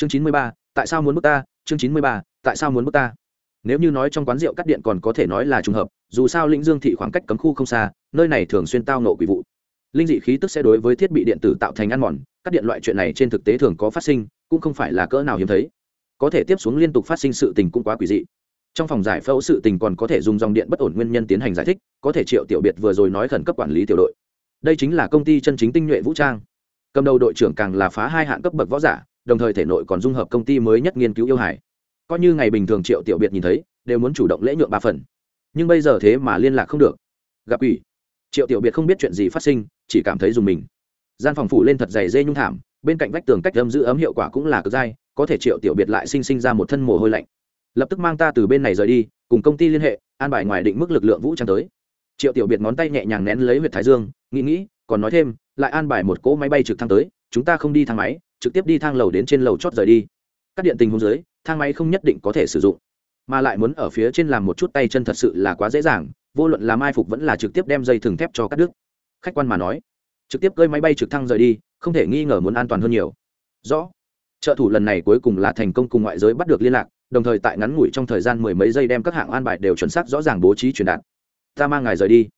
chương chín mươi ba, tại sao muốn bước ta? Chương chín mươi ba, tại sao muốn bước ta? Nếu như nói trong quán rượu cắt điện còn có thể nói là trùng hợp, dù sao lĩnh dương thị khoảng cách cấm khu không xa, nơi này thường xuyên tao nộ quỷ vụ. Linh dị khí tức sẽ đối với thiết bị điện tử tạo thành ăn mòn, cắt điện loại chuyện này trên thực tế thường có phát sinh, cũng không phải là cỡ nào hiếm thấy. Có thể tiếp xuống liên tục phát sinh sự tình cũng quá quỷ dị. Trong phòng giải phẫu sự tình còn có thể dùng dòng điện bất ổn nguyên nhân tiến hành giải thích, có thể triệu tiểu biệt vừa rồi nói khẩn cấp quản lý tiểu đội. Đây chính là công ty chân chính tinh nhuệ vũ trang. Cầm đầu đội trưởng càng là phá hai hạng cấp bậc võ giả đồng thời thể nội còn dung hợp công ty mới nhất nghiên cứu yêu hải coi như ngày bình thường triệu tiểu biệt nhìn thấy, đều muốn chủ động lễ nhượng ba phần. Nhưng bây giờ thế mà liên lạc không được. Gặp ủy. Triệu tiểu biệt không biết chuyện gì phát sinh, chỉ cảm thấy dùng mình. Gian phòng phủ lên thật dày dê nhung thảm, bên cạnh vách tường cách âm giữ ấm hiệu quả cũng là cực dai, có thể triệu tiểu biệt lại sinh sinh ra một thân mồ hôi lạnh. Lập tức mang ta từ bên này rời đi, cùng công ty liên hệ, an bài ngoài định mức lực lượng vũ trang tới. Triệu tiểu biệt ngón tay nhẹ nhàng nén lấy huyệt thái dương, nghĩ nghĩ, còn nói thêm, lại an bài một cỗ máy bay trực thăng tới, chúng ta không đi thang máy trực tiếp đi thang lầu đến trên lầu chót rời đi. Các điện tình huống dưới, thang máy không nhất định có thể sử dụng, mà lại muốn ở phía trên làm một chút tay chân thật sự là quá dễ dàng, vô luận làm ai phục vẫn là trực tiếp đem dây thừng thép cho các đức khách quan mà nói, trực tiếp cơi máy bay trực thăng rời đi, không thể nghi ngờ muốn an toàn hơn nhiều. Rõ. Trợ thủ lần này cuối cùng là thành công cùng ngoại giới bắt được liên lạc, đồng thời tại ngắn ngủi trong thời gian mười mấy giây đem các hạng an bài đều chuẩn xác rõ ràng bố trí truyền đạt. Ta mang ngài rời đi.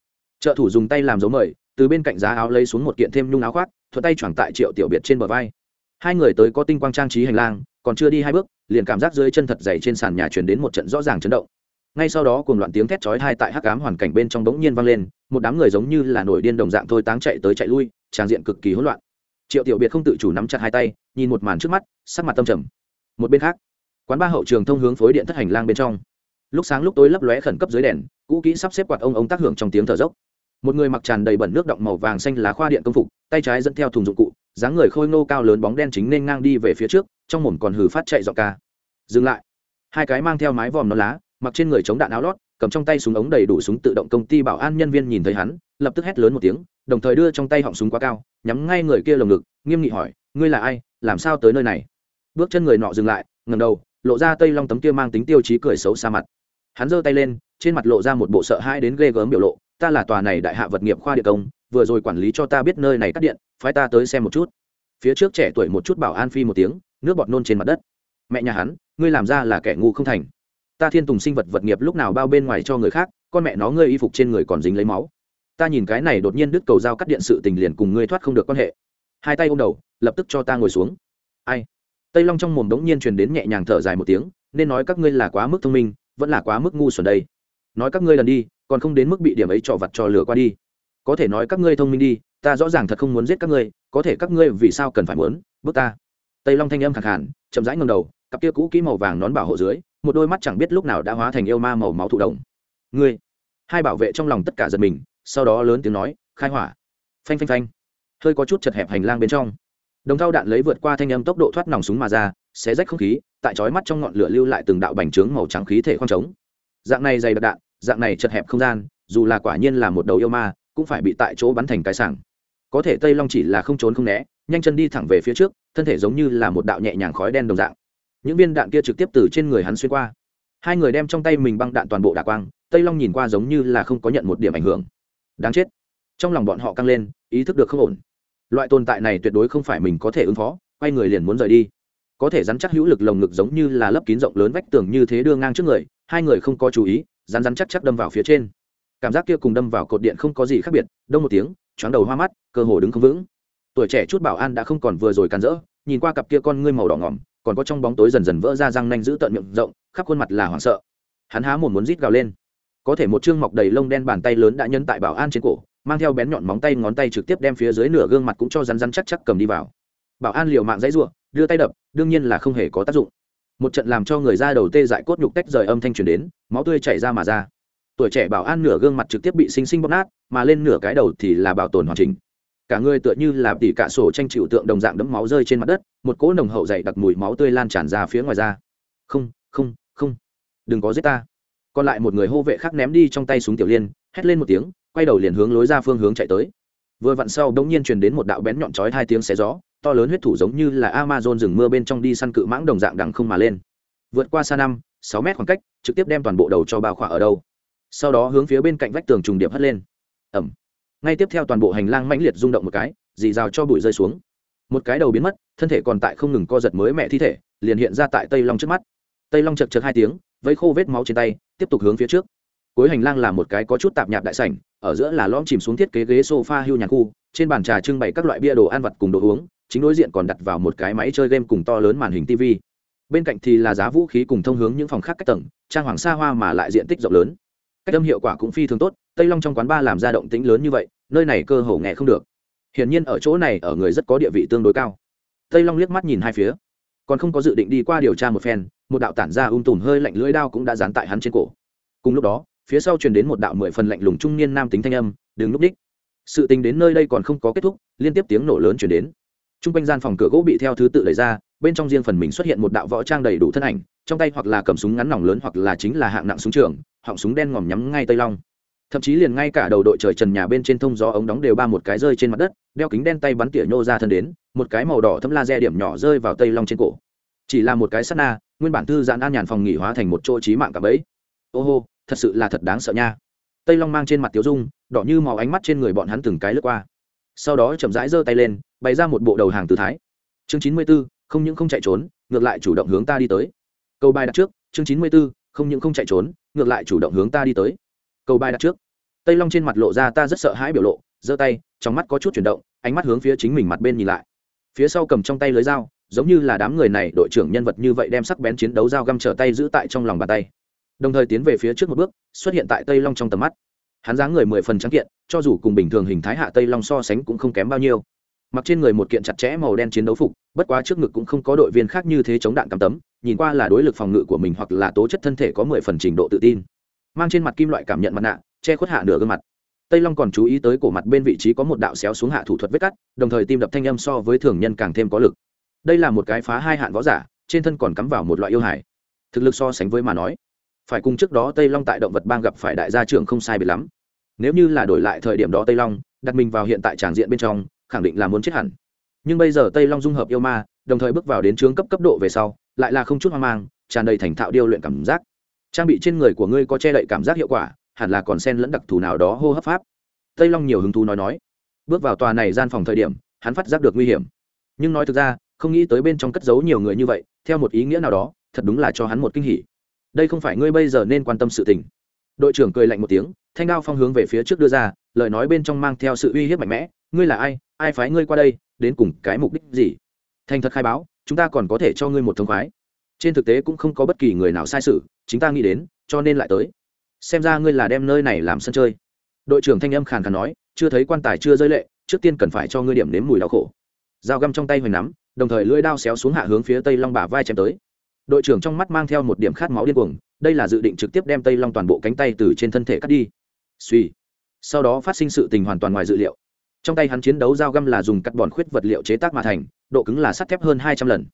Trợ thủ dùng tay làm dấu mời, từ bên cạnh giá áo lấy xuống một kiện thêm nhung áo khoác, thuận tay choàng tại triệu tiểu biệt trên bờ vai hai người tới có tinh quang trang trí hành lang, còn chưa đi hai bước, liền cảm giác dưới chân thật dày trên sàn nhà chuyển đến một trận rõ ràng chấn động. Ngay sau đó cùng loạn tiếng thét chói hai tại hắc ám hoàn cảnh bên trong bỗng nhiên vang lên, một đám người giống như là nổi điên đồng dạng thôi táng chạy tới chạy lui, tràng diện cực kỳ hỗn loạn. Triệu tiểu biệt không tự chủ nắm chặt hai tay, nhìn một màn trước mắt, sắc mặt tâm trầm. Một bên khác, quán ba hậu trường thông hướng phối điện thất hành lang bên trong. Lúc sáng lúc tối lấp lóe khẩn cấp dưới đèn, cũ kỹ sắp xếp quạt ông ông tác hưởng trong tiếng thở dốc. Một người mặc tràn đầy bẩn nước động màu vàng xanh lá khoa điện công phục, tay trái dẫn theo thùng dụng cụ dáng người khôi ngô cao lớn bóng đen chính nên ngang đi về phía trước, trong mồm còn hừ phát chạy dọc ca. Dừng lại. Hai cái mang theo mái vòm nó lá, mặc trên người chống đạn áo lót, cầm trong tay súng ống đầy đủ súng tự động công ty bảo an nhân viên nhìn thấy hắn, lập tức hét lớn một tiếng, đồng thời đưa trong tay họng súng quá cao, nhắm ngay người kia lồng ngực, nghiêm nghị hỏi, ngươi là ai? Làm sao tới nơi này? Bước chân người nọ dừng lại ngầm đầu, lộ ra tây long tấm kia mang tính tiêu chí cười xấu xa mặt. Hắn giơ tay lên, trên mặt lộ ra một bộ sợ hãi đến ghê gớm biểu lộ, ta là tòa này đại hạ vật nghiệp khoa địa công vừa rồi quản lý cho ta biết nơi này cắt điện, phái ta tới xem một chút. Phía trước trẻ tuổi một chút bảo an phi một tiếng, nước bọt nôn trên mặt đất. Mẹ nhà hắn, ngươi làm ra là kẻ ngu không thành. Ta thiên tùng sinh vật vật nghiệp lúc nào bao bên ngoài cho người khác, con mẹ nó ngươi y phục trên người còn dính lấy máu. Ta nhìn cái này đột nhiên đứt cầu dao cắt điện sự tình liền cùng ngươi thoát không được quan hệ. Hai tay ôm đầu, lập tức cho ta ngồi xuống. Ai? Tây long trong mồm đống nhiên truyền đến nhẹ nhàng thở dài một tiếng, nên nói các ngươi là quá mức thông minh, vẫn là quá mức ngu xuẩn đây. Nói các ngươi lần đi, còn không đến mức bị điểm ấy trọ vặt trò lửa qua đi có thể nói các ngươi thông minh đi, ta rõ ràng thật không muốn giết các ngươi, có thể các ngươi vì sao cần phải muốn? Bước ta. Tây long thanh âm khẳng hẳn chậm rãi ngầm đầu, cặp kia cũ kỹ màu vàng nón bảo hộ dưới, một đôi mắt chẳng biết lúc nào đã hóa thành yêu ma màu máu thụ động. Ngươi. Hai bảo vệ trong lòng tất cả giật mình, sau đó lớn tiếng nói, khai hỏa. Phanh phanh phanh. Hơi có chút chật hẹp hành lang bên trong. Đồng thao đạn lấy vượt qua thanh âm tốc độ thoát nòng súng mà ra, xé rách không khí, tại chói mắt trong ngọn lửa lưu lại từng đạo bành trướng màu trắng khí thể khoang trống. Dạng này dày đặc đạn, dạng này chật hẹp không gian, dù là quả nhiên là một đầu yêu ma cũng phải bị tại chỗ bắn thành cái sảng. Có thể tây long chỉ là không trốn không né, nhanh chân đi thẳng về phía trước, thân thể giống như là một đạo nhẹ nhàng khói đen đồng dạng. Những viên đạn kia trực tiếp từ trên người hắn xuyên qua. Hai người đem trong tay mình băng đạn toàn bộ đả quang, tây long nhìn qua giống như là không có nhận một điểm ảnh hưởng. Đáng chết. Trong lòng bọn họ căng lên, ý thức được không ổn. Loại tồn tại này tuyệt đối không phải mình có thể ứng phó, quay người liền muốn rời đi. Có thể rắn chắc hữu lực lồng ngực giống như là lấp kín rộng lớn vách tường như thế đưa ngang trước người, hai người không có chú ý, rắn rắn chắc chắc đâm vào phía trên cảm giác kia cùng đâm vào cột điện không có gì khác biệt, đông một tiếng, choáng đầu hoa mắt, cơ hồ đứng không vững. Tuổi trẻ chút bảo an đã không còn vừa rồi càn rỡ, nhìn qua cặp kia con ngươi màu đỏ ngỏm, còn có trong bóng tối dần dần vỡ ra răng nanh giữ tận miệng rộng, khắp khuôn mặt là hoảng sợ. Hắn há một muốn rít gào lên. Có thể một chương mọc đầy lông đen bàn tay lớn đã nhấn tại bảo an trên cổ, mang theo bén nhọn móng tay ngón tay trực tiếp đem phía dưới nửa gương mặt cũng cho rắn rắn chắc chắc cầm đi vào. Bảo an liều mạng dãy ruộng đưa tay đập, đương nhiên là không hề có tác dụng. Một trận làm cho người ra đầu tê dại cốt nhục tách rời âm thanh truyền đến, máu tươi chảy ra mà ra tuổi trẻ bảo an nửa gương mặt trực tiếp bị sinh sinh bóp nát, mà lên nửa cái đầu thì là bảo tồn hoàn chỉnh. Cả người tựa như là tỉ cả sổ tranh chịu tượng đồng dạng đẫm máu rơi trên mặt đất, một cỗ nồng hậu dày đặc mùi máu tươi lan tràn ra phía ngoài ra không không không. Đừng có giết ta. Còn lại một người hô vệ khác ném đi trong tay súng tiểu liên, hét lên một tiếng, quay đầu liền hướng lối ra phương hướng chạy tới. Vừa vặn sau đ ỗ n g nhiên truyền đến một đạo bén nhọn chói hai tiếng xé gió, to lớn huyết thủ giống như là amazon rừng mưa bên trong đi săn cự mãng đồng dạng đằng không mà lên. Vượt qua xa năm, sáu mét khoảng cách, trực tiếp đem toàn bộ đầu cho bao khỏa ở đâu sau đó hướng phía bên cạnh vách tường trùng điệp hất lên. Ẩm. Ngay tiếp theo toàn bộ hành lang mãnh liệt rung động một cái, dì rào cho bụi rơi xuống. Một cái đầu biến mất, thân thể còn tại không ngừng co giật mới mẹ thi thể, liền hiện ra tại tây long trước mắt. Tây long chật chật hai tiếng, vẫy khô vết máu trên tay, tiếp tục hướng phía trước. Cuối hành lang là một cái có chút tạp nhạp đại sảnh, ở giữa là lõm chìm xuống thiết kế ghế sofa hưu nhàn khu, trên bàn trà trưng bày các loại bia đồ ăn vặt cùng đồ uống, chính đối diện còn đặt vào một cái máy chơi game cùng to lớn màn hình tv bên cạnh thì là giá vũ khí cùng thông hướng những phòng khác cách tầng, trang hoàng xa hoa mà lại diện tích rộng lớn cách âm hiệu quả cũng phi thường tốt, tây long trong quán ba làm ra động tĩnh lớn như vậy, nơi này cơ hồ nghe không được. Hiển nhiên ở chỗ này ở người rất có địa vị tương đối cao. Tây long liếc mắt nhìn hai phía. Còn không có dự định đi qua điều tra một phen, một đạo tản ra ung tùm hơi lạnh lưỡi đao cũng đã dán tại hắn trên cổ. Cùng lúc đó, phía sau truyền đến một đạo mười phần lạnh lùng trung niên nam tính thanh âm, đừng núp đích. Sự tình đến nơi đây còn không có kết thúc, liên tiếp tiếng nổ lớn chuyển đến t r u n g quanh gian phòng cửa gỗ bị theo thứ tự đẩy ra, bên trong riêng phần mình xuất hiện một đạo võ trang đầy đủ thân ảnh, trong tay hoặc là cầm súng ngắn nòng lớn hoặc là chính là hạng nặng súng trường, họng súng đen ngòm nhắm ngay tây long. Thậm chí liền ngay cả đầu đội trời trần nhà bên trên thông gió ống đóng đều ba một cái rơi trên mặt đất, đeo kính đen tay bắn tỉa nhô ra thân đến, một cái màu đỏ thâm laser điểm nhỏ rơi vào tây long trên cổ. Chỉ là một cái sắt na, nguyên bản thư giãn an nhàn phòng nghỉ hóa thành một chỗ trí mạng cả bẫy. Ô hô, thật sự là thật đáng sợ nha. Tây long mang trên mặt tiếu dung, đỏ như màu ánh mắt trên người bọn hắn từng cái lướt qua sau đó chậm rãi giơ tay lên, bày ra một bộ đầu hàng từ thái. Chương chín mươi b ố không những không chạy trốn, ngược lại chủ động hướng ta đi tới. Câu bài đặt trước, chương chín mươi b ố không những không chạy trốn, ngược lại chủ động hướng ta đi tới. Câu bài đặt trước. Tây long trên mặt lộ ra ta rất sợ hãi biểu lộ, giơ tay, trong mắt có chút chuyển động, ánh mắt hướng phía chính mình mặt bên nhìn lại. Phía sau cầm trong tay lưới dao, giống như là đám người này đội trưởng nhân vật như vậy đem sắc bén chiến đấu dao găm trở tay giữ tại trong lòng bàn tay. Đồng thời tiến về phía trước một bước, xuất hiện tại tây long trong tầm mắt. Hắn dáng người mười phần trắng kiện cho dù cùng bình thường hình thái hạ tây long so sánh cũng không kém bao nhiêu. Mặc trên người một kiện chặt chẽ màu đen chiến đấu phục, bất quá trước ngực cũng không có đội viên khác như thế chống đạn cắm tấm, nhìn qua là đối lực phòng ngự của mình hoặc là tố chất thân thể có mười phần trình độ tự tin. Mang trên mặt kim loại cảm nhận mặt nạ, che khuất hạ nửa gương mặt. Tây long còn chú ý tới cổ mặt bên vị trí có một đạo xéo xuống hạ thủ thuật vết cắt, đồng thời tim đập thanh âm so với thường nhân càng thêm có lực. Đây là một cái phá hai hạn võ giả, trên thân còn cắm vào một loại yêu hải thực lực so sánh với mà nói, phải cùng trước đó tây long tại động vật bang gặp phải đại gia trưởng không sai biệt lắm nếu như là đổi lại thời điểm đó tây long, đặt mình vào hiện tại tràng diện bên trong, khẳng định là muốn chết hẳn. Nhưng bây giờ tây long dung hợp yêu ma, đồng thời bước vào đến trướng cấp cấp độ về sau, lại là không chút hoang mang, tràn đầy thành thạo điêu luyện cảm giác. Trang bị trên người của ngươi có che đậy cảm giác hiệu quả, hẳn là còn sen lẫn đặc thù nào đó hô hấp pháp. Tây long nhiều hứng thú nói nói. Bước vào tòa này gian phòng thời điểm, hắn phát giác được nguy hiểm. Nhưng nói thực ra, không nghĩ tới bên trong cất giấu nhiều người như vậy, theo một ý nghĩa nào đó, thật đúng là cho hắn một kinh hỉ. Đây không phải ngươi bây giờ nên quan tâm sự tình đội trưởng cười lạnh một tiếng, thanh đao phong hướng về phía trước đưa ra, lời nói bên trong mang theo sự uy hiếp mạnh mẽ, ngươi là ai? Ai phái ngươi qua đây? Đến cùng cái mục đích gì? Thành thật khai báo, chúng ta còn có thể cho ngươi một thông khoái. Trên thực tế cũng không có bất kỳ người nào sai sự, chính ta nghĩ đến, cho nên lại tới. Xem ra ngươi là đem nơi này làm sân chơi. Đội trưởng thanh âm khàn khàn nói, chưa thấy quan tài chưa rơi lệ, trước tiên cần phải cho ngươi điểm nếm mùi đau khổ. Dao găm trong tay hoành nắm, đồng thời lưỡi đao xéo xuống hạ hướng phía tây long bả vai chém tới. Đội trưởng trong mắt mang theo một điểm khát máu điên cuồng đây là dự định trực tiếp đem tây long toàn bộ cánh tay từ trên thân thể cắt đi. Suy sau đó phát sinh sự tình hoàn toàn ngoài dự liệu. Trong tay hắn chiến đấu dao găm là dùng cắt bòn khuyết vật liệu chế tác mà thành, độ cứng là sắt thép hơn hai trăm lần.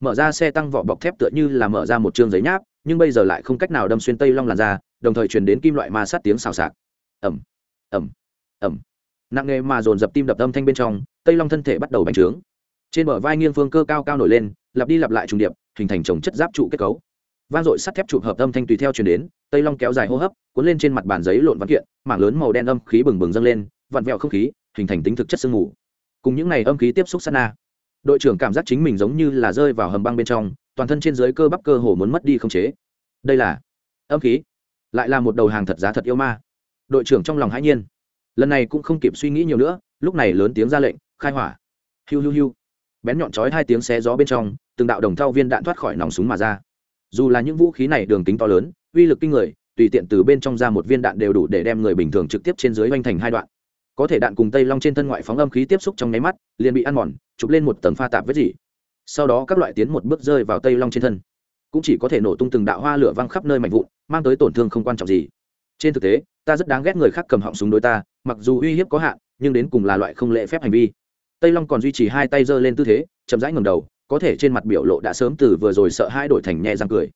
Mở ra xe tăng vỏ bọc thép tựa như là mở ra một chương giấy nháp, nhưng bây giờ lại không cách nào đâm xuyên tây long làn ra đồng thời truyền đến kim loại ma sát tiếng xào xạc. Ẩm ẩm ẩm nặng nghề mà dồn dập tim đập âm thanh bên trong, tây long thân thể bắt đầu bành trướng. Trên bờ vai nghiêng phương cơ cao cao nổi lên, lặp đi lặp lại trùng điệp, hình thành chồng chất giáp trụ kết cấu vang dội sắt thép chụp hợp âm thanh tùy theo truyền đến, tây long kéo dài hô hấp, cuốn lên trên mặt bàn giấy lộn văn kiện, mảng lớn màu đen âm khí bừng bừng dâng lên, vặn vẹo không khí, hình thành tính thực chất sương mù. Cùng những ngày âm khí tiếp xúc sát na, đội trưởng cảm giác chính mình giống như là rơi vào hầm băng bên trong, toàn thân trên dưới cơ bắp cơ hồ muốn mất đi không chế. Đây là âm khí, lại là một đầu hàng thật giá thật yêu ma. Đội trưởng trong lòng hãi nhiên. Lần này cũng không kịp suy nghĩ nhiều nữa, lúc này lớn tiếng ra lệnh, khai hỏa. Hiu hiu hiu. Bén nhọn chói hai tiếng xé gió bên trong, từng đạo đồng thau viên đạn thoát khỏi nòng súng mà ra dù là những vũ khí này đường kính to lớn, uy lực kinh người, tùy tiện từ bên trong ra một viên đạn đều đủ để đem người bình thường trực tiếp trên dưới oanh thành hai đoạn. Có thể đạn cùng tây long trên thân ngoại phóng âm khí tiếp xúc trong nháy mắt, liền bị ăn mòn, chụp lên một tầng pha tạp với gì sau đó các loại tiến một bước rơi vào tây long trên thân. Cũng chỉ có thể nổ tung từng đạo hoa lửa văng khắp nơi mạnh vụn, mang tới tổn thương không quan trọng gì. Trên thực tế, ta rất đáng ghét người khác cầm họng súng đối ta, mặc dù uy hiếp có hạn, nhưng đến cùng là loại không lễ phép hành vi. Tây long còn duy trì hai tay giơ lên tư thế, chậm rãi ngầm đầu có thể trên mặt biểu lộ đã sớm từ vừa rồi sợ hai đổi thành nhẹ răng cười.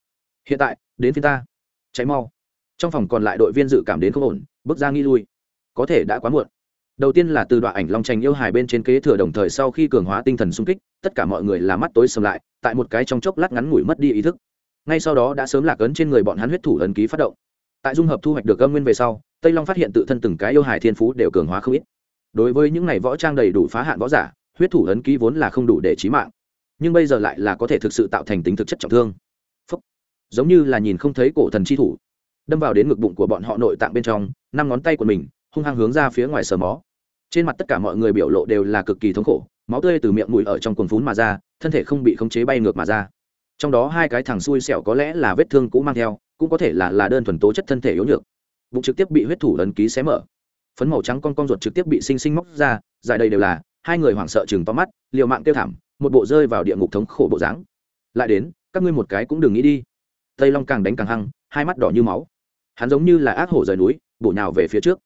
Hiện tại, đến phía ta. Cháy mau. Trong phòng còn lại đội viên dự cảm đến không ổn, bước ra nghi lui. Có thể đã quá muộn. Đầu tiên là từ đoạn ảnh long tranh yêu hài bên trên kế thừa đồng thời sau khi cường hóa tinh thần sung kích, tất cả mọi người là mắt tối sầm lại, tại một cái trong chốc lát ngắn ngủi mất đi ý thức. Ngay sau đó đã sớm lạc ấn trên người bọn hắn huyết thủ ấn ký phát động. Tại dung hợp thu hoạch được âm nguyên về sau, tây long phát hiện tự thân từng cái yêu hài thiên phú đều cường hóa không ít. Đối với những này võ trang đầy đủ phá hạn võ giả, huyết thủ ấn ký vốn là không đủ để trí mạng nhưng bây giờ lại là có thể thực sự tạo thành tính thực chất trọng thương. Phúc. giống như là nhìn không thấy cổ thần chi thủ. Đâm vào đến ngực bụng của bọn họ nội tạng bên trong, năm ngón tay của mình, hung hăng hướng ra phía ngoài sờ mó. Trên mặt tất cả mọi người biểu lộ đều là cực kỳ thống khổ, máu tươi từ miệng mũi ở trong cuồng phún mà ra, thân thể không bị khống chế bay ngược mà ra. Trong đó hai cái thằng xui xẻo có lẽ là vết thương cũ mang theo, cũng có thể là là đơn thuần tố chất thân thể yếu nhược. Bụng trực tiếp bị huyết thủ ấn ký xé mở. Phấn màu trắng con con ruột trực tiếp bị sinh sinh móc ra, dài đây đều là, hai người hoảng sợ chừng to mắt, liều mạng tiêu thảm một bộ rơi vào địa ngục thống khổ bộ dáng. Lại đến, các ngươi một cái cũng đừng nghĩ đi. Tây long càng đánh càng hăng, hai mắt đỏ như máu. Hắn giống như là ác hổ rời núi, bổ nhào về phía trước.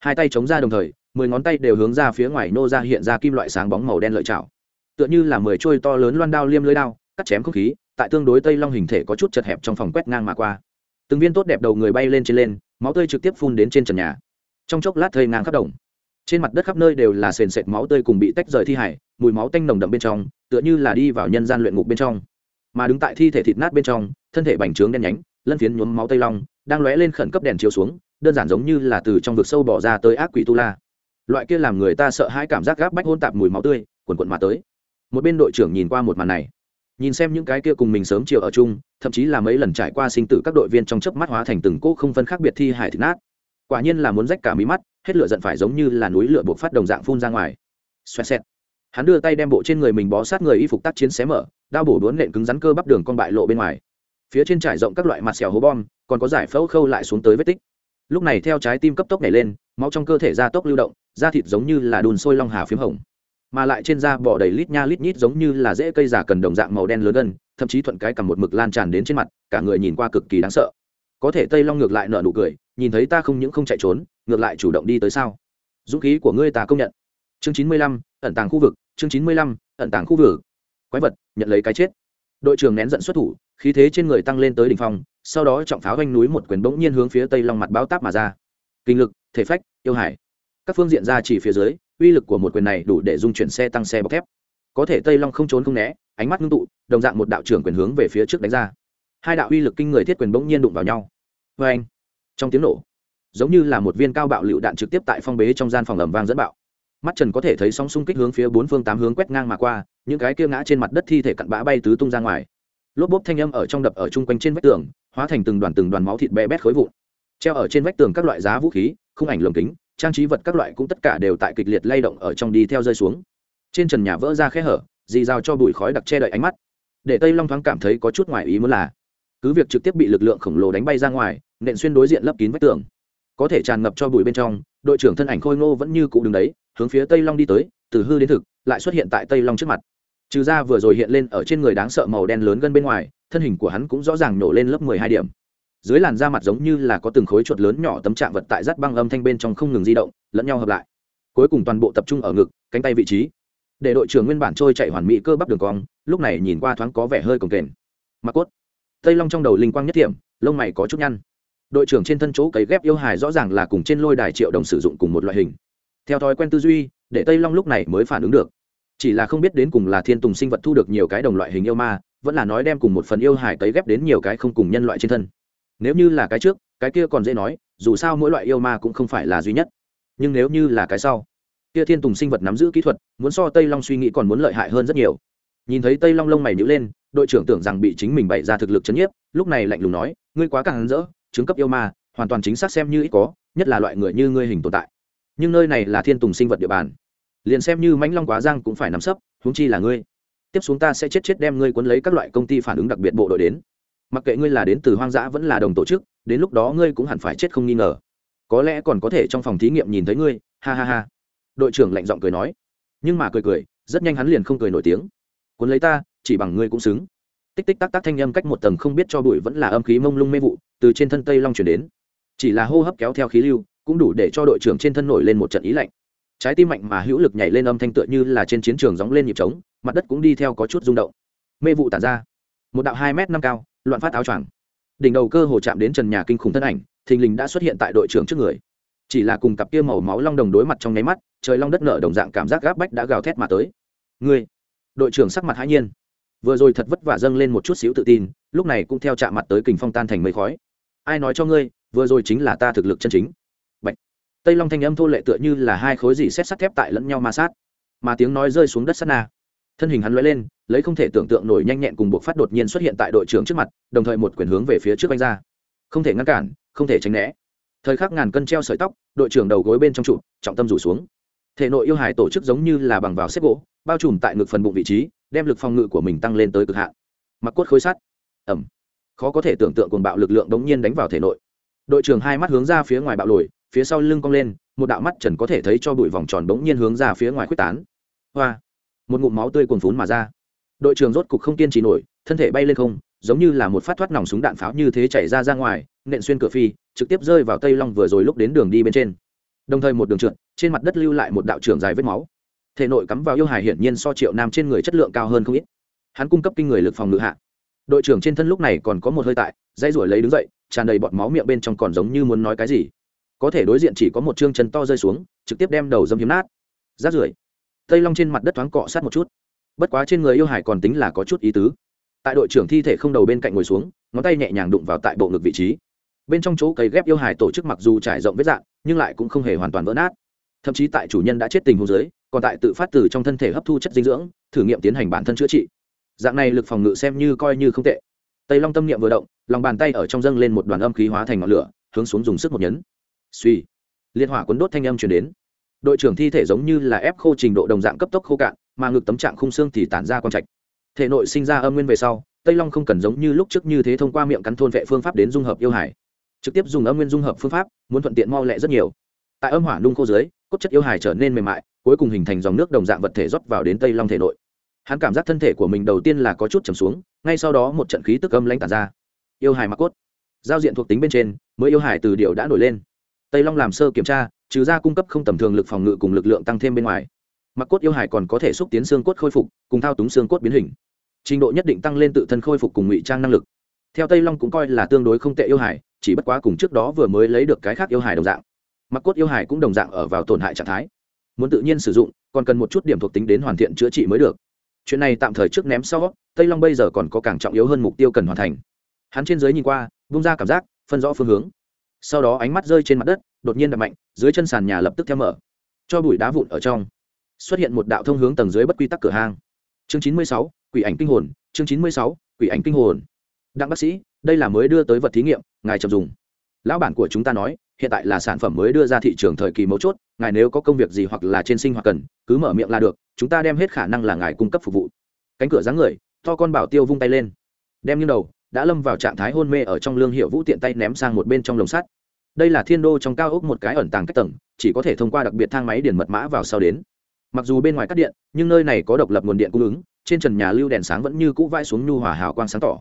Hai tay chống ra đồng thời, mười ngón tay đều hướng ra phía ngoài nô ra hiện ra kim loại sáng bóng màu đen lợi chảo. Tựa như là mười trôi to lớn loan đao liêm lưới đao, cắt chém không khí, tại tương đối tây long hình thể có chút chật hẹp trong phòng quét ngang mà qua. Từng viên tốt đẹp đầu người bay lên trên lên, máu tươi trực tiếp phun đến trên trần nhà. Trong chốc lát thây ngang khắp đồng trên mặt đất khắp nơi đều là sền sệt máu tươi cùng bị tách rời thi hải mùi máu tanh nồng đậm bên trong, tựa như là đi vào nhân gian luyện ngục bên trong. Mà đứng tại thi thể thịt nát bên trong, thân thể bành trướng đen nhánh, lân phiến nhuốm máu tây long, đang lóe lên khẩn cấp đèn chiếu xuống, đơn giản giống như là từ trong vực sâu bỏ ra tới ác quỷ tu la. Loại kia làm người ta sợ hãi cảm giác gáp bách hôn tạp mùi máu tươi quần quần mà tới. Một bên đội trưởng nhìn qua một màn này, nhìn xem những cái kia cùng mình sớm chiều ở chung, thậm chí là mấy lần trải qua sinh tử các đội viên trong chớp mắt hóa thành từng cỗ không phân khác biệt thi hải thịt nát quả nhiên là muốn rách cả mí mắt, hết lửa giận phải giống như là núi lửa buộc phát đồng dạng phun ra ngoài. Xoẹt xẹt. Hắn đưa tay đem bộ trên người mình bó sát người y phục tác chiến xé mở, đao bổ đốn nện cứng rắn cơ bắp đường con bại lộ bên ngoài. Phía trên trải rộng các loại mặt xẻo hố bom, còn có giải phẫu khâu lại xuống tới vết tích. Lúc này theo trái tim cấp tốc nhảy lên, máu trong cơ thể da tốc lưu động, da thịt giống như là đùn sôi long hà p h í m hồng. Mà lại trên da bỏ đầy lít nha lít nhít giống như là dễ cây giả cần đồng dạng màu đen lớn gân thậm chí thuận cái cầm một mực lan tràn đến trên mặt, cả người nhìn qua cực kỳ đáng sợ. Có thể tây long ngược lại nở nụ cười nhìn thấy ta không những không chạy trốn, ngược lại chủ động đi tới sao? Dũng khí của ngươi ta công nhận. Chương chín mươi lăm, ẩn tàng khu vực, chương chín mươi lăm, ẩn tàng khu vực. Quái vật, nhận lấy cái chết. Đội trưởng nén giận xuất thủ, khí thế trên người tăng lên tới đỉnh phong, sau đó trọng pháo vanh núi một quyền bỗng nhiên hướng phía tây long mặt báo táp mà ra. Kinh lực, thể phách, yêu hải. Các phương diện ra chỉ phía dưới, uy lực của một quyền này đủ để dung chuyển xe tăng xe bọc thép. Có thể tây long không trốn không né, ánh mắt ngưng tụ, đồng dạng một đạo trưởng quyền hướng về phía trước đánh ra. Hai đạo uy lực kinh người thiết quyền bỗng nhiên đụng vào nhau. Vê anh trong tiếng nổ, giống như là một viên cao bạo lựu đạn trực tiếp tại phong bế trong gian phòng ẩm vang dẫn bạo. Mắt trần có thể thấy sóng xung kích hướng phía bốn phương tám hướng quét ngang mà qua, những cái kia ngã trên mặt đất thi thể cặn bã bay tứ tung ra ngoài. Lốp bốp thanh âm ở trong đập ở chung quanh trên vách tường, hóa thành từng đoàn từng đoàn máu thịt bé bét khối vụn. Treo ở trên vách tường các loại giá vũ khí, khung ảnh lồng kính, trang trí vật các loại cũng tất cả đều tại kịch liệt lay động ở trong đi theo rơi xuống. Trên trần nhà vỡ ra khe hở, dì rào cho bụi khói đặc che đậy ánh mắt. Để tây long thoáng cảm thấy có chút ngoài ý muốn là cứ việc trực tiếp bị lực lượng khổng lồ đánh bay ra ngoài, nện xuyên đối diện lấp kín vách tường. Có thể tràn ngập cho bụi bên trong, đội trưởng thân ảnh khôi ngô vẫn như cụ đứng đấy, hướng phía tây long đi tới, từ hư đến thực, lại xuất hiện tại tây long trước mặt. Trừ ra vừa rồi hiện lên ở trên người đáng sợ màu đen lớn gần bên ngoài, thân hình của hắn cũng rõ ràng nổ lên lớp mười hai điểm. Dưới làn da mặt giống như là có từng khối chuột lớn nhỏ tấm trạng vật tại rắt băng âm thanh bên trong không ngừng di động, lẫn nhau hợp lại. Cuối cùng toàn bộ tập trung ở ngực, cánh tay vị trí. Để đội trưởng nguyên bản trôi chạy hoàn mỹ cơ bắp đường cong, lúc này nhìn qua thoáng có vẻ hơi cồng kềnh. Mặc cốt tây long trong đầu linh quang nhất điểm lông mày có chút nhăn. Đội trưởng trên thân chỗ cấy ghép yêu hài rõ ràng là cùng trên lôi đài triệu đồng sử dụng cùng một loại hình. Theo thói quen tư duy, để tây long lúc này mới phản ứng được. Chỉ là không biết đến cùng là thiên tùng sinh vật thu được nhiều cái đồng loại hình yêu ma, vẫn là nói đem cùng một phần yêu hài cấy ghép đến nhiều cái không cùng nhân loại trên thân. Nếu như là cái trước, cái kia còn dễ nói, dù sao mỗi loại yêu ma cũng không phải là duy nhất. Nhưng nếu như là cái sau, kia thiên tùng sinh vật nắm giữ kỹ thuật, muốn so tây long suy nghĩ còn muốn lợi hại hơn rất nhiều nhìn thấy tây long lông mày nhữ lên, đội trưởng tưởng rằng bị chính mình bày ra thực lực chấn nhiếp, lúc này lạnh lùng nói, ngươi quá càng rỡ, chứng cấp yêu ma, hoàn toàn chính xác xem như ít có, nhất là loại người như ngươi hình tồn tại. Nhưng nơi này là thiên tùng sinh vật địa bàn. Liền xem như mãnh long quá giang cũng phải nắm sấp, huống chi là ngươi. Tiếp xuống ta sẽ chết chết đem ngươi cuốn lấy các loại công ty phản ứng đặc biệt bộ đội đến. Mặc kệ ngươi là đến từ hoang dã vẫn là đồng tổ chức, đến lúc đó ngươi cũng hẳn phải chết không nghi ngờ. Có lẽ còn có thể trong phòng thí nghiệm nhìn thấy ngươi, ha ha ha. Đội trưởng lạnh giọng cười nói. Nhưng mà cười cười, rất nhanh hắn liền không cười nổi tiếng cuốn lấy ta, chỉ bằng ngươi cũng xứng. Tích tích tắc tắc thanh âm cách một tầng không biết cho bụi vẫn là âm khí mông lung mê vụ, từ trên thân tây long chuyển đến. Chỉ là hô hấp kéo theo khí lưu, cũng đủ để cho đội trưởng trên thân nổi lên một trận ý lạnh. Trái tim mạnh mà hữu lực nhảy lên âm thanh tựa như là trên chiến trường gióng lên nhịp trống, mặt đất cũng đi theo có chút rung động. Mê vụ tản ra. Một đạo hai m năm cao, loạn phát áo choàng. Đỉnh đầu cơ hồ chạm đến trần nhà kinh khủng thân ảnh, thình lình đã xuất hiện tại đội trưởng trước người. Chỉ là cùng cặp kia màu máu long đồng đối mặt trong nháy mắt, trời long đất nở đồng dạng cảm giác gáp bách đã gào thét mà tới. Ngươi đội trưởng sắc mặt hãi nhiên. Vừa rồi thật vất vả dâng lên một chút xíu tự tin, lúc này cũng theo chạm mặt tới kình phong tan thành mây khói. Ai nói cho ngươi, vừa rồi chính là ta thực lực chân chính. Bạch. tây long thanh âm thô lệ tựa như là hai khối dì xét sắt thép tại lẫn nhau ma sát. Mà tiếng nói rơi xuống đất sắt na. Thân hình hắn lóe lên, lấy không thể tưởng tượng nổi nhanh nhẹn cùng buộc phát đột nhiên xuất hiện tại đội trưởng trước mặt, đồng thời một quyền hướng về phía trước anh ra. Không thể ngăn cản, không thể tránh né. Thời khắc ngàn cân treo sợi tóc, đội trưởng đầu gối bên trong trụ, trọng tâm rủ xuống thể nội yêu hải tổ chức giống như là bằng vào xếp gỗ, bao trùm tại ngực phần bụng vị trí, đem lực phòng ngự của mình tăng lên tới cực hạn. Mặc cốt khối sắt. Ẩm. Khó có thể tưởng tượng cồn bạo lực lượng đống nhiên đánh vào thể nội. Đội trưởng hai mắt hướng ra phía ngoài bạo lồi, phía sau lưng cong lên, một đạo mắt trần có thể thấy cho bụi vòng tròn đống nhiên hướng ra phía ngoài quyết tán. Hoa. Một ngụm máu tươi cuồn phún mà ra. Đội trưởng rốt cục không kiên trì nổi, thân thể bay lên không, giống như là một phát thoát nòng súng đạn pháo như thế chảy ra ra ngoài, nện xuyên cửa phi, trực tiếp rơi vào tây long vừa rồi lúc đến đường đi bên trên đồng thời một đường trượt, trên mặt đất lưu lại một đạo trưởng dài vết máu. Thể nội cắm vào yêu hài hiển nhiên so triệu nam trên người chất lượng cao hơn không ít. Hắn cung cấp kinh người lực phòng ngự hạ. Đội trưởng trên thân lúc này còn có một hơi tại dây ruổi lấy đứng dậy, tràn đầy bọt máu miệng bên trong còn giống như muốn nói cái gì. Có thể đối diện chỉ có một chương chân to rơi xuống, trực tiếp đem đầu dâm hiếm nát. Rát rưởi. Tây long trên mặt đất thoáng cọ sát một chút. Bất quá trên người yêu hải còn tính là có chút ý tứ. Tại đội trưởng thi thể không đầu bên cạnh ngồi xuống, ngón tay nhẹ nhàng đụng vào tại bộ ngực vị trí bên trong chỗ cấy ghép yêu hải tổ chức mặc dù trải rộng vết dạng, nhưng lại cũng không hề hoàn toàn vỡ nát. Thậm chí tại chủ nhân đã chết tình hồ dưới, còn tại tự phát từ trong thân thể hấp thu chất dinh dưỡng, thử nghiệm tiến hành bản thân chữa trị. Dạng này lực phòng ngự xem như coi như không tệ. Tây long tâm niệm vừa động, lòng bàn tay ở trong dâng lên một đoàn âm khí hóa thành ngọn lửa, hướng xuống dùng sức một nhấn. Suy liên hỏa cuốn đốt thanh âm chuyển đến. Đội trưởng thi thể giống như là ép khô trình độ đồng dạng cấp tốc khô cạn, mà ngực tấm trạng khung xương thì tản ra con trạch. Thể nội sinh ra âm nguyên về sau, tây long không cần giống như lúc trước như thế thông qua miệng cắn thôn vệ phương pháp đến dung hợp yêu hải trực tiếp dùng âm nguyên dung hợp phương pháp, muốn thuận tiện mau lẹ rất nhiều. Tại âm hỏa nung khô dưới, cốt chất yêu hải trở nên mềm mại, cuối cùng hình thành dòng nước đồng dạng vật thể rót vào đến tây long thể nội. Hắn cảm giác thân thể của mình đầu tiên là có chút trầm xuống, ngay sau đó một trận khí tức âm lãnh tàn ra. Yêu hải mặc cốt. Giao diện thuộc tính bên trên, mới yêu hải từ điều đã nổi lên. Tây long làm sơ kiểm tra, trừ ra cung cấp không tầm thường lực phòng ngự cùng lực lượng tăng thêm bên ngoài. Mặc cốt yêu hải còn có thể xúc tiến xương cốt khôi phục, cùng thao túng xương cốt biến hình. Trình độ nhất định tăng lên tự thân khôi phục cùng ngụy trang năng lực. Theo tây long cũng coi là tương đối không tệ yêu hải chỉ bất quá cùng trước đó vừa mới lấy được cái khác yêu hải đồng dạng. Mặc cốt yêu hải cũng đồng dạng ở vào tổn hại trạng thái. Muốn tự nhiên sử dụng, còn cần một chút điểm thuộc tính đến hoàn thiện chữa trị mới được. Chuyện này tạm thời trước ném sau, tây long bây giờ còn có càng trọng yếu hơn mục tiêu cần hoàn thành. Hắn trên dưới nhìn qua bung ra cảm giác, phân rõ phương hướng. Sau đó ánh mắt rơi trên mặt đất, đột nhiên đập mạnh, dưới chân sàn nhà lập tức theo mở. Cho bụi đá vụn ở trong. Xuất hiện một đạo thông hướng tầng dưới bất quy tắc cửa hang. Chương chín mươi sáu, quỷ ảnh kinh hồn, chương chín mươi sáu, quỷ ảnh kinh hồn đặng bác sĩ, đây là mới đưa tới vật thí nghiệm, ngài chậm dùng. Lão bản của chúng ta nói, hiện tại là sản phẩm mới đưa ra thị trường thời kỳ mấu chốt, ngài nếu có công việc gì hoặc là trên sinh hoạt cần, cứ mở miệng là được, chúng ta đem hết khả năng là ngài cung cấp phục vụ. Cánh cửa dáng người, to con bảo tiêu vung tay lên. Đem như đầu, đã lâm vào trạng thái hôn mê ở trong lương hiệu vũ tiện tay ném sang một bên trong lồng sắt. Đây là thiên đô trong cao ốc một cái ẩn tàng cách tầng, chỉ có thể thông qua đặc biệt thang máy điền mật mã vào sau đến. Mặc dù bên ngoài cắt điện, nhưng nơi này có độc lập nguồn điện cung ứng, trên trần nhà lưu đèn sáng vẫn như cũ vãi xuống nhu hòa hào quang sáng tỏ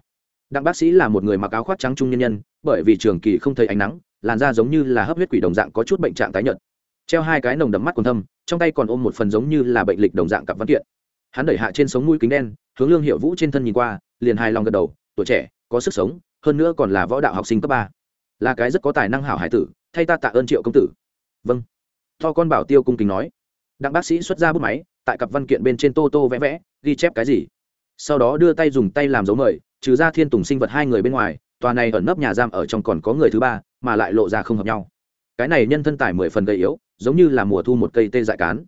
đặng bác sĩ là một người mặc áo khoác trắng trung nhân nhân, bởi vì trường kỳ không thấy ánh nắng, làn da giống như là hấp huyết quỷ đồng dạng có chút bệnh trạng tái nhợt. Treo hai cái nồng đậm mắt còn thâm, trong tay còn ôm một phần giống như là bệnh lịch đồng dạng cặp văn kiện. Hắn đẩy hạ trên sống mũi kính đen, hướng lương hiệu vũ trên thân nhìn qua, liền hài lòng gật đầu, tuổi trẻ, có sức sống, hơn nữa còn là võ đạo học sinh cấp ba. Là cái rất có tài năng hảo hải tử, thay ta tạ ơn triệu công tử. Vâng. To con bảo tiêu cung kính nói. Đặng bác sĩ xuất ra bút máy, tại cặp văn kiện bên trên tô tô vẽ vẽ, ghi chép cái gì? Sau đó đưa tay dùng tay làm dấu mời trừ ra thiên tùng sinh vật hai người bên ngoài, tòa này ẩn nấp nhà giam ở trong còn có người thứ ba, mà lại lộ ra không hợp nhau. Cái này nhân thân tải mười phần gầy yếu, giống như là mùa thu một cây tê dại cán.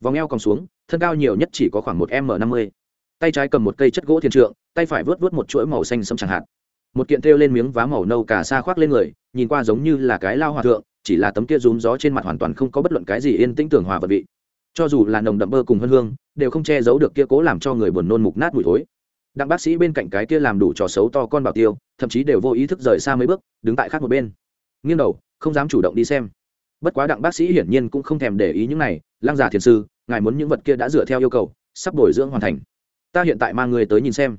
Vòng eo còn xuống, thân cao nhiều nhất chỉ có khoảng một m năm mươi. Tay trái cầm một cây chất gỗ thiên trượng, tay phải vớt vớt một chuỗi màu xanh sẫm chẳng hạn. Một kiện thêu lên miếng vá màu nâu cả xa khoác lên người, nhìn qua giống như là cái lao hòa thượng, chỉ là tấm kia rúm gió trên mặt hoàn toàn không có bất luận cái gì yên tĩnh tưởng hòa vật vị. Cho dù là nồng đậm bơ cùng hân hương, đều không che giấu được kia cố làm cho người buồn nôn mục nát mùi thối đặng bác sĩ bên cạnh cái kia làm đủ trò xấu to con bảo tiêu, thậm chí đều vô ý thức rời xa mấy bước, đứng tại khác một bên. Nghiêng đầu, không dám chủ động đi xem. Bất quá đặng bác sĩ hiển nhiên cũng không thèm để ý những này, lăng giả thiền sư, ngài muốn những vật kia đã dựa theo yêu cầu, sắp bồi dưỡng hoàn thành. Ta hiện tại mang người tới nhìn xem.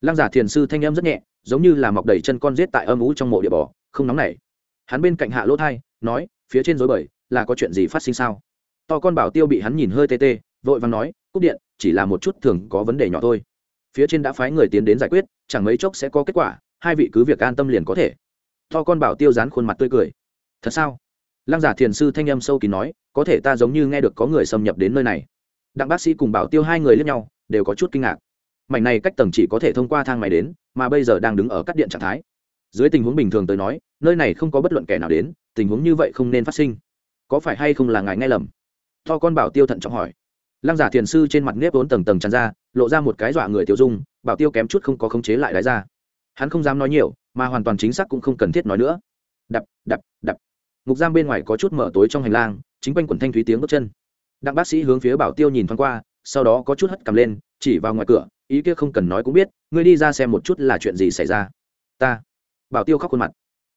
Lăng giả thiền sư thanh em rất nhẹ, giống như là mọc đầy chân con giết tại âm ú trong mộ địa bò, không nóng nảy. Hắn bên cạnh hạ lỗ thai, nói, phía trên dối bời, là có chuyện gì phát sinh sao? To con bảo tiêu bị hắn nhìn hơi tê tê, vội vàng nói, cúp điện, chỉ là một chút thường có vấn đề nhỏ thôi phía trên đã phái người tiến đến giải quyết, chẳng mấy chốc sẽ có kết quả, hai vị cứ việc an tâm liền có thể. To con bảo tiêu dán khuôn mặt tươi cười. Thật sao? Lăng giả thiền sư thanh âm sâu kín nói, có thể ta giống như nghe được có người xâm nhập đến nơi này. Đặng bác sĩ cùng bảo tiêu hai người lẫn nhau, đều có chút kinh ngạc. Mảnh này cách tầng chỉ có thể thông qua thang máy đến, mà bây giờ đang đứng ở cắt điện trạng thái. Dưới tình huống bình thường tới nói, nơi này không có bất luận kẻ nào đến, tình huống như vậy không nên phát sinh. Có phải hay không là ngài nghe lầm? To con bảo tiêu thận trọng hỏi lăng giả thiền sư trên mặt nếp vốn tầng tầng tràn ra, lộ ra một cái dọa người tiêu dung, bảo tiêu kém chút không có khống chế lại đáy ra. Hắn không dám nói nhiều, mà hoàn toàn chính xác cũng không cần thiết nói nữa. Đập đập đập. Ngục giam bên ngoài có chút mở tối trong hành lang, chính quanh quần thanh thúy tiếng bước chân. Đặng bác sĩ hướng phía bảo tiêu nhìn thoáng qua, sau đó có chút hất cầm lên, chỉ vào ngoài cửa, ý kia không cần nói cũng biết, ngươi đi ra xem một chút là chuyện gì xảy ra. Ta. Bảo tiêu khóc khuôn mặt.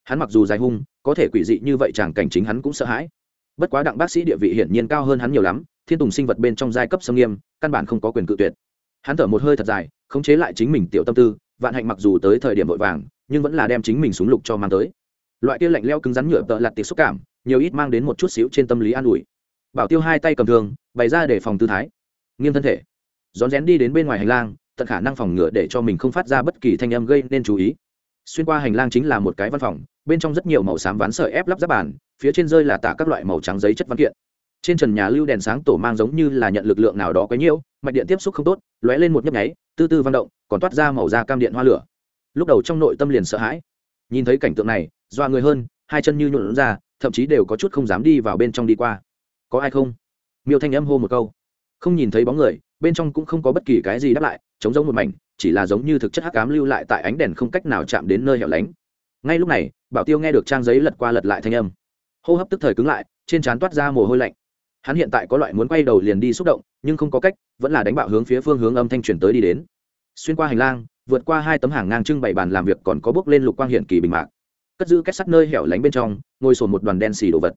Hắn mặc dù dài hung, có thể quỷ dị như vậy chẳng cảnh chính hắn cũng sợ hãi. Bất quá đặng bác sĩ địa vị hiển nhiên cao hơn hắn nhiều lắm thiên tùng sinh vật bên trong giai cấp xâm nghiêm, căn bản không có quyền cự tuyệt. Hắn thở một hơi thật dài, khống chế lại chính mình tiểu tâm tư, vạn hạnh mặc dù tới thời điểm vội vàng, nhưng vẫn là đem chính mình súng lục cho mang tới. Loại kia lạnh leo cứng rắn nhựa tợ lặt tiệc xúc cảm, nhiều ít mang đến một chút xíu trên tâm lý an ủi. Bảo tiêu hai tay cầm thường bày ra để phòng tư thái. Nghiêm thân thể. Rón rén đi đến bên ngoài hành lang, tận khả năng phòng ngừa để cho mình không phát ra bất kỳ thanh âm gây nên chú ý. Xuyên qua hành lang chính là một cái văn phòng, bên trong rất nhiều màu xám ván sợi ép lắp ráp bàn, phía trên rơi là tả các loại màu trắng giấy chất văn kiện trên trần nhà lưu đèn sáng tổ mang giống như là nhận lực lượng nào đó quấy nhiễu, mạch điện tiếp xúc không tốt, lóe lên một nhấp nháy, tư tư vang động, còn toát ra màu da cam điện hoa lửa. Lúc đầu trong nội tâm liền sợ hãi. Nhìn thấy cảnh tượng này doa người hơn, hai chân như nhuộn ra, thậm chí đều có chút không dám đi vào bên trong đi qua. Có ai không? Miêu thanh âm hô một câu. Không nhìn thấy bóng người, bên trong cũng không có bất kỳ cái gì đáp lại chống giống một mảnh, chỉ là giống như thực chất hắc ám lưu lại tại ánh đèn không cách nào chạm đến nơi hẻo lánh. Ngay lúc này, bảo tiêu nghe được trang giấy lật qua lật lại thanh âm. Hô hấp tức thời cứng lại, trên trán toát ra mồ hôi lạnh hắn hiện tại có loại muốn quay đầu liền đi xúc động, nhưng không có cách, vẫn là đánh bạo hướng phía phương hướng âm thanh chuyển tới đi đến. Xuyên qua hành lang, vượt qua hai tấm hàng ngang trưng bày bàn làm việc còn có bước lên lục quang hiển kỳ bình mạc. Cất giữ kết sắt nơi hẻo lánh bên trong, ngồi sồn một đoàn đen xì đồ vật.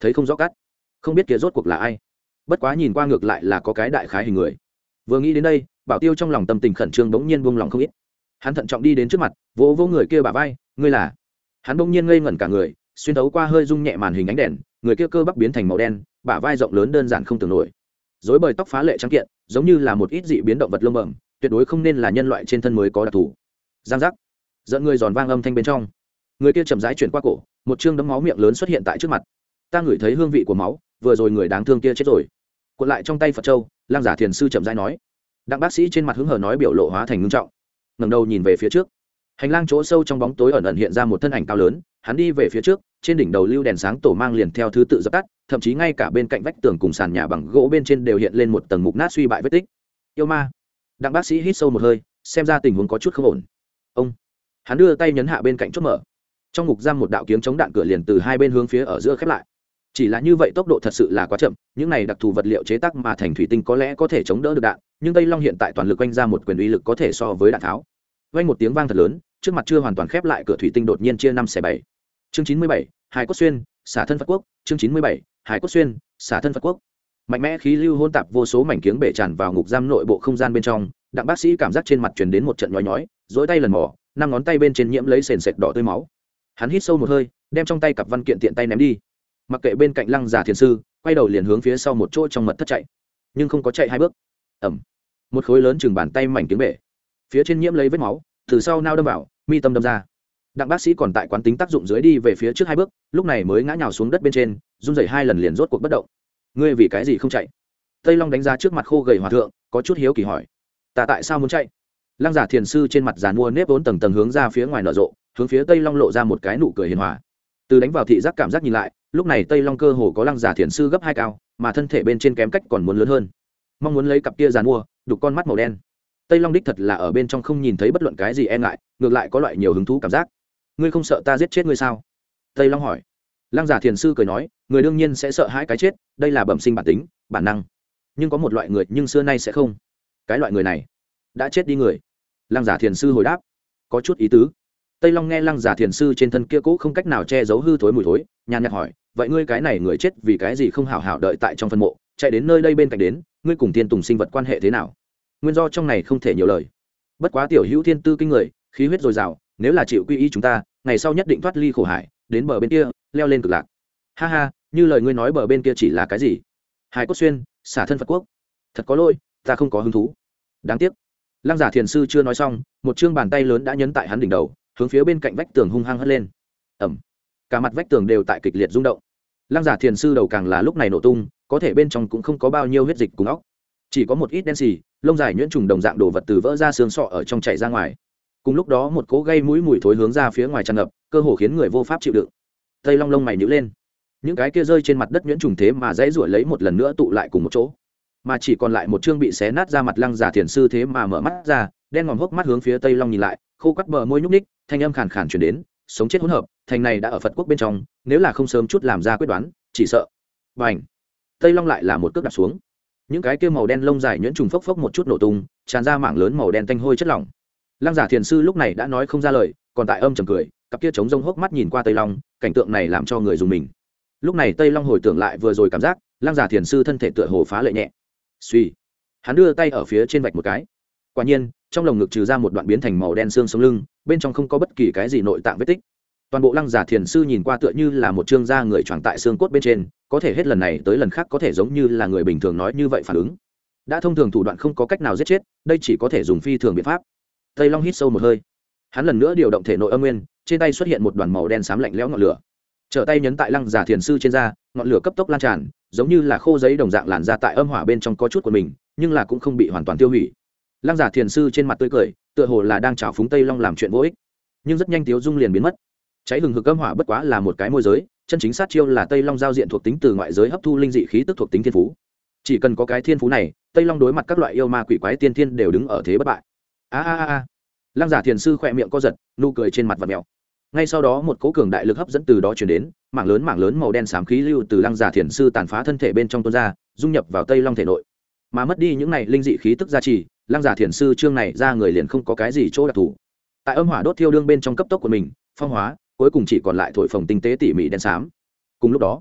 Thấy không rõ cắt không biết kia rốt cuộc là ai. Bất quá nhìn qua ngược lại là có cái đại khái hình người. Vừa nghĩ đến đây, bảo tiêu trong lòng tâm tình khẩn trương bỗng nhiên buông lòng không ít. Hắn thận trọng đi đến trước mặt, vỗ vỗ người kia bà vai, ngươi là? Hắn bỗng nhiên ngây ngẩn cả người, xuyên thấu qua hơi rung nhẹ màn hình ánh đèn, người kia cơ bắp biến thành màu đen bả vai rộng lớn đơn giản không tưởng nổi. Dối bời tóc phá lệ trắng kiện, giống như là một ít dị biến động vật lông bẩm, tuyệt đối không nên là nhân loại trên thân mới có đặc thù. Giang giác. Dẫn người giòn vang âm thanh bên trong. Người kia chậm rãi chuyển qua cổ, một chương đấm máu miệng lớn xuất hiện tại trước mặt. Ta ngửi thấy hương vị của máu, vừa rồi người đáng thương kia chết rồi. Cuộn lại trong tay phật châu, lang giả thiền sư chậm rãi nói. Đặng bác sĩ trên mặt hứng hờ nói biểu lộ hóa thành ngưng trọng. Ngẩng đầu nhìn về phía trước. Hành lang chỗ sâu trong bóng tối ẩn ẩn hiện ra một thân ảnh cao lớn hắn đi về phía trước, trên đỉnh đầu lưu đèn sáng tổ mang liền theo thứ tự dập tắt, thậm chí ngay cả bên cạnh vách tường cùng sàn nhà bằng gỗ bên trên đều hiện lên một tầng mục nát suy bại vết tích. Yêu ma. Đặng bác sĩ hít sâu một hơi, xem ra tình huống có chút không ổn. Ông. Hắn đưa tay nhấn hạ bên cạnh chốt mở. Trong ngục giam một đạo kiếm chống đạn cửa liền từ hai bên hướng phía ở giữa khép lại. Chỉ là như vậy tốc độ thật sự là quá chậm, những này đặc thù vật liệu chế tác mà thành thủy tinh có lẽ có thể chống đỡ được đạn, nhưng tây long hiện tại toàn lực quanh ra một quyền uy lực có thể so với đạn tháo. Vang một tiếng vang thật lớn, trước mặt chưa hoàn toàn khép lại cửa thủy tinh đột nhiên chia năm xẻ bảy chương chín mươi bảy, hải cốt xuyên, xả thân phật quốc. Chương chín mươi bảy, hải cốt xuyên, xả thân phật quốc. Mạnh mẽ khí lưu hôn tạp vô số mảnh kiếng bể tràn vào ngục giam nội bộ không gian bên trong. Đặng bác sĩ cảm giác trên mặt truyền đến một trận nhói nhói dỗi tay lần mỏ năm ngón tay bên trên nhiễm lấy sền sệt đỏ tươi máu. Hắn hít sâu một hơi, đem trong tay cặp văn kiện tiện tay ném đi. Mặc kệ bên cạnh lăng giả thiền sư, quay đầu liền hướng phía sau một chỗ trong mật thất chạy. Nhưng không có chạy hai bước. Ẩm một khối lớn chừng bàn tay mảnh tiếng bể. Phía trên nhiễm lấy vết máu, từ sau nao đâm vào, mi tâm đâm ra đặng bác sĩ còn tại quán tính tác dụng dưới đi về phía trước hai bước, lúc này mới ngã nhào xuống đất bên trên, run rẩy hai lần liền rốt cuộc bất động. Ngươi vì cái gì không chạy? Tây long đánh ra trước mặt khô gầy hòa thượng, có chút hiếu kỳ hỏi. Ta tại sao muốn chạy? Lăng giả thiền sư trên mặt giàn mua nếp vốn tầng tầng hướng ra phía ngoài nở rộ, hướng phía tây long lộ ra một cái nụ cười hiền hòa. Từ đánh vào thị giác cảm giác nhìn lại, lúc này tây long cơ hồ có lăng giả thiền sư gấp hai cao, mà thân thể bên trên kém cách còn muốn lớn hơn. Mong muốn lấy cặp kia giàn mua, đục con mắt màu đen. Tây long đích thật là ở bên trong không nhìn thấy bất luận cái gì e ngại, ngược lại có loại nhiều hứng thú cảm giác ngươi không sợ ta giết chết ngươi sao? Tây long hỏi. Lăng giả thiền sư cười nói, người đương nhiên sẽ sợ hãi cái chết, đây là bẩm sinh bản tính, bản năng. Nhưng có một loại người nhưng xưa nay sẽ không. Cái loại người này, đã chết đi người. Lăng giả thiền sư hồi đáp. Có chút ý tứ. Tây long nghe lăng giả thiền sư trên thân kia cũ không cách nào che giấu hư thối mùi thối, nhàn nhạt hỏi, vậy ngươi cái này người chết vì cái gì không hảo hảo đợi tại trong phân mộ, chạy đến nơi đây bên cạnh đến, ngươi cùng Thiên tùng sinh vật quan hệ thế nào? Nguyên do trong này không thể nhiều lời. Bất quá tiểu hữu thiên tư kinh người, khí huyết dồi dào nếu là chịu quy y chúng ta, ngày sau nhất định thoát ly khổ hải, đến bờ bên kia, leo lên cực lạc. Ha ha, như lời ngươi nói bờ bên kia chỉ là cái gì? Hải cốt xuyên, xả thân phật quốc. Thật có lỗi, ta không có hứng thú. Đáng tiếc. Lăng giả thiền sư chưa nói xong, một chương bàn tay lớn đã nhấn tại hắn đỉnh đầu, hướng phía bên cạnh vách tường hung hăng hất lên. Ẩm cả mặt vách tường đều tại kịch liệt rung động. Lăng giả thiền sư đầu càng là lúc này nổ tung, có thể bên trong cũng không có bao nhiêu huyết dịch cùng óc. Chỉ có một ít đen xì, lông dài nhuyễn trùng đồng dạng đồ vật từ vỡ ra xương sọ ở trong chảy ra ngoài cùng lúc đó một cỗ gây mũi mùi thối hướng ra phía ngoài tràn ngập, cơ hồ khiến người vô pháp chịu đựng. Tây long lông mày nhữ lên. Những cái kia rơi trên mặt đất nhuyễn trùng thế mà dãy ruổi lấy một lần nữa tụ lại cùng một chỗ. Mà chỉ còn lại một chương bị xé nát ra mặt lăng giả thiền sư thế mà mở mắt ra, đen ngòm hốc mắt hướng phía tây long nhìn lại, khô cắt bờ môi nhúc ních thanh âm khàn khàn chuyển đến, sống chết hỗn hợp, thành này đã ở phật quốc bên trong, nếu là không sớm chút làm ra quyết đoán, chỉ sợ. Và ảnh tây long lại là một cước đặt xuống. Những cái kia màu đen lông dài nhuyễn trùng phốc phốc một chút nổ tung, tràn ra mảng lớn màu đen tanh hôi chất lỏng lăng giả thiền sư lúc này đã nói không ra lời, còn tại âm trầm cười, cặp kia trống rông hốc mắt nhìn qua tây long, cảnh tượng này làm cho người dùng mình. Lúc này tây long hồi tưởng lại vừa rồi cảm giác, lăng giả thiền sư thân thể tựa hồ phá lệ nhẹ. Suy, hắn đưa tay ở phía trên vạch một cái. Quả nhiên, trong lồng ngực trừ ra một đoạn biến thành màu đen xương sống lưng, bên trong không có bất kỳ cái gì nội tạng vết tích. Toàn bộ lăng giả thiền sư nhìn qua tựa như là một chương da người tròn tại xương cốt bên trên, có thể hết lần này tới lần khác có thể giống như là người bình thường nói như vậy phản ứng. Đã thông thường thủ đoạn không có cách nào giết chết, đây chỉ có thể dùng phi thường biện pháp tây long hít sâu một hơi. Hắn lần nữa điều động thể nội âm nguyên, trên tay xuất hiện một đoàn màu đen xám lạnh lẽo ngọn lửa. Trở tay nhấn tại lăng giả thiền sư trên da, ngọn lửa cấp tốc lan tràn, giống như là khô giấy đồng dạng làn ra tại âm hỏa bên trong có chút của mình, nhưng là cũng không bị hoàn toàn tiêu hủy. Lăng giả thiền sư trên mặt tươi cười, tựa hồ là đang trào phúng tây long làm chuyện vô ích. Nhưng rất nhanh tiếu dung liền biến mất. Cháy hừng hực âm hỏa bất quá là một cái môi giới, chân chính sát chiêu là tây long giao diện thuộc tính từ ngoại giới hấp thu linh dị khí tức thuộc tính thiên phú. Chỉ cần có cái thiên phú này, tây long đối mặt các loại yêu ma quỷ quái tiên thiên đều đứng ở thế bất bại a a a lăng giả thiền sư khỏe miệng co giật, nụ cười trên mặt và mèo ngay sau đó một cố cường đại lực hấp dẫn từ đó chuyển đến, mảng lớn mảng lớn màu đen xám khí lưu từ lăng giả thiền sư tàn phá thân thể bên trong tuôn ra, dung nhập vào tây long thể nội. Mà mất đi những này linh dị khí tức gia trì, lăng giả thiền sư chương này ra người liền không có cái gì chỗ đặc thù. Tại âm hỏa đốt thiêu đương bên trong cấp tốc của mình, phong hóa, cuối cùng chỉ còn lại thổi phồng tinh tế tỉ mỉ đen xám cùng lúc đó,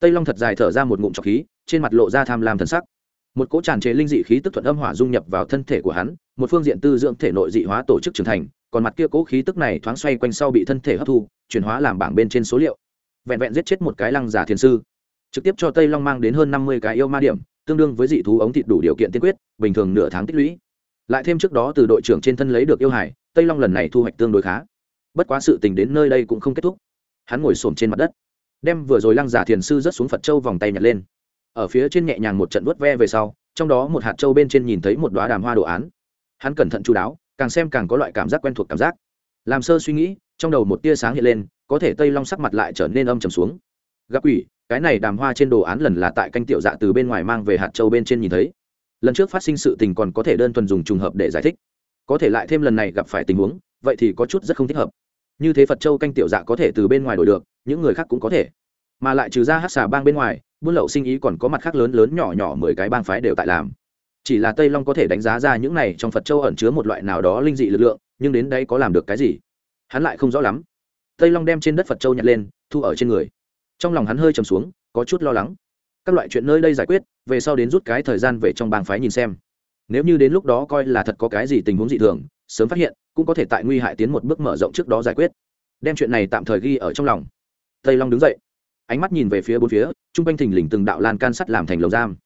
tây long thật dài thở ra một ngụm trọc khí, trên mặt lộ ra tham lam thần sắc một cỗ tràn chế linh dị khí tức thuận âm hỏa dung nhập vào thân thể của hắn, một phương diện tư dưỡng thể nội dị hóa tổ chức trưởng thành, còn mặt kia cỗ khí tức này thoáng xoay quanh sau bị thân thể hấp thu, chuyển hóa làm bảng bên trên số liệu. Vẹn vẹn giết chết một cái lăng giả thiền sư, trực tiếp cho tây long mang đến hơn năm mươi cái yêu ma điểm, tương đương với dị thú ống thịt đủ điều kiện tiên quyết, bình thường nửa tháng tích lũy. Lại thêm trước đó từ đội trưởng trên thân lấy được yêu hải, tây long lần này thu hoạch tương đối khá. Bất quá sự tình đến nơi đây cũng không kết thúc. Hắn ngồi xổm trên mặt đất, đem vừa rồi lăng giả thiền sư rớt xuống phật châu vòng tay nhặt lên ở phía trên nhẹ nhàng một trận vuốt ve về sau, trong đó một hạt châu bên trên nhìn thấy một đoá đàm hoa đồ án. Hắn cẩn thận chú đáo, càng xem càng có loại cảm giác quen thuộc cảm giác. Làm sơ suy nghĩ, trong đầu một tia sáng hiện lên, có thể tây long sắc mặt lại trở nên âm trầm xuống. Gặp quỷ, cái này đàm hoa trên đồ án lần là tại canh tiểu dạ từ bên ngoài mang về hạt châu bên trên nhìn thấy. Lần trước phát sinh sự tình còn có thể đơn thuần dùng trùng hợp để giải thích. Có thể lại thêm lần này gặp phải tình huống, vậy thì có chút rất không thích hợp. Như thế phật châu canh tiểu dạ có thể từ bên ngoài đổi được, những người khác cũng có thể. Mà lại trừ ra hát xà bang bên ngoài buôn lậu sinh ý còn có mặt khác lớn lớn nhỏ nhỏ mười cái bang phái đều tại làm. Chỉ là tây long có thể đánh giá ra những này trong phật châu ẩn chứa một loại nào đó linh dị lực lượng, nhưng đến đây có làm được cái gì? Hắn lại không rõ lắm. Tây long đem trên đất phật châu nhặt lên, thu ở trên người. Trong lòng hắn hơi trầm xuống, có chút lo lắng. Các loại chuyện nơi đây giải quyết, về sau đến rút cái thời gian về trong bang phái nhìn xem. Nếu như đến lúc đó coi là thật có cái gì tình huống dị thường, sớm phát hiện, cũng có thể tại nguy hại tiến một bước mở rộng trước đó giải quyết. Đem chuyện này tạm thời ghi ở trong lòng. Tây long đứng dậy ánh mắt nhìn về phía bốn phía trung quanh thình lình từng đạo lan can sắt làm thành lồng giam.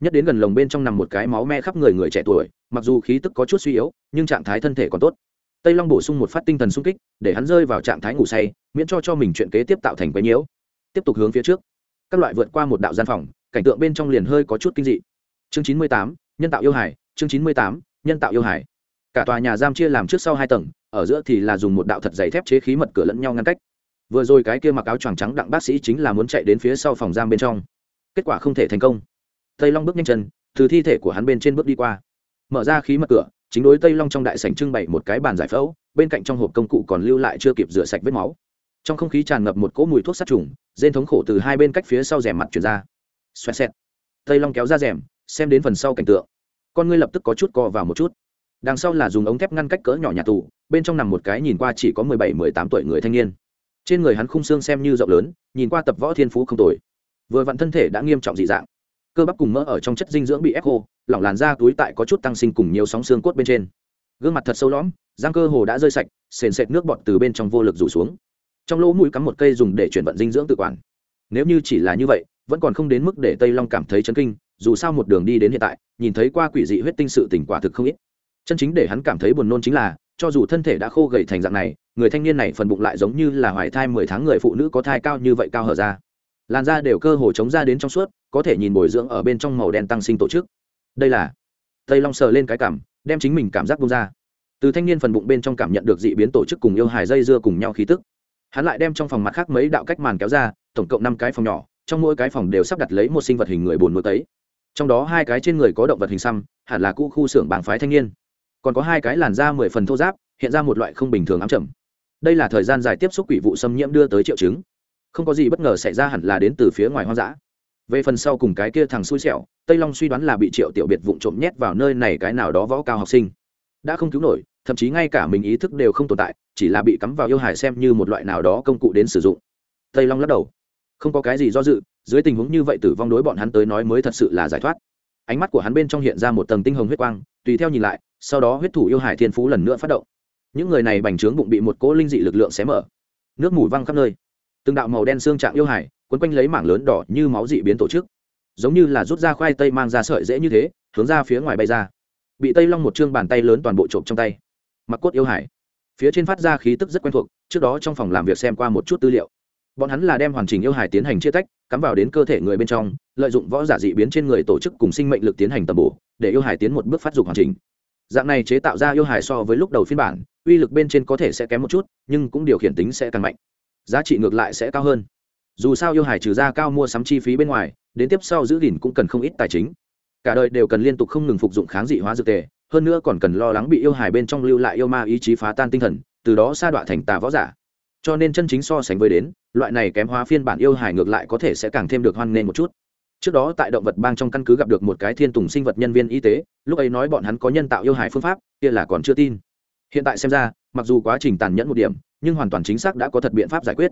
Nhất đến gần lồng bên trong nằm một cái máu me khắp người người trẻ tuổi, mặc dù khí tức có chút suy yếu, nhưng trạng thái thân thể còn tốt. Tây long bổ sung một phát tinh thần sung kích, để hắn rơi vào trạng thái ngủ say, miễn cho cho mình chuyện kế tiếp tạo thành quấy nhiễu. Tiếp tục hướng phía trước. Các loại vượt qua một đạo gian phòng, cảnh tượng bên trong liền hơi có chút kinh dị. Chương chín mươi tám, nhân tạo yêu hải chương chín mươi tám, nhân tạo yêu hải cả tòa nhà giam chia làm trước sau hai tầng, ở giữa thì là dùng một đạo thật dày thép chế khí mật cửa lẫn nhau ngăn cách vừa rồi cái kia mặc áo choàng trắng đặng bác sĩ chính là muốn chạy đến phía sau phòng giam bên trong. Kết quả không thể thành công. Tây long bước nhanh chân, từ thi thể của hắn bên trên bước đi qua. Mở ra khí mật cửa, chính đối tây long trong đại sảnh trưng bày một cái bàn giải phẫu, bên cạnh trong hộp công cụ còn lưu lại chưa kịp rửa sạch vết máu. Trong không khí tràn ngập một cỗ mùi thuốc sát trùng, rên thống khổ từ hai bên cách phía sau rèm mặt chuyển ra. Xoẹt xẹt. Tây long kéo ra rèm, xem đến phần sau cảnh tượng. Con ngươi lập tức có chút co vào một chút. Đằng sau là dùng ống thép ngăn cách cỡ nhỏ nhà tù, bên trong nằm một cái nhìn qua chỉ có mười bảy, mười tám tuổi người thanh niên trên người hắn khung xương xem như rộng lớn, nhìn qua tập võ thiên phú không tồi. Vừa vặn thân thể đã nghiêm trọng dị dạng. Cơ bắp cùng mỡ ở trong chất dinh dưỡng bị ép khô, lỏng làn da túi tại có chút tăng sinh cùng nhiều sóng xương cốt bên trên. Gương mặt thật sâu lõm, răng cơ hồ đã rơi sạch, sền sệt nước bọt từ bên trong vô lực rủ xuống. Trong lỗ mũi cắm một cây dùng để chuyển vận dinh dưỡng tự quản. Nếu như chỉ là như vậy, vẫn còn không đến mức để tây long cảm thấy chấn kinh, dù sao một đường đi đến hiện tại, nhìn thấy qua quỷ dị huyết tinh sự tỉnh quả thực không ít. Chân chính để hắn cảm thấy buồn nôn chính là cho dù thân thể đã khô gầy thành dạng này, người thanh niên này phần bụng lại giống như là hoài thai mười tháng người phụ nữ có thai cao như vậy cao hở ra. Làn da đều cơ hồ chống ra đến trong suốt, có thể nhìn bồi dưỡng ở bên trong màu đen tăng sinh tổ chức. Đây là, tây long sờ lên cái cảm, đem chính mình cảm giác bung ra. Từ thanh niên phần bụng bên trong cảm nhận được dị biến tổ chức cùng yêu hài dây dưa cùng nhau khí tức. Hắn lại đem trong phòng mặt khác mấy đạo cách màn kéo ra, tổng cộng năm cái phòng nhỏ, trong mỗi cái phòng đều sắp đặt lấy một sinh vật hình người buồn nuôi tấy. Trong đó hai cái trên người có động vật hình xăm, hẳn là cũ khu xưởng bảng phái thanh niên còn có hai cái làn da mười phần thô giáp, hiện ra một loại không bình thường ám trầm. Đây là thời gian dài tiếp xúc quỷ vụ xâm nhiễm đưa tới triệu chứng. Không có gì bất ngờ xảy ra hẳn là đến từ phía ngoài hoang dã. Về phần sau cùng cái kia thằng xui xẻo, tây long suy đoán là bị triệu tiểu biệt vụng trộm nhét vào nơi này cái nào đó võ cao học sinh. Đã không cứu nổi, thậm chí ngay cả mình ý thức đều không tồn tại, chỉ là bị cắm vào yêu hải xem như một loại nào đó công cụ đến sử dụng. Tây long lắc đầu. Không có cái gì do dự, dưới tình huống như vậy tử vong đối bọn hắn tới nói mới thật sự là giải thoát ánh mắt của hắn bên trong hiện ra một tầng tinh hồng huyết quang, tùy theo nhìn lại, sau đó huyết thủ yêu hải thiên phú lần nữa phát động. Những người này bành trướng bụng bị một cỗ linh dị lực lượng xé mở. Nước mùi văng khắp nơi. Từng đạo màu đen xương trạng yêu hải, quấn quanh lấy mảng lớn đỏ như máu dị biến tổ chức. Giống như là rút ra khoai tây mang ra sợi dễ như thế, hướng ra phía ngoài bay ra. Bị tây long một chương bàn tay lớn toàn bộ trộm trong tay. Mặc cốt yêu hải. Phía trên phát ra khí tức rất quen thuộc, trước đó trong phòng làm việc xem qua một chút tư liệu bọn hắn là đem hoàn chỉnh yêu hải tiến hành chia tách, cắm vào đến cơ thể người bên trong, lợi dụng võ giả dị biến trên người tổ chức cùng sinh mệnh lực tiến hành tầm bổ, để yêu hải tiến một bước phát dục hoàn chỉnh. Dạng này chế tạo ra yêu hải so với lúc đầu phiên bản, uy lực bên trên có thể sẽ kém một chút, nhưng cũng điều khiển tính sẽ càng mạnh. Giá trị ngược lại sẽ cao hơn. Dù sao yêu hải trừ ra cao mua sắm chi phí bên ngoài, đến tiếp sau giữ gìn cũng cần không ít tài chính. Cả đời đều cần liên tục không ngừng phục dụng kháng dị hóa dược tề, hơn nữa còn cần lo lắng bị yêu hải bên trong lưu lại yêu ma ý chí phá tan tinh thần, từ đó sa đọa thành tà võ giả cho nên chân chính so sánh với đến, loại này kém hóa phiên bản yêu hải ngược lại có thể sẽ càng thêm được hoan nghênh một chút. Trước đó tại động vật bang trong căn cứ gặp được một cái thiên tùng sinh vật nhân viên y tế, lúc ấy nói bọn hắn có nhân tạo yêu hải phương pháp, kia là còn chưa tin. Hiện tại xem ra, mặc dù quá trình tàn nhẫn một điểm, nhưng hoàn toàn chính xác đã có thật biện pháp giải quyết.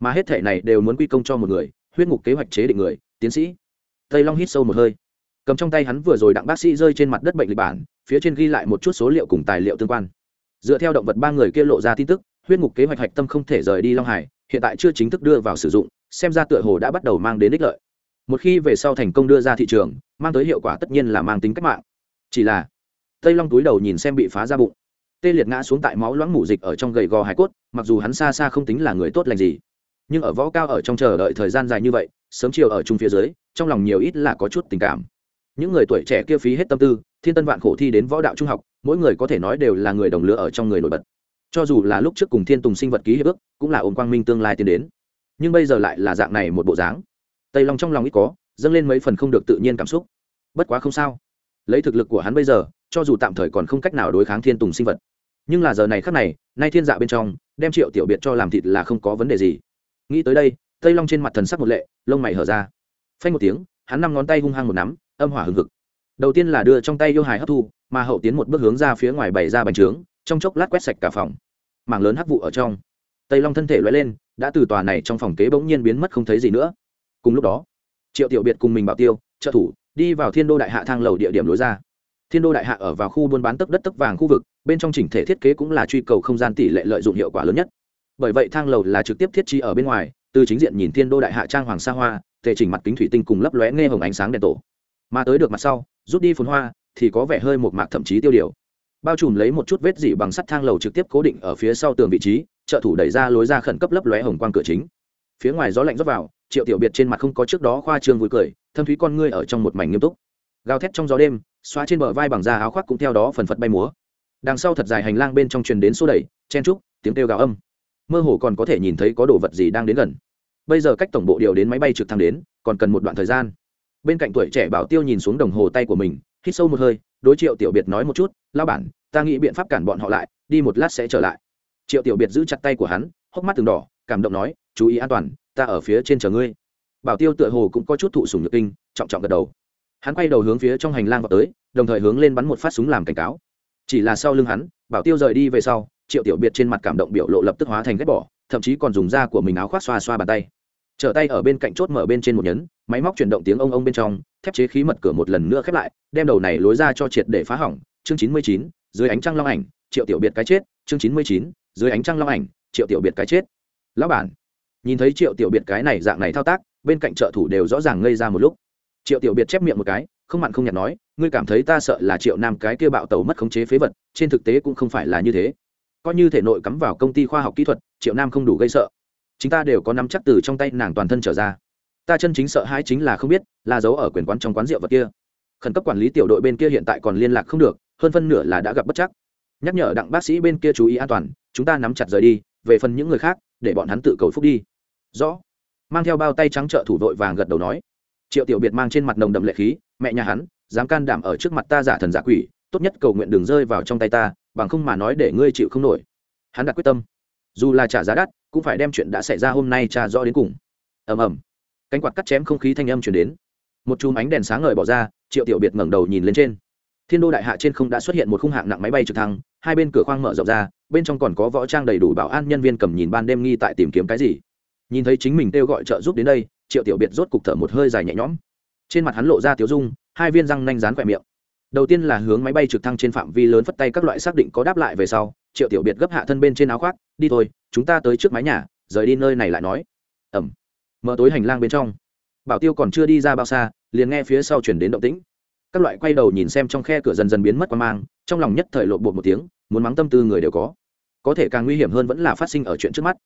Mà hết thể này đều muốn quy công cho một người, huyết ngục kế hoạch chế định người, tiến sĩ. Tây long hít sâu một hơi. Cầm trong tay hắn vừa rồi đặng bác sĩ rơi trên mặt đất bệnh lịch bản, phía trên ghi lại một chút số liệu cùng tài liệu tương quan. Dựa theo động vật ba người kia lộ ra tin tức huyết ngục kế hoạch hạch tâm không thể rời đi long hải, hiện tại chưa chính thức đưa vào sử dụng, xem ra tựa hồ đã bắt đầu mang đến ích lợi. Một khi về sau thành công đưa ra thị trường, mang tới hiệu quả tất nhiên là mang tính cách mạng. Chỉ là, tây long túi đầu nhìn xem bị phá ra bụng. Tê liệt ngã xuống tại máu loãng mủ dịch ở trong gầy gò hải cốt, mặc dù hắn xa xa không tính là người tốt lành gì, nhưng ở võ cao ở trong chờ đợi thời gian dài như vậy, sớm chiều ở chung phía dưới, trong lòng nhiều ít là có chút tình cảm. Những người tuổi trẻ kia phí hết tâm tư, thiên tân vạn khổ thi đến võ đạo trung học, mỗi người có thể nói đều là người đồng lứa ở trong người nổi bật cho dù là lúc trước cùng thiên tùng sinh vật ký hiệp ước, cũng là ôm quang minh tương lai tiến đến. Nhưng bây giờ lại là dạng này một bộ dáng. Tây long trong lòng ít có, dâng lên mấy phần không được tự nhiên cảm xúc. Bất quá không sao. Lấy thực lực của hắn bây giờ, cho dù tạm thời còn không cách nào đối kháng thiên tùng sinh vật. Nhưng là giờ này khác này, nay thiên dạ bên trong, đem triệu tiểu biệt cho làm thịt là không có vấn đề gì. Nghĩ tới đây, tây long trên mặt thần sắc một lệ, lông mày hở ra. Phanh một tiếng, hắn năm ngón tay hung hăng một nắm, âm hỏa hừng hực. Đầu tiên là đưa trong tay yêu hài hấp thu, mà hậu tiến một bước hướng ra phía ngoài bày ra bành trướng trong chốc lát quét sạch cả phòng. Mảng lớn hắc vụ ở trong. Tây long thân thể loay lên, đã từ tòa này trong phòng kế bỗng nhiên biến mất không thấy gì nữa. Cùng lúc đó, triệu tiểu biệt cùng mình bảo tiêu, trợ thủ, đi vào thiên đô đại hạ thang lầu địa điểm lối ra. Thiên đô đại hạ ở vào khu buôn bán tấp đất tấp vàng khu vực, bên trong chỉnh thể thiết kế cũng là truy cầu không gian tỷ lệ lợi dụng hiệu quả lớn nhất. Bởi vậy thang lầu là trực tiếp thiết trí ở bên ngoài, từ chính diện nhìn thiên đô đại hạ trang hoàng sa hoa thể chỉnh mặt kính thủy tinh cùng lấp lóe nghe hồng ánh sáng đèn tổ. Mà tới được mặt sau, rút đi phun hoa, thì có vẻ hơi một mạc thậm chí tiêu điều bao trùm lấy một chút vết dỉ bằng sắt thang lầu trực tiếp cố định ở phía sau tường vị trí, trợ thủ đẩy ra lối ra khẩn cấp lấp lóe hồng quang cửa chính. Phía ngoài gió lạnh rót vào, triệu tiểu biệt trên mặt không có trước đó khoa trương vui cười, thâm thúy con ngươi ở trong một mảnh nghiêm túc. Gào thét trong gió đêm, xóa trên bờ vai bằng da áo khoác cũng theo đó phần phật bay múa. Đằng sau thật dài hành lang bên trong truyền đến xô đẩy, chen trúc tiếng kêu gào âm. Mơ hồ còn có thể nhìn thấy có đồ vật gì đang đến gần. Bây giờ cách tổng bộ điều đến máy bay trực thăng đến, còn cần một đoạn thời gian. Bên cạnh tuổi trẻ bảo tiêu nhìn xuống đồng hồ tay của mình, hít sâu một hơi đối triệu tiểu biệt nói một chút lao bản, ta nghĩ biện pháp cản bọn họ lại, đi một lát sẽ trở lại. Triệu tiểu biệt giữ chặt tay của hắn, hốc mắt từng đỏ, cảm động nói, chú ý an toàn, ta ở phía trên chờ ngươi. Bảo tiêu tựa hồ cũng có chút thụ sùng nhược kinh, trọng trọng gật đầu. Hắn quay đầu hướng phía trong hành lang vào tới, đồng thời hướng lên bắn một phát súng làm cảnh cáo. Chỉ là sau lưng hắn, bảo tiêu rời đi về sau, triệu tiểu biệt trên mặt cảm động biểu lộ lập tức hóa thành ghép bỏ, thậm chí còn dùng da của mình áo khoác xoa xoa bàn tay. Trở tay ở bên cạnh chốt mở bên trên một nhấn máy móc chuyển động tiếng ông ông bên trong, thép chế khí mật cửa một lần nữa khép lại, đem đầu này lối ra cho triệt để phá hỏng. Chương chín mươi chín, dưới ánh trăng long ảnh, triệu tiểu biệt cái chết. Chương chín mươi chín, dưới ánh trăng long ảnh, triệu tiểu biệt cái chết. Lão bản, nhìn thấy triệu tiểu biệt cái này dạng này thao tác, bên cạnh trợ thủ đều rõ ràng ngây ra một lúc. Triệu tiểu biệt chép miệng một cái, không mặn không nhạt nói, ngươi cảm thấy ta sợ là triệu nam cái kia bạo tàu mất khống chế phế vật, trên thực tế cũng không phải là như thế. Coi như thể nội cắm vào công ty khoa học kỹ thuật, triệu nam không đủ gây sợ. Chúng ta đều có nắm chắc từ trong tay nàng toàn thân trở ra ta chân chính sợ hãi chính là không biết, là giấu ở quyền quán trong quán rượu vật kia. Khẩn cấp quản lý tiểu đội bên kia hiện tại còn liên lạc không được, hơn phân nửa là đã gặp bất chắc. Nhắc nhở đặng bác sĩ bên kia chú ý an toàn, chúng ta nắm chặt rời đi, về phần những người khác, để bọn hắn tự cầu phúc đi. Rõ. Mang theo bao tay trắng trợ thủ vội vàng gật đầu nói. Triệu tiểu biệt mang trên mặt nồng đậm lệ khí, mẹ nhà hắn, dám can đảm ở trước mặt ta giả thần giả quỷ, tốt nhất cầu nguyện đường rơi vào trong tay ta, bằng không mà nói để ngươi chịu không nổi. Hắn đặt quyết tâm. Dù là trả giá đắt, cũng phải đem chuyện đã xảy ra hôm nay trả rõ đến cùng. Ầm ầm cánh quạt cắt chém không khí thanh âm chuyển đến. Một chùm ánh đèn sáng ngời bỏ ra, triệu tiểu biệt ngẩng đầu nhìn lên trên. Thiên đô đại hạ trên không đã xuất hiện một khung hạng nặng máy bay trực thăng, hai bên cửa khoang mở rộng ra, bên trong còn có võ trang đầy đủ bảo an nhân viên cầm nhìn ban đêm nghi tại tìm kiếm cái gì. Nhìn thấy chính mình kêu gọi trợ giúp đến đây, triệu tiểu biệt rốt cục thở một hơi dài nhẹ nhõm. Trên mặt hắn lộ ra tiếu dung, hai viên răng nanh rán khỏe miệng. Đầu tiên là hướng máy bay trực thăng trên phạm vi lớn phất tay các loại xác định có đáp lại về sau, triệu tiểu biệt gấp hạ thân bên trên áo khoác, đi thôi, chúng ta tới trước mái nhà, rời đi nơi này lại nói. Ẩm mở tối hành lang bên trong. Bảo tiêu còn chưa đi ra bao xa, liền nghe phía sau chuyển đến động tĩnh. Các loại quay đầu nhìn xem trong khe cửa dần dần biến mất qua mang, trong lòng nhất thời lộn bột một tiếng, muốn mắng tâm tư người đều có. Có thể càng nguy hiểm hơn vẫn là phát sinh ở chuyện trước mắt.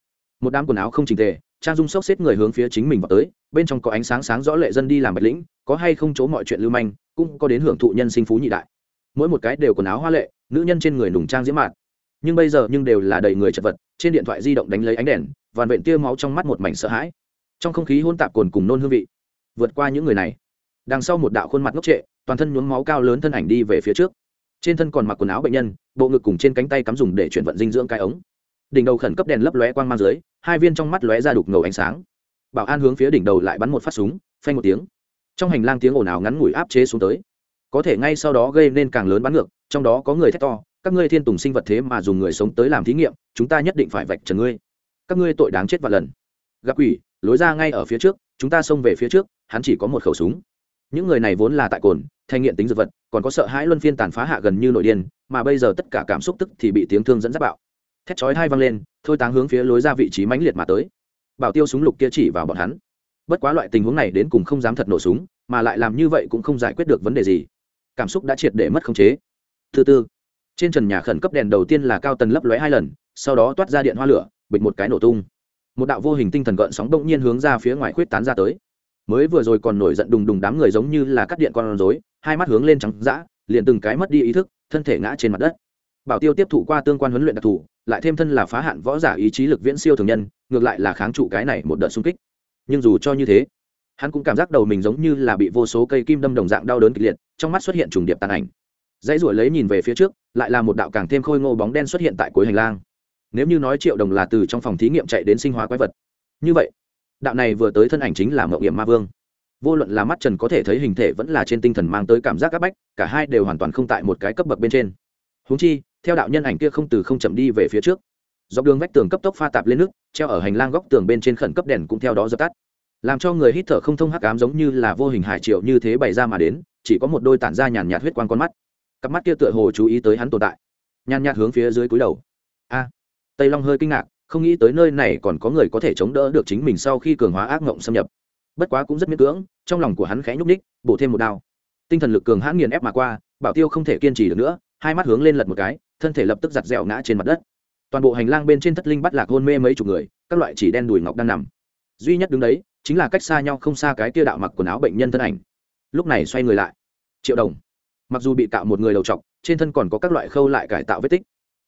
Một đám quần áo không trình tề, trang dung sốc xếp người hướng phía chính mình vào tới, bên trong có ánh sáng sáng rõ lệ dân đi làm bạch lĩnh, có hay không chỗ mọi chuyện lưu manh, cũng có đến hưởng thụ nhân sinh phú nhị đại. Mỗi một cái đều quần áo hoa lệ, nữ nhân trên người nùng trang diễm mạn nhưng bây giờ nhưng đều là đầy người chật vật, trên điện thoại di động đánh lấy ánh đèn, vàn vện tia máu trong mắt một mảnh sợ hãi trong không khí hôn tạp cồn cùng nôn hương vị. Vượt qua những người này, đằng sau một đạo khuôn mặt ngốc trệ, toàn thân nhuốm máu cao lớn thân ảnh đi về phía trước. Trên thân còn mặc quần áo bệnh nhân, bộ ngực cùng trên cánh tay cắm dùng để chuyển vận dinh dưỡng cái ống. Đỉnh đầu khẩn cấp đèn lấp lóe quang mang dưới, hai viên trong mắt lóe ra đục ngầu ánh sáng. Bảo an hướng phía đỉnh đầu lại bắn một phát súng, phanh một tiếng. Trong hành lang tiếng ồn ào ngắn ngủi áp chế xuống tới. Có thể ngay sau đó gây nên càng lớn bắn ngược, trong đó có người thét to, các ngươi thiên tùng sinh vật thế mà dùng người sống tới làm thí nghiệm, chúng ta nhất định phải vạch trần ngươi. Các ngươi tội đáng chết và lần. Gặp quỷ lối ra ngay ở phía trước, chúng ta xông về phía trước, hắn chỉ có một khẩu súng. Những người này vốn là tại cồn, thanh nghiện tính dược vật, còn có sợ hãi luân phiên tàn phá hạ gần như nội điên, mà bây giờ tất cả cảm xúc tức thì bị tiếng thương dẫn dắt bạo. Thét chói hai văng lên, thôi táng hướng phía lối ra vị trí mãnh liệt mà tới. Bảo tiêu súng lục kia chỉ vào bọn hắn. Bất quá loại tình huống này đến cùng không dám thật nổ súng, mà lại làm như vậy cũng không giải quyết được vấn đề gì. Cảm xúc đã triệt để mất khống chế. Thứ tư, trên trần nhà khẩn cấp đèn đầu tiên là cao tần lấp lóe hai lần, sau đó toát ra điện hoa lửa, bịch một cái nổ tung một đạo vô hình tinh thần gợn sóng đông nhiên hướng ra phía ngoài khuyết tán ra tới. Mới vừa rồi còn nổi giận đùng đùng đám người giống như là cắt điện con rối, hai mắt hướng lên trắng dã, liền từng cái mất đi ý thức, thân thể ngã trên mặt đất. Bảo tiêu tiếp thụ qua tương quan huấn luyện đặc thù, lại thêm thân là phá hạn võ giả ý chí lực viễn siêu thường nhân, ngược lại là kháng trụ cái này một đợt xung kích. Nhưng dù cho như thế, hắn cũng cảm giác đầu mình giống như là bị vô số cây kim đâm đồng dạng đau đớn kịch liệt, trong mắt xuất hiện trùng điệp tàn ảnh. Dãy ruổi lấy nhìn về phía trước, lại là một đạo càng thêm khôi ngô bóng đen xuất hiện tại cuối hành lang nếu như nói triệu đồng là từ trong phòng thí nghiệm chạy đến sinh hóa quái vật. Như vậy, đạo này vừa tới thân ảnh chính là mậu nghiệm ma vương. Vô luận là mắt trần có thể thấy hình thể vẫn là trên tinh thần mang tới cảm giác áp bách, cả hai đều hoàn toàn không tại một cái cấp bậc bên trên. Húng chi, theo đạo nhân ảnh kia không từ không chậm đi về phía trước. Dọc đường vách tường cấp tốc pha tạp lên nước, treo ở hành lang góc tường bên trên khẩn cấp đèn cũng theo đó dập tắt. Làm cho người hít thở không thông hắc ám giống như là vô hình hải triệu như thế bày ra mà đến, chỉ có một đôi tản ra nhàn nhạt huyết quang con mắt. Cặp mắt kia tựa hồ chú ý tới hắn tồn tại. Nhàn nhạt hướng phía dưới cúi đầu tây long hơi kinh ngạc, không nghĩ tới nơi này còn có người có thể chống đỡ được chính mình sau khi cường hóa ác mộng xâm nhập. Bất quá cũng rất miễn cưỡng, trong lòng của hắn khẽ nhúc ních bổ thêm một đao. Tinh thần lực cường hãn nghiền ép mà qua, bảo tiêu không thể kiên trì được nữa, hai mắt hướng lên lật một cái, thân thể lập tức giặt dẻo ngã trên mặt đất. Toàn bộ hành lang bên trên thất linh bắt lạc hôn mê mấy chục người, các loại chỉ đen đùi ngọc đang nằm. Duy nhất đứng đấy, chính là cách xa nhau không xa cái kia đạo mặc quần áo bệnh nhân thân ảnh. Lúc này xoay người lại. Triệu đồng. Mặc dù bị cạo một người đầu t trên thân còn có các loại khâu lại cải tạo vết tích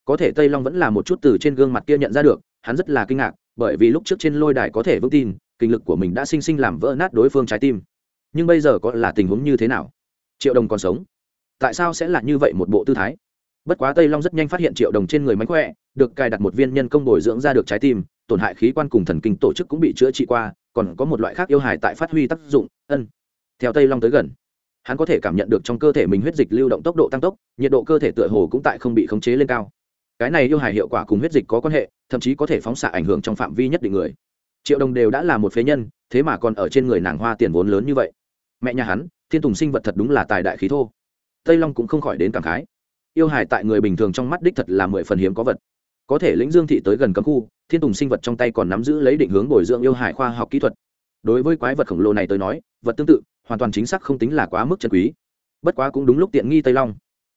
có thể tây long vẫn là một chút từ trên gương mặt kia nhận ra được, hắn rất là kinh ngạc, bởi vì lúc trước trên lôi đài có thể vững tin, kinh lực của mình đã sinh sinh làm vỡ nát đối phương trái tim. Nhưng bây giờ có là tình huống như thế nào? Triệu đồng còn sống. Tại sao sẽ là như vậy một bộ tư thái? Bất quá tây long rất nhanh phát hiện triệu đồng trên người mánh khỏe, được cài đặt một viên nhân công bồi dưỡng ra được trái tim, tổn hại khí quan cùng thần kinh tổ chức cũng bị chữa trị qua, còn có một loại khác yêu hài tại phát huy tác dụng, ân. Theo tây long tới gần, hắn có thể cảm nhận được trong cơ thể mình huyết dịch lưu động tốc độ tăng tốc, nhiệt độ cơ thể tựa hồ cũng tại không bị khống chế lên cao cái này yêu hài hiệu quả cùng huyết dịch có quan hệ, thậm chí có thể phóng xạ ảnh hưởng trong phạm vi nhất định người. Triệu đồng đều đã là một phế nhân, thế mà còn ở trên người nàng hoa tiền vốn lớn như vậy. Mẹ nhà hắn, thiên tùng sinh vật thật đúng là tài đại khí thô. Tây long cũng không khỏi đến cảm khái. Yêu hài tại người bình thường trong mắt đích thật là mười phần hiếm có vật. Có thể lĩnh dương thị tới gần cấm khu, thiên tùng sinh vật trong tay còn nắm giữ lấy định hướng bồi dưỡng yêu hài khoa học kỹ thuật. Đối với quái vật khổng lồ này tới nói, vật tương tự, hoàn toàn chính xác không tính là quá mức chân quý. Bất quá cũng đúng lúc tiện nghi tây long.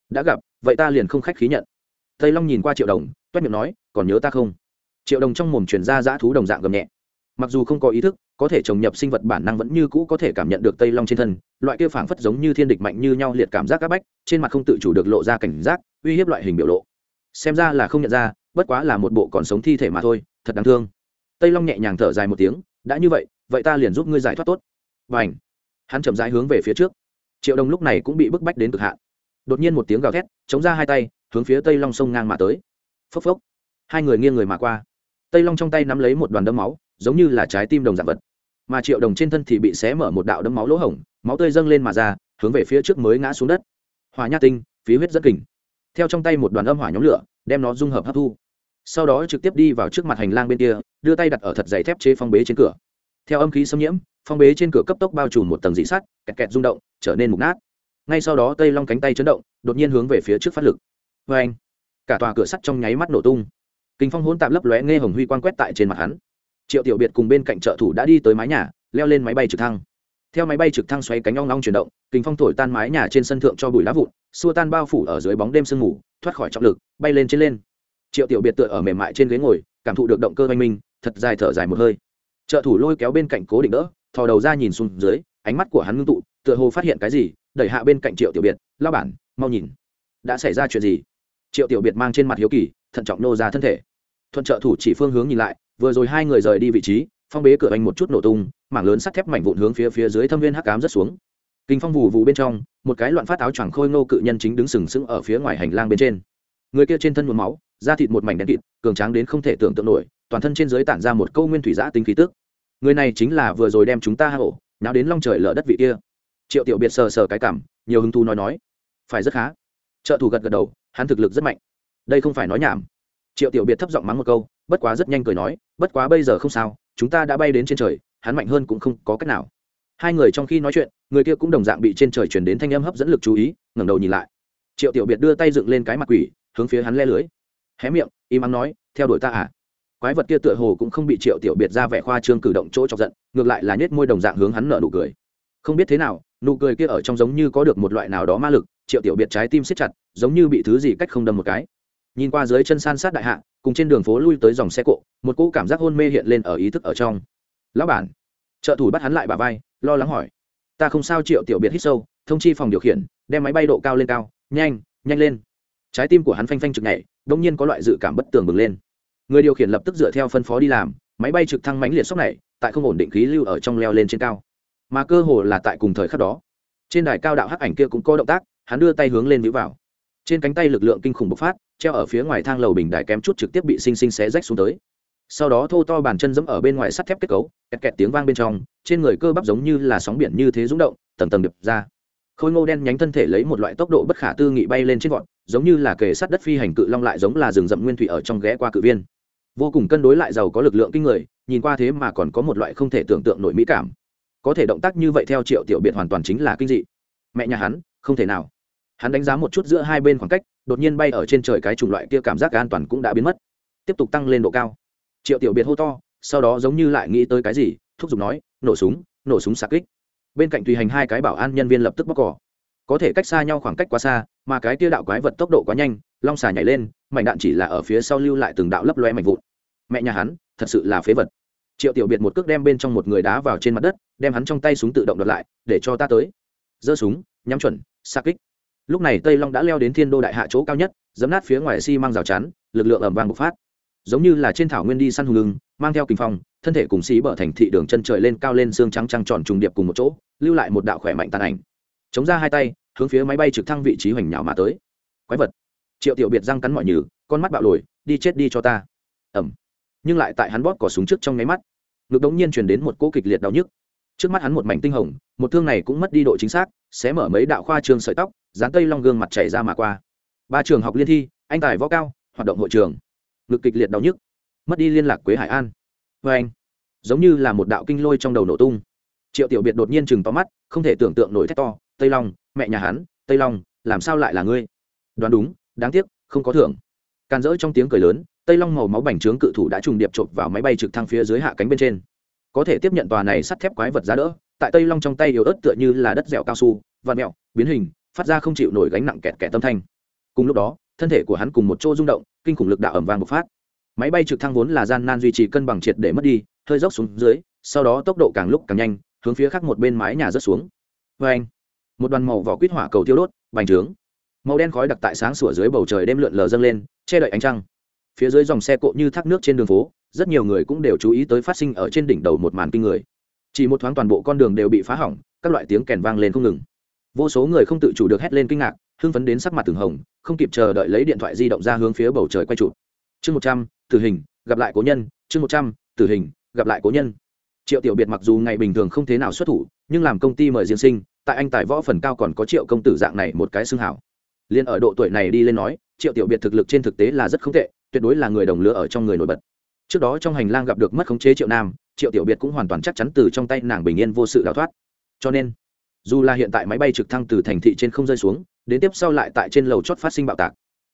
Đã gặp, vậy ta liền không khách khí nhận tây long nhìn qua triệu đồng, toét miệng nói, còn nhớ ta không? Triệu đồng trong mồm truyền ra dã thú đồng dạng gầm nhẹ. Mặc dù không có ý thức, có thể trồng nhập sinh vật bản năng vẫn như cũ có thể cảm nhận được tây long trên thân, loại kia phảng phất giống như thiên địch mạnh như nhau liệt cảm giác áp bách, trên mặt không tự chủ được lộ ra cảnh giác, uy hiếp loại hình biểu lộ. Xem ra là không nhận ra, bất quá là một bộ còn sống thi thể mà thôi, thật đáng thương. Tây long nhẹ nhàng thở dài một tiếng, đã như vậy vậy ta liền giúp ngươi giải thoát tốt. Và ảnh hắn chậm rãi hướng về phía trước. Triệu đồng lúc này cũng bị bức bách đến cực hạn. Đột nhiên một tiếng gào thét, chống ra hai tay hướng phía tây long sông ngang mà tới. Phốc phốc. Hai người nghiêng người mà qua. Tây long trong tay nắm lấy một đoàn đấm máu, giống như là trái tim đồng dạng vật. Mà triệu đồng trên thân thì bị xé mở một đạo đấm máu lỗ hổng, máu tươi dâng lên mà ra, hướng về phía trước mới ngã xuống đất. Hòa nha tinh, phí huyết rất kình. Theo trong tay một đoàn âm hỏa nhóm lửa, đem nó dung hợp hấp thu. Sau đó trực tiếp đi vào trước mặt hành lang bên kia, đưa tay đặt ở thật dày thép chế phong bế trên cửa. Theo âm khí xâm nhiễm, phong bế trên cửa cấp tốc bao trùm một tầng dị sắt, kẹt kẹt rung động, trở nên mục nát. Ngay sau đó tây long cánh tay chấn động, đột nhiên hướng về phía trước phát lực vê anh. Cả tòa cửa sắt trong nháy mắt nổ tung. Kinh phong hỗn tạp lấp lóe nghe hồng huy quan quét tại trên mặt hắn. Triệu tiểu biệt cùng bên cạnh trợ thủ đã đi tới mái nhà, leo lên máy bay trực thăng. Theo máy bay trực thăng xoay cánh ong long chuyển động, kinh phong thổi tan mái nhà trên sân thượng cho bụi lá vụn, xua tan bao phủ ở dưới bóng đêm sương mù, thoát khỏi trọng lực, bay lên trên lên. Triệu tiểu biệt tựa ở mềm mại trên ghế ngồi, cảm thụ được động cơ oanh minh thật dài thở dài một hơi. Trợ thủ lôi kéo bên cạnh cố định đỡ, thò đầu ra nhìn xuống dưới, ánh mắt của hắn ngưng tụ, tựa hồ phát hiện cái gì, đẩy hạ bên cạnh triệu tiểu biệt lao bản, mau nhìn, đã xảy ra chuyện gì? Triệu tiểu biệt mang trên mặt hiếu kỳ, thận trọng nô ra thân thể. Thuận trợ thủ chỉ phương hướng nhìn lại, vừa rồi hai người rời đi vị trí, phong bế cửa anh một chút nổ tung, mảng lớn sắt thép mảnh vụn hướng phía phía dưới thâm viên hắc cám rất xuống. Kinh phong vù vù bên trong, một cái loạn phát áo choàng khôi ngô cự nhân chính đứng sừng sững ở phía ngoài hành lang bên trên. Người kia trên thân nhuốm máu, da thịt một mảnh đen kịt, cường tráng đến không thể tưởng tượng nổi, toàn thân trên dưới tản ra một câu nguyên thủy giã tính khí tức. Người này chính là vừa rồi đem chúng ta hạ ổ nào đến long trời lở đất vị kia. Triệu tiểu biệt sờ sờ cái cảm, nhiều hứng thú nói nói, phải rất khá trợ thủ gật gật đầu, hắn thực lực rất mạnh. Đây không phải nói nhảm. Triệu tiểu biệt thấp giọng mắng một câu, bất quá rất nhanh cười nói, bất quá bây giờ không sao, chúng ta đã bay đến trên trời, hắn mạnh hơn cũng không có cách nào. Hai người trong khi nói chuyện, người kia cũng đồng dạng bị trên trời chuyển đến thanh âm hấp dẫn lực chú ý, ngẩng đầu nhìn lại. Triệu tiểu biệt đưa tay dựng lên cái mặt quỷ, hướng phía hắn le lưới. Hé miệng im ắng nói, theo đuổi ta à? Quái vật kia tựa hồ cũng không bị triệu tiểu biệt ra vẻ khoa trương cử động chỗ chọc giận, ngược lại là nhét môi đồng dạng hướng hắn nợ nụ cười không biết thế nào, nụ cười kia ở trong giống như có được một loại nào đó ma lực, triệu tiểu biệt trái tim siết chặt, giống như bị thứ gì cách không đâm một cái. Nhìn qua dưới chân san sát đại hạ, cùng trên đường phố lui tới dòng xe cộ, một cỗ cảm giác hôn mê hiện lên ở ý thức ở trong. Lão bản. Trợ thủ bắt hắn lại bà vai, lo lắng hỏi. Ta không sao, triệu tiểu biệt hít sâu, thông chi phòng điều khiển, đem máy bay độ cao lên cao, nhanh nhanh lên. Trái tim của hắn phanh phanh trực nhảy đông nhiên có loại dự cảm bất tường bừng lên. Người điều khiển lập tức dựa theo phân phó đi làm, máy bay trực thăng mãnh liệt sốc này, tại không ổn định khí lưu ở trong leo lên trên cao mà cơ hồ là tại cùng thời khắc đó. Trên đài cao đạo hắc ảnh kia cũng có động tác, hắn đưa tay hướng lên vĩu vào. Trên cánh tay lực lượng kinh khủng bộc phát, treo ở phía ngoài thang lầu bình đài kém chút trực tiếp bị xinh xinh xé rách xuống tới. Sau đó thô to bàn chân dẫm ở bên ngoài sắt thép kết cấu, kẹt kẹt tiếng vang bên trong, trên người cơ bắp giống như là sóng biển như thế rúng động, tầng tầng đập ra. Khôi ngô đen nhánh thân thể lấy một loại tốc độ bất khả tư nghị bay lên trên vọt, giống như là kề sát đất phi hành cự long lại giống là rừng rậm nguyên thủy ở trong ghé qua cự viên. Vô cùng cân đối lại giàu có lực lượng kinh người, nhìn qua thế mà còn có một loại không thể tưởng tượng nổi mỹ cảm có thể động tác như vậy theo triệu tiểu biệt hoàn toàn chính là kinh dị. Mẹ nhà hắn, không thể nào. Hắn đánh giá một chút giữa hai bên khoảng cách, đột nhiên bay ở trên trời cái chủng loại kia cảm giác an toàn cũng đã biến mất. Tiếp tục tăng lên độ cao. Triệu tiểu biệt hô to, sau đó giống như lại nghĩ tới cái gì, thúc giục nói, nổ súng nổ súng xạ kích. Bên cạnh tùy hành hai cái bảo an nhân viên lập tức bóc cỏ. Có thể cách xa nhau khoảng cách quá xa, mà cái tia đạo quái vật tốc độ quá nhanh, long xà nhảy lên, mảnh đạn chỉ là ở phía sau lưu lại từng đạo lấp loe mạnh vụn. Mẹ nhà hắn, thật sự là phế vật triệu tiểu biệt một cước đem bên trong một người đá vào trên mặt đất, đem hắn trong tay súng tự động đợt lại, để cho ta tới. Giơ súng, nhắm chuẩn, xa kích. Lúc này tây long đã leo đến thiên đô đại hạ chỗ cao nhất dấm nát phía ngoài xi、si、mang rào chắn, lực lượng ẩm vàng bộc phát. Giống như là trên thảo nguyên đi săn hùng lưng mang theo kinh phong, thân thể cùng xí bở thành thị đường chân trời lên cao lên xương trắng trăng tròn trùng điệp cùng một chỗ, lưu lại một đạo khỏe mạnh tàn ảnh. Chống ra hai tay, hướng phía máy bay trực thăng vị trí hoành nhạo mà tới. Quái vật. Triệu tiểu biệt răng cắn mọi nhừ, con mắt bạo lồi, đi chết đi cho ta. Ẩm nhưng lại tại hắn bóp cỏ súng trước trong nháy mắt. Ngực đống nhiên truyền đến một cỗ kịch liệt đau nhức. Trước mắt hắn một mảnh tinh hồng, một thương này cũng mất đi độ chính xác, xé mở mấy đạo khoa trường sợi tóc, dán tây long gương mặt chảy ra mà qua. Ba trường học liên thi, anh tài võ cao, hoạt động hội trường. Ngực kịch liệt đau nhức. Mất đi liên lạc quế hải an. Vê anh, giống như là một đạo kinh lôi trong đầu nổ tung. Triệu tiểu biệt đột nhiên chừng to mắt, không thể tưởng tượng nổi thét to, tây long, mẹ nhà hắn, tây long, làm sao lại là ngươi? Đoán đúng, đáng tiếc, không có thưởng. Can dỡ trong tiếng cười lớn tây long màu máu bành trướng cự thủ đã trùng điệp chộp vào máy bay trực thăng phía dưới hạ cánh bên trên. Có thể tiếp nhận tòa này sắt thép quái vật giá đỡ, tại tây long trong tay yếu ớt tựa như là đất dẻo cao su vạt mẹo, biến hình, phát ra không chịu nổi gánh nặng kẹt kẹt tâm thanh. Cùng lúc đó, thân thể của hắn cùng một chỗ rung động, kinh khủng lực đạo ẩm vàng bộc phát. Máy bay trực thăng vốn là gian nan duy trì cân bằng triệt để mất đi, hơi dốc xuống dưới, sau đó tốc độ càng lúc càng nhanh, hướng phía khác một bên mái nhà rớt xuống. Vê anh, một đoàn màu vỏ quýt hỏa cầu thiêu đốt, bành trướng. Màu đen khói đặc tại sáng sủa dưới bầu trời đêm lượn lờ dâng lên, che đậy ánh trăng phía dưới dòng xe cộ như thác nước trên đường phố, rất nhiều người cũng đều chú ý tới phát sinh ở trên đỉnh đầu một màn kinh người. Chỉ một thoáng toàn bộ con đường đều bị phá hỏng, các loại tiếng kèn vang lên không ngừng. Vô số người không tự chủ được hét lên kinh ngạc, hưng phấn đến sắc mặt từng hồng, không kịp chờ đợi lấy điện thoại di động ra hướng phía bầu trời quay chụp. Chương một trăm, tử hình, gặp lại cố nhân. Chương một trăm, tử hình, gặp lại cố nhân. Triệu tiểu biệt mặc dù ngày bình thường không thế nào xuất thủ, nhưng làm công ty mời diễn sinh, tại anh tài võ phần cao còn có triệu công tử dạng này một cái xương hảo. Liên ở độ tuổi này đi lên nói, triệu tiểu biệt thực lực trên thực tế là rất không tệ tuyệt đối là người đồng lứa ở trong người nổi bật. Trước đó trong hành lang gặp được mất khống chế triệu nam, triệu tiểu biệt cũng hoàn toàn chắc chắn từ trong tay nàng bình yên vô sự đào thoát. Cho nên, dù là hiện tại máy bay trực thăng từ thành thị trên không rơi xuống, đến tiếp sau lại tại trên lầu chót phát sinh bạo tạc.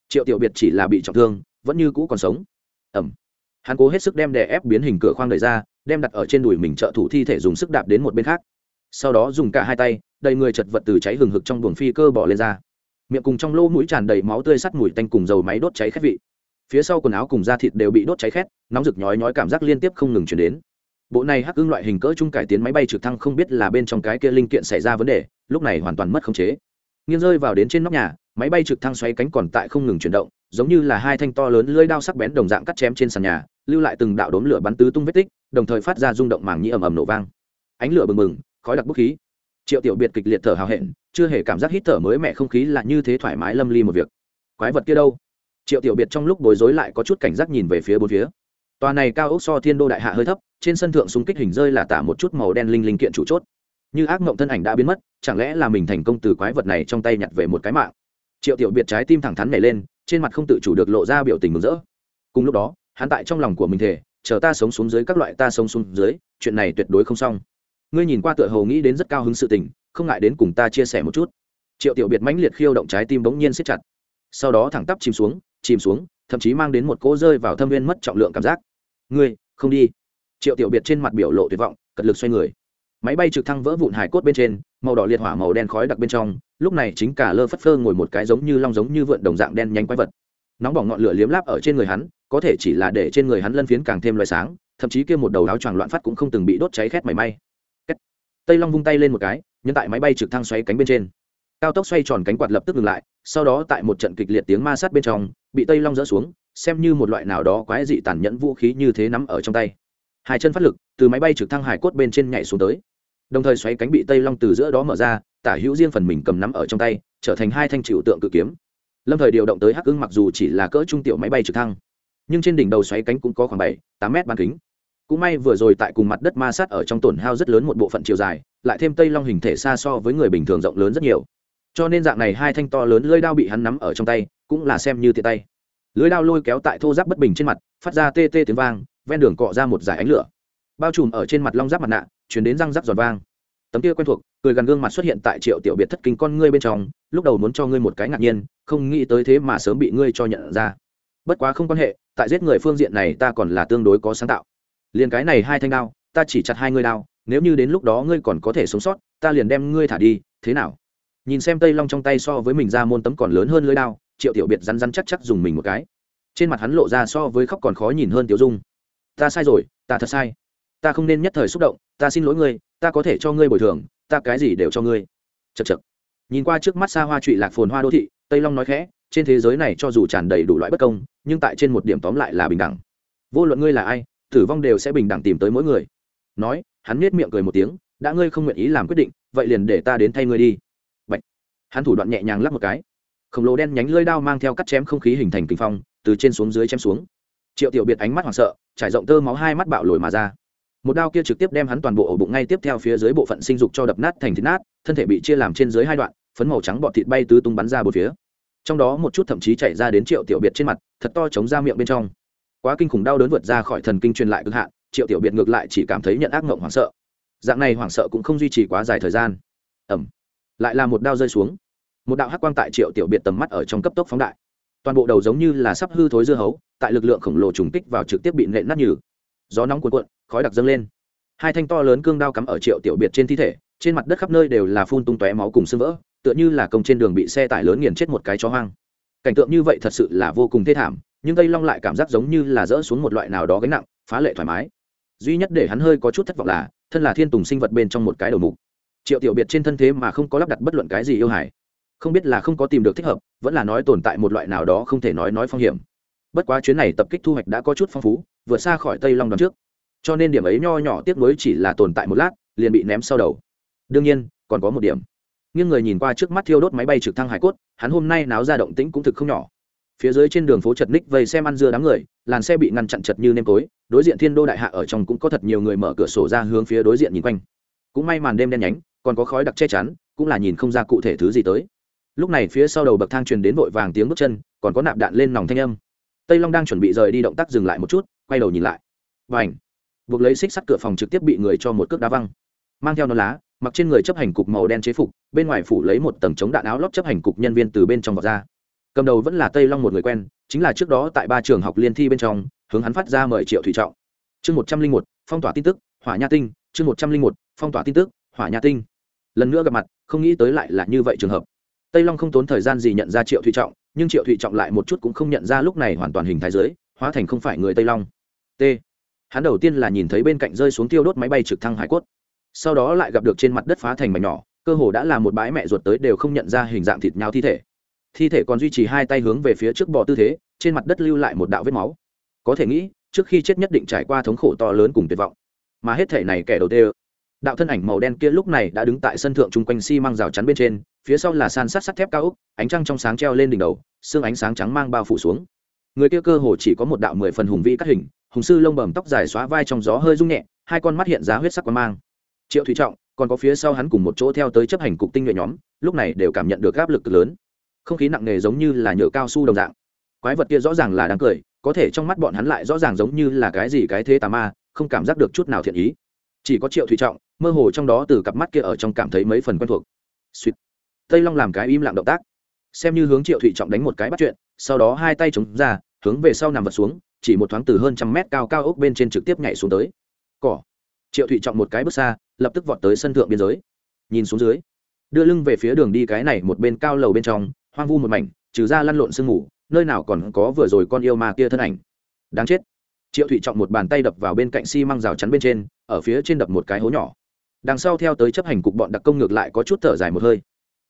Triệu tiểu biệt chỉ là bị trọng thương, vẫn như cũ còn sống. Ẩm. Hắn cố hết sức đem đè ép biến hình cửa khoang đẩy ra, đem đặt ở trên đùi mình trợ thủ thi thể dùng sức đạp đến một bên khác. Sau đó dùng cả hai tay, đầy người chật vật từ cháy hừng hực trong buồng phi cơ bỏ lên ra. Miệng cùng trong lỗ mũi tràn đầy máu tươi sắt mùi tanh cùng dầu máy đốt cháy khét vị phía sau quần áo cùng da thịt đều bị đốt cháy khét, nóng rực nhói nhói cảm giác liên tiếp không ngừng chuyển đến. Bộ này hắc ưng loại hình cỡ chung cải tiến máy bay trực thăng không biết là bên trong cái kia linh kiện xảy ra vấn đề, lúc này hoàn toàn mất khống chế. Nghiêng rơi vào đến trên nóc nhà, máy bay trực thăng xoay cánh còn tại không ngừng chuyển động, giống như là hai thanh to lớn lưỡi đao sắc bén đồng dạng cắt chém trên sàn nhà, lưu lại từng đạo đốm lửa bắn tứ tung vết tích, đồng thời phát ra rung động màng nhĩ ầm ầm nổ vang. Ánh lửa bừng bừng, khói đặc bốc khí. Triệu tiểu biệt kịch liệt thở hào hẹn, chưa hề cảm giác hít thở mới mẹ không khí là như thế thoải mái lâm ly một việc. Quái vật kia đâu? Triệu tiểu biệt trong lúc bối rối lại có chút cảnh giác nhìn về phía bốn phía. Tòa này cao ốc so thiên đô đại hạ hơi thấp, trên sân thượng súng kích hình rơi là tả một chút màu đen linh linh kiện chủ chốt. Như ác mộng thân ảnh đã biến mất, chẳng lẽ là mình thành công từ quái vật này trong tay nhặt về một cái mạng? Triệu tiểu biệt trái tim thẳng thắn nảy lên, trên mặt không tự chủ được lộ ra biểu tình mừng rỡ. Cùng lúc đó, hắn tại trong lòng của mình thể chờ ta sống xuống dưới các loại ta sống xuống dưới, chuyện này tuyệt đối không xong. Ngươi nhìn qua tựa hồ nghĩ đến rất cao hứng sự tình, không ngại đến cùng ta chia sẻ một chút. Triệu tiểu biệt mãnh liệt khiêu động trái tim bỗng nhiên siết chặt. Sau đó thẳng tắp chìm xuống chìm xuống, thậm chí mang đến một cỗ rơi vào thâm viên mất trọng lượng cảm giác. Ngươi, không đi. Triệu tiểu biệt trên mặt biểu lộ tuyệt vọng, cật lực xoay người. Máy bay trực thăng vỡ vụn hải cốt bên trên, màu đỏ liệt hỏa màu đen khói đặc bên trong, lúc này chính cả lơ phất phơ ngồi một cái giống như long giống như vượn đồng dạng đen nhanh quái vật. Nóng bỏng ngọn lửa liếm láp ở trên người hắn, có thể chỉ là để trên người hắn lân phiến càng thêm loài sáng, thậm chí kia một đầu áo choàng loạn phát cũng không từng bị đốt cháy khét mảy may. Tây long vung tay lên một cái nhân tại máy bay trực thăng xoay cánh bên trên cao tốc xoay tròn cánh quạt lập tức ngừng lại, sau đó tại một trận kịch liệt tiếng ma sát bên trong, bị tây long dỡ xuống, xem như một loại nào đó quái dị tàn nhẫn vũ khí như thế nắm ở trong tay. Hai chân phát lực, từ máy bay trực thăng hải cốt bên trên nhảy xuống tới. Đồng thời xoáy cánh bị tây long từ giữa đó mở ra, tả hữu riêng phần mình cầm nắm ở trong tay, trở thành hai thanh chịu tượng cự kiếm. Lâm thời điều động tới hắc ưng mặc dù chỉ là cỡ trung tiểu máy bay trực thăng, nhưng trên đỉnh đầu xoáy cánh cũng có khoảng bảy, tám mét bán kính. Cũng may vừa rồi tại cùng mặt đất ma sát ở trong tổn hao rất lớn một bộ phận chiều dài, lại thêm tây long hình thể xa so với người bình thường rộng lớn rất nhiều cho nên dạng này hai thanh to lớn lưỡi đao bị hắn nắm ở trong tay, cũng là xem như tiện tay. Lưỡi đao lôi kéo tại thô giáp bất bình trên mặt, phát ra tê tê tiếng vang, ven đường cọ ra một dải ánh lửa. Bao trùm ở trên mặt long giáp mặt nạ, chuyển đến răng giáp giòn vang. Tấm kia quen thuộc, cười gần gương mặt xuất hiện tại triệu tiểu biệt thất kinh con ngươi bên trong, lúc đầu muốn cho ngươi một cái ngạc nhiên, không nghĩ tới thế mà sớm bị ngươi cho nhận ra. Bất quá không quan hệ, tại giết người phương diện này ta còn là tương đối có sáng tạo. Liền cái này hai thanh đao, ta chỉ chặt hai ngươi đao, nếu như đến lúc đó ngươi còn có thể sống sót, ta liền đem ngươi thả đi, thế nào? Nhìn xem tây long trong tay so với mình ra môn tấm còn lớn hơn lưới đao, triệu tiểu biệt rắn rắn chắc chắc dùng mình một cái. Trên mặt hắn lộ ra so với khóc còn khó nhìn hơn tiểu dung. Ta sai rồi, ta thật sai. Ta không nên nhất thời xúc động, ta xin lỗi ngươi, ta có thể cho ngươi bồi thường, ta cái gì đều cho ngươi. Chật chật nhìn qua trước mắt xa hoa trụy lạc phồn hoa đô thị, tây long nói khẽ, trên thế giới này cho dù tràn đầy đủ loại bất công, nhưng tại trên một điểm tóm lại là bình đẳng. Vô luận ngươi là ai, tử vong đều sẽ bình đẳng tìm tới mỗi người. Nói, hắn nết miệng cười một tiếng, đã ngươi không nguyện ý làm quyết định, vậy liền để ta đến thay ngươi đi hắn thủ đoạn nhẹ nhàng lắp một cái. Khổng lồ đen nhánh lơi đao mang theo cắt chém không khí hình thành kinh phong, từ trên xuống dưới chém xuống. Triệu tiểu biệt ánh mắt hoảng sợ, trải rộng tơ máu hai mắt bạo lồi mà ra. Một đao kia trực tiếp đem hắn toàn bộ ổ bụng ngay tiếp theo phía dưới bộ phận sinh dục cho đập nát thành thịt nát, thân thể bị chia làm trên dưới hai đoạn, phấn màu trắng bọt thịt bay tứ tung bắn ra bốn phía. Trong đó một chút thậm chí chảy ra đến triệu tiểu biệt trên mặt, thật to chống ra miệng bên trong. Quá kinh khủng đau đớn vượt ra khỏi thần kinh truyền lại cực hạn, triệu tiểu biệt ngược lại chỉ cảm thấy nhận ác mộng hoảng sợ. Dạng này hoảng sợ cũng không duy trì quá dài thời gian. Ẩm lại là một đao rơi xuống. Một đạo hắc quang tại triệu tiểu biệt tầm mắt ở trong cấp tốc phóng đại. Toàn bộ đầu giống như là sắp hư thối dưa hấu, tại lực lượng khổng lồ trùng kích vào trực tiếp bị nện nát nhừ. Gió nóng cuộn cuộn, khói đặc dâng lên. Hai thanh to lớn cương đao cắm ở triệu tiểu biệt trên thi thể, trên mặt đất khắp nơi đều là phun tung tóe máu cùng sưng vỡ, tựa như là công trên đường bị xe tải lớn nghiền chết một cái chó hoang. Cảnh tượng như vậy thật sự là vô cùng thê thảm, nhưng tây long lại cảm giác giống như là dỡ xuống một loại nào đó gánh nặng, phá lệ thoải mái. Duy nhất để hắn hơi có chút thất vọng là, thân là thiên tùng sinh vật bên trong một cái đầu mục triệu tiểu biệt trên thân thế mà không có lắp đặt bất luận cái gì yêu hải không biết là không có tìm được thích hợp, vẫn là nói tồn tại một loại nào đó không thể nói nói phong hiểm. Bất quá chuyến này tập kích thu hoạch đã có chút phong phú, vượt xa khỏi tây long đón trước. Cho nên điểm ấy nho nhỏ tiếc mới chỉ là tồn tại một lát, liền bị ném sau đầu. Đương nhiên, còn có một điểm. Nhưng người nhìn qua trước mắt thiêu đốt máy bay trực thăng hải cốt, hắn hôm nay náo ra động tĩnh cũng thực không nhỏ. Phía dưới trên đường phố chật ních vây xem ăn dưa đám người, làn xe bị ngăn chặn chật như nêm tối, đối diện thiên đô đại hạ ở trong cũng có thật nhiều người mở cửa sổ ra hướng phía đối diện nhìn quanh cũng may màn đêm đen nhánh, còn có khói đặc che chắn, cũng là nhìn không ra cụ thể thứ gì tới. Lúc này phía sau đầu bậc thang truyền đến vội vàng tiếng bước chân, còn có nạp đạn lên nòng thanh âm. Tây long đang chuẩn bị rời đi động tác dừng lại một chút, quay đầu nhìn lại. Và ảnh buộc lấy xích sắt cửa phòng trực tiếp bị người cho một cước đá văng. Mang theo nó lá, mặc trên người chấp hành cục màu đen chế phục, bên ngoài phủ lấy một tầng chống đạn áo lót chấp hành cục nhân viên từ bên trong vọt ra. Cầm đầu vẫn là tây long một người quen, chính là trước đó tại ba trường học liên thi bên trong, hướng hắn phát ra mời triệu thủy trọng. Chương một trăm linh một, phong tỏa tin tức, hỏa nha tinh, chương một trăm linh một phong tỏa tin tức, hỏa nhà tinh. Lần nữa gặp mặt, không nghĩ tới lại là như vậy trường hợp. Tây long không tốn thời gian gì nhận ra triệu thủy trọng, nhưng triệu thủy trọng lại một chút cũng không nhận ra lúc này hoàn toàn hình thái giới, hóa thành không phải người tây long. T. Hắn đầu tiên là nhìn thấy bên cạnh rơi xuống tiêu đốt máy bay trực thăng hải cốt. Sau đó lại gặp được trên mặt đất phá thành mảnh nhỏ, cơ hồ đã là một bãi mẹ ruột tới đều không nhận ra hình dạng thịt nhau thi thể. Thi thể còn duy trì hai tay hướng về phía trước bò tư thế, trên mặt đất lưu lại một đạo vết máu. Có thể nghĩ, trước khi chết nhất định trải qua thống khổ to lớn cùng tuyệt vọng. Mà hết thể này kẻ đầu tiên đạo thân ảnh màu đen kia lúc này đã đứng tại sân thượng chung quanh xi、si、măng rào chắn bên trên, phía sau là san sát sắt thép cao úc ánh trăng trong sáng treo lên đỉnh đầu, xương ánh sáng trắng mang bao phủ xuống. Người kia cơ hồ chỉ có một đạo mười phần hùng vĩ cắt hình, hùng sư lông bầm tóc dài xóa vai trong gió hơi rung nhẹ, hai con mắt hiện giá huyết sắc quang mang. Triệu thủy trọng, còn có phía sau hắn cùng một chỗ theo tới chấp hành cục tinh nhuệ nhóm, lúc này đều cảm nhận được áp lực cực lớn. Không khí nặng nề giống như là nhựa cao su đồng dạng. Quái vật kia rõ ràng là đáng cười, có thể trong mắt bọn hắn lại rõ ràng giống như là cái gì cái thế tà ma, không cảm giác được chút nào thiện ý. Chỉ có triệu thủy trọng mơ hồ trong đó từ cặp mắt kia ở trong cảm thấy mấy phần quen thuộc. Suýt tây long làm cái im lặng động tác. Xem như hướng triệu thụy trọng đánh một cái bắt chuyện, sau đó hai tay chống ra, hướng về sau nằm vật xuống, chỉ một thoáng từ hơn trăm mét cao cao ốc bên trên trực tiếp nhảy xuống tới. Cỏ. Triệu thụy trọng một cái bước xa, lập tức vọt tới sân thượng biên giới. Nhìn xuống dưới, đưa lưng về phía đường đi cái này một bên cao lầu bên trong, hoang vu một mảnh, trừ ra lăn lộn sương mù, nơi nào còn có vừa rồi con yêu ma kia thân ảnh. Đáng chết. Triệu thụy trọng một bàn tay đập vào bên cạnh xi、si、măng rào chắn bên trên, ở phía trên đập một cái hố nhỏ đằng sau theo tới chấp hành cục bọn đặc công ngược lại có chút thở dài một hơi.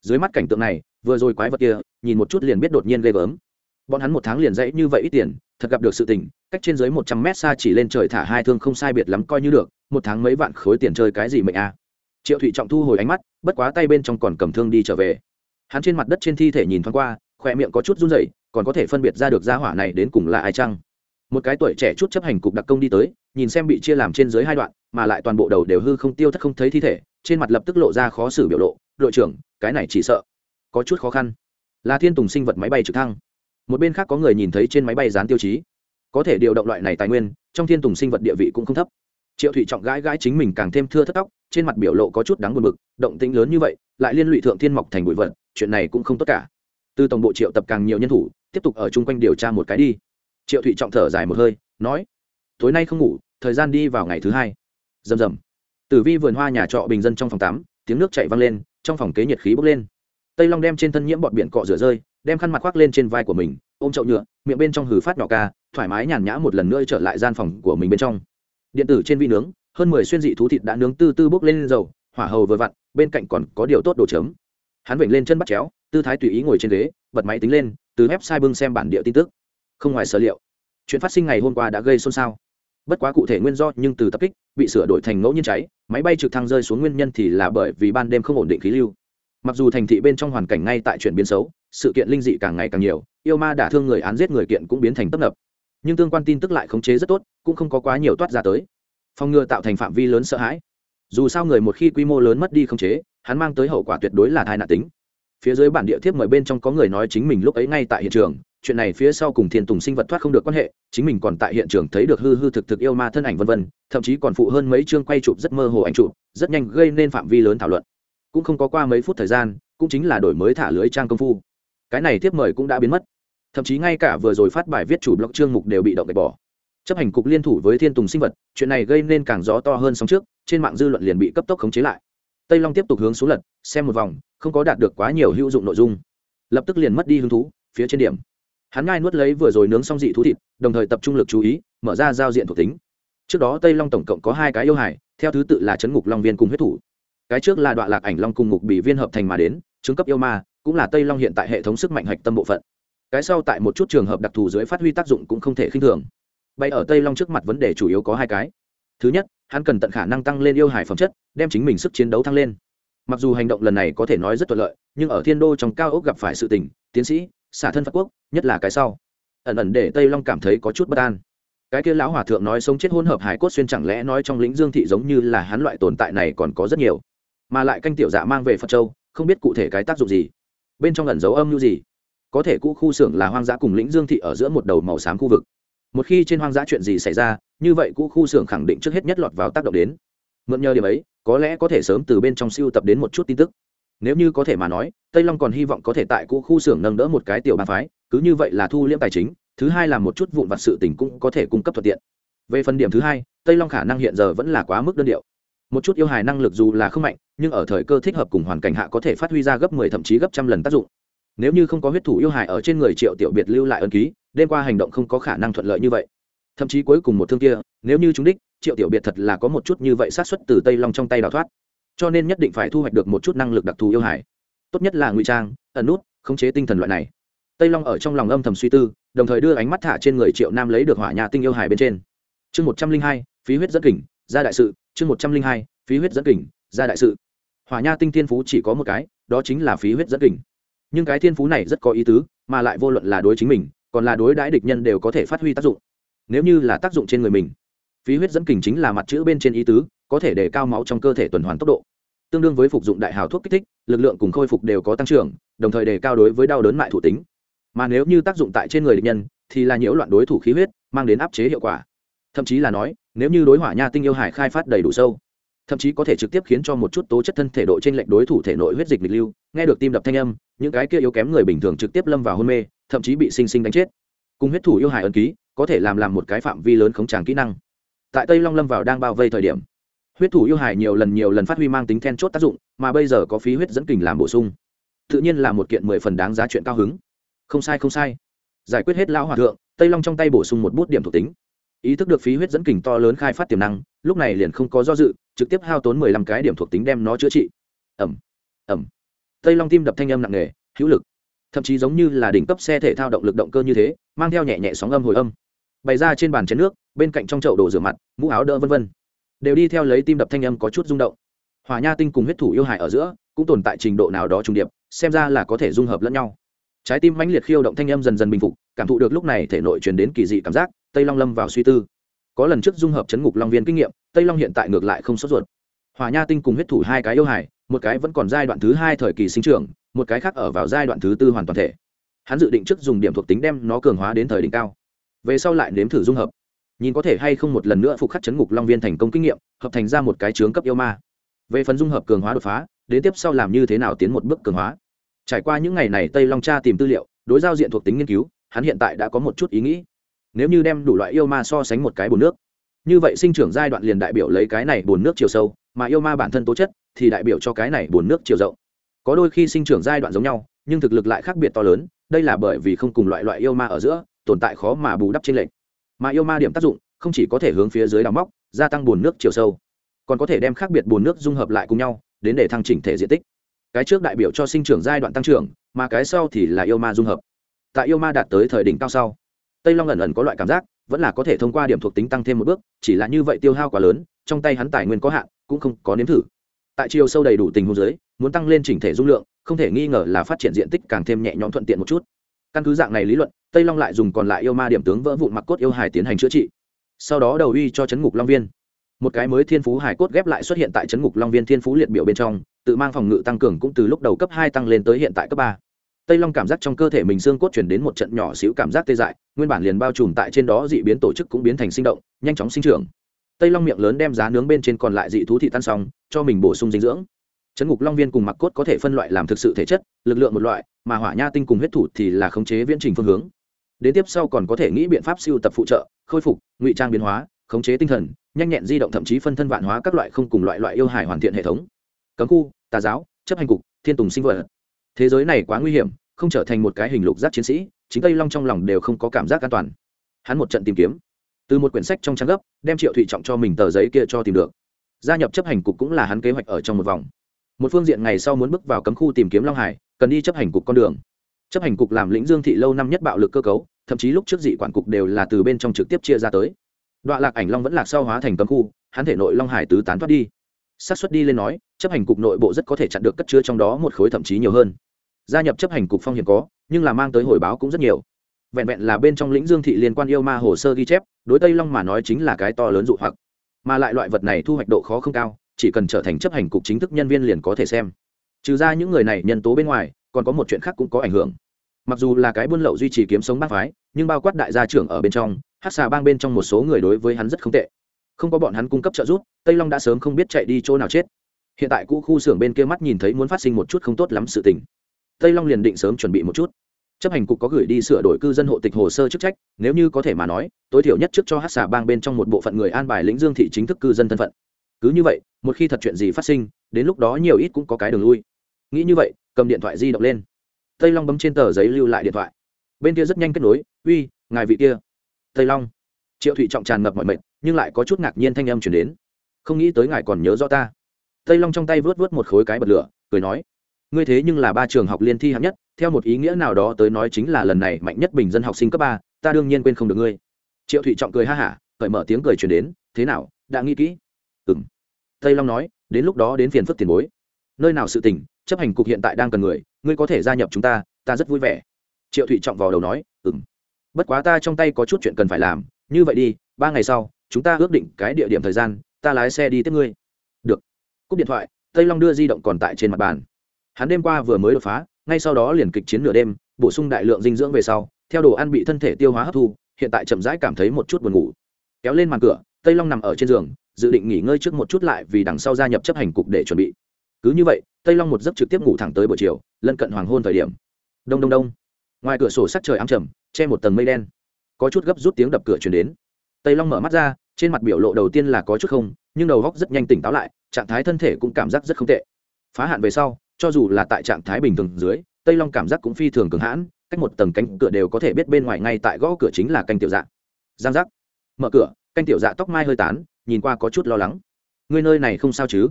Dưới mắt cảnh tượng này, vừa rồi quái vật kia, nhìn một chút liền biết đột nhiên ghê gớm. Bọn hắn một tháng liền dãy như vậy ít tiền, thật gặp được sự tình, cách trên dưới một trăm mét xa chỉ lên trời thả hai thương không sai biệt lắm coi như được, một tháng mấy vạn khối tiền chơi cái gì mệnh a? Triệu thụy trọng thu hồi ánh mắt, bất quá tay bên trong còn cầm thương đi trở về. Hắn trên mặt đất trên thi thể nhìn thoáng qua, khoe miệng có chút run rẩy, còn có thể phân biệt ra được gia hỏa này đến cùng là ai chăng? Một cái tuổi trẻ chút chấp hành cục đặc công đi tới, nhìn xem bị chia làm trên dưới hai đoạn, mà lại toàn bộ đầu đều hư không tiêu thất không thấy thi thể, trên mặt lập tức lộ ra khó xử biểu lộ, đội trưởng, cái này chỉ sợ có chút khó khăn. Là thiên tùng sinh vật máy bay trực thăng. Một bên khác có người nhìn thấy trên máy bay dán tiêu chí. Có thể điều động loại này tài nguyên, trong thiên tùng sinh vật địa vị cũng không thấp. Triệu thụy trọng gãi gãi chính mình càng thêm thưa thất tóc, trên mặt biểu lộ có chút đáng buồn bực, động tĩnh lớn như vậy, lại liên lụy thượng thiên mọc thành bụi vật, chuyện này cũng không tốt cả. Từ tổng bộ triệu tập càng nhiều nhân thủ, tiếp tục ở chung quanh điều tra một cái đi triệu thụy trọng thở dài một hơi, nói, tối nay không ngủ, thời gian đi vào ngày thứ hai. Rầm rầm. Tử vi vườn hoa nhà trọ bình dân trong phòng tắm, tiếng nước chạy văng lên, trong phòng kế nhiệt khí bốc lên. Tây long đem trên thân nhiễm bọt biển cọ rửa rơi, đem khăn mặt khoác lên trên vai của mình, ôm chậu nhựa, miệng bên trong hừ phát nhỏ ca, thoải mái nhàn nhã một lần nữa trở lại gian phòng của mình bên trong. Điện tử trên vi nướng, hơn mười xuyên dị thú thịt đã nướng tư tư bốc lên dầu, hỏa hầu vừa vặn, bên cạnh còn có điều tốt đồ chấm. Hắn vểnh lên chân bắt chéo, tư thái tùy ý ngồi trên ghế, bật máy tính lên, từ website bưng xem bản địa tin tức không ngoài sở liệu, chuyện phát sinh ngày hôm qua đã gây xôn xao. Bất quá cụ thể nguyên do nhưng từ tập kích, bị sửa đổi thành ngẫu nhiên cháy, máy bay trực thăng rơi xuống nguyên nhân thì là bởi vì ban đêm không ổn định khí lưu. Mặc dù thành thị bên trong hoàn cảnh ngay tại chuyển biến xấu, sự kiện linh dị càng ngày càng nhiều, yêu ma đả thương người án giết người kiện cũng biến thành tấp nập. Nhưng tương quan tin tức lại khống chế rất tốt, cũng không có quá nhiều toát ra tới. Phòng ngừa tạo thành phạm vi lớn sợ hãi. Dù sao người một khi quy mô lớn mất đi khống chế, hắn mang tới hậu quả tuyệt đối là thai nạn tính phía dưới bản địa thiếp mời bên trong có người nói chính mình lúc ấy ngay tại hiện trường, chuyện này phía sau cùng thiên tùng sinh vật thoát không được quan hệ, chính mình còn tại hiện trường thấy được hư hư thực thực yêu ma thân ảnh vân vân, thậm chí còn phụ hơn mấy chương quay chụp rất mơ hồ ảnh chụp, rất nhanh gây nên phạm vi lớn thảo luận. Cũng không có qua mấy phút thời gian, cũng chính là đổi mới thả lưới trang công phu. Cái này tiếp mời cũng đã biến mất. Thậm chí ngay cả vừa rồi phát bài viết chủ blog chương mục đều bị động gạch bỏ. Chấp hành cục liên thủ với thiên tùng sinh vật, chuyện này gây nên càng gió to hơn sóng trước, trên mạng dư luận liền bị cấp tốc khống chế lại. Tây long tiếp tục hướng xuống lật, xem một vòng không có đạt được quá nhiều hữu dụng nội dung. Lập tức liền mất đi hứng thú, phía trên điểm. Hắn ngai nuốt lấy vừa rồi nướng xong dị thú thịt, đồng thời tập trung lực chú ý, mở ra giao diện thuộc tính. Trước đó tây long tổng cộng có hai cái yêu hải, theo thứ tự là chấn ngục long viên cùng huyết thủ. Cái trước là đoạn lạc ảnh long cùng ngục bị viên hợp thành mà đến, chứng cấp yêu ma, cũng là tây long hiện tại hệ thống sức mạnh hạch tâm bộ phận. Cái sau tại một chút trường hợp đặc thù dưới phát huy tác dụng cũng không thể khinh thường. Bay ở tây long trước mặt vấn đề chủ yếu có hai cái. Thứ nhất, hắn cần tận khả năng tăng lên yêu hải phẩm chất, đem chính mình sức chiến đấu thăng lên mặc dù hành động lần này có thể nói rất thuận lợi, nhưng ở thiên đô trong cao ốc gặp phải sự tình, tiến sĩ, xả thân phật quốc, nhất là cái sau. Ẩn ẩn để tây long cảm thấy có chút bất an. Cái kia lão hòa thượng nói sống chết hôn hợp hải cốt xuyên chẳng lẽ nói trong lĩnh dương thị giống như là hắn loại tồn tại này còn có rất nhiều. Mà lại canh tiểu dạ mang về phật châu, không biết cụ thể cái tác dụng gì. Bên trong ẩn dấu âm như gì? Có thể cũ khu xưởng là hoang dã cùng lĩnh dương thị ở giữa một đầu màu xám khu vực. Một khi trên hoang dã chuyện gì xảy ra, như vậy cũ khu xưởng khẳng định trước hết nhất lọt vào tác động đến mượn nhờ điểm ấy, có lẽ có thể sớm từ bên trong siêu tập đến một chút tin tức. Nếu như có thể mà nói, tây long còn hy vọng có thể tại cũ khu xưởng nâng đỡ một cái tiểu bang phái, cứ như vậy là thu liễm tài chính, thứ hai là một chút vụn vặt sự tình cũng có thể cung cấp thuận tiện. Về phần điểm thứ hai, tây long khả năng hiện giờ vẫn là quá mức đơn điệu. Một chút yêu hài năng lực dù là không mạnh, nhưng ở thời cơ thích hợp cùng hoàn cảnh hạ có thể phát huy ra gấp mười thậm chí gấp trăm lần tác dụng. Nếu như không có huyết thủ yêu hài ở trên người triệu tiểu biệt lưu lại ân ký, đêm qua hành động không có khả năng thuận lợi như vậy thậm chí cuối cùng một thương kia, nếu như chúng đích, triệu tiểu biệt thật là có một chút như vậy sát xuất từ tây long trong tay đào thoát. Cho nên nhất định phải thu hoạch được một chút năng lực đặc thù yêu hải. Tốt nhất là ngụy trang, ẩn nút, khống chế tinh thần loại này. Tây long ở trong lòng âm thầm suy tư, đồng thời đưa ánh mắt thả trên người triệu nam lấy được hỏa nhà tinh yêu hải bên trên. Chương một trăm linh hai, phí huyết dẫn kỉnh ra đại sự. Chương một trăm linh hai, phí huyết dẫn kỉnh ra đại sự. Hỏa nha tinh thiên phú chỉ có một cái, đó chính là phí huyết dẫn kỉnh nhưng cái thiên phú này rất có ý tứ, mà lại vô luận là đối chính mình, còn là đối đãi địch nhân đều có thể phát huy tác dụng nếu như là tác dụng trên người mình. Phí huyết dẫn kình chính là mặt chữ bên trên ý tứ, có thể để cao máu trong cơ thể tuần hoàn tốc độ. Tương đương với phục dụng đại hào thuốc kích thích, lực lượng cùng khôi phục đều có tăng trưởng, đồng thời đề cao đối với đau đớn mại thủ tính. Mà nếu như tác dụng tại trên người địch nhân, thì là nhiễu loạn đối thủ khí huyết, mang đến áp chế hiệu quả. Thậm chí là nói, nếu như đối hỏa nha tinh yêu hải khai phát đầy đủ sâu, thậm chí có thể trực tiếp khiến cho một chút tố chất thân thể độ trên lệnh đối thủ thể nội huyết dịch lịch lưu, nghe được tim đập thanh âm, những cái kia yếu kém người bình thường trực tiếp lâm vào hôn mê, thậm chí bị sinh sinh đánh chết. Cùng huyết thủ yêu hải ấn ký có thể làm làm một cái phạm vi lớn khống tràng kỹ năng. Tại tây long lâm vào đang bao vây thời điểm, huyết thủ yêu hải nhiều lần nhiều lần phát huy mang tính then chốt tác dụng, mà bây giờ có phí huyết dẫn kình làm bổ sung. Tự nhiên là một kiện mười phần đáng giá chuyện cao hứng. Không sai không sai. Giải quyết hết lão hòa thượng, tây long trong tay bổ sung một bút điểm thuộc tính. Ý thức được phí huyết dẫn kình to lớn khai phát tiềm năng, lúc này liền không có do dự, trực tiếp hao tốn mười lăm cái điểm thuộc tính đem nó chữa trị. Ẩm ẩm tây long tim đập thanh âm nặng nề, hữu lực. Thậm chí giống như là đỉnh cấp xe thể thao động lực động cơ như thế, mang theo nhẹ nhẹ sóng âm hồi âm bày ra trên bàn chén nước, bên cạnh trong chậu đồ rửa mặt, mũ áo đỡ vân vân. Đều đi theo lấy tim đập thanh âm có chút rung động. Hòa nha tinh cùng huyết thủ yêu hại ở giữa, cũng tồn tại trình độ nào đó trùng điệp, xem ra là có thể dung hợp lẫn nhau. Trái tim mãnh liệt khiêu động thanh âm dần dần bình phục, cảm thụ được lúc này thể nội truyền đến kỳ dị cảm giác, tây long lâm vào suy tư. Có lần trước dung hợp chấn ngục long viên kinh nghiệm, tây long hiện tại ngược lại không sốt ruột. Hòa nha tinh cùng huyết thủ hai cái yêu hải một cái vẫn còn giai đoạn thứ hai thời kỳ sinh trưởng, một cái khác ở vào giai đoạn thứ tư hoàn toàn thể. Hắn dự định trước dùng điểm thuộc tính đem nó cường hóa đến thời đỉnh cao về sau lại nếm thử dung hợp. Nhìn có thể hay không một lần nữa phục khắc chấn ngục long viên thành công kinh nghiệm, hợp thành ra một cái chướng cấp yêu ma. Về phần dung hợp cường hóa đột phá, đến tiếp sau làm như thế nào tiến một bước cường hóa. Trải qua những ngày này tây long cha tìm tư liệu, đối giao diện thuộc tính nghiên cứu, hắn hiện tại đã có một chút ý nghĩ. Nếu như đem đủ loại yêu ma so sánh một cái bồn nước, như vậy sinh trưởng giai đoạn liền đại biểu lấy cái này bồn nước chiều sâu, mà yêu ma bản thân tố chất thì đại biểu cho cái này bồn nước chiều rộng. Có đôi khi sinh trưởng giai đoạn giống nhau, nhưng thực lực lại khác biệt to lớn, đây là bởi vì không cùng loại loại yêu ma ở giữa tồn tại khó mà bù đắp trên lệnh mà yêu ma điểm tác dụng, không chỉ có thể hướng phía dưới đào móc, gia tăng bùn nước chiều sâu, còn có thể đem khác biệt bùn nước dung hợp lại cùng nhau, đến để thăng chỉnh thể diện tích. Cái trước đại biểu cho sinh trưởng giai đoạn tăng trưởng, mà cái sau thì là yêu ma dung hợp. Tại yêu ma đạt tới thời đỉnh cao sau, tây long ẩn ẩn có loại cảm giác, vẫn là có thể thông qua điểm thuộc tính tăng thêm một bước, chỉ là như vậy tiêu hao quá lớn, trong tay hắn tài nguyên có hạn, cũng không có nếm thử. Tại chiều sâu đầy đủ tình huống giới muốn tăng lên chỉnh thể dung lượng, không thể nghi ngờ là phát triển diện tích càng thêm nhẹ nhõm thuận tiện một chút căn cứ dạng này lý luận, tây long lại dùng còn lại yêu ma điểm tướng vỡ vụn mặc cốt yêu hài tiến hành chữa trị. Sau đó đầu uy cho chấn ngục long viên. Một cái mới thiên phú hải cốt ghép lại xuất hiện tại chấn ngục long viên thiên phú liệt biểu bên trong, tự mang phòng ngự tăng cường cũng từ lúc đầu cấp hai tăng lên tới hiện tại cấp ba. Tây long cảm giác trong cơ thể mình xương cốt chuyển đến một trận nhỏ xíu cảm giác tê dại, nguyên bản liền bao trùm tại trên đó dị biến tổ chức cũng biến thành sinh động, nhanh chóng sinh trưởng. Tây long miệng lớn đem giá nướng bên trên còn lại dị thú thị tan xong, cho mình bổ sung dinh dưỡng. Chấn ngục long viên cùng mặc cốt có thể phân loại làm thực sự thể chất, lực lượng một loại mà hỏa nha tinh cùng huyết thủ thì là khống chế viễn trình phương hướng. Đến tiếp sau còn có thể nghĩ biện pháp siêu tập phụ trợ, khôi phục, ngụy trang biến hóa, khống chế tinh thần, nhanh nhẹn di động thậm chí phân thân vạn hóa các loại không cùng loại loại yêu hài hoàn thiện hệ thống. Cấm khu, tà giáo, chấp hành cục, thiên tùng sinh vật. Thế giới này quá nguy hiểm, không trở thành một cái hình lục giác chiến sĩ, chính tây long trong lòng đều không có cảm giác an toàn. Hắn một trận tìm kiếm. Từ một quyển sách trong trang gấp, đem triệu thụy trọng cho mình tờ giấy kia cho tìm được. Gia nhập chấp hành cục cũng là hắn kế hoạch ở trong một vòng. Một phương diện ngày sau muốn bước vào cấm khu tìm kiếm long hải cần đi chấp hành cục con đường. Chấp hành cục làm lĩnh dương thị lâu năm nhất bạo lực cơ cấu, thậm chí lúc trước dị quản cục đều là từ bên trong trực tiếp chia ra tới. Đoạn lạc ảnh long vẫn lạc sau hóa thành cấm khu, hắn thể nội long hải tứ tán thoát đi. Xác suất đi lên nói, chấp hành cục nội bộ rất có thể chặn được cất chứa trong đó một khối thậm chí nhiều hơn. Gia nhập chấp hành cục phong hiểm có, nhưng là mang tới hồi báo cũng rất nhiều. Vẹn vẹn là bên trong lĩnh dương thị liên quan yêu ma hồ sơ ghi chép, đối tây long mà nói chính là cái to lớn dụ hoặc. Mà lại loại vật này thu hoạch độ khó không cao, chỉ cần trở thành chấp hành cục chính thức nhân viên liền có thể xem trừ ra những người này nhân tố bên ngoài, còn có một chuyện khác cũng có ảnh hưởng. Mặc dù là cái buôn lậu duy trì kiếm sống bác phái, nhưng bao quát đại gia trưởng ở bên trong, hát xà bang bên trong một số người đối với hắn rất không tệ. Không có bọn hắn cung cấp trợ giúp, tây long đã sớm không biết chạy đi chỗ nào chết. Hiện tại cũ khu xưởng bên kia mắt nhìn thấy muốn phát sinh một chút không tốt lắm sự tình. Tây long liền định sớm chuẩn bị một chút. Chấp hành cục có gửi đi sửa đổi cư dân hộ tịch hồ sơ chức trách, nếu như có thể mà nói, tối thiểu nhất trước cho hát xà bang bên trong một bộ phận người an bài lĩnh dương thị chính thức cư dân thân phận. Cứ như vậy, một khi thật chuyện gì phát sinh, đến lúc đó nhiều ít cũng có cái đường lui nghĩ như vậy, cầm điện thoại di động lên. Tây long bấm trên tờ giấy lưu lại điện thoại. Bên kia rất nhanh kết nối, uy, ngài vị kia. Tây long. Triệu thụy trọng tràn ngập mọi mệt, nhưng lại có chút ngạc nhiên thanh âm chuyển đến. Không nghĩ tới ngài còn nhớ rõ ta. Tây long trong tay vớt vớt một khối cái bật lửa, cười nói, ngươi thế nhưng là ba trường học liên thi hạng nhất, theo một ý nghĩa nào đó tới nói chính là lần này mạnh nhất bình dân học sinh cấp ba, ta đương nhiên quên không được ngươi. Triệu thụy trọng cười ha hả, cởi mở tiếng cười chuyển đến, thế nào, đã nghĩ kỹ? Ừ m tây long nói, đến lúc đó đến phiền phức tiền bối. Nơi nào sự tình chấp hành cục hiện tại đang cần người, ngươi có thể gia nhập chúng ta ta rất vui vẻ. Triệu thụy trọng vào đầu nói ừ m bất quá ta trong tay có chút chuyện cần phải làm, như vậy đi, ba ngày sau, chúng ta ước định cái địa điểm thời gian, ta lái xe đi tiếp ngươi. Được. Cúp điện thoại, tây long đưa di động còn tại trên mặt bàn. Hắn đêm qua vừa mới đột phá, ngay sau đó liền kịch chiến nửa đêm, bổ sung đại lượng dinh dưỡng về sau, theo đồ ăn bị thân thể tiêu hóa hấp thu, hiện tại chậm rãi cảm thấy một chút buồn ngủ. Kéo lên màn cửa, tây long nằm ở trên giường, dự định nghỉ ngơi trước một chút lại vì đằng sau gia nhập chấp hành cục để chuẩn bị. Cứ như vậy tây long một giấc trực tiếp ngủ thẳng tới buổi chiều, lân cận hoàng hôn thời điểm. Đông đông đông. Ngoài cửa sổ sắc trời ám trầm, che một tầng mây đen. Có chút gấp rút tiếng đập cửa chuyển đến. Tây long mở mắt ra, trên mặt biểu lộ đầu tiên là có chút không, nhưng đầu góc rất nhanh tỉnh táo lại, trạng thái thân thể cũng cảm giác rất không tệ. Phá hạn về sau, cho dù là tại trạng thái bình thường dưới, tây long cảm giác cũng phi thường cường hãn, cách một tầng cánh cửa đều có thể biết bên ngoài ngay tại gõ cửa chính là canh tiểu dạ. Giang giác. Mở cửa, canh tiểu dạ tóc mai hơi tán, nhìn qua có chút lo lắng. Ngươi nơi này không sao chứ?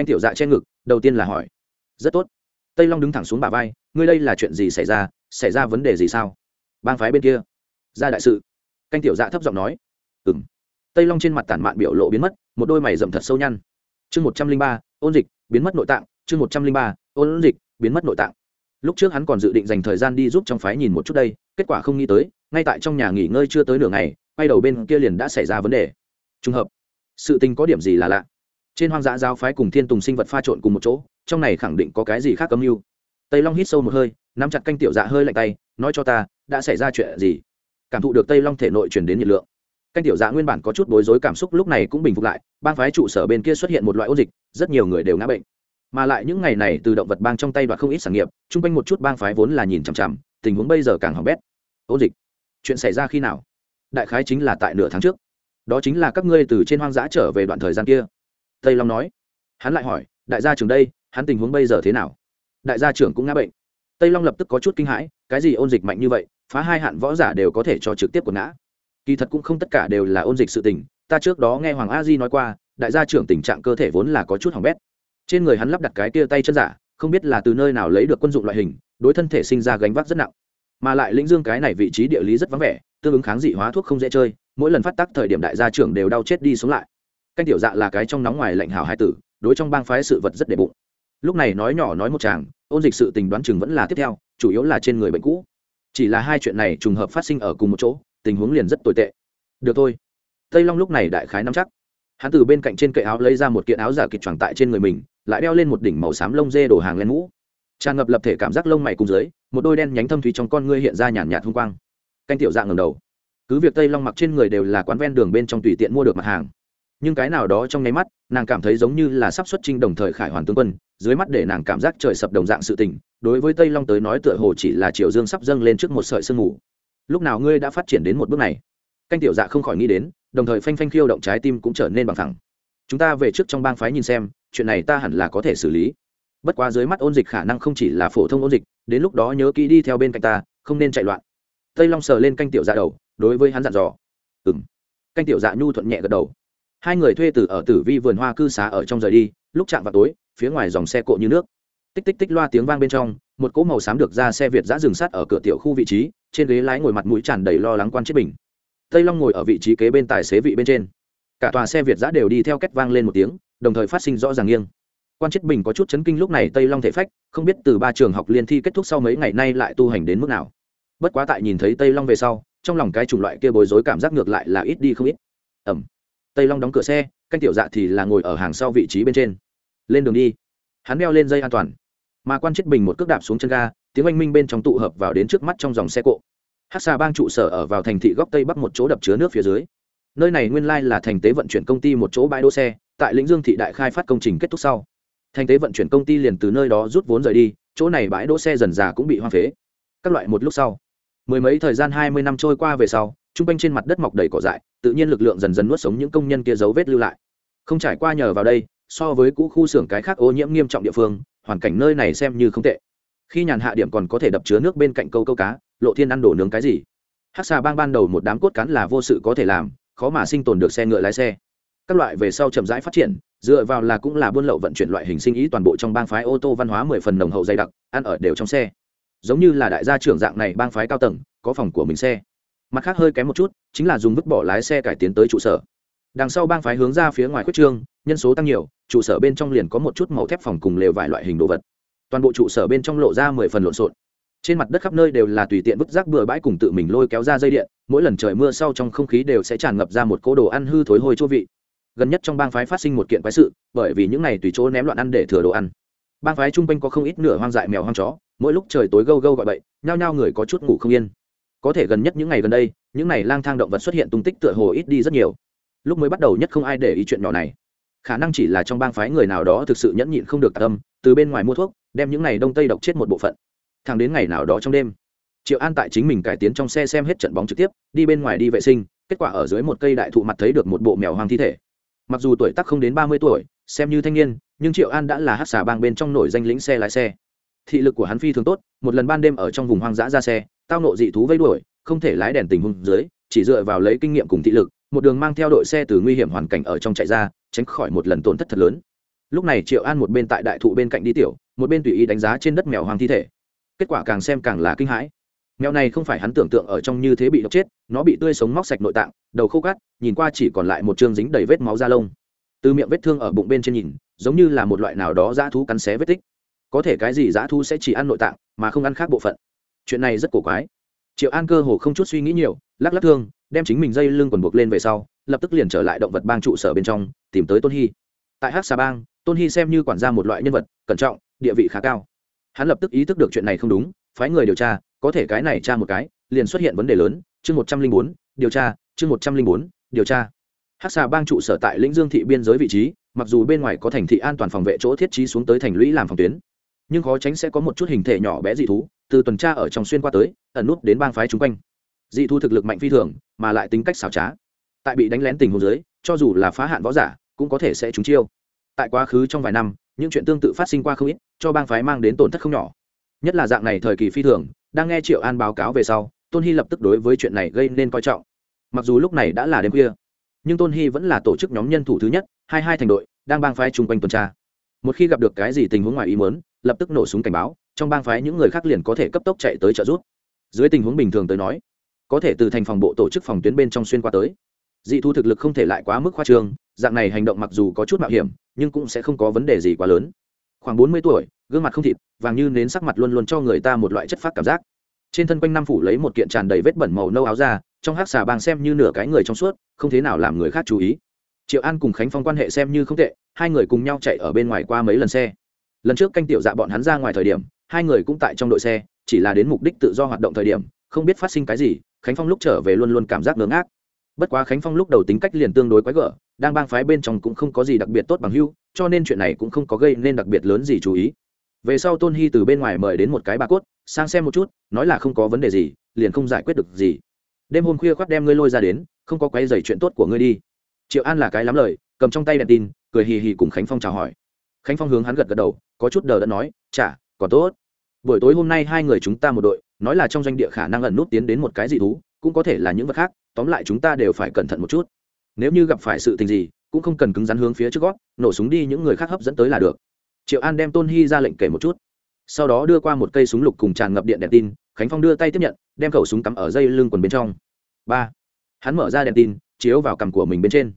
Canh tiểu dạ che ngực, đầu tiên là hỏi, rất tốt. Tây long đứng thẳng xuống bà vai, ngươi đây là chuyện gì xảy ra? Xảy ra vấn đề gì sao? Bang phái bên kia, ra đại sự. Canh tiểu dạ thấp giọng nói ừ m tây long trên mặt tản mạn biểu lộ biến mất, một đôi mày rậm thật sâu nhăn. Chương một trăm linh ba, ôn dịch, biến mất nội tạng. Chương một trăm linh ba, ôn dịch, biến mất nội tạng. Lúc trước hắn còn dự định dành thời gian đi giúp trong phái nhìn một chút đây, kết quả không nghĩ tới, ngay tại trong nhà nghỉ ngơi chưa tới nửa ngày, quay đầu bên kia liền đã xảy ra vấn đề. Trùng hợp, sự tình có điểm gì là lạ? Trên hoang dã giáo phái cùng thiên tùng sinh vật pha trộn cùng một chỗ, trong này khẳng định có cái gì khác âm mưu. Tây long hít sâu một hơi, nắm chặt canh tiểu dạ hơi lạnh tay, nói cho ta, đã xảy ra chuyện gì? Cảm thụ được tây long thể nội truyền đến nhiệt lượng. Canh tiểu dạ nguyên bản có chút bối rối cảm xúc lúc này cũng bình phục lại, bang phái trụ sở bên kia xuất hiện một loại ôn dịch, rất nhiều người đều ngã bệnh. Mà lại những ngày này từ động vật bang trong tay đoạt không ít sản nghiệp, chung quanh một chút bang phái vốn là nhìn chằm chằm, tình huống bây giờ càng hỏng bét. Ôn dịch, chuyện xảy ra khi nào? Đại khái chính là tại nửa tháng trước. Đó chính là các ngươi từ trên hoang dã trở về đoạn thời gian kia tây long nói. Hắn lại hỏi, đại gia trưởng đây, hắn tình huống bây giờ thế nào? Đại gia trưởng cũng ngã bệnh. Tây long lập tức có chút kinh hãi, cái gì ôn dịch mạnh như vậy, phá hai hạn võ giả đều có thể cho trực tiếp của ngã? Kỳ thật cũng không tất cả đều là ôn dịch sự tình, ta trước đó nghe hoàng a di nói qua, đại gia trưởng tình trạng cơ thể vốn là có chút hỏng bét. Trên người hắn lắp đặt cái tia tay chân giả, không biết là từ nơi nào lấy được quân dụng loại hình, đối thân thể sinh ra gánh vác rất nặng. Mà lại lĩnh dương cái này vị trí địa lý rất vắng vẻ, tương ứng kháng dị hóa thuốc không dễ chơi, mỗi lần phát tác thời điểm đại gia trưởng đều đau chết đi sống lại canh tiểu dạ là cái trong nóng ngoài lạnh hào hai tử, đối trong bang phái sự vật rất đệ bụng. Lúc này nói nhỏ nói một chàng, ôn dịch sự tình đoán chừng vẫn là tiếp theo, chủ yếu là trên người bệnh cũ. Chỉ là hai chuyện này trùng hợp phát sinh ở cùng một chỗ, tình huống liền rất tồi tệ. Được thôi. Tây long lúc này đại khái nắm chắc. Hắn từ bên cạnh trên cậy áo lấy ra một kiện áo giả kịch tròn tại trên người mình, lại đeo lên một đỉnh màu xám lông dê đổ hàng lên mũ. Tràn ngập lập thể cảm giác lông mày cùng dưới, một đôi đen nhánh thâm thúy trong con ngươi hiện ra nhàn nhạt hung quang. Canh tiểu dạng ngầm đầu. Cứ việc tây long mặc trên người đều là quán ven đường bên trong tùy tiện mua được mặt hàng nhưng cái nào đó trong nháy mắt, nàng cảm thấy giống như là sắp xuất trinh đồng thời khải hoàn tướng quân, dưới mắt để nàng cảm giác trời sập đồng dạng sự tình, đối với tây long tới nói tựa hồ chỉ là triều dương sắp dâng lên trước một sợi sương mù. Lúc nào ngươi đã phát triển đến một bước này? Canh tiểu dạ không khỏi nghĩ đến, đồng thời phanh phanh khiêu động trái tim cũng trở nên bằng thẳng. Chúng ta về trước trong bang phái nhìn xem, chuyện này ta hẳn là có thể xử lý. Bất quá dưới mắt ôn dịch khả năng không chỉ là phổ thông ôn dịch, đến lúc đó nhớ kỹ đi theo bên cạnh ta, không nên chạy loạn. Tây long sờ lên canh tiểu dạ đầu, đối với hắn dặn dò. Ừ m canh tiểu dạ nhu thuận nhẹ gật đầu hai người thuê từ ở tử vi vườn hoa cư xá ở trong rời đi, lúc chạm vào tối, phía ngoài dòng xe cộ như nước. Tích tích tích loa tiếng vang bên trong, một cỗ màu xám được ra xe việt giã dừng sát ở cửa tiểu khu vị trí, trên ghế lái ngồi mặt mũi tràn đầy lo lắng quan chết bình. Tây long ngồi ở vị trí kế bên tài xế vị bên trên. Cả tòa xe việt giã đều đi theo cách vang lên một tiếng, đồng thời phát sinh rõ ràng nghiêng. Quan chết bình có chút chấn kinh lúc này tây long thể phách, không biết từ ba trường học liên thi kết thúc sau mấy ngày nay lại tu hành đến mức nào. Bất quá tại nhìn thấy tây long về sau, trong lòng cái chủng loại kia bối rối cảm giác ngược lại là ít đi không ít. Ẩm tây long đóng cửa xe canh tiểu dạ thì là ngồi ở hàng sau vị trí bên trên lên đường đi hắn đeo lên dây an toàn mà quan chết bình một cước đạp xuống chân ga tiếng oanh minh bên trong tụ hợp vào đến trước mắt trong dòng xe cộ hát xà bang trụ sở ở vào thành thị góc tây bắc một chỗ đập chứa nước phía dưới nơi này nguyên lai là thành tế vận chuyển công ty một chỗ bãi đỗ xe tại lĩnh dương thị đại khai phát công trình kết thúc sau thành tế vận chuyển công ty liền từ nơi đó rút vốn rời đi chỗ này bãi đỗ xe dần già cũng bị hoang phế các loại một lúc sau mười mấy thời gian hai mươi năm trôi qua về sau t r u n g quanh trên mặt đất mọc đầy cỏ dại tự nhiên lực lượng dần dần nuốt sống những công nhân kia dấu vết lưu lại. Không trải qua nhờ vào đây, so với cũ khu xưởng cái khác ô nhiễm nghiêm trọng địa phương, hoàn cảnh nơi này xem như không tệ. Khi nhàn hạ điểm còn có thể đập chứa nước bên cạnh câu câu cá, lộ thiên ăn đổ nướng cái gì? Hát xà bang ban đầu một đám cốt cán là vô sự có thể làm, khó mà sinh tồn được xe ngựa lái xe. Các loại về sau chậm rãi phát triển, dựa vào là cũng là buôn lậu vận chuyển loại hình sinh ý toàn bộ trong bang phái ô tô văn hóa mười phần nồng hậu dày đặc, ăn ở đều trong xe. Giống như là đại gia trưởng dạng này bang phái cao tầng, có phòng của mình xe mặt khác hơi kém một chút, chính là dùng vứt bỏ lái xe cải tiến tới trụ sở. Đằng sau bang phái hướng ra phía ngoài quyết trương, nhân số tăng nhiều, trụ sở bên trong liền có một chút màu thép phòng cùng lều vài loại hình đồ vật. Toàn bộ trụ sở bên trong lộ ra mười phần lộn xộn. Trên mặt đất khắp nơi đều là tùy tiện vứt rác bừa bãi cùng tự mình lôi kéo ra dây điện, mỗi lần trời mưa sau trong không khí đều sẽ tràn ngập ra một cỗ đồ ăn hư thối hôi chỗ vị. Gần nhất trong bang phái phát sinh một kiện quái sự, bởi vì những này tùy chỗ ném loạn ăn để thừa đồ ăn. Bang phái chung quanh có không ít nửa hoang dại mèo hoang chó, mỗi lúc trời tối gâu gâu gọi bậy, nhao nhao người có chút ngủ không yên có thể gần nhất những ngày gần đây, những này lang thang động vật xuất hiện tung tích tựa hồ ít đi rất nhiều. Lúc mới bắt đầu nhất không ai để ý chuyện nhỏ này. Khả năng chỉ là trong bang phái người nào đó thực sự nhẫn nhịn không được tạc âm, từ bên ngoài mua thuốc, đem những này đông tây độc chết một bộ phận. Thẳng đến ngày nào đó trong đêm, triệu an tại chính mình cải tiến trong xe xem hết trận bóng trực tiếp, đi bên ngoài đi vệ sinh, kết quả ở dưới một cây đại thụ mặt thấy được một bộ mèo hoang thi thể. Mặc dù tuổi tác không đến ba mươi tuổi, xem như thanh niên, nhưng triệu an đã là hát xà bang bên trong nổi danh lĩnh xe lái xe. Thị lực của hắn phi thường tốt, một lần ban đêm ở trong vùng hoang dã ra xe tao nộ dị thú vây đuổi, không thể lái đèn tình huống dưới, chỉ dựa vào lấy kinh nghiệm cùng thị lực, một đường mang theo đội xe từ nguy hiểm hoàn cảnh ở trong chạy ra, tránh khỏi một lần tổn thất thật lớn. Lúc này triệu an một bên tại đại thụ bên cạnh đi tiểu, một bên tùy ý đánh giá trên đất mèo hoang thi thể. Kết quả càng xem càng là kinh hãi. Mèo này không phải hắn tưởng tượng ở trong như thế bị độc chết, nó bị tươi sống móc sạch nội tạng, đầu khô cát, nhìn qua chỉ còn lại một chương dính đầy vết máu da lông. Từ miệng vết thương ở bụng bên trên nhìn, giống như là một loại nào đó dã thú cắn xé vết tích. Có thể cái gì dã thú sẽ chỉ ăn nội tạng, mà không ăn khác bộ phận chuyện này rất cổ quái. Triệu an cơ hồ không chút suy nghĩ nhiều, lắc lắc thương, đem chính mình dây lưng quần buộc lên về sau, lập tức liền trở lại động vật bang trụ sở bên trong, tìm tới tôn hy tại hát xà bang, tôn hy xem như quản gia một loại nhân vật, cẩn trọng, địa vị khá cao. Hắn lập tức ý thức được chuyện này không đúng, phái người điều tra, có thể cái này tra một cái, liền xuất hiện vấn đề lớn, chương một trăm linh bốn, điều tra, chương một trăm linh bốn, điều tra. Hát xà bang trụ sở tại lĩnh dương thị biên giới vị trí, mặc dù bên ngoài có thành thị an toàn phòng vệ chỗ thiết trí xuống tới thành lũy làm phòng tuyến, nhưng khó tránh sẽ có một chút hình thể nhỏ bé dị thú từ tuần tra ở trong xuyên qua tới, ẩn nút đến bang phái chung quanh. Dị thu thực lực mạnh phi thường, mà lại tính cách xảo trá. Tại bị đánh lén tình huống dưới, cho dù là phá hạn võ giả, cũng có thể sẽ trúng chiêu. Tại quá khứ trong vài năm, những chuyện tương tự phát sinh qua không ít, cho bang phái mang đến tổn thất không nhỏ. Nhất là dạng này thời kỳ phi thường, đang nghe triệu an báo cáo về sau, tôn hy lập tức đối với chuyện này gây nên coi trọng. Mặc dù lúc này đã là đêm khuya, nhưng tôn hy vẫn là tổ chức nhóm nhân thủ thứ nhất, hai hai thành đội, đang bang phái chung quanh tuần tra. Một khi gặp được cái gì tình huống ngoài ý muốn, lập tức nổ súng cảnh báo trong bang phái những người khác liền có thể cấp tốc chạy tới trợ giúp. Dưới tình huống bình thường tới nói, có thể từ thành phòng bộ tổ chức phòng tuyến bên trong xuyên qua tới. Dị thu thực lực không thể lại quá mức khoa trương, dạng này hành động mặc dù có chút mạo hiểm, nhưng cũng sẽ không có vấn đề gì quá lớn. Khoảng bốn mươi tuổi, gương mặt không thịt, vàng như nến sắc mặt luôn luôn cho người ta một loại chất phát cảm giác. Trên thân quanh năm phủ lấy một kiện tràn đầy vết bẩn màu nâu áo ra trong hát xà bang xem như nửa cái người trong suốt, không thế nào làm người khác chú ý. Triệu an cùng khánh phong quan hệ xem như không tệ, hai người cùng nhau chạy ở bên ngoài qua mấy lần xe. Lần trước canh tiểu dạ bọn hắn ra ngoài thời điểm hai người cũng tại trong đội xe, chỉ là đến mục đích tự do hoạt động thời điểm, không biết phát sinh cái gì, khánh phong lúc trở về luôn luôn cảm giác ngớ ngác. Bất quá khánh phong lúc đầu tính cách liền tương đối quái gở, đang bang phái bên trong cũng không có gì đặc biệt tốt bằng hưu, cho nên chuyện này cũng không có gây nên đặc biệt lớn gì chú ý. Về sau tôn hy từ bên ngoài mời đến một cái bà cốt, sang xem một chút, nói là không có vấn đề gì, liền không giải quyết được gì. Đêm hôm khuya khoác đem ngươi lôi ra đến, không có quái dày chuyện tốt của ngươi đi. Triệu an là cái lắm lời, cầm trong tay đèn tin, cười hì hì cùng khánh phong chào hỏi. Khánh phong hướng hắn gật gật đầu, có chút đờ đã nói, chả, còn tốt buổi tối hôm nay hai người chúng ta một đội, nói là trong doanh địa khả năng ẩn nút tiến đến một cái gì thú, cũng có thể là những vật khác, tóm lại chúng ta đều phải cẩn thận một chút. Nếu như gặp phải sự tình gì, cũng không cần cứng rắn hướng phía trước gót, nổ súng đi, những người khác hấp dẫn tới là được. Triệu an đem tôn hy ra lệnh kể một chút. Sau đó đưa qua một cây súng lục cùng tràn ngập điện đèn tin, khánh phong đưa tay tiếp nhận, đem khẩu súng cắm ở dây lưng quần bên trong. Ba. Hắn mở ra đèn tin, chiếu vào cằm của mình bên trên.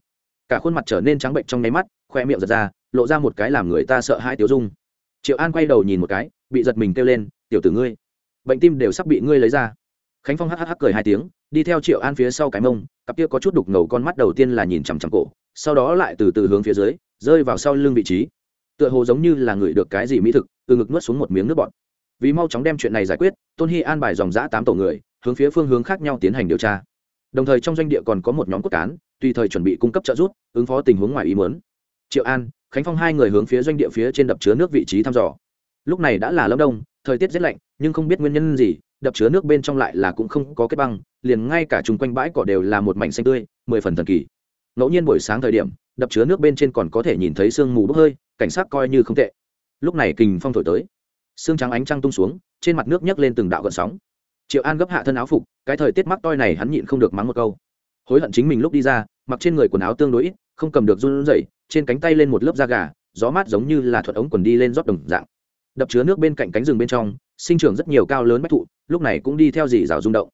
Cả khuôn mặt trở nên trắng bệnh trong nháy mắt khoe miệng giật ra, lộ ra một cái làm người ta sợ hai tiêu dung. Triệu an quay đầu nhìn một cái bị giật mình kêu lên, tiểu tử ngươi, bệnh tim đều sắp bị ngươi lấy ra. Khánh phong hắc hắc cười hai tiếng, đi theo triệu an phía sau cái mông, cặp kia có chút đục ngầu con mắt đầu tiên là nhìn chằm chằm cổ, sau đó lại từ từ hướng phía dưới, rơi vào sau lưng vị trí. Tựa hồ giống như là người được cái gì mỹ thực, từ ngực nuốt xuống một miếng nước bọt. Vì mau chóng đem chuyện này giải quyết, tôn hy an bài dòng giã tám tổ người, hướng phía phương hướng khác nhau tiến hành điều tra. Đồng thời trong doanh địa còn có một nhóm cốt cán, tùy thời chuẩn bị cung cấp trợ giúp, ứng phó tình huống ngoài ý muốn. Triệu an, khánh phong hai người hướng phía doanh địa phía trên đập chứa nước vị trí thăm dò lúc này đã là lâm đông, thời tiết rét lạnh, nhưng không biết nguyên nhân gì, đập chứa nước bên trong lại là cũng không có kết băng, liền ngay cả chung quanh bãi cỏ đều là một mảnh xanh tươi, mười phần thần kỳ. Ngẫu nhiên buổi sáng thời điểm, đập chứa nước bên trên còn có thể nhìn thấy sương mù bốc hơi, cảnh sát coi như không tệ. Lúc này kình phong thổi tới. Sương trắng ánh trăng tung xuống, trên mặt nước nhấc lên từng đạo gợn sóng. Triệu an gấp hạ thân áo phục, cái thời tiết mắc toi này hắn nhịn không được mắng một câu. Hối hận chính mình lúc đi ra, mặc trên người quần áo tương đối ít, không cầm được run rẩy, trên cánh tay lên một lớp da gà, gió mát giống như là thuật ống quần đi lên rót đồng dạng đập chứa nước bên cạnh cánh rừng bên trong, sinh trưởng rất nhiều cao lớn bách thụ, lúc này cũng đi theo dì rào rung động.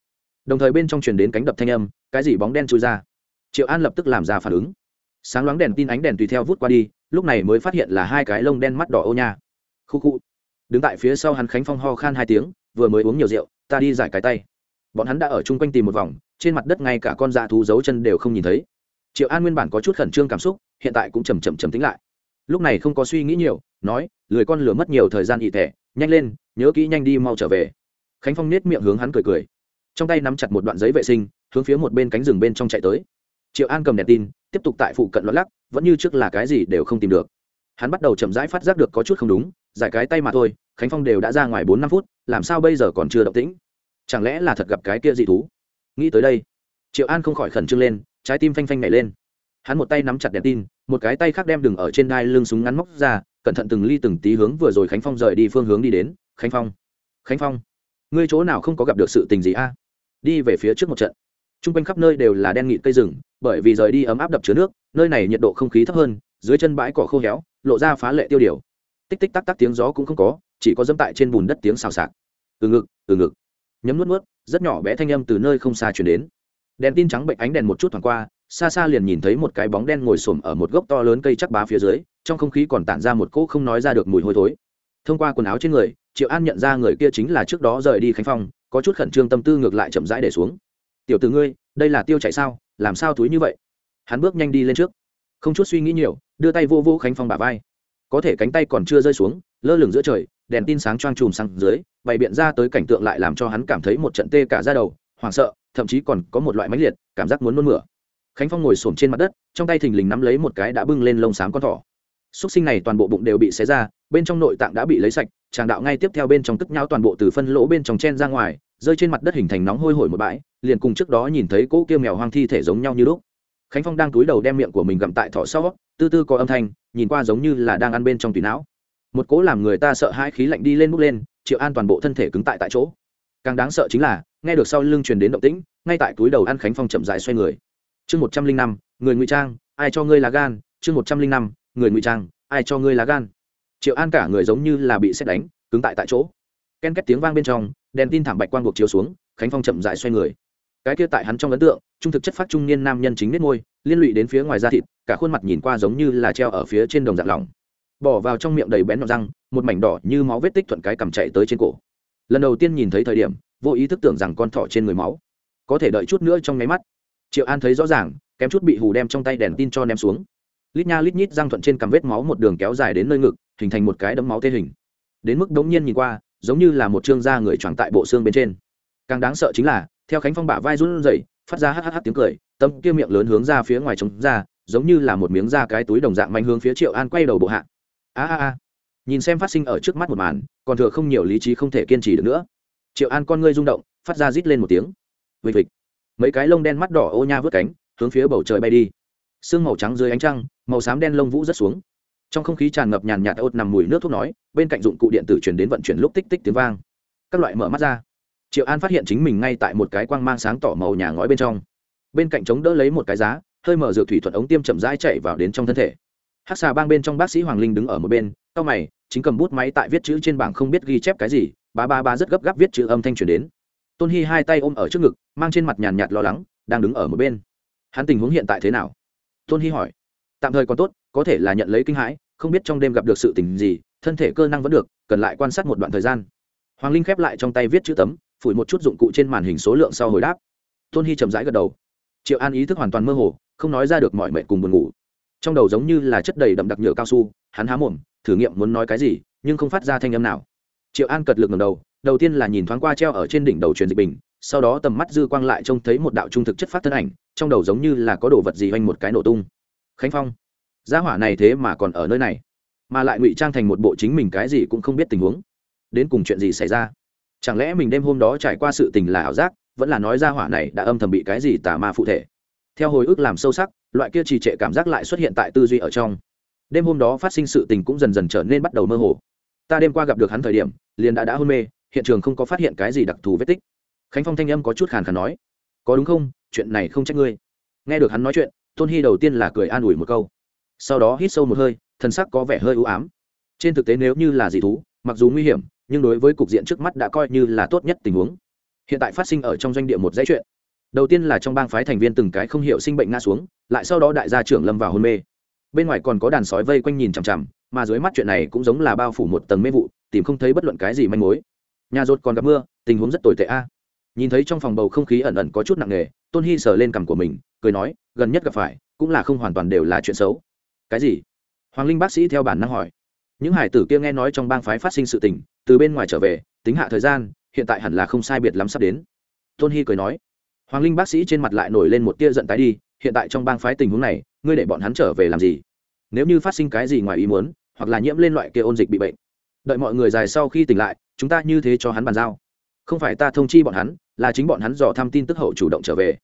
Đồng thời bên trong truyền đến cánh đập thanh âm, cái gì bóng đen trôi ra. Triệu an lập tức làm ra phản ứng. Sáng loáng đèn tin ánh đèn tùy theo vút qua đi, lúc này mới phát hiện là hai cái lông đen mắt đỏ ô nha. Khu khu. Đứng tại phía sau hắn khánh phong ho khan hai tiếng, vừa mới uống nhiều rượu, ta đi giải cái tay. Bọn hắn đã ở chung quanh tìm một vòng, trên mặt đất ngay cả con dạ thú dấu chân đều không nhìn thấy. Triệu an nguyên bản có chút khẩn trương cảm xúc, hiện tại cũng chầm chậm chầm tính lại. Lúc này không có suy nghĩ nhiều nói, lười con lửa mất nhiều thời gian ị thẻ nhanh lên, nhớ kỹ nhanh đi mau trở về. Khánh phong nết miệng hướng hắn cười cười. Trong tay nắm chặt một đoạn giấy vệ sinh, hướng phía một bên cánh rừng bên trong chạy tới. Triệu an cầm đèn tin, tiếp tục tại phụ cận lót lắc, vẫn như trước là cái gì đều không tìm được. Hắn bắt đầu chậm rãi phát giác được có chút không đúng, giải cái tay mà thôi, khánh phong đều đã ra ngoài bốn năm phút, làm sao bây giờ còn chưa động tĩnh? Chẳng lẽ là thật gặp cái kia dị thú? Nghĩ tới đây, triệu an không khỏi khẩn trương lên, trái tim phanh phanh nhảy lên. Hắn một tay nắm chặt đèn tin, một cái tay khác đem đừng ở trên đai lưng súng ngắn móc ra cẩn thận từng ly từng tí hướng vừa rồi khánh phong rời đi phương hướng đi đến. Khánh phong khánh phong, ngươi chỗ nào không có gặp được sự tình gì a? Đi về phía trước một trận. T r u n g quanh khắp nơi đều là đen nghịt cây rừng, bởi vì rời đi ấm áp đập chứa nước, nơi này nhiệt độ không khí thấp hơn, dưới chân bãi cỏ khô héo, lộ ra phá lệ tiêu điều. Tích tích tắc tắc tiếng gió cũng không có, chỉ có dẫm tại trên bùn đất tiếng xào xạc. Từ ngực từ ngực. Nhấm nuốt nuốt, rất nhỏ bé thanh âm từ nơi không xa chuyển đến. Đèn tin trắng bệnh ánh đèn một chút thoảng qua, xa xa liền nhìn thấy một cái bóng đen ngồi xổm ở một gốc to lớn cây chắc bá phía dưới trong không khí còn tản ra một cỗ không nói ra được mùi hôi thối. Thông qua quần áo trên người, triệu an nhận ra người kia chính là trước đó rời đi khánh phong, có chút khẩn trương tâm tư ngược lại chậm rãi để xuống. Tiểu t ử ngươi, đây là tiêu chạy sao? Làm sao túi như vậy? Hắn bước nhanh đi lên trước, không chút suy nghĩ nhiều, đưa tay vô vô khánh phong bả vai. Có thể cánh tay còn chưa rơi xuống, lơ lửng giữa trời, đèn tin sáng choang chùm sang dưới, bày biện ra tới cảnh tượng lại làm cho hắn cảm thấy một trận tê cả ra đầu, hoảng sợ, thậm chí còn có một loại mãnh liệt, cảm giác muốn nôn mửa. Khánh phong ngồi s trên mặt đất, trong tay thình lình nắm lấy một cái đã bưng lên lông xám con thỏ xúc sinh này toàn bộ bụng đều bị xé ra, bên trong nội tạng đã bị lấy sạch, tràng đạo ngay tiếp theo bên trong tức nhau toàn bộ từ phân lỗ bên trong chen ra ngoài, rơi trên mặt đất hình thành nóng hôi hổi một bãi, liền cùng trước đó nhìn thấy cỗ kia mèo hoang thi thể giống nhau như lúc. Khánh phong đang túi đầu đem miệng của mình gặm tại thỏ sau, tư tư có âm thanh, nhìn qua giống như là đang ăn bên trong tùy não. Một cỗ làm người ta sợ hãi khí lạnh đi lên bốc lên, triệu an toàn bộ thân thể cứng tại tại chỗ. Càng đáng sợ chính là, nghe được sau lưng truyền đến động tĩnh, ngay tại túi đầu ăn khánh phong chậm dài xoay người. Chương một trăm linh năm, người ngụy trang, ai cho ngươi là gan? Chương một trăm linh năm người ngụy trang, ai cho ngươi lá gan? Triệu an cả người giống như là bị xét đánh, cứng tại tại chỗ. Ken két tiếng vang bên trong, đèn tin thảm bạch quang buộc chiếu xuống, khánh phong chậm dại xoay người. Cái kia tại hắn trong ấn tượng, trung thực chất phát trung niên nam nhân chính nết môi, liên lụy đến phía ngoài da thịt, cả khuôn mặt nhìn qua giống như là treo ở phía trên đồng dạng lỏng. Bỏ vào trong miệng đầy bén nhọn răng, một mảnh đỏ như máu vết tích thuận cái cầm chạy tới trên cổ. Lần đầu tiên nhìn thấy thời điểm, vô ý thức tưởng rằng con thỏ trên người máu. Có thể đợi chút nữa trong nháy mắt. Triệu an thấy rõ ràng, kém chút bị hù đem trong tay đèn tin cho ném xuống lít nha lít nhít răng thuận trên cằm vết máu một đường kéo dài đến nơi ngực, hình thành một cái đấm máu tê hình. Đến mức đống nhiên nhìn qua, giống như là một trương da người choàng tại bộ xương bên trên. Càng đáng sợ chính là, theo khánh phong bả vai run rẩy, phát ra hắt hắt tiếng cười, tâm kia miệng lớn hướng ra phía ngoài trống ra, giống như là một miếng da cái túi đồng dạng manh hướng phía triệu an quay đầu bộ hạ. A a a. Nhìn xem phát sinh ở trước mắt một màn, còn thừa không nhiều lý trí không thể kiên trì được nữa. Triệu an con ngươi rung động, phát ra rít lên một tiếng. Vịt vịt mấy cái lông đen mắt đỏ ô nha vớt cánh, hướng phía bầu trời bay đi sương màu trắng dưới ánh trăng, màu xám đen lông vũ rất xuống. Trong không khí tràn ngập nhàn nhạt ốt nằm mùi nước thuốc nói, bên cạnh dụng cụ điện tử chuyển đến vận chuyển lúc tích tích tiếng vang. Các loại mở mắt ra. Triệu an phát hiện chính mình ngay tại một cái quang mang sáng tỏ màu nhà ngói bên trong. Bên cạnh chống đỡ lấy một cái giá, hơi mở dược thủy thuật ống tiêm chậm rãi chạy vào đến trong thân thể. Hát xà bang bên trong bác sĩ hoàng linh đứng ở một bên, cau mày, chính cầm bút máy tại viết chữ trên bảng không biết ghi chép cái gì, ba ba ba rất gấp gáp viết chữ âm thanh truyền đến. Tôn hy hai tay ôm ở trước ngực, mang trên mặt nhàn nhạt lo lắng, đang đứng ở một bên. Hắn tình huống hiện tại thế nào? Tôn hy hỏi. Tạm thời còn tốt, có thể là nhận lấy kinh hãi, không biết trong đêm gặp được sự tình gì, thân thể cơ năng vẫn được, cần lại quan sát một đoạn thời gian. Hoàng linh khép lại trong tay viết chữ tấm, phủi một chút dụng cụ trên màn hình số lượng sau hồi đáp. Tôn hy chậm rãi gật đầu. Triệu an ý thức hoàn toàn mơ hồ, không nói ra được mọi mệnh cùng buồn ngủ. Trong đầu giống như là chất đầy đậm đặc nhựa cao su, hắn há mồm, thử nghiệm muốn nói cái gì, nhưng không phát ra thanh âm nào. Triệu an cật lực ngầm đầu đầu tiên là nhìn thoáng qua treo ở trên đỉnh đầu truyền dịch bình sau đó tầm mắt dư quang lại trông thấy một đạo trung thực chất phát thân ảnh, trong đầu giống như là có đồ vật gì oanh một cái nổ tung. Khánh phong, gia hỏa này thế mà còn ở nơi này, mà lại ngụy trang thành một bộ chính mình cái gì cũng không biết tình huống. Đến cùng chuyện gì xảy ra? Chẳng lẽ mình đêm hôm đó trải qua sự tình là ảo giác, vẫn là nói gia hỏa này đã âm thầm bị cái gì tà ma phụ thể? Theo hồi ức làm sâu sắc, loại kia trì trệ cảm giác lại xuất hiện tại tư duy ở trong. Đêm hôm đó phát sinh sự tình cũng dần dần trở nên bắt đầu mơ hồ. Ta đêm qua gặp được hắn thời điểm, liền đã đã hôn mê, hiện trường không có phát hiện cái gì đặc thù vết tích khánh phong thanh âm có chút khàn khàn nói, có đúng không? Chuyện này không trách ngươi. Nghe được hắn nói chuyện, tôn hy đầu tiên là cười an ủi một câu. Sau đó hít sâu một hơi thân sắc có vẻ hơi ưu ám. Trên thực tế nếu như là dị thú, mặc dù nguy hiểm, nhưng đối với cục diện trước mắt đã coi như là tốt nhất tình huống. Hiện tại phát sinh ở trong doanh địa một dãy chuyện. Đầu tiên là trong bang phái thành viên từng cái không hiểu sinh bệnh ngã xuống, lại sau đó đại gia trưởng lâm vào hôn mê. Bên ngoài còn có đàn sói vây quanh nhìn chằm chằm, mà dưới mắt chuyện này cũng giống là bao phủ một tầng mê vụ, tìm không thấy bất luận cái gì manh mối. Nhà rột còn gặp mưa, tình huống rất tồi tệ a nhìn thấy trong phòng bầu không khí ẩn ẩn có chút nặng nề, tôn hy sờ lên cằm của mình, cười nói, gần nhất gặp phải, cũng là không hoàn toàn đều là chuyện xấu. Cái gì? Hoàng linh bác sĩ theo bản năng hỏi. Những hải tử kia nghe nói trong bang phái phát sinh sự tình, từ bên ngoài trở về, tính hạ thời gian, hiện tại hẳn là không sai biệt lắm sắp đến. Tôn hy cười nói. Hoàng linh bác sĩ trên mặt lại nổi lên một tia giận tái đi, hiện tại trong bang phái tình huống này, ngươi để bọn hắn trở về làm gì? Nếu như phát sinh cái gì ngoài ý muốn, hoặc là nhiễm lên loại kia ôn dịch bị bệnh. Đợi mọi người dài sau khi tỉnh lại, chúng ta như thế cho hắn bàn giao. Không phải ta thông chi bọn hắn là chính bọn hắn dò thăm tin tức hậu chủ động trở về.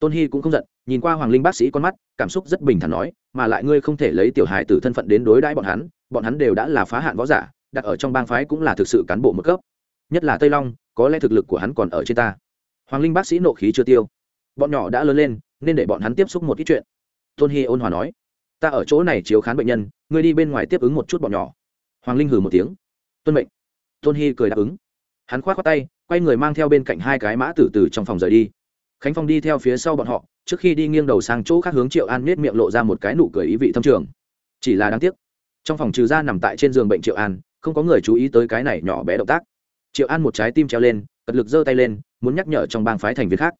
Tôn hy cũng không giận, nhìn qua hoàng linh bác sĩ con mắt, cảm xúc rất bình thản nói, mà lại ngươi không thể lấy tiểu hài từ thân phận đến đối đãi bọn hắn bọn hắn đều đã là phá hạn võ giả, đặt ở trong bang phái cũng là thực sự cán bộ mức cấp. Nhất là tây long, có lẽ thực lực của hắn còn ở trên ta. Hoàng linh bác sĩ nộ khí chưa tiêu. Bọn nhỏ đã lớn lên, nên để bọn hắn tiếp xúc một ít chuyện. Tôn hy ôn hòa nói, ta ở chỗ này chiếu khán bệnh nhân, ngươi đi bên ngoài tiếp ứng một chút bọn nhỏ. Hoàng linh hừ một tiếng, tuân mệnh. Tôn hy cười đáp ứng. Hắn k h o á t khoác tay quay người mang theo bên cạnh hai cái mã tử từ trong phòng rời đi. Khánh phong đi theo phía sau bọn họ, trước khi đi nghiêng đầu sang chỗ khác hướng triệu an nết miệng lộ ra một cái nụ cười ý vị thâm trường. Chỉ là đáng tiếc, trong phòng trừ ra nằm tại trên giường bệnh triệu an, không có người chú ý tới cái này nhỏ bé động tác. Triệu an một trái tim treo lên, cật lực giơ tay lên, muốn nhắc nhở trong bang phái thành viên khác.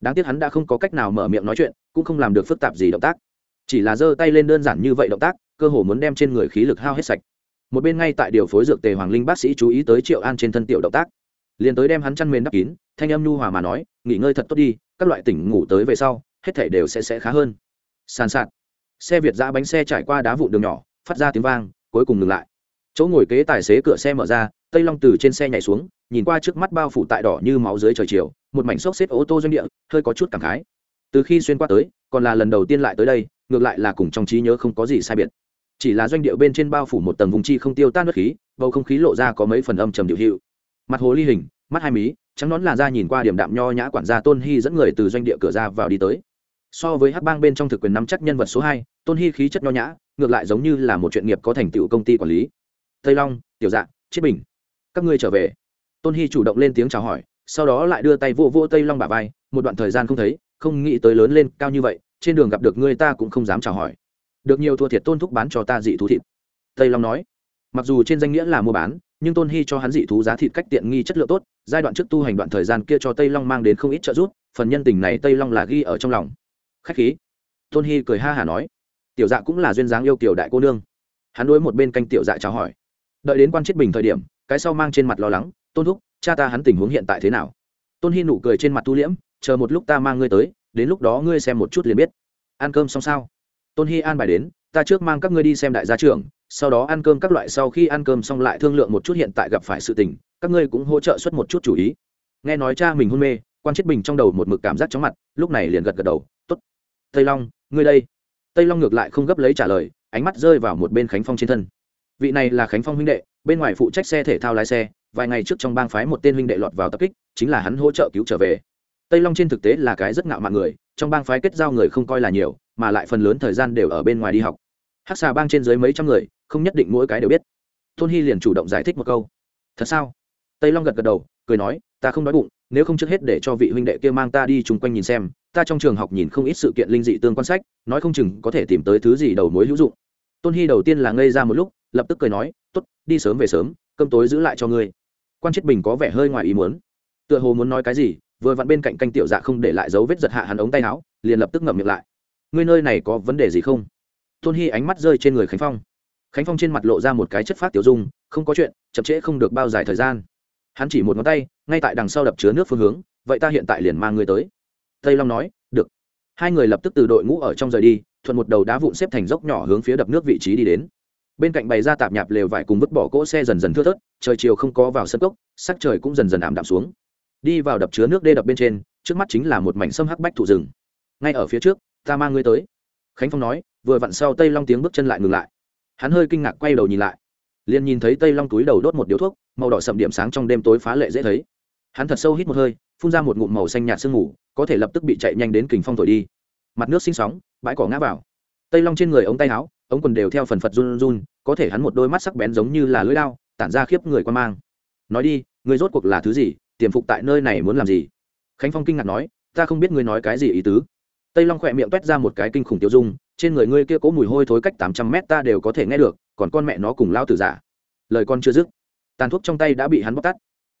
Đáng tiếc hắn đã không có cách nào mở miệng nói chuyện, cũng không làm được phức tạp gì động tác. Chỉ là giơ tay lên đơn giản như vậy động tác, cơ hồ muốn đem trên người khí lực hao hết sạch. Một bên ngay tại điều phối dược tề hoàng linh bác sĩ chú ý tới triệu an trên thân tiểu động tác liền tới đem hắn chăn mền đắp kín, thanh âm nhu hòa mà nói, nghỉ ngơi thật tốt đi, các loại tỉnh ngủ tới về sau, hết thể đều sẽ sẽ khá hơn. Sàn sạt. Xe việt giã bánh xe trải qua đá vụn đường nhỏ, phát ra tiếng vang, cuối cùng ngừng lại. Chỗ ngồi kế tài xế cửa xe mở ra, tây long từ trên xe nhảy xuống, nhìn qua trước mắt bao phủ tại đỏ như máu dưới trời chiều, một mảnh xốc xếp ô tô doanh địa, hơi có chút cảm khái. Từ khi xuyên qua tới, còn là lần đầu tiên lại tới đây, ngược lại là cùng trong trí nhớ không có gì sai biệt. Chỉ là doanh địa bên trên bao phủ một tầng vùng chi không tiêu tan nước khí, bầu không khí lộ ra có mấy phần âm trầm điệu hiệu mặt hồ ly hình, mắt hai mí, trắng nón là ra nhìn qua điểm đạm nho nhã quản gia tôn hy dẫn người từ doanh địa cửa ra vào đi tới. So với hắc bang bên trong thực quyền nắm chắc nhân vật số hai, tôn hy khí chất nho nhã, ngược lại giống như là một chuyện nghiệp có thành tựu công ty quản lý. Tây long, tiểu dạ chiết bình, các ngươi trở về. Tôn hy chủ động lên tiếng chào hỏi, sau đó lại đưa tay vô vô tây long bà vai, một đoạn thời gian không thấy, không nghĩ tới lớn lên cao như vậy, trên đường gặp được ngươi ta cũng không dám chào hỏi. Được nhiều thua thiệt tôn thúc bán cho ta dị thú thịt. Tây long nói, mặc dù trên danh nghĩa là mua bán nhưng tôn hy cho hắn dị thú giá thịt cách tiện nghi chất lượng tốt, giai đoạn trước tu hành đoạn thời gian kia cho tây long mang đến không ít trợ giúp, phần nhân tình này tây long là ghi ở trong lòng. Khách khí. Tôn hy cười ha hả nói. Tiểu dạ cũng là duyên dáng yêu kiểu đại cô nương. Hắn đối một bên canh tiểu dạ chào hỏi. Đợi đến quan chết bình thời điểm, cái sau mang trên mặt lo lắng, tôn thúc, cha ta hắn tình huống hiện tại thế nào? Tôn hy nụ cười trên mặt tu liễm, chờ một lúc ta mang ngươi tới, đến lúc đó ngươi xem một chút liền biết. Ăn cơm xong sao? Tôn hy an bài đến, ta trước mang các ngươi đi xem đại gia trưởng sau đó ăn cơm các loại sau khi ăn cơm xong lại thương lượng một chút hiện tại gặp phải sự tình, các ngươi cũng hỗ trợ xuất một chút chủ ý. Nghe nói cha mình hôn mê, quan chết bình trong đầu một mực cảm giác chóng mặt, lúc này liền gật gật đầu t ố t tây long, ngươi đây. Tây long ngược lại không gấp lấy trả lời, ánh mắt rơi vào một bên khánh phong trên thân. Vị này là khánh phong huynh đệ, bên ngoài phụ trách xe thể thao lái xe, vài ngày trước trong bang phái một tên huynh đệ lọt vào tập kích, chính là hắn hỗ trợ cứu trở về. Tây long trên thực tế là cái rất ngạo mạn người, trong bang phái kết giao người không coi là nhiều, mà lại phần lớn thời gian đều ở bên ngoài đi học. Hắc xà bang trên dưới mấy trăm người không nhất định mỗi cái đều biết. Tôn hy liền chủ động giải thích một câu. Thật sao? Tây long gật gật đầu, cười nói, ta không đói bụng, nếu không trước hết để cho vị huynh đệ kia mang ta đi chung quanh nhìn xem, ta trong trường học nhìn không ít sự kiện linh dị tương quan sách, nói không chừng có thể tìm tới thứ gì đầu mối hữu dụng. Tôn hy đầu tiên là ngây ra một lúc, lập tức cười nói t ố t đi sớm về sớm, cơm tối giữ lại cho ngươi. Quan chết bình có vẻ hơi ngoài ý muốn. Tựa hồ muốn nói cái gì, vừa vặn bên cạnh canh tiểu dạ không để lại dấu vết giật hạ hắn ống tay áo, liền lập tức ngậm miệng lại. Ngươi nơi này có vấn đề gì không? Tôn hy ánh mắt rơi trên người khánh phong khánh phong trên mặt lộ ra một cái chất phát tiểu dung, không có chuyện, chậm trễ không được bao dài thời gian. Hắn chỉ một ngón tay, ngay tại đằng sau đập chứa nước phương hướng, vậy ta hiện tại liền mang người tới. Tây long nói, được. Hai người lập tức từ đội ngũ ở trong rời đi, thuận một đầu đá vụn xếp thành dốc nhỏ hướng phía đập nước vị trí đi đến. Bên cạnh bày ra tạp nhạp lều vải cùng vứt bỏ cỗ xe dần dần thưa thớt, trời chiều không có vào sân cốc, sắc trời cũng dần dần ảm đạm xuống. Đi vào đập chứa nước đê đập bên trên, trước mắt chính là một mảnh sâm hắc bách thụ rừng. Ngay ở phía trước, ta mang ngươi tới. Khánh phong nói, vừa vặn sau tây long tiếng bước chân lại ngừng lại hắn hơi kinh ngạc quay đầu nhìn lại. Liền nhìn thấy tây long túi đầu đốt một điếu thuốc, màu đỏ sậm điểm sáng trong đêm tối phá lệ dễ thấy. Hắn thật sâu hít một hơi, phun ra một ngụm màu xanh nhạt sương mù, có thể lập tức bị chạy nhanh đến kình phong thổi đi. Mặt nước sinh sóng, bãi cỏ ngã vào. Tây long trên người ống tay áo, ống quần đều theo phần phật run run, có thể hắn một đôi mắt sắc bén giống như là lưỡi lao tản ra khiếp người quan mang. Nói đi, người rốt cuộc là thứ gì, tiềm phục tại nơi này muốn làm gì? Khánh phong kinh ngạc nói, ta không biết ngươi nói cái gì ý tứ tây long khỏe miệng t ra một cái kinh khủng tiêu dung, trên người ngươi kia cố mùi hôi thối cách tám trăm mét ta đều có thể nghe được, còn con mẹ nó cùng lao tử giả. Lời con chưa dứt, tàn thuốc trong tay đã bị hắn bóc tắt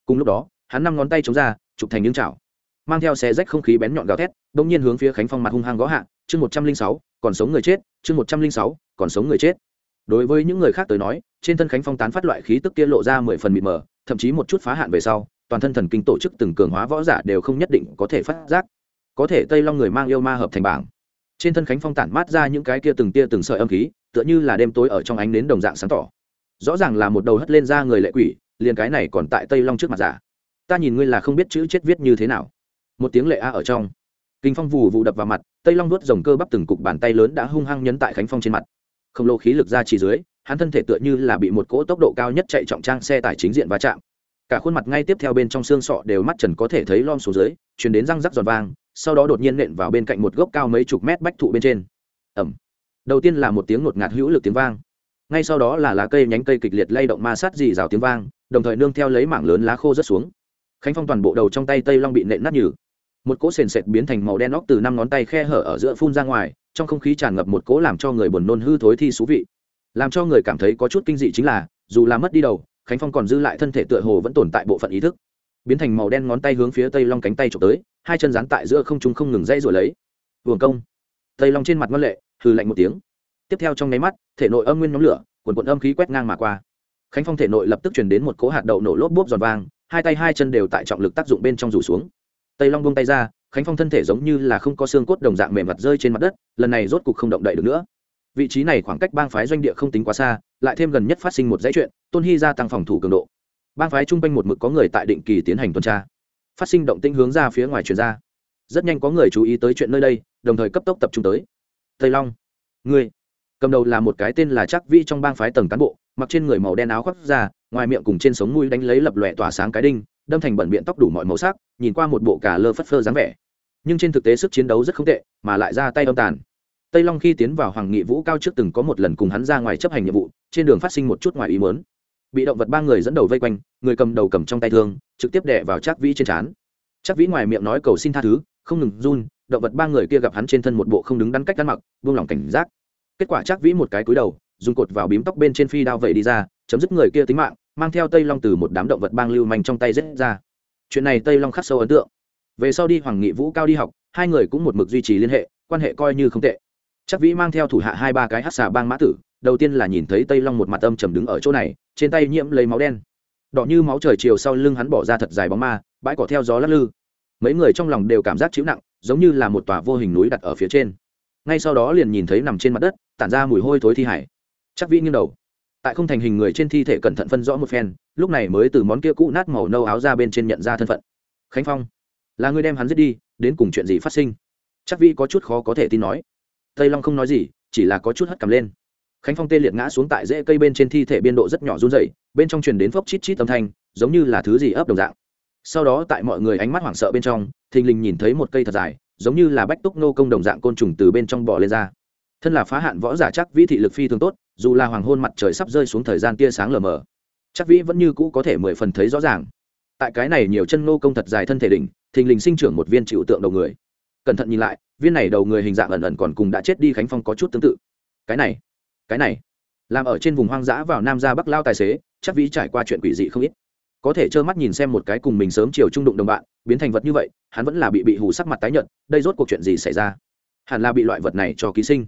cùng lúc đó, hắn năm ngón tay chống ra, chụp thành những chảo. Mang theo xe rách không khí bén nhọn gào thét bỗng nhiên hướng phía khánh phong mặt hung hăng gõ hạ, chương một trăm linh sáu, còn sống người chết, chương một trăm linh sáu, còn sống người chết. Đối với những người khác tới nói, trên thân khánh phong tán phát loại khí tức kia lộ ra mười phần mịt mờ, thậm chí một chút phá hạn về sau, toàn thân thần kinh tổ chức từng cường hóa võ giả đều không nhất định có thể phát giác có thể tây long người mang yêu ma hợp thành bảng. Trên thân khánh phong tản mát ra những cái kia từng tia từng sợi âm khí, tựa như là đêm tối ở trong ánh nến đồng dạng sáng tỏ. Rõ ràng là một đầu hất lên ra người lệ quỷ, liền cái này còn tại tây long trước mặt giả. Ta nhìn ngươi là không biết chữ chết viết như thế nào. Một tiếng lệ a ở trong. Kinh phong vù vụ đập vào mặt, tây long nuốt dòng cơ bắp từng cục bàn tay lớn đã hung hăng nhấn tại khánh phong trên mặt. Không lồ khí lực ra chỉ dưới, hắn thân thể tựa như là bị một cỗ tốc độ cao nhất chạy trọng trang xe tải chính diện va chạm. Cả khuôn mặt ngay tiếp theo bên trong xương sọ đều mắt trần có thể thấy lom xuống dưới chuyển đến răng rắc giòn vang sau đó đột nhiên nện vào bên cạnh một gốc cao mấy chục mét bách thụ bên trên. Ẩm. Đầu tiên là một tiếng ngột ngạt hữu lực tiếng vang. Ngay sau đó là lá cây nhánh cây kịch liệt lay động ma sát dì rào tiếng vang, đồng thời nương theo lấy mảng lớn lá khô rớt xuống. Khánh phong toàn bộ đầu trong tay tây long bị nện nát nhừ. Một cỗ sền sệt biến thành màu đen óc từ năm ngón tay khe hở ở giữa phun ra ngoài, trong không khí tràn ngập một cỗ làm cho người buồn nôn hư thối thi xú vị. Làm cho người cảm thấy có chút kinh dị chính là, dù là mất đi đầu, khánh phong còn dư lại thân thể tựa hồ vẫn tồn tại bộ phận ý thức. Biến thành màu đen ngón tay hướng phía tây long cánh tay trộm tới hai chân dán tại giữa không trung không ngừng dây rồi lấy. Vườn công. Tây long trên mặt ngân lệ, hừ lạnh một tiếng. Tiếp theo trong nháy mắt, thể nội âm nguyên nhóm lửa, quần quần âm khí quét ngang mà qua. Khánh phong thể nội lập tức chuyển đến một cỗ hạt đậu nổ lốp bốp giòn vang, hai tay hai chân đều tại trọng lực tác dụng bên trong rủ xuống. Tây long buông tay ra, khánh phong thân thể giống như là không có xương cốt đồng dạng mềm mặt rơi trên mặt đất, lần này rốt cục không động đậy được nữa. Vị trí này khoảng cách bang phái doanh địa không tính quá xa, lại thêm gần nhất phát sinh một dãy chuyện, tôn hy gia tăng phòng thủ cường độ. Bang phái chung quanh một mực có người tại định kỳ tiến hành tuần tra phát sinh động tĩnh hướng ra phía ngoài truyền ra. Rất nhanh có người chú ý tới chuyện nơi đây, đồng thời cấp tốc tập trung tới. Tây long người cầm đầu là một cái tên là chắc vi trong bang phái tầng cán bộ, mặc trên người màu đen áo khoác ra, ngoài miệng cùng trên sống mũi đánh lấy lập lòe tỏa sáng cái đinh, đâm thành bẩn biện tóc đủ mọi màu sắc, nhìn qua một bộ cả lơ phất phơ dáng vẻ. Nhưng trên thực tế sức chiến đấu rất không tệ, mà lại ra tay âm tàn. Tây long khi tiến vào hoàng nghị vũ cao trước từng có một lần cùng hắn ra ngoài chấp hành nhiệm vụ, trên đường phát sinh một chút ngoài ý mớn bị động vật ba người dẫn đầu vây quanh, người cầm đầu cầm trong tay thương, trực tiếp đẻ vào chắc vĩ trên trán. Chắc vĩ ngoài miệng nói cầu xin tha thứ, không ngừng run, động vật ba người kia gặp hắn trên thân một bộ không đứng đắn cách ăn mặc, buông lỏng cảnh giác. Kết quả chắc vĩ một cái cúi đầu, dùng cột vào bím tóc bên trên phi đao vậy đi ra, chấm dứt người kia tính mạng, mang theo tây long từ một đám động vật bang lưu manh trong tay rết ra. Chuyện này tây long khắc sâu ấn tượng. Về sau đi hoàng nghị vũ cao đi học, hai người cũng một mực duy trì liên hệ, quan hệ coi như không tệ. Chắc vĩ mang theo thủ hạ hai ba cái hát xà bang mã tử đầu tiên là nhìn thấy tây long một mặt âm trầm đứng ở chỗ này, trên tay nhiễm lấy máu đen. Đỏ như máu trời chiều sau lưng hắn bỏ ra thật dài bóng ma, bãi cỏ theo gió lắc lư. Mấy người trong lòng đều cảm giác chịu nặng, giống như là một tòa vô hình núi đặt ở phía trên. Ngay sau đó liền nhìn thấy nằm trên mặt đất, tản ra mùi hôi thối thi hải. Chắc vĩ nghiêng đầu. Tại không thành hình người trên thi thể cẩn thận phân rõ một phen, lúc này mới từ món kia cũ nát màu nâu áo ra bên trên nhận ra thân phận. Khánh phong, là người đem hắn giết đi, đến cùng chuyện gì phát sinh? Chắc vĩ có chút khó có thể tin nói. Tây long không nói gì, chỉ là có chút hất cầm lên khánh phong tê liệt ngã xuống tại rễ cây bên trên thi thể biên độ rất nhỏ run dày bên trong truyền đến phốc chít chít âm thanh, giống như là thứ gì ấp đồng dạng. Sau đó tại mọi người ánh mắt hoảng sợ bên trong, thình lình nhìn thấy một cây thật dài, giống như là bách túc nô công đồng dạng côn trùng từ bên trong bò lên ra. Thân là phá hạn võ giả chắc vĩ thị lực phi thường tốt, dù là hoàng hôn mặt trời sắp rơi xuống thời gian tia sáng lờ mờ, chắc vĩ vẫn như cũ có thể mười phần thấy rõ ràng. Tại cái này nhiều chân nô công thật dài thân thể đỉnh, thình lình sinh trưởng một viên chịu tượng đầu người. Cẩn thận nhìn lại, viên này đầu người hình dạng ẩn ẩn còn cùng đã chết đi khánh phong có chút tương tự. Cái này cái này làm ở trên vùng hoang dã vào nam ra bắc lao tài xế, chắc vĩ trải qua chuyện quỷ dị không ít. Có thể trơ mắt nhìn xem một cái cùng mình sớm chiều trung đụng đồng bạn, biến thành vật như vậy, hắn vẫn là bị bị hù sắc mặt tái nhợt, đây rốt cuộc chuyện gì xảy ra? Hẳn là bị loại vật này cho ký sinh.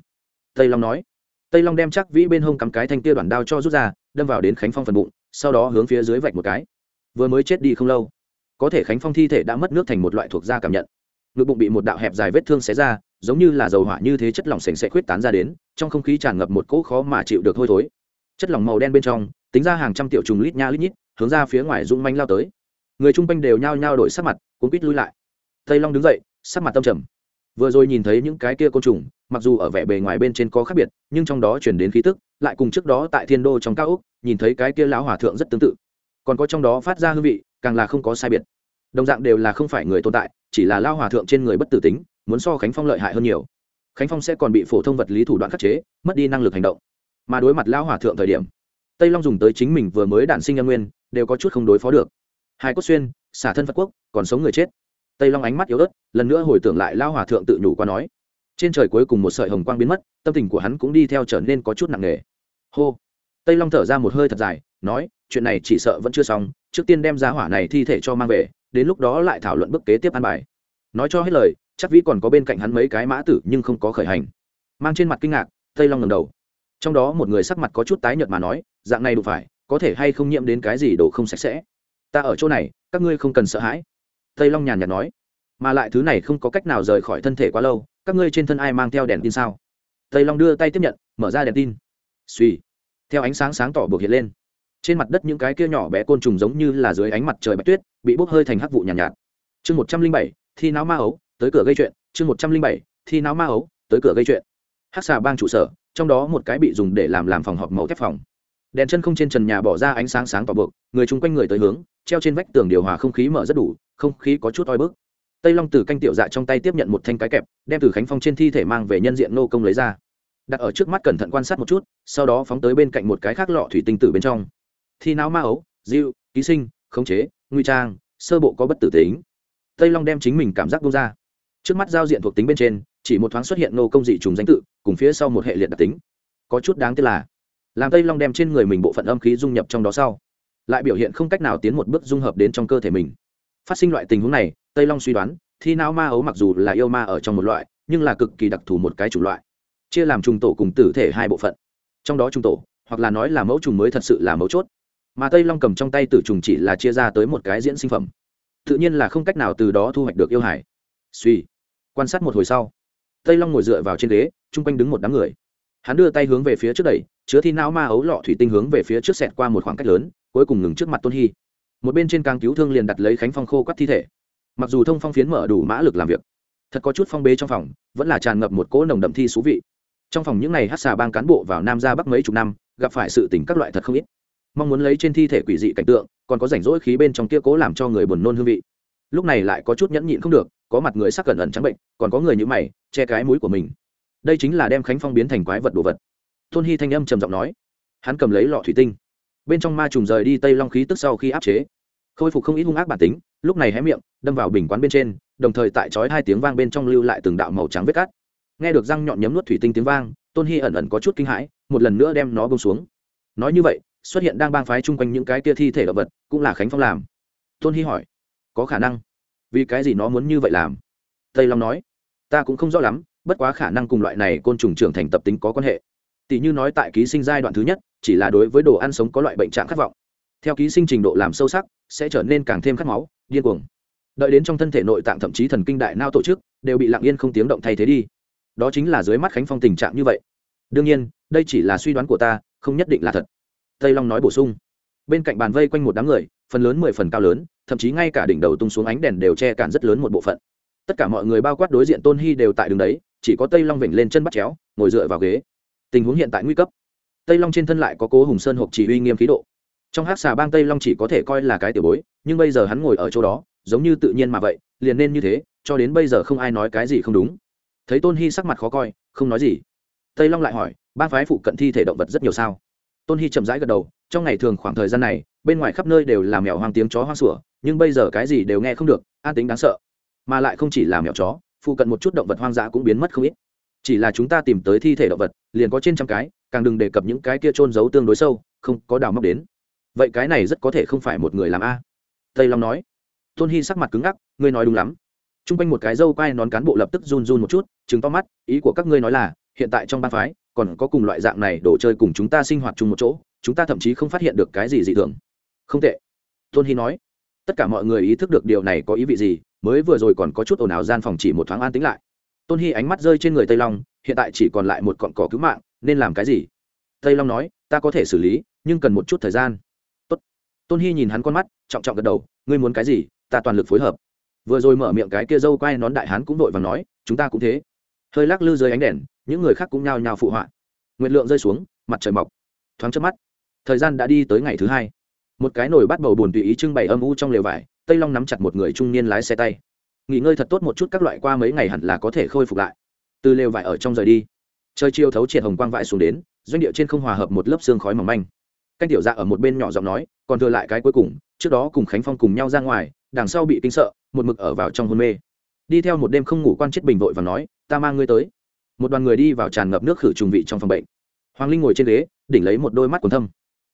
Tây long nói. Tây long đem chắc vĩ bên hông cắm cái thanh tia đoàn đao cho rút ra, đâm vào đến khánh phong phần bụng, sau đó hướng phía dưới vạch một cái. Vừa mới chết đi không lâu, có thể khánh phong thi thể đã mất nước thành một loại thuộc da cảm nhận ngực bụng bị một đạo hẹp dài vết thương xé ra, giống như là dầu hỏa như thế chất lỏng sền sẽ khuyết tán ra đến, trong không khí tràn ngập một cỗ khó mà chịu được hôi thối. Chất lỏng màu đen bên trong, tính ra hàng trăm triệu trùng lít nha lít nhít, hướng ra phía ngoài rung manh lao tới. Người chung quanh đều nhao nhao đổi sắc mặt, cuốn quýt lui lại. Tây long đứng dậy, sắc mặt tâm trầm. Vừa rồi nhìn thấy những cái kia côn trùng, mặc dù ở vẻ bề ngoài bên trên có khác biệt, nhưng trong đó chuyển đến khí tức, lại cùng trước đó tại thiên đô trong cao úc nhìn thấy cái kia lão hòa thượng rất tương tự. Còn có trong đó phát ra hương vị, càng là không có sai biệt. Đồng dạng đều là không phải người tồn tại chỉ là lao hòa thượng trên người bất tử tính, muốn so khánh phong lợi hại hơn nhiều. Khánh phong sẽ còn bị phổ thông vật lý thủ đoạn khắc chế, mất đi năng lực hành động. Mà đối mặt lao hòa thượng thời điểm, tây long dùng tới chính mình vừa mới đản sinh nhân nguyên, đều có chút không đối phó được. Hai cốt xuyên, xả thân phật quốc, còn sống người chết. Tây long ánh mắt yếu ớt, lần nữa hồi tưởng lại lao hòa thượng tự nhủ qua nói, trên trời cuối cùng một sợi hồng quang biến mất, tâm tình của hắn cũng đi theo trở nên có chút nặng nề. Hô. Tây long thở ra một hơi thật dài, nói, chuyện này chỉ sợ vẫn chưa xong, trước tiên đem giá hỏa này thi thể cho mang về đến lúc đó lại thảo luận bước kế tiếp ăn bài. Nói cho hết lời, chắc vĩ còn có bên cạnh hắn mấy cái mã tử nhưng không có khởi hành. Mang trên mặt kinh ngạc, tây long ngầm đầu. Trong đó một người sắc mặt có chút tái nhợt mà nói, dạng này đủ phải, có thể hay không nhiễm đến cái gì đồ không sạch sẽ? Ta ở chỗ này, các ngươi không cần sợ hãi. Tây long nhàn nhạt nói, mà lại thứ này không có cách nào rời khỏi thân thể quá lâu, các ngươi trên thân ai mang theo đèn tin sao? Tây long đưa tay tiếp nhận, mở ra đèn tin. Suy theo ánh sáng sáng tỏ buộc hiện lên trên mặt đất những cái kia nhỏ bé côn trùng giống như là dưới ánh mặt trời bạch tuyết bị bốc hơi thành hắc vụ nhàn nhạt, nhạt. Chương một trăm linh bảy thi não ma ấu tới cửa gây chuyện. Chương một trăm linh bảy thi não ma ấu tới cửa gây chuyện. Hắc xà bang trụ sở trong đó một cái bị dùng để làm làm phòng họp màu thép phòng. Đèn chân không trên trần nhà bỏ ra ánh sáng sáng tỏ buộc người chung quanh người tới hướng treo trên vách tường điều hòa không khí mở rất đủ không khí có chút oi bức. Tây long từ canh tiểu dạ trong tay tiếp nhận một thanh cái kẹp đem từ khánh phong trên thi thể mang về nhân diện nô công lấy ra. Đặt ở trước mắt cẩn thận quan sát một chút sau đó phóng tới bên cạnh một cái khác lọ thủy tinh tử bên trong thi não ma ấu diệu ký sinh, khống chế, nguy trang, sơ bộ có bất tử tính. Tây long đem chính mình cảm giác bung ra. Trước mắt giao diện thuộc tính bên trên, chỉ một thoáng xuất hiện nô công dị trùng danh tự, cùng phía sau một hệ liệt đặc tính. Có chút đáng tiếc là, làm tây long đem trên người mình bộ phận âm khí dung nhập trong đó sau, lại biểu hiện không cách nào tiến một bước dung hợp đến trong cơ thể mình. Phát sinh loại tình huống này, tây long suy đoán, thi não ma ấu mặc dù là yêu ma ở trong một loại, nhưng là cực kỳ đặc thù một cái chủng loại. Chia làm trùng tổ cùng tử thể hai bộ phận. Trong đó trùng tổ, hoặc là nói là mẫu trùng mới thật sự là mấu chốt mà tây long cầm trong tay tử trùng chỉ là chia ra tới một cái diễn sinh phẩm tự nhiên là không cách nào từ đó thu hoạch được yêu hải suy quan sát một hồi sau tây long ngồi dựa vào trên ghế chung quanh đứng một đám người hắn đưa tay hướng về phía trước đẩy chứa thi não ma ấu lọ thủy tinh hướng về phía trước xẹt qua một khoảng cách lớn cuối cùng ngừng trước mặt tôn hy một bên trên càng cứu thương liền đặt lấy khánh phong khô quắt thi thể mặc dù thông phong phiến mở đủ mã lực làm việc thật có chút phong bế trong phòng vẫn là tràn ngập một cỗ nồng đậm thi xú vị trong phòng những ngày hát xà bang cán bộ vào nam ra bắc mấy chục năm gặp phải sự tình các loại thật không ít mong muốn lấy trên thi thể quỷ dị cảnh tượng, còn có rảnh rỗi khí bên trong kia cố làm cho người buồn nôn hương vị. Lúc này lại có chút nhẫn nhịn không được, có mặt người sắc cẩn ẩn trắng bệnh, còn có người như mày, che cái mũi của mình. Đây chính là đem khánh phong biến thành quái vật đồ vật. Tôn hy thanh âm trầm giọng nói. Hắn cầm lấy lọ thủy tinh. Bên trong ma trùng rời đi tây long khí tức sau khi áp chế. Khôi phục không ít hung ác bản tính, lúc này hé miệng, đâm vào bình quán bên trên, đồng thời tại chói hai tiếng vang bên trong lưu lại từng đạo màu trắng vết cắt. Nghe được răng nhọn nhấm nuốt thủy tinh tiếng vang, tôn hy ẩn ẩn có chút kinh hãi, một lần nữa đem nó bông xuống. Nói như vậy xuất hiện đang bang phái chung quanh những cái kia thi thể động vật, cũng là khánh phong làm. Tôn hy hỏi, có khả năng? Vì cái gì nó muốn như vậy làm? Tây long nói, ta cũng không rõ lắm, bất quá khả năng cùng loại này côn trùng trưởng thành tập tính có quan hệ. Tỷ như nói tại ký sinh giai đoạn thứ nhất, chỉ là đối với đồ ăn sống có loại bệnh trạng khát vọng. Theo ký sinh trình độ làm sâu sắc, sẽ trở nên càng thêm khát máu, điên cuồng. Đợi đến trong thân thể nội tạng thậm chí thần kinh đại nao tổ chức, đều bị lặng yên không tiếng động thay thế đi. Đó chính là dưới mắt khánh phong tình trạng như vậy. Đương nhiên, đây chỉ là suy đoán của ta, không nhất định là thật tây long nói bổ sung. Bên cạnh bàn vây quanh một đám người, phần lớn mười phần cao lớn, thậm chí ngay cả đỉnh đầu tung xuống ánh đèn đều che cản rất lớn một bộ phận. Tất cả mọi người bao quát đối diện tôn hy đều tại đường đấy, chỉ có tây long vểnh lên chân bắt chéo, ngồi dựa vào ghế. Tình huống hiện tại nguy cấp. Tây long trên thân lại có cố hùng sơn hộp chỉ uy nghiêm khí độ. Trong hát xà bang tây long chỉ có thể coi là cái tiểu bối, nhưng bây giờ hắn ngồi ở chỗ đó, giống như tự nhiên mà vậy, liền nên như thế, cho đến bây giờ không ai nói cái gì không đúng. Thấy tôn hy sắc mặt khó coi, không nói gì. Tây long lại hỏi ba phái phụ cận thi thể động vật rất nhiều sao? Tôn hy chậm rãi gật đầu, trong ngày thường khoảng thời gian này, bên ngoài khắp nơi đều là mèo hoang tiếng chó hoang sủa, nhưng bây giờ cái gì đều nghe không được, an tính đáng sợ. Mà lại không chỉ là mèo chó, phụ cận một chút động vật hoang dã cũng biến mất không ít. Chỉ là chúng ta tìm tới thi thể động vật, liền có trên trăm cái, càng đừng đề cập những cái kia trôn giấu tương đối sâu, không có đào móc đến. Vậy cái này rất có thể không phải một người làm a. Tây long nói. Tôn hy sắc mặt cứng ngắc, ngươi nói đúng lắm. T r u n g quanh một cái dâu quai nón cán bộ lập tức run run một chút chứng to mắt, ý của các ngươi nói là, hiện tại trong ba phái còn có cùng loại dạng này đồ chơi cùng chúng ta sinh hoạt chung một chỗ, chúng ta thậm chí không phát hiện được cái gì dị thường. Không tệ. Tôn hy nói. Tất cả mọi người ý thức được điều này có ý vị gì, mới vừa rồi còn có chút ồn ào gian phòng chỉ một thoáng an tính lại. Tôn hy ánh mắt rơi trên người tây long, hiện tại chỉ còn lại một cọn cỏ cứu mạng, nên làm cái gì? Tây long nói, ta có thể xử lý, nhưng cần một chút thời gian. Tốt. tôn hy nhìn hắn con mắt, trọng trọng gật đầu, ngươi muốn cái gì, ta toàn lực phối hợp. Vừa rồi mở miệng cái kia dâu quay nón đại hán cũng vội và nói, chúng ta cũng thế. Hơi lắc lư dưới ánh đèn những người khác cũng nhao nhao phụ họa. Nguyện lượng rơi xuống, mặt trời mọc. Thoáng trước mắt, thời gian đã đi tới ngày thứ hai. Một cái nồi bắt bầu buồn tùy ý trưng bày âm u trong lều vải, tây long nắm chặt một người trung niên lái xe tay. Nghỉ ngơi thật tốt một chút các loại qua mấy ngày hẳn là có thể khôi phục lại. Từ lều vải ở trong rời đi, trời chiều thấu triệt hồng quang vãi xuống đến, doanh địa trên không hòa hợp một lớp xương khói mỏng manh. Canh tiểu dạ ở một bên nhỏ giọng nói, còn thừa lại cái cuối cùng, trước đó cùng khánh phong cùng nhau ra ngoài, đằng sau bị kinh sợ, một mực ở vào trong hôn mê. Đi theo một đêm không ngủ quan chết bình vội và nói, ta mang ngươi tới một đoàn người đi vào tràn ngập nước khử trùng vị trong phòng bệnh. Hoàng linh ngồi trên ghế, đỉnh lấy một đôi mắt quần thâm.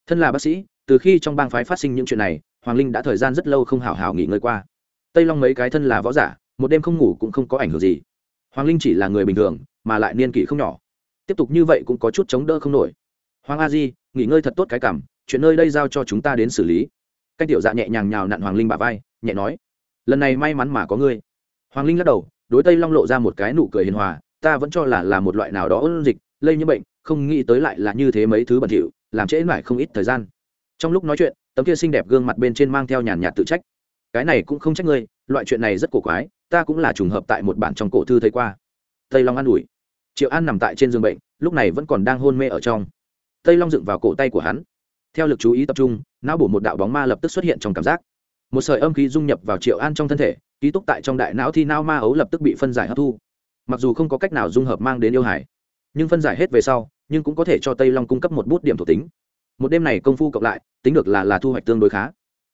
Thân là bác sĩ, từ khi trong bang phái phát sinh những chuyện này, hoàng linh đã thời gian rất lâu không hào hào nghỉ ngơi qua. Tây long mấy cái thân là võ giả, một đêm không ngủ cũng không có ảnh hưởng gì. Hoàng linh chỉ là người bình thường, mà lại niên kỷ không nhỏ. Tiếp tục như vậy cũng có chút chống đỡ không nổi. Hoàng a di, nghỉ ngơi thật tốt cái cảm, chuyện nơi đây giao cho chúng ta đến xử lý. Canh tiểu dạ nhẹ nhàng nhào nặn hoàng linh bà vai, nhẹ nói. Lần này may mắn mà có ngươi. Hoàng linh lắc đầu, đối tây long lộ ra một cái nụ cười hiền hòa ta vẫn cho là là một loại nào đó ôn dịch, lây nhiễm bệnh, không nghĩ tới lại là như thế mấy thứ bẩn thỉu, làm trễ mãi không ít thời gian. Trong lúc nói chuyện, tấm kia xinh đẹp gương mặt bên trên mang theo nhàn nhạt tự trách. Cái này cũng không trách ngươi, loại chuyện này rất cổ quái, ta cũng là trùng hợp tại một bản trong cổ thư thấy qua. Tây long an ủi. Triệu an nằm tại trên giường bệnh, lúc này vẫn còn đang hôn mê ở trong. Tây long dựng vào cổ tay của hắn. Theo lực chú ý tập trung, não bổ một đạo bóng ma lập tức xuất hiện trong cảm giác. Một sợi âm khí dung nhập vào triệu an trong thân thể, ký túc tại trong đại não thi não ma ấu lập tức bị phân giải hấp thu mặc dù không có cách nào dung hợp mang đến yêu hải, nhưng phân giải hết về sau, nhưng cũng có thể cho tây long cung cấp một bút điểm thuộc tính. Một đêm này công phu cộng lại, tính được là là thu hoạch tương đối khá.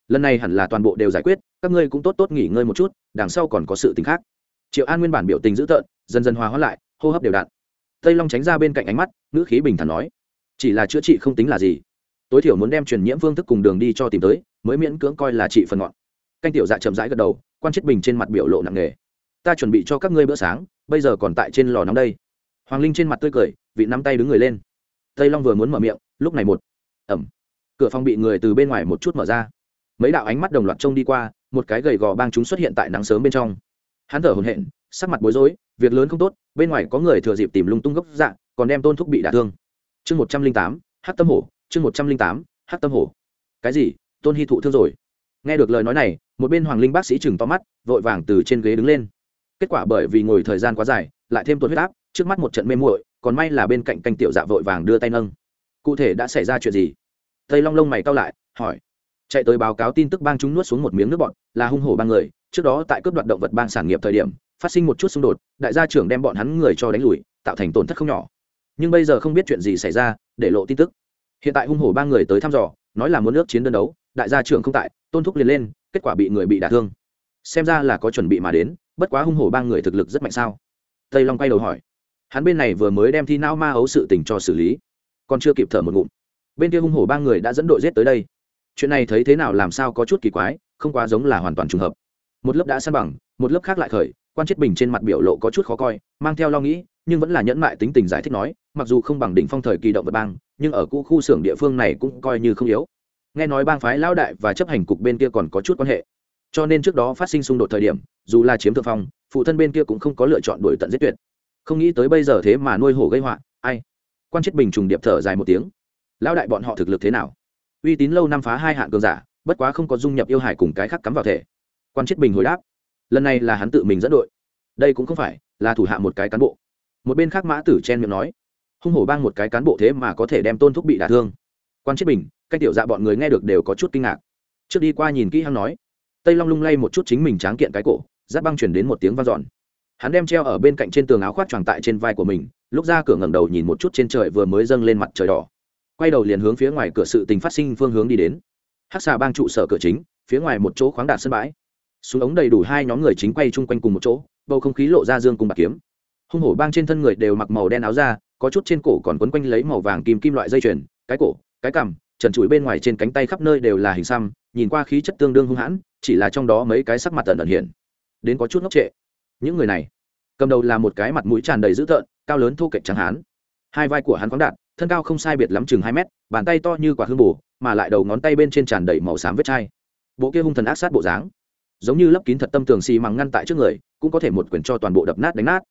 Lần này hẳn là toàn bộ đều giải quyết, các ngươi cũng tốt tốt nghỉ ngơi một chút, đằng sau còn có sự tính khác. Triệu an nguyên bản biểu tình dữ tợn, dần dần hòa hóa lại, hô hấp đều đặn. Tây long tránh ra bên cạnh ánh mắt, ngữ khí bình thản nói, chỉ là chữa trị không tính là gì. Tối thiểu muốn đem truyền nhiễm phương thức cùng đường đi cho tìm tới, mới miễn cưỡng coi là trị phần ngọn. Canh tiểu dạ chậm rãi gật đầu, quan chết bình trên mặt biểu lộ nặng nề ta chuẩn bị cho các ngươi bữa sáng, bây giờ còn tại trên lò nóng đây. Hoàng linh trên mặt tươi cười, vị nắm tay đứng người lên. Tây long vừa muốn mở miệng, lúc này một, ẩm, cửa phòng bị người từ bên ngoài một chút mở ra. Mấy đạo ánh mắt đồng loạt trông đi qua, một cái gầy gò bang chúng xuất hiện tại nắng sớm bên trong. Hắn thở hồn hện sắc mặt bối rối, việc lớn không tốt, bên ngoài có người thừa dịp tìm lung tung gốc dạng còn đem tôn thúc bị đả thương. Chương một trăm linh tám hát tâm hổ, chương một trăm linh tám hát tâm hổ. Cái gì? Tôn hy thụ thương rồi. Nghe được lời nói này, một bên hoàng linh bác sĩ chừng to mắt, vội vàng từ trên ghế đứng lên kết quả bởi vì ngồi thời gian quá dài, lại thêm tuột huyết áp, trước mắt một trận mê muội, còn may là bên cạnh canh tiểu dạ vội vàng đưa tay nâng. Cụ thể đã xảy ra chuyện gì? Tây long lông mày cao lại, hỏi. Chạy tới báo cáo tin tức bang chúng nuốt xuống một miếng nước bọn là hung hổ ba người, trước đó tại cướp đoạt động vật bang sản nghiệp thời điểm, phát sinh một chút xung đột, đại gia trưởng đem bọn hắn người cho đánh lùi, tạo thành tổn thất không nhỏ. Nhưng bây giờ không biết chuyện gì xảy ra, để lộ tin tức. Hiện tại hung hổ ba người tới thăm dò, nói là muốn nước chiến đơn đấu, đại gia trưởng không tại, tôn thúc liền lên, kết quả bị người bị đả thương. Xem ra là có chuẩn bị mà đến bất quá hung hổ ba người thực lực rất mạnh sao? Tây long quay đầu hỏi. Hắn bên này vừa mới đem thi não ma ấu sự tình cho xử lý, còn chưa kịp thở một ngụm. Bên kia hung hổ ba người đã dẫn đội giết tới đây. Chuyện này thấy thế nào làm sao có chút kỳ quái, không quá giống là hoàn toàn trùng hợp. Một lớp đã san bằng, một lớp khác lại khởi, quan chết bình trên mặt biểu lộ có chút khó coi, mang theo lo nghĩ, nhưng vẫn là nhẫn mại tính tình giải thích nói, mặc dù không bằng đỉnh phong thời kỳ động vật bang, nhưng ở cũ khu xưởng địa phương này cũng coi như không yếu. Nghe nói bang phái lão đại và chấp hành cục bên kia còn có chút quan hệ cho nên trước đó phát sinh xung đột thời điểm, dù là chiếm thượng phong, phụ thân bên kia cũng không có lựa chọn đuổi tận giết tuyệt. Không nghĩ tới bây giờ thế mà nuôi hổ gây họa, ai? Quan chết bình trùng điệp thở dài một tiếng. Lão đại bọn họ thực lực thế nào? Uy tín lâu năm phá hai hạng cường giả, bất quá không có dung nhập yêu hải cùng cái khác cắm vào thể. Quan chết bình hồi đáp, lần này là hắn tự mình dẫn đội. Đây cũng không phải là thủ hạ một cái cán bộ. Một bên khác mã tử chen miệng nói, hung hổ bang một cái cán bộ thế mà có thể đem tôn thúc bị đả thương. Quan chết bình, cách tiểu dạ bọn người nghe được đều có chút kinh ngạc. Trước đi qua nhìn kỹ hắn nói tây long lung lay một chút chính mình tráng kiện cái cổ giáp băng chuyển đến một tiếng vang dọn. Hắn đem treo ở bên cạnh trên tường áo khoác tròn tại trên vai của mình lúc ra cửa ngẩng đầu nhìn một chút trên trời vừa mới dâng lên mặt trời đỏ. Quay đầu liền hướng phía ngoài cửa sự tình phát sinh phương hướng đi đến. Hắc xà bang trụ sở cửa chính phía ngoài một chỗ khoáng đạt sân bãi. Súng ống đầy đủ hai nhóm người chính quay chung quanh cùng một chỗ bầu không khí lộ ra dương cùng bạc kiếm. Hung hổ bang trên thân người đều mặc màu đen áo da, có chút trên cổ còn quấn quanh lấy màu vàng kim kim loại dây chuyền cái cổ cái cằm trần trụi bên ngoài trên cánh tay khắp nơi đều là hình xăm nhìn qua khí chất tương đương hung hãn, chỉ là trong đó mấy cái sắc mặt tần ẩn hiện. Đến có chút ngốc trệ. Những người này, cầm đầu là một cái mặt mũi tràn đầy dữ tợn, cao lớn thô kệch trắng hán. Hai vai của hắn khoáng đạt, thân cao không sai biệt lắm chừng hai mét, bàn tay to như quả hương bù, mà lại đầu ngón tay bên trên tràn đầy màu xám vết chai. Bộ kia hung thần ác sát bộ dáng, giống như lấp kín thật tâm tường xì mằng ngăn tại trước người, cũng có thể một quyền cho toàn bộ đập nát đánh nát.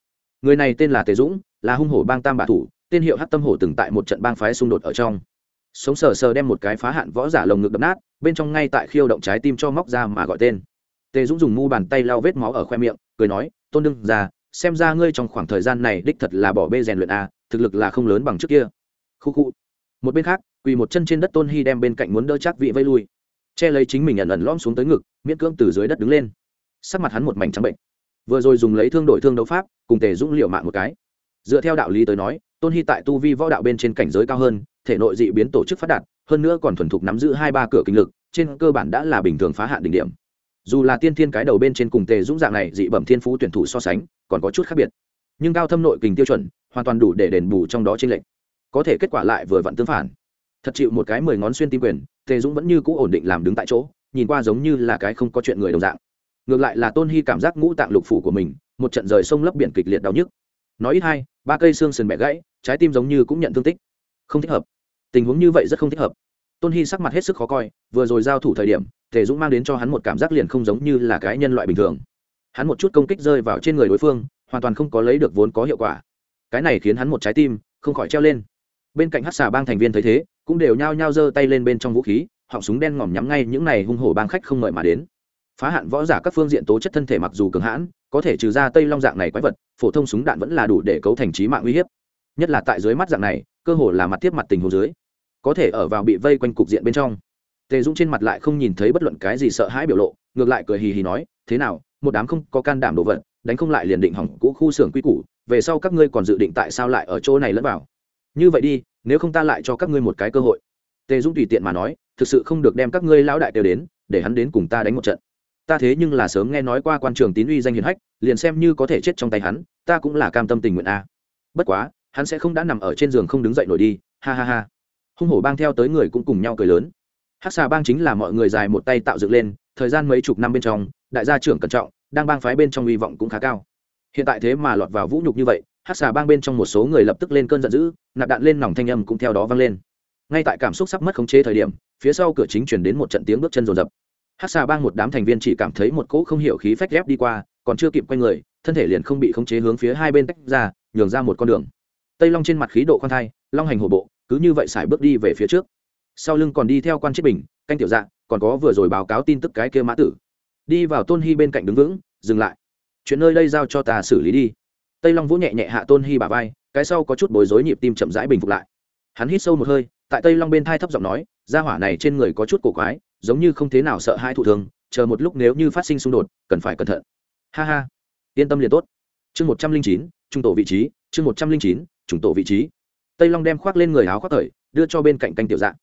Người này tên là tề dũng, là hung hổ bang tam bạ thủ, tên hiệu hát tâm hổ từng tại một trận bang phái xung đột ở trong. Sống sờ sờ đem một cái phá hạn võ giả lồng ngực đập nát bên trong ngay tại khiêu động trái tim cho móc ra mà gọi tên. Tề dũng dùng mu bàn tay lau vết máu ở khoe miệng, cười nói, tôn đương ra xem ra ngươi trong khoảng thời gian này đích thật là bỏ bê rèn luyện a, thực lực là không lớn bằng trước kia. Khu khu. Một bên khác, quỳ một chân trên đất tôn hy đem bên cạnh muốn đỡ chắc vị vây lui. Che lấy chính mình ẩn ẩn lom xuống tới ngực, miễn cưỡng từ dưới đất đứng lên. Sắc mặt hắn một mảnh trắng bệnh. Vừa rồi dùng lấy thương đổi thương đấu pháp, cùng tề dũng liệu mạng một cái. Dựa theo đạo lý tới nói, tôn hy tại tu vi võ đạo bên trên cảnh giới cao hơn, thể nội dị biến tổ chức phát đạt hơn nữa còn thuần thục nắm giữ hai ba cửa kinh lực, trên cơ bản đã là bình thường phá hạn đỉnh điểm. Dù là tiên thiên cái đầu bên trên cùng tề dũng dạng này dị bẩm thiên phú tuyển thủ so sánh, còn có chút khác biệt. Nhưng cao thâm nội kình tiêu chuẩn, hoàn toàn đủ để đền bù trong đó trên lệnh có thể kết quả lại vừa vặn tương phản. Thật chịu một cái mười ngón xuyên tim quyền, tề dũng vẫn như cũ ổn định làm đứng tại chỗ, nhìn qua giống như là cái không có chuyện người đồng dạng. Ngược lại là tôn hy cảm giác ngũ tạng lục phủ của mình, một trận rời sông lấp biển kịch liệt đau nhức. Nói ít hai ba cây xương sườn bẻ gãy, trái tim giống như cũng nhận thương tích. Không thích hợp tình huống như vậy rất không thích hợp. Tôn hy sắc mặt hết sức khó coi, vừa rồi giao thủ thời điểm, tề dũng mang đến cho hắn một cảm giác liền không giống như là cái nhân loại bình thường. Hắn một chút công kích rơi vào trên người đối phương, hoàn toàn không có lấy được vốn có hiệu quả. Cái này khiến hắn một trái tim, không khỏi treo lên. Bên cạnh hát xà bang thành viên thấy thế, cũng đều nhao nhao giơ tay lên bên trong vũ khí, họng súng đen ngòm nhắm ngay những này hung hổ bang khách không mời mà đến. Phá hạn võ giả các phương diện tố chất thân thể mặc dù cường hãn, có thể trừ ra tây long dạng này quái vật, phổ thông súng đạn vẫn là đủ để cấu thành trí mạng uy hiếp. Nhất là tại dưới mắt dạng này, cơ hồ là mặt tiếp mặt tình hồ dưới có thể ở vào bị vây quanh cục diện bên trong. Tề dũng trên mặt lại không nhìn thấy bất luận cái gì sợ hãi biểu lộ, ngược lại cười hì hì nói, thế nào, một đám không có can đảm đồ vật, đánh không lại liền định hỏng cũ khu xưởng quy củ, về sau các ngươi còn dự định tại sao lại ở chỗ này lẫn vào? Như vậy đi, nếu không ta lại cho các ngươi một cái cơ hội. Tề dũng tùy tiện mà nói, thực sự không được đem các ngươi lão đại đều đến, để hắn đến cùng ta đánh một trận. Ta thế nhưng là sớm nghe nói qua quan trường tín uy danh hiền hách, liền xem như có thể chết trong tay hắn, ta cũng là cam tâm tình nguyện a. Bất quá, hắn sẽ không đã nằm ở trên giường không đứng dậy nổi đi, ha ha ha hung hổ bang theo tới người cũng cùng nhau cười lớn. Hát xà bang chính là mọi người dài một tay tạo dựng lên, thời gian mấy chục năm bên trong, đại gia trưởng cẩn trọng, đang bang phái bên trong hy vọng cũng khá cao. Hiện tại thế mà lọt vào vũ nhục như vậy hát xà bang bên trong một số người lập tức lên cơn giận dữ, nạp đạn lên nòng thanh âm cũng theo đó vang lên. Ngay tại cảm xúc sắp mất khống chế thời điểm, phía sau cửa chính chuyển đến một trận tiếng bước chân rồn rập. Hát xà bang một đám thành viên chỉ cảm thấy một cỗ không hiểu khí phách ghép đi qua, còn chưa kịp quay người, thân thể liền không bị khống chế hướng phía hai bên tách ra, nhường ra một con đường. Tây long trên mặt khí độ khoan thai, long hành hổ bộ cứ như vậy xài bước đi về phía trước. Sau lưng còn đi theo quan chết bình, canh tiểu dạng còn có vừa rồi báo cáo tin tức cái kia mã tử. Đi vào tôn hy bên cạnh đứng vững, dừng lại. Chuyện nơi đây giao cho ta xử lý đi. Tây long vũ nhẹ nhẹ hạ tôn hy bà vai, cái sau có chút bối rối nhịp tim chậm rãi bình phục lại. Hắn hít sâu một hơi, tại tây long bên thai thấp giọng nói ra hỏa này trên người có chút cổ quái, giống như không thế nào sợ hai thủ thường chờ một lúc nếu như phát sinh xung đột, cần phải cẩn thận. Ha ha. Yên tâm liền tốt. Chương một trăm linh chín, trung tổ vị trí, chương một trăm linh chín, trung tổ vị trí tây long đem khoác lên người áo khoác thời đưa cho bên cạnh canh tiểu dạng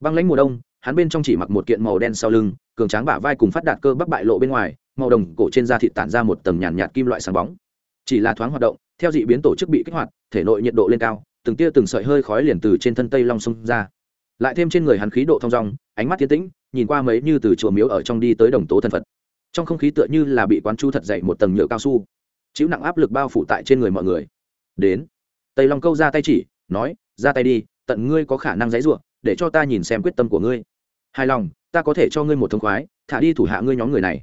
băng lãnh mùa đông hắn bên trong chỉ mặc một kiện màu đen sau lưng cường tráng bả vai cùng phát đạt cơ bắp bại lộ bên ngoài màu đồng cổ trên da thịt tản ra một tầng nhàn nhạt, kim loại sáng bóng. Chỉ là thoáng hoạt động theo dị biến tổ chức bị kích hoạt thể nội nhiệt độ lên cao từng tia từng sợi hơi khói liền từ trên thân tây long xông ra. Lại thêm trên người hắn khí độ thong dong ánh mắt tiến tĩnh nhìn qua mấy như từ chùa miếu ở trong đi tới đồng tố thân phật. Trong không khí tựa như là bị quán chu thật dậy một tầng nhựa cao su. Chịu nặng áp lực bao phủ tại trên người mọi người. Đến. Tây long câu ra tay chỉ nói, ra tay đi, tận ngươi có khả năng dãy ruộng để cho ta nhìn xem quyết tâm của ngươi. Hài lòng, ta có thể cho ngươi một thông khoái, thả đi thủ hạ ngươi nhóm người này.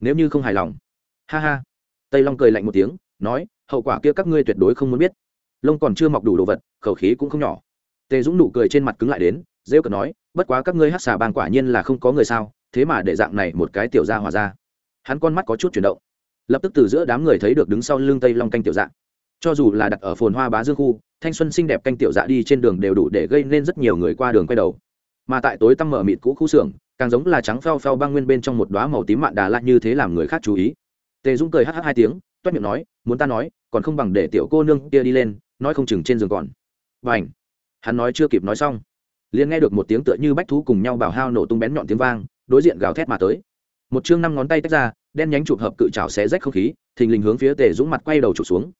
Nếu như không hài lòng. Ha ha. Tây long cười lạnh một tiếng, nói, hậu quả kia các ngươi tuyệt đối không muốn biết. Lông còn chưa mọc đủ đồ vật, khẩu khí cũng không nhỏ. Tề dũng nụ cười trên mặt cứng lại đến, rêu cờ nói, bất quá các ngươi hát xà bang quả nhiên là không có người sao, thế mà để dạng này một cái tiểu ra hòa ra. Hắn con mắt có chút chuyển động. Lập tức từ giữa đám người thấy được đứng sau lưng tây long canh tiểu dạng cho dù là đặt ở phồn hoa bá dương khu, thanh xuân xinh đẹp canh tiểu dạ đi trên đường đều đủ để gây nên rất nhiều người qua đường quay đầu. Mà tại tối tăm mở mịt cũ khu xưởng, càng giống là trắng phao phao băng nguyên bên trong một đoá màu tím mạn đà lạ như thế làm người khác chú ý. Tề dũng cười hh hai tiếng toét miệng nói, muốn ta nói, còn không bằng để tiểu cô nương kia đi lên, nói không chừng trên giường còn. Và ảnh hắn nói chưa kịp nói xong, liền nghe được một tiếng tựa như bách thú cùng nhau bảo hao nổ tung bén nhọn tiếng vang, đối diện gào thét mà tới. Một chương năm ngón tay tách ra, đen nhánh chụp hợp cự trào xé rách không khí, thình lình hướng phía tề dũng mặt quay đầu trục xuống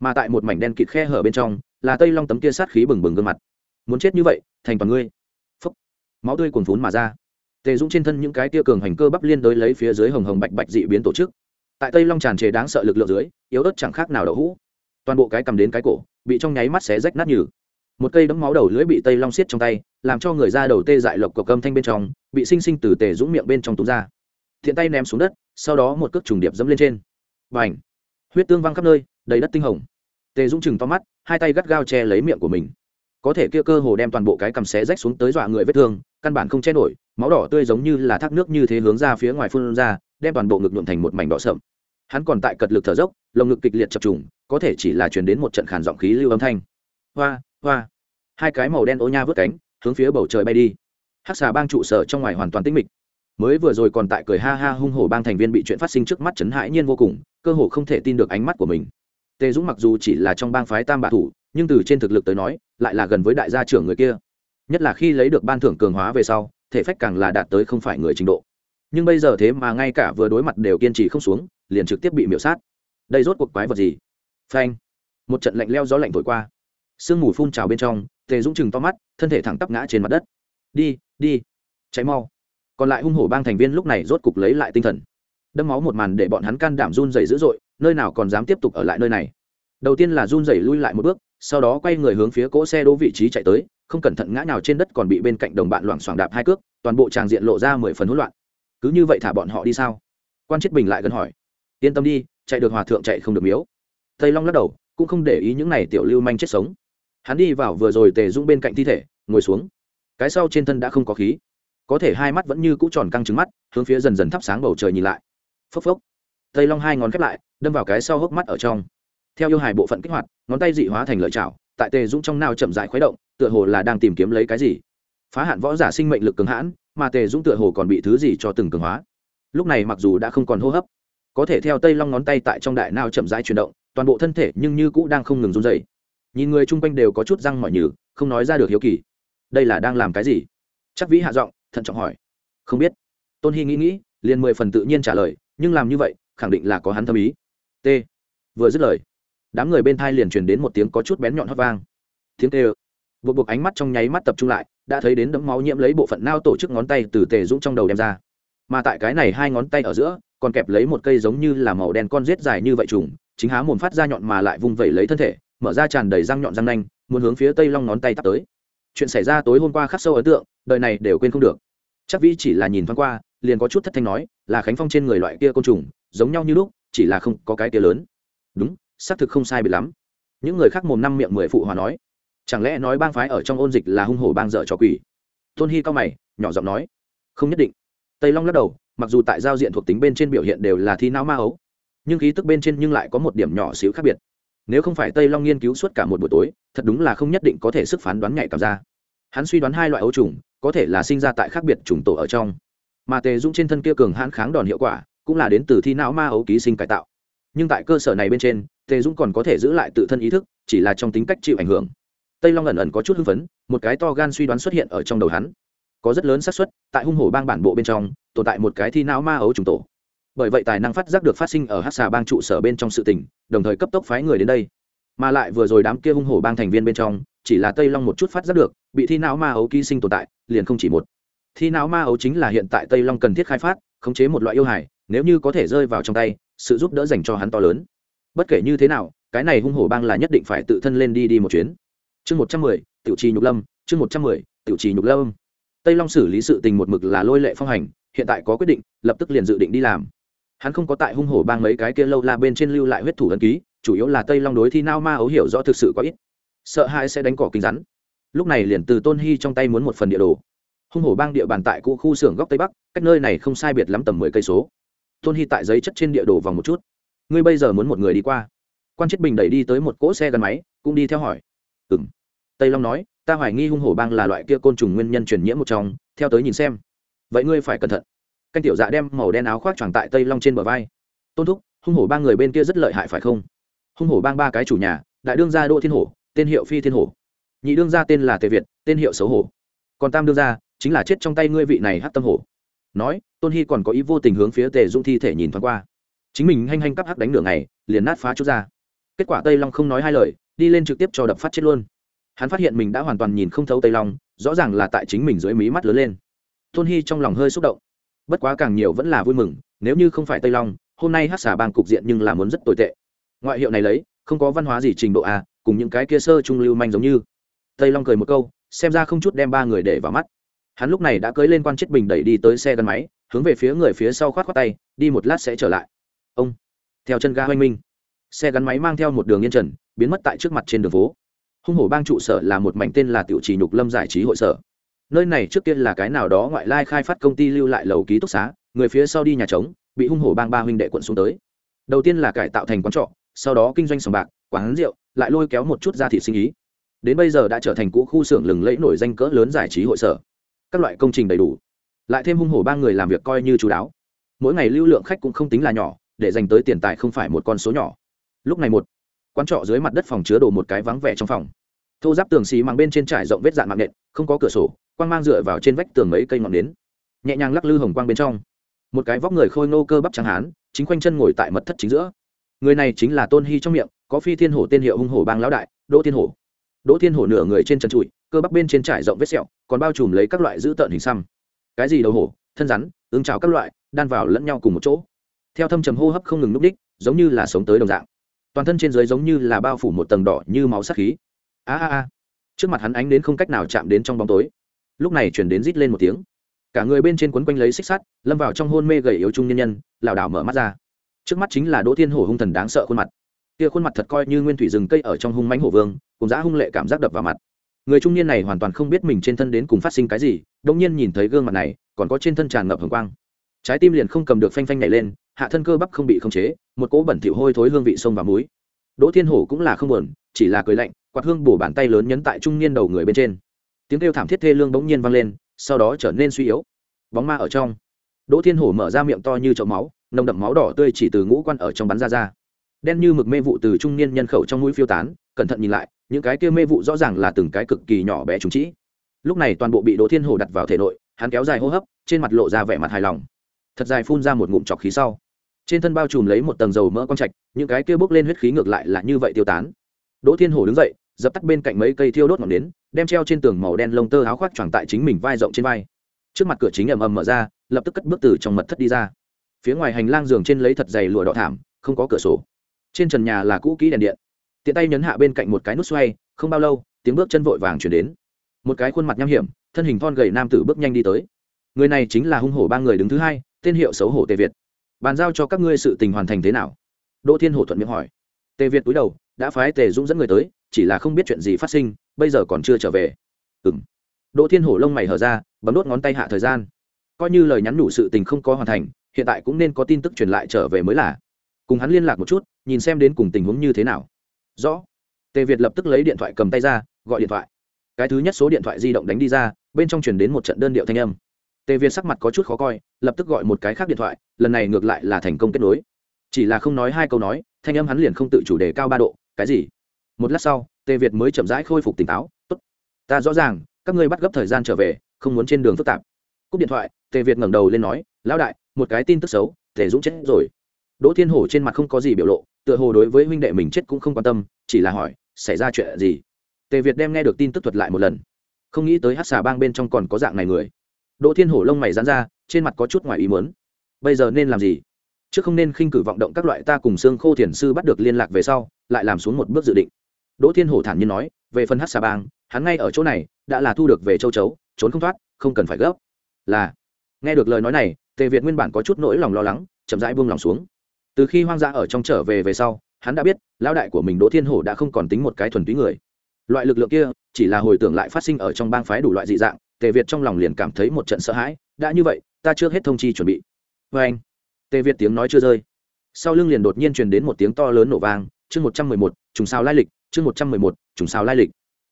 mà tại một mảnh đen kịt khe hở bên trong, là tây long tấm kia sát khí bừng bừng gương mặt. Muốn chết như vậy, thành toàn ngươi. Phấp máu tươi cuồn phún mà ra. Tề dũng trên thân những cái tia cường hành cơ bắp liên đối lấy phía dưới hồng hồng bạch bạch dị biến tổ chức. Tại tây long tràn trề đáng sợ lực lượng dưới, yếu ớt chẳng khác nào đậu hũ. Toàn bộ cái cầm đến cái cổ, bị trong nháy mắt xé rách nát nhừ. Một cây đấm máu đầu lưỡi bị tây long xiết trong tay, làm cho người ra đầu tê dại lộc cộc âm thanh bên trong, bị sinh sinh từ tề dũng miệng bên trong túm ra. Thiện tay ném xuống đất, sau đó một cước trùng điệp dẫm lên trên. Và ảnh huyết tương văng khắp nơi đầy đất tinh hồng. Tề dũng chừng to mắt, hai tay gắt gao che lấy miệng của mình. Có thể kia cơ hồ đem toàn bộ cái cằm xé rách xuống tới dọa người vết thương, căn bản không che nổi, máu đỏ tươi giống như là thác nước như thế hướng ra phía ngoài phun ra, đem toàn bộ ngực nhuộm thành một mảnh đỏ sậm. Hắn còn tại cật lực thở dốc, lồng ngực kịch liệt chập trùng, có thể chỉ là chuyển đến một trận khàn giọng khí lưu âm thanh. Hoa hoa. Hai cái màu đen ô nha vớt cánh, hướng phía bầu trời bay đi. Hắc xà bang trụ sở trong ngoài hoàn toàn tĩnh mịch. Mới vừa rồi còn tại cười ha ha hung hổ bang thành viên bị chuyện phát sinh trước mắt chấn hãi nhiên vô cùng, cơ hồ không thể tin được ánh mắt của mình tề dũng mặc dù chỉ là trong bang phái tam bạ thủ, nhưng từ trên thực lực tới nói, lại là gần với đại gia trưởng người kia. Nhất là khi lấy được ban thưởng cường hóa về sau, thể phách càng là đạt tới không phải người trình độ. Nhưng bây giờ thế mà ngay cả vừa đối mặt đều kiên trì không xuống, liền trực tiếp bị miễu sát. Đây rốt cuộc quái vật gì? Phanh! Một trận lạnh leo gió lạnh thổi qua. Sương mù phun trào bên trong, tề dũng chừng to mắt, thân thể thẳng tắp ngã trên mặt đất. Đi đi! Cháy mau! Còn lại hung hổ bang thành viên lúc này rốt cục lấy lại tinh thần. Đâm máu một màn để bọn hắn can đảm run dày dữ dội nơi nào còn dám tiếp tục ở lại nơi này. Đầu tiên là run rẩy lui lại một bước, sau đó quay người hướng phía cỗ xe đỗ vị trí chạy tới, không cẩn thận ngã nào trên đất còn bị bên cạnh đồng bạn loảng xoảng đạp hai cước, toàn bộ tràng diện lộ ra mười phần hỗn loạn. Cứ như vậy thả bọn họ đi sao? Quan chết bình lại gần hỏi. Yên tâm đi, chạy được hòa thượng chạy không được miếu. Tây long lắc đầu, cũng không để ý những này tiểu lưu manh chết sống. Hắn đi vào vừa rồi tề dũng bên cạnh thi thể, ngồi xuống. Cái sau trên thân đã không có khí. Có thể hai mắt vẫn như cũ tròn căng trứng mắt, hướng phía dần dần thắp sáng bầu trời nhìn lại. Phốc phốc. Tây long hai ngón khép lại đâm vào cái sau hốc mắt ở trong. Theo yêu hài bộ phận kích hoạt, ngón tay dị hóa thành lợi chảo, tại tề dũng trong nào chậm dại khuấy động, tựa hồ là đang tìm kiếm lấy cái gì. Phá hạn võ giả sinh mệnh lực cường hãn, mà tề dũng tựa hồ còn bị thứ gì cho từng cường hóa. Lúc này mặc dù đã không còn hô hấp, có thể theo tây long ngón tay tại trong đại nào chậm rãi chuyển động, toàn bộ thân thể nhưng như cũ đang không ngừng run dày nhìn người chung quanh đều có chút răng mỏi nhừ, không nói ra được hiếu kỳ. Đây là đang làm cái gì? Chắc vĩ hạ giọng, thận trọng hỏi. Không biết. Tôn hy nghĩ nghĩ, liền mười phần tự nhiên trả lời, nhưng làm như vậy, khẳng định là có hắn thâm ý t. Vừa dứt lời, đám người bên thai liền truyền đến một tiếng có chút bén nhọn hót vang. Tiếng tê buộc buộc ánh mắt trong nháy mắt tập trung lại, đã thấy đến đấm máu nhiễm lấy bộ phận nao tổ chức ngón tay từ tề dũng trong đầu đem ra. Mà tại cái này hai ngón tay ở giữa, còn kẹp lấy một cây giống như là màu đen con rết dài như vậy trùng, chính há mồm phát ra nhọn mà lại vung vẩy lấy thân thể, mở ra tràn đầy răng nhọn răng nanh, muốn hướng phía tây long ngón tay tắt tới. Chuyện xảy ra tối hôm qua khắc sâu ấn tượng, đời này đều quên không được. Chắc vĩ chỉ là nhìn thoáng qua, liền có chút thất thanh nói, là khánh phong trên người loại kia côn trùng, giống nhau như lúc chỉ là không có cái kia lớn. Đúng, xác thực không sai bị lắm. Những người khác mồm năm miệng mười phụ hòa nói, chẳng lẽ nói bang phái ở trong ôn dịch là hung hổ bang dợ cho quỷ? Tôn hy cao mày, nhỏ giọng nói, không nhất định. Tây long lắc đầu, mặc dù tại giao diện thuộc tính bên trên biểu hiện đều là thi não ma ấu, nhưng khí tức bên trên nhưng lại có một điểm nhỏ xíu khác biệt. Nếu không phải tây long nghiên cứu suốt cả một buổi tối, thật đúng là không nhất định có thể sức phán đoán nhạy cảm ra. Hắn suy đoán hai loại ấu trùng, có thể là sinh ra tại khác biệt trùng tổ ở trong. Mà tề dũng trên thân kia cường hãn kháng đòn hiệu quả cũng là đến từ thi não ma ấu ký sinh cải tạo. Nhưng tại cơ sở này bên trên, tề dũng còn có thể giữ lại tự thân ý thức, chỉ là trong tính cách chịu ảnh hưởng. Tây long ẩn ẩn có chút hưng phấn, một cái to gan suy đoán xuất hiện ở trong đầu hắn. Có rất lớn xác suất, tại hung hổ bang bản bộ bên trong, tồn tại một cái thi não ma ấu trùng tổ. Bởi vậy tài năng phát giác được phát sinh ở hát xà bang trụ sở bên trong sự tỉnh đồng thời cấp tốc phái người đến đây. Mà lại vừa rồi đám kia hung hổ bang thành viên bên trong, chỉ là tây long một chút phát giác được, bị thi não ma ấu ký sinh tồn tại, liền không chỉ một. Thi não ma ấu chính là hiện tại tây long cần thiết khai phát, khống chế một loại yêu hải nếu như có thể rơi vào trong tay, sự giúp đỡ dành cho hắn to lớn. Bất kể như thế nào, cái này hung hổ bang là nhất định phải tự thân lên đi đi một chuyến. Chương một trăm mười, tiểu trì nhục lâm, chương một trăm mười, tiểu trì nhục lâm. Tây long xử lý sự tình một mực là lôi lệ phong hành, hiện tại có quyết định, lập tức liền dự định đi làm. Hắn không có tại hung hổ bang mấy cái kia lâu la bên trên lưu lại huyết thủ ấn ký, chủ yếu là tây long đối thi nao ma ấu hiểu rõ thực sự có ít. Sợ hãi sẽ đánh cỏ kinh rắn. Lúc này liền từ tôn hy trong tay muốn một phần địa đồ. Hung hổ bang địa bàn tại cũ khu xưởng góc tây bắc, cách nơi này không sai biệt lắm tầm mười cây số tôn hy tại giấy chất trên địa đồ vòng một chút. Ngươi bây giờ muốn một người đi qua. Quan chết bình đẩy đi tới một cỗ xe gắn máy, cũng đi theo hỏi. Ừ m tây long nói, ta hoài nghi hung hổ bang là loại kia côn trùng nguyên nhân truyền nhiễm một trong, theo tới nhìn xem. Vậy ngươi phải cẩn thận. Canh tiểu dạ đem màu đen áo khoác tròn tại tây long trên bờ vai. Tôn thúc, hung hổ ba người bên kia rất lợi hại phải không? Hung hổ bang ba cái chủ nhà, đại đương gia đỗ thiên hổ, tên hiệu phi thiên hổ. Nhị đương gia tên là tề việt, tên hiệu xấu hổ. Còn tam đương gia, chính là chết trong tay ngươi vị này hát tâm hổ nói tôn hy còn có ý vô tình hướng phía tề dung thi thể nhìn thoáng qua. Chính mình hanh hanh cắp hắc đánh đường này liền nát phá chút ra. Kết quả tây long không nói hai lời đi lên trực tiếp cho đập phát chết luôn. Hắn phát hiện mình đã hoàn toàn nhìn không thấu tây long rõ ràng là tại chính mình dưới mí mắt lớn lên. Tôn hy trong lòng hơi xúc động. Bất quá càng nhiều vẫn là vui mừng nếu như không phải tây long hôm nay hát xà bang cục diện nhưng là muốn rất tồi tệ. Ngoại hiệu này lấy không có văn hóa gì trình độ à, cùng những cái kia sơ trung lưu manh giống như. Tây long cười một câu xem ra không chút đem ba người để vào mắt hắn lúc này đã cưới lên quan chết bình đẩy đi tới xe gắn máy, hướng về phía người phía sau khoát khoát tay, đi một lát sẽ trở lại. Ông, theo chân ga hoanh minh, xe gắn máy mang theo một đường yên trần, biến mất tại trước mặt trên đường phố. Hung hổ bang trụ sở là một mảnh tên là tiểu trì nhục lâm giải trí hội sở. Nơi này trước tiên là cái nào đó ngoại lai khai phát công ty lưu lại lầu ký túc xá, người phía sau đi nhà trống, bị hung hổ bang ba huynh đệ quận xuống tới. Đầu tiên là cải tạo thành quán trọ, sau đó kinh doanh sòng bạc, quán rượu, lại lôi kéo một chút ra thị sinh ý. Đến bây giờ đã trở thành cũ khu xưởng lừng lẫy nổi danh cỡ lớn giải trí hội sở các loại công trình đầy đủ. Lại thêm hung hổ ba người làm việc coi như chú đáo. Mỗi ngày lưu lượng khách cũng không tính là nhỏ, để dành tới tiền tài không phải một con số nhỏ. Lúc này một quán trọ dưới mặt đất phòng chứa đồ một cái vắng vẻ trong phòng. Thô giáp tường xì mang bên trên trải rộng vết dạn mạng nện, không có cửa sổ, quang mang dựa vào trên vách tường mấy cây ngọn nến. Nhẹ nhàng lắc lư hồng quang bên trong. Một cái vóc người khôi nô cơ bắp trắng hán, chính quanh chân ngồi tại mật thất chính giữa. Người này chính là tôn hy trong miệng, có phi thiên hổ tên hiệu hung hổ bang lão đại, đỗ thiên hổ. Đỗ thiên hổ nửa người trên trần trụi cơ bắp bên trên trải rộng vết sẹo, còn bao trùm lấy các loại dữ tợn hình xăm. Cái gì đầu hổ, thân rắn ứng trào các loại, đan vào lẫn nhau cùng một chỗ. Theo thâm trầm hô hấp không ngừng núp đích, giống như là sống tới đồng dạng. Toàn thân trên dưới giống như là bao phủ một tầng đỏ như máu sắc khí. A a a. Trước mặt hắn ánh đến không cách nào chạm đến trong bóng tối. Lúc này chuyển đến rít lên một tiếng. Cả người bên trên quấn quanh lấy xích sắt, lâm vào trong hôn mê gầy yếu trung nhân nhân, lảo đảo mở mắt ra. Trước mắt chính là đỗ thiên hổ hung thần đáng sợ khuôn mặt. Kia khuôn mặt thật coi như nguyên thủy rừng cây ở trong hung mánh hổ vương, cùng dã hung lệ cảm giác đập vào mặt người trung niên này hoàn toàn không biết mình trên thân đến cùng phát sinh cái gì đông nhiên nhìn thấy gương mặt này, còn có trên thân tràn ngập hồng quang. Trái tim liền không cầm được phanh phanh nhảy lên, hạ thân cơ bắp không bị khống chế, một cỗ bẩn thỉu hôi thối hương vị sông và muối đỗ thiên hổ cũng là không buồn, chỉ là cười lạnh, quạt hương bổ bàn tay lớn nhấn tại trung niên đầu người bên trên. Tiếng kêu thảm thiết thê lương bỗng nhiên vang lên, sau đó trở nên suy yếu. Bóng ma ở trong. Đỗ thiên hổ mở ra miệng to như chậu máu, nồng đậm máu đỏ tươi chỉ từ ngũ quan ở trong bắn ra ra. Đen như mực mê vụ từ trung niên nhân khẩu trong mũi phiêu tán, cẩn thận nhìn lại những cái kia mê vụ rõ ràng là từng cái cực kỳ nhỏ bé trúng trĩ lúc này toàn bộ bị đỗ thiên hổ đặt vào thể nội, hắn kéo dài hô hấp, trên mặt lộ ra vẻ mặt hài lòng. Thật dài phun ra một ngụm trọc khí sau. Trên thân bao trùm lấy một tầng dầu mỡ con trạch, những cái kia bốc lên huyết khí ngược lại là như vậy tiêu tán. Đỗ thiên hổ đứng dậy, dập tắt bên cạnh mấy cây thiêu đốt ngọn nến, đem treo trên tường màu đen lông tơ áo khoác choàng tại chính mình vai rộng trên vai. Trước mặt cửa chính ầm ầm mở ra, lập tức cất bước từ trong mật thất đi ra. Phía ngoài hành lang giường trên lấy thật dày lụa đỏ thảm, không có cửa sổ. Trên trần nhà là cũ kỹ đèn điện tiện tay nhấn hạ bên cạnh một cái nút xoay, không bao lâu, tiếng bước chân vội vàng chuyển đến. Một cái khuôn mặt nham hiểm, thân hình thon gầy nam tử bước nhanh đi tới. Người này chính là hung hổ ba người đứng thứ hai, tên hiệu xấu hổ tề việt. Bàn giao cho các ngươi sự tình hoàn thành thế nào? Đỗ thiên hổ thuận miệng hỏi. Tề việt cúi đầu, đã phái tề dũng dẫn người tới, chỉ là không biết chuyện gì phát sinh, bây giờ còn chưa trở về. Ừ m đỗ thiên hổ lông mày hở ra, bấm đốt ngón tay hạ thời gian. Coi như lời nhắn nhủ sự tình không có hoàn thành, hiện tại cũng nên có tin tức truyền lại trở về mới là. Cùng hắn liên lạc một chút, nhìn xem đến cùng tình huống như thế nào rõ. Tề việt lập tức lấy điện thoại cầm tay ra, gọi điện thoại. Cái thứ nhất số điện thoại di động đánh đi ra, bên trong truyền đến một trận đơn điệu thanh âm. Tề việt sắc mặt có chút khó coi, lập tức gọi một cái khác điện thoại, lần này ngược lại là thành công kết nối. Chỉ là không nói hai câu nói, thanh âm hắn liền không tự chủ đề cao ba độ, cái gì? Một lát sau, tề việt mới chậm rãi khôi phục tỉnh táo, tốt, ta rõ ràng, các ngươi bắt gấp thời gian trở về, không muốn trên đường phức tạp. Cúp điện thoại, tề việt ngẩng đầu lên nói, lão đại, một cái tin tức xấu, tề dũng chết rồi. Đỗ thiên hổ trên mặt không có gì biểu lộ tựa hồ đối với huynh đệ mình chết cũng không quan tâm, chỉ là hỏi, xảy ra chuyện gì? Tề việt đem nghe được tin tức thuật lại một lần. Không nghĩ tới hát xà bang bên trong còn có dạng này người. Đỗ thiên hổ lông mày dán ra, trên mặt có chút ngoài ý muốn. Bây giờ nên làm gì? Chứ không nên khinh cử vọng động các loại ta cùng xương khô thiền sư bắt được liên lạc về sau, lại làm xuống một bước dự định. Đỗ thiên hổ thản nhiên nói, về phần hát xà bang, hắn ngay ở chỗ này, đã là thu được về châu chấu, trốn không thoát, không cần phải gấp. Là, nghe được lời nói này, tề việt nguyên bản có chút nỗi lòng lo lắng, chậm rãi buông lòng xuống từ khi hoang dã ở trong trở về về sau, hắn đã biết, lão đại của mình đỗ thiên hổ đã không còn tính một cái thuần túy người. Loại lực lượng kia, chỉ là hồi tưởng lại phát sinh ở trong bang phái đủ loại dị dạng, tề việt trong lòng liền cảm thấy một trận sợ hãi, đã như vậy, ta chưa hết thông chi chuẩn bị. Vê anh, tề việt tiếng nói chưa rơi. Sau lưng liền đột nhiên truyền đến một tiếng to lớn nổ vang, chương một trăm mười một, trùng sao lai lịch, chương một trăm mười một, trùng sao lai lịch.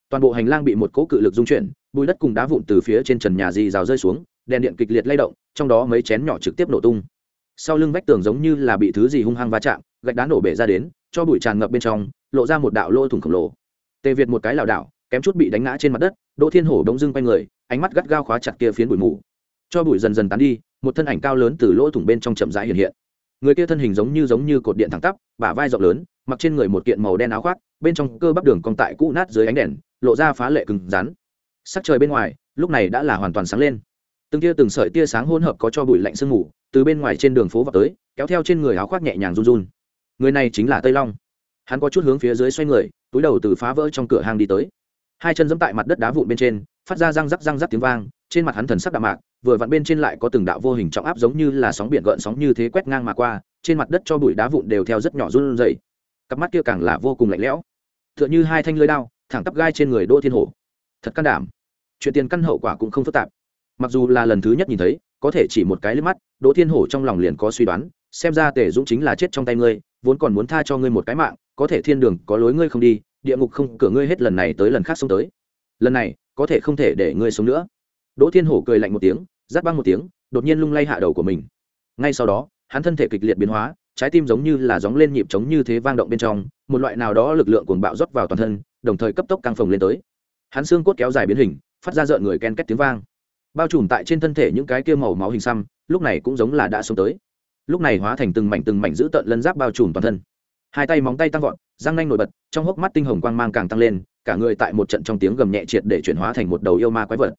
Toàn bộ hành lang bị một cỗ cự lực dung chuyển bùi đất cùng đá vụn từ phía trên trần nhà dì rào rơi xuống, đèn điện kịch liệt lay động, trong đó mấy chén nhỏ trực tiếp nổ tung sau lưng vách tường giống như là bị thứ gì hung hăng va chạm, gạch đá nổ bể ra đến, cho bụi tràn ngập bên trong, lộ ra một đạo lỗ thủng khổng lồ. Tề việt một cái lảo đảo, kém chút bị đánh ngã trên mặt đất, đỗ thiên hổ bỗng dưng quay người, ánh mắt gắt gao khóa chặt kia phiến bụi mù. Cho bụi dần dần tán đi, một thân ảnh cao lớn từ lỗ thủng bên trong chậm rãi hiện hiện. Người kia thân hình giống như giống như cột điện thẳng tắp, bả vai rộng lớn, mặc trên người một kiện màu đen áo khoác, bên trong cơ bắp đường cong tại cũ nát dưới ánh đèn, lộ ra phá lệ cứng rắn. Sắc trời bên ngoài, lúc này đã là hoàn toàn sáng lên từng tia từng sợi tia sáng hỗn hợp có cho bụi lạnh sương mù, từ bên ngoài trên đường phố vào tới, kéo theo trên người áo khoác nhẹ nhàng run run. Người này chính là tây long. Hắn có chút hướng phía dưới xoay người, túi đầu từ phá vỡ trong cửa hàng đi tới. Hai chân giẫm tại mặt đất đá vụn bên trên, phát ra răng rắc răng rắc tiếng vang, trên mặt hắn thần sắc đạm mạc, vừa vặn bên trên lại có từng đạo vô hình trọng áp giống như là sóng biển gợn sóng như thế quét ngang mà qua, trên mặt đất cho bụi đá vụn đều theo rất nhỏ run rẩy. Cặp mắt kia càng là vô cùng lạnh lẽo. Tựa như hai thanh lưới đao, thẳng tắp gai trên người đỗ thiên hổ. Thật can đảm. Chuyện tiền căn hậu quả cũng không phức tạp mặc dù là lần thứ nhất nhìn thấy, có thể chỉ một cái liếc mắt, đỗ thiên hổ trong lòng liền có suy đoán, xem ra tề dũng chính là chết trong tay ngươi, vốn còn muốn tha cho ngươi một cái mạng, có thể thiên đường, có lối ngươi không đi, địa ngục không, cửa ngươi hết lần này tới lần khác xông tới. Lần này, có thể không thể để ngươi sống nữa. Đỗ thiên hổ cười lạnh một tiếng giắt băng một tiếng, đột nhiên lung lay hạ đầu của mình. Ngay sau đó, hắn thân thể kịch liệt biến hóa, trái tim giống như là gióng lên nhịp trống như thế vang động bên trong, một loại nào đó lực lượng cuồng bạo rót vào toàn thân, đồng thời cấp tốc căng phồng lên tới. Hắn xương cốt kéo dài biến hình, phát ra rợn người ken két tiếng vang bao trùm tại trên thân thể những cái kia màu máu hình xăm, lúc này cũng giống là đã sống tới. Lúc này hóa thành từng mảnh từng mảnh giữ tợn lân giáp bao trùm toàn thân. Hai tay móng tay tăng vọt, răng nanh nổi bật, trong hốc mắt tinh hồng quang mang càng tăng lên, cả người tại một trận trong tiếng gầm nhẹ triệt để chuyển hóa thành một đầu yêu ma quái vật.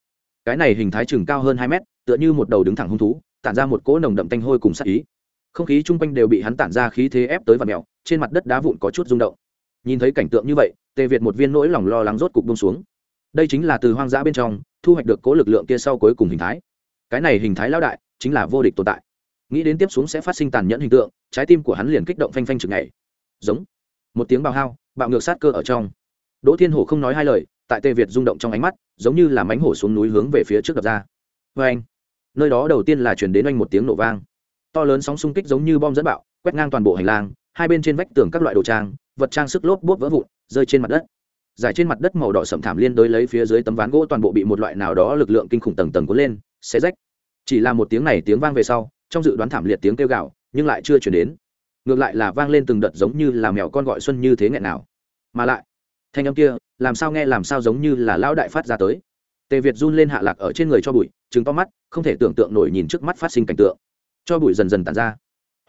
Cái này hình thái chừng cao hơn hai mét, tựa như một đầu đứng thẳng hung thú, tản ra một cỗ nồng đậm tanh hôi cùng sắc ý. Không khí chung quanh đều bị hắn tản ra khí thế ép tới và mèo trên mặt đất đá vụn có chút rung động. Nhìn thấy cảnh tượng như vậy, tề việt một viên nỗi lòng lo lắng rốt cục bông xuống đây chính là từ hoang dã bên trong, thu hoạch được cố lực lượng kia sau cuối cùng hình thái. Cái này hình thái lao đại, chính là vô địch tồn tại. Nghĩ đến tiếp xuống sẽ phát sinh tàn nhẫn hình tượng, trái tim của hắn liền kích động phanh phanh chừng ngày giống. Một tiếng bào hao, bạo ngược sát cơ ở trong. Đỗ thiên hổ không nói hai lời, tại tê việt rung động trong ánh mắt, giống như là mánh hổ xuống núi hướng về phía trước đập ra. Vê anh nơi đó đầu tiên là chuyển đến anh một tiếng nổ vang. To lớn sóng xung kích giống như bom dẫn bạo, quét ngang toàn bộ hành lang, hai bên trên vách tường các loại đồ trang, vật trang sức lốp bốp vỡ vụn, rơi trên mặt đất dài trên mặt đất màu đỏ sậm thảm liên đối lấy phía dưới tấm ván gỗ toàn bộ bị một loại nào đó lực lượng kinh khủng tầng tầng cuốn lên, xé rách. Chỉ là một tiếng này tiếng vang về sau, trong dự đoán thảm liệt tiếng kêu gạo nhưng lại chưa chuyển đến. Ngược lại là vang lên từng đợt giống như là mèo con gọi xuân như thế nghẹn nào. Mà lại, thanh âm kia, làm sao nghe làm sao giống như là lão đại phát ra tới. Tề việt run lên hạ lạc ở trên người cho bụi chứng to mắt, không thể tưởng tượng nổi nhìn trước mắt phát sinh cảnh tượng. Cho bụi dần dần tàn ra.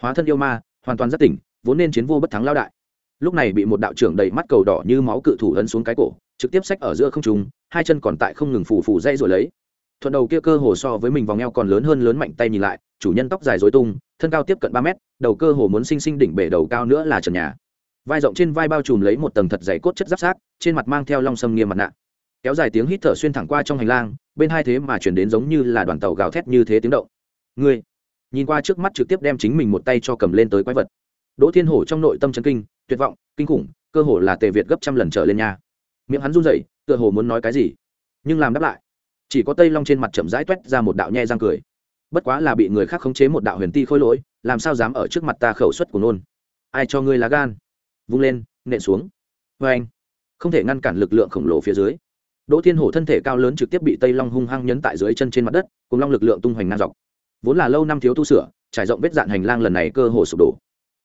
Hóa thân yêu ma, hoàn toàn rất tỉnh, vốn nên chiến vô bất thắng lão đại lúc này bị một đạo trưởng đầy mắt cầu đỏ như máu cự thủ ấn xuống cái cổ, trực tiếp xách ở giữa không trung, hai chân còn tại không ngừng phủ phủ dây rồi lấy. Thuận đầu kia cơ hồ so với mình vòng eo còn lớn hơn lớn mạnh tay nhìn lại, chủ nhân tóc dài dối tung, thân cao tiếp cận ba mét, đầu cơ hồ muốn sinh sinh đỉnh bể đầu cao nữa là trần nhà. Vai rộng trên vai bao trùm lấy một tầng thật dày cốt chất giáp sát, trên mặt mang theo long sâm nghiêm mặt nạ. Kéo dài tiếng hít thở xuyên thẳng qua trong hành lang, bên hai thế mà chuyển đến giống như là đoàn tàu gào thét như thế tiếng động. Ngươi, nhìn qua trước mắt trực tiếp đem chính mình một tay cho cầm lên tới quái vật. Đỗ thiên hổ trong nội tâm chấn kinh tuyệt vọng, kinh khủng, cơ hồ là tề việt gấp trăm lần trở lên nhà miệng hắn run rẩy, tựa hồ muốn nói cái gì, nhưng làm đáp lại, chỉ có tây long trên mặt chậm rãi t ra một đạo nhe răng cười. Bất quá là bị người khác khống chế một đạo huyền ti khôi lỗi, làm sao dám ở trước mặt ta khẩu suất của nôn? Ai cho ngươi lá gan? Vung lên, nện xuống. Vê anh, không thể ngăn cản lực lượng khổng lồ phía dưới. Đỗ thiên hổ thân thể cao lớn trực tiếp bị tây long hung hăng nhấn tại dưới chân trên mặt đất, cùng long lực lượng tung hoành ngang dọc. Vốn là lâu năm thiếu tu sửa, trải rộng vết dạn hành lang lần này cơ hồ sụp đổ.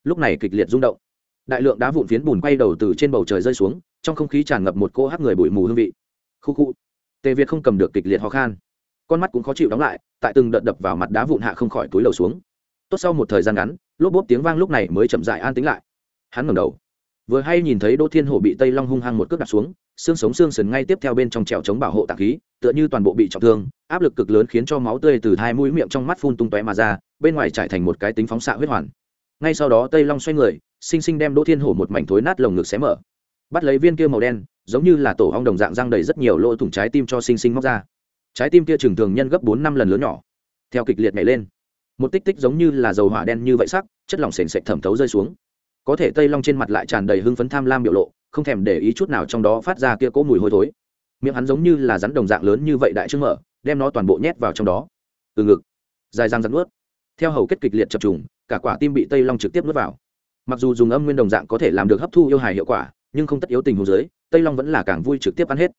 Lúc này kịch liệt rung động đại lượng đá vụn phiến bùn quay đầu từ trên bầu trời rơi xuống, trong không khí tràn ngập một cô hát người bụi mù hương vị. Khu khu. Tề việt không cầm được kịch liệt ho khan. Con mắt cũng khó chịu đóng lại, tại từng đợt đập vào mặt đá vụn hạ không khỏi túi lầu xuống. Tốt sau một thời gian ngắn, lốp bốp tiếng vang lúc này mới chậm dại an tính lại. Hắn ngẩng đầu. Vừa hay nhìn thấy đỗ thiên hổ bị tây long hung hăng một cước đặt xuống, xương sống xương sần ngay tiếp theo bên trong trèo chống bảo hộ tạc khí, tựa như toàn bộ bị trọng thương, áp lực cực lớn khiến cho máu tươi từ hai mũi miệng trong mắt phun tung tóe mà ra, bên ngoài trải thành một cái tính phóng xạ huyết hoàn ngay sau đó tây long xoay người, xinh xinh đem đỗ thiên hổ một mảnh thối nát lồng ngực xé mở. Bắt lấy viên kia màu đen, giống như là tổ hong đồng dạng răng đầy rất nhiều lỗ thủng trái tim cho xinh xinh móc ra. Trái tim kia trừng thường nhân gấp bốn năm lần lớn nhỏ. Theo kịch liệt nhảy lên. Một tích tích giống như là dầu hỏa đen như vậy sắc, chất lỏng sền sệt thẩm thấu rơi xuống. Có thể tây long trên mặt lại tràn đầy hưng phấn tham lam biểu lộ, không thèm để ý chút nào trong đó phát ra kia cỗ mùi hôi thối. Miệng hắn giống như là rắn đồng dạng lớn như vậy đại trương mở, đem nó toàn bộ nhét vào trong đó. Từ ngực, dài răng rắn ướt theo hầu kết kịch liệt chập trùng cả quả tim bị tây long trực tiếp nuốt vào. Mặc dù dùng âm nguyên đồng dạng có thể làm được hấp thu yêu hài hiệu quả, nhưng không tất yếu tình hồ dưới, tây long vẫn là càng vui trực tiếp ăn hết.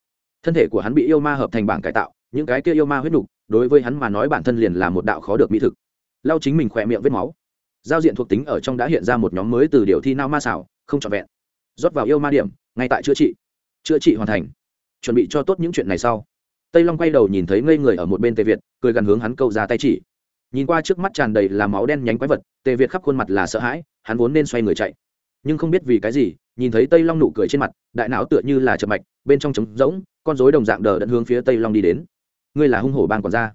Thân thể của hắn bị yêu ma hợp thành bảng cải tạo, những cái kia yêu ma huyết nục, đối với hắn mà nói bản thân liền là một đạo khó được mỹ thực. Lau chính mình khỏe miệng vết máu. Giao diện thuộc tính ở trong đã hiện ra một nhóm mới từ điều thi nao ma xảo, không trọn vẹn. Rót vào yêu ma điểm, ngay tại chữa trị. Chữa trị hoàn thành. Chuẩn bị cho tốt những chuyện này sau. Tây long quay đầu nhìn thấy ngây người ở một bên tây việt, cười gần hướng hắn câu ra tay chỉ nhìn qua trước mắt tràn đầy là máu đen nhánh quái vật, tề việt khắp khuôn mặt là sợ hãi, hắn vốn nên xoay người chạy. Nhưng không biết vì cái gì, nhìn thấy tây long nụ cười trên mặt, đại não tựa như là chập mạch, bên trong trống rỗng, con rối đồng dạng đờ đẫn hướng phía tây long đi đến. Ngươi là hung hổ bang quản gia?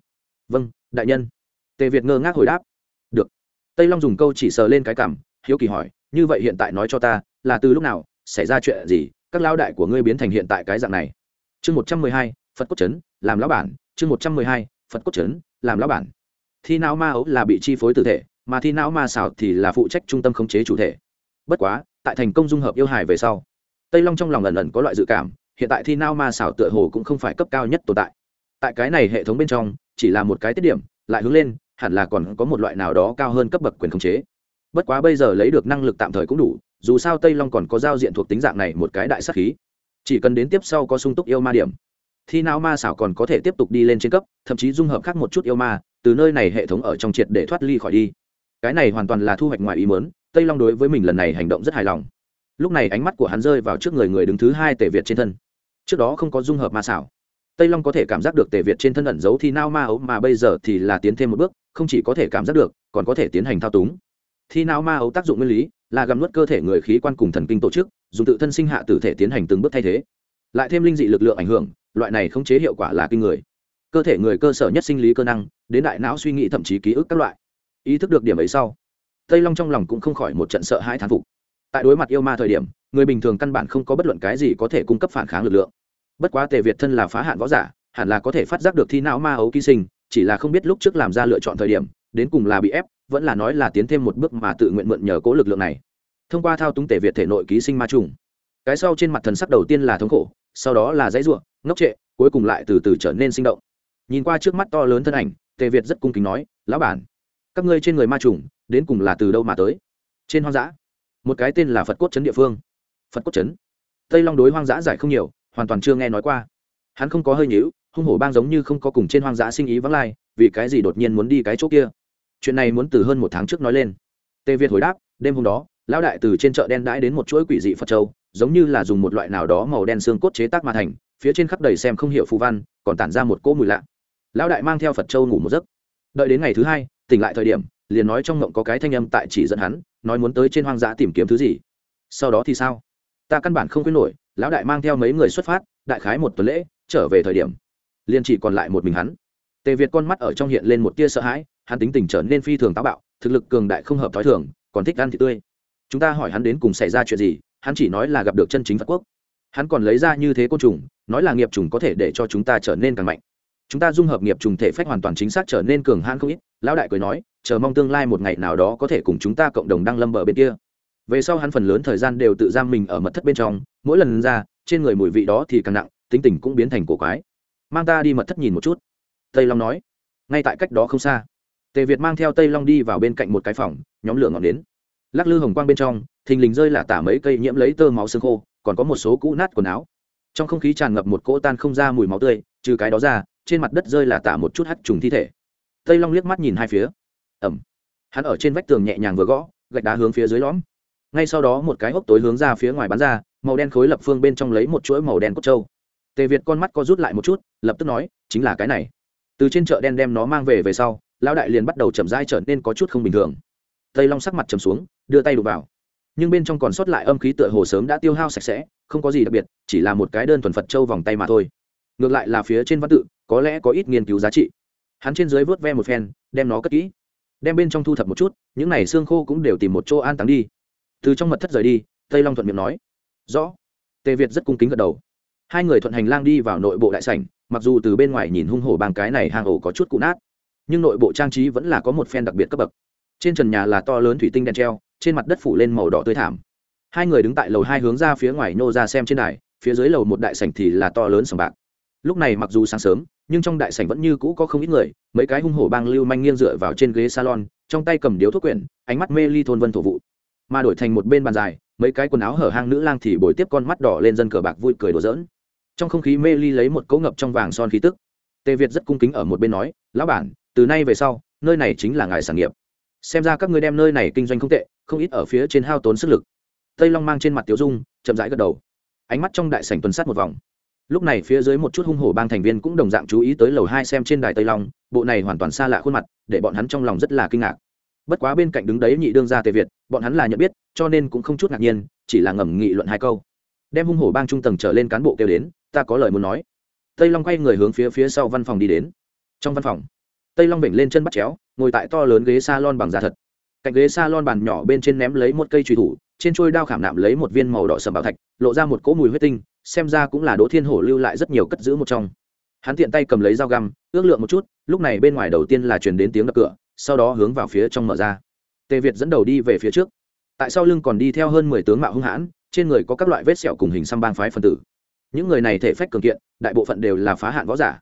Vâng đại nhân. Tề việt ngơ ngác hồi đáp. Được. Tây long dùng câu chỉ sờ lên cái cảm, hiếu kỳ hỏi, như vậy hiện tại nói cho ta, là từ lúc nào xảy ra chuyện gì, các lao đại của ngươi biến thành hiện tại cái dạng này? Chương một trăm mười hai, phật cốt trấn làm lão bản. Chương một trăm mười hai, phật cốt trấn làm lão bản thi não ma ấu là bị chi phối tử thể, mà thi não ma xảo thì là phụ trách trung tâm khống chế chủ thể. Bất quá, tại thành công dung hợp yêu hài về sau, tây long trong lòng ẩn ẩn có loại dự cảm, hiện tại thi não ma xảo tựa hồ cũng không phải cấp cao nhất tồn tại. Tại cái này hệ thống bên trong, chỉ là một cái tiết điểm, lại hướng lên, hẳn là còn có một loại nào đó cao hơn cấp bậc quyền khống chế. Bất quá bây giờ lấy được năng lực tạm thời cũng đủ, dù sao tây long còn có giao diện thuộc tính dạng này một cái đại sắc khí. Chỉ cần đến tiếp sau có sung túc yêu ma điểm, thi não ma xảo còn có thể tiếp tục đi lên trên cấp, thậm chí dung hợp khác một chút yêu ma từ nơi này hệ thống ở trong triệt để thoát ly khỏi đi. Cái này hoàn toàn là thu hoạch ngoài ý mớn tây long đối với mình lần này hành động rất hài lòng. Lúc này ánh mắt của hắn rơi vào trước người người đứng thứ hai tề việt trên thân. Trước đó không có dung hợp ma xảo. Tây long có thể cảm giác được tề việt trên thân ẩn giấu thì nao ma ấu, mà bây giờ thì là tiến thêm một bước, không chỉ có thể cảm giác được, còn có thể tiến hành thao túng. Thì nao ma ấu tác dụng nguyên lý là gặm nuốt cơ thể người khí quan cùng thần kinh tổ chức, dùng tự thân sinh hạ tử thể tiến hành từng bước thay thế. Lại thêm linh dị lực lượng ảnh hưởng, loại này không chế hiệu quả là kinh người cơ thể người cơ sở nhất sinh lý cơ năng, đến đại não suy nghĩ thậm chí ký ức các loại. Ý thức được điểm ấy sau, tây long trong lòng cũng không khỏi một trận sợ hãi thán phục. Tại đối mặt yêu ma thời điểm, người bình thường căn bản không có bất luận cái gì có thể cung cấp phản kháng lực lượng. Bất quá tề việt thân là phá hạn võ giả, hẳn là có thể phát giác được thi não ma ấu ký sinh, chỉ là không biết lúc trước làm ra lựa chọn thời điểm, đến cùng là bị ép, vẫn là nói là tiến thêm một bước mà tự nguyện mượn nhờ cố lực lượng này. Thông qua thao túng tề việt thể nội ký sinh ma trùng, cái sau trên mặt thần sắc đầu tiên là thống khổ, sau đó là dãy ruộng, ngốc trệ, cuối cùng lại từ từ trở nên sinh động nhìn qua trước mắt to lớn thân ảnh, tề việt rất cung kính nói, lão bản, các ngươi trên người ma trùng, đến cùng là từ đâu mà tới? Trên hoang dã, một cái tên là phật cốt trấn địa phương. Phật cốt trấn tây long đối hoang dã giải không nhiều, hoàn toàn chưa nghe nói qua. Hắn không có hơi nhíu, hung hổ bang giống như không có cùng trên hoang dã sinh ý vắng lai, vì cái gì đột nhiên muốn đi cái chỗ kia? Chuyện này muốn từ hơn một tháng trước nói lên. Tề việt hồi đáp, đêm hôm đó, lão đại từ trên chợ đen đãi đến một chuỗi quỷ dị phật châu, giống như là dùng một loại nào đó màu đen xương cốt chế tác mà thành, phía trên khắp đầy xem không hiểu phù văn, còn tản ra một cỗ mùi lạ lão đại mang theo phật châu ngủ một giấc. Đợi đến ngày thứ hai, tỉnh lại thời điểm, liền nói trong ngộng có cái thanh âm tại chỉ dẫn hắn, nói muốn tới trên hoang dã tìm kiếm thứ gì. Sau đó thì sao? Ta căn bản không quyết nổi, lão đại mang theo mấy người xuất phát, đại khái một tuần lễ, trở về thời điểm. Liền chỉ còn lại một mình hắn. Tề việt con mắt ở trong hiện lên một tia sợ hãi, hắn tính tình trở nên phi thường táo bạo, thực lực cường đại không hợp t h ó i thường, còn thích ăn thịt tươi. Chúng ta hỏi hắn đến cùng xảy ra chuyện gì, hắn chỉ nói là gặp được chân chính phật quốc. Hắn còn lấy ra như thế côn trùng, nói là nghiệp trùng có thể để cho chúng ta trở nên càng mạnh chúng ta dung hợp nghiệp trùng thể phách hoàn toàn chính xác trở nên cường hãn không ít, lão đại cười nói, chờ mong tương lai một ngày nào đó có thể cùng chúng ta cộng đồng đăng lâm bờ bên kia. Về sau hắn phần lớn thời gian đều tự giam mình ở mật thất bên trong, mỗi lần ra, trên người mùi vị đó thì càng nặng, tính tình cũng biến thành cổ quái. Mang ta đi mật thất nhìn một chút. Tây long nói, ngay tại cách đó không xa. Tề việt mang theo tây long đi vào bên cạnh một cái phòng, nhóm lửa ngọn đến lắc lư hồng quang bên trong, thình lình rơi là tả mấy cây nhiễm lấy tơ máu xương khô, còn có một số cũ nát quần áo. Trong không khí tràn ngập một cỗ tan không ra mùi máu tươi, trừ cái đó ra trên mặt đất rơi là tả một chút hắt trùng thi thể. Tây long liếc mắt nhìn hai phía. Ẩm. Hắn ở trên vách tường nhẹ nhàng vừa gõ, gạch đá hướng phía dưới lõm. Ngay sau đó một cái hốc tối hướng ra phía ngoài bắn ra, màu đen khối lập phương bên trong lấy một chuỗi màu đen cốt trâu. Tề việt con mắt co rút lại một chút, lập tức nói, chính là cái này. Từ trên chợ đen đem nó mang về về sau, lão đại liền bắt đầu chậm rãi trở nên có chút không bình thường. Tây long sắc mặt chầm xuống, đưa tay đục vào. Nhưng bên trong còn sót lại âm khí tựa hồ sớm đã tiêu hao sạch sẽ, không có gì đặc biệt, chỉ là một cái đơn thuần phật trâu vòng tay mà thôi ngược lại là phía trên văn tự, có lẽ có ít nghiên cứu giá trị. Hắn trên dưới vớt ve một phen, đem nó cất kỹ. Đem bên trong thu thập một chút, những này xương khô cũng đều tìm một chỗ an táng đi. Từ trong mật thất rời đi, tây long thuận miệng nói. Rõ. Tề việt rất cung kính gật đầu. Hai người thuận hành lang đi vào nội bộ đại sảnh, mặc dù từ bên ngoài nhìn hung hổ bằng cái này hang ổ có chút cụ nát, nhưng nội bộ trang trí vẫn là có một phen đặc biệt cấp bậc. Trên trần nhà là to lớn thủy tinh đen treo, trên mặt đất phủ lên màu đỏ tươi thảm. Hai người đứng tại lầu hai hướng ra phía ngoài nô ra xem trên đài, phía dưới lầu một đại sảnh thì là to lớn sòng bạc lúc này mặc dù sáng sớm, nhưng trong đại sảnh vẫn như cũ có không ít người, mấy cái hung hổ bang lưu manh nghiêng dựa vào trên ghế salon, trong tay cầm điếu thuốc quyển, ánh mắt mê ly thôn vân thổ vụ. Mà đổi thành một bên bàn dài, mấy cái quần áo hở hang nữ lang thì bồi tiếp con mắt đỏ lên dân cờ bạc vui cười đùa giỡn. Trong không khí mê ly lấy một cỗ ngập trong vàng son khí tức. Tề việt rất cung kính ở một bên nói, lão bản, từ nay về sau, nơi này chính là ngài sản nghiệp. Xem ra các ngươi đem nơi này kinh doanh không tệ, không ít ở phía trên hao tốn sức lực. Tây long mang trên mặt tiểu dung, chậm rãi gật đầu. Ánh mắt trong đại sảnh tuần sát một vòng lúc này phía dưới một chút hung hổ bang thành viên cũng đồng dạng chú ý tới lầu hai xem trên đài tây long, bộ này hoàn toàn xa lạ khuôn mặt, để bọn hắn trong lòng rất là kinh ngạc. Bất quá bên cạnh đứng đấy nhị đương gia tề việt, bọn hắn là nhận biết, cho nên cũng không chút ngạc nhiên, chỉ là ngầm nghị luận hai câu. Đem hung hổ bang trung tầng trở lên cán bộ kêu đến, ta có lời muốn nói. Tây long quay người hướng phía phía sau văn phòng đi đến. Trong văn phòng, tây long bệnh lên chân bắt chéo, ngồi tại to lớn ghế s a lon bằng da thật. Cạnh ghế s a lon bàn nhỏ bên trên ném lấy một cây truy thủ, trên trôi đao khảm nạm lấy một viên màu đỏ sầm bảo thạch, lộ ra một cỗ mùi huyết tinh xem ra cũng là đỗ thiên hổ lưu lại rất nhiều cất giữ một trong. Hắn tiện tay cầm lấy dao găm, ước lượng một chút, lúc này bên ngoài đầu tiên là chuyển đến tiếng đập cửa, sau đó hướng vào phía trong mở ra. Tề việt dẫn đầu đi về phía trước. Tại sau lưng còn đi theo hơn mười tướng mạo hung hãn, trên người có các loại vết sẹo cùng hình xăm bang phái phân tử. Những người này thể phách cường kiện, đại bộ phận đều là phá hạn võ giả.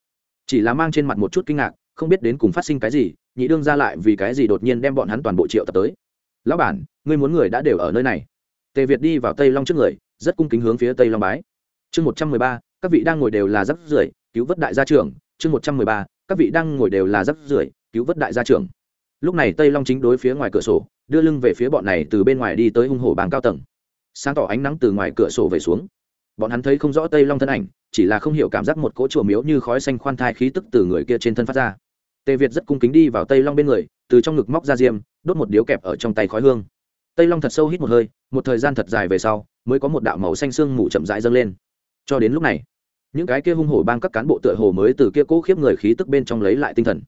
Chỉ là mang trên mặt một chút kinh ngạc, không biết đến cùng phát sinh cái gì, nhị đương ra lại vì cái gì đột nhiên đem bọn hắn toàn bộ triệu tập tới. Lão bản, ngươi muốn người đã đều ở nơi này. Tề việt đi vào tây long trước người, rất cung kính hướng phía tây long bái chương một trăm mười ba, các vị đang ngồi đều là rất rưởi, cứu vớt đại gia trưởng. Chương một trăm mười ba, các vị đang ngồi đều là rất rưởi, cứu vớt đại gia trưởng. Lúc này tây long chính đối phía ngoài cửa sổ, đưa lưng về phía bọn này từ bên ngoài đi tới hung hổ bàng cao tầng. Sáng tỏ ánh nắng từ ngoài cửa sổ về xuống. Bọn hắn thấy không rõ tây long thân ảnh, chỉ là không hiểu cảm giác một cỗ chùa miếu như khói xanh khoan thai khí tức từ người kia trên thân phát ra. Tề việt rất cung kính đi vào tây long bên người, từ trong ngực móc ra diêm, đốt một điếu kẹp ở trong tay khói hương. Tây long thật sâu hít một hơi, một thời gian thật dài về sau, mới có một đạo màu xanh sương mù chậm rãi dâng lên cho đến lúc này, những cái kia hung hổ bang các cán bộ tựa hồ mới từ kia cố khiếp người khí tức bên trong lấy lại tinh thần.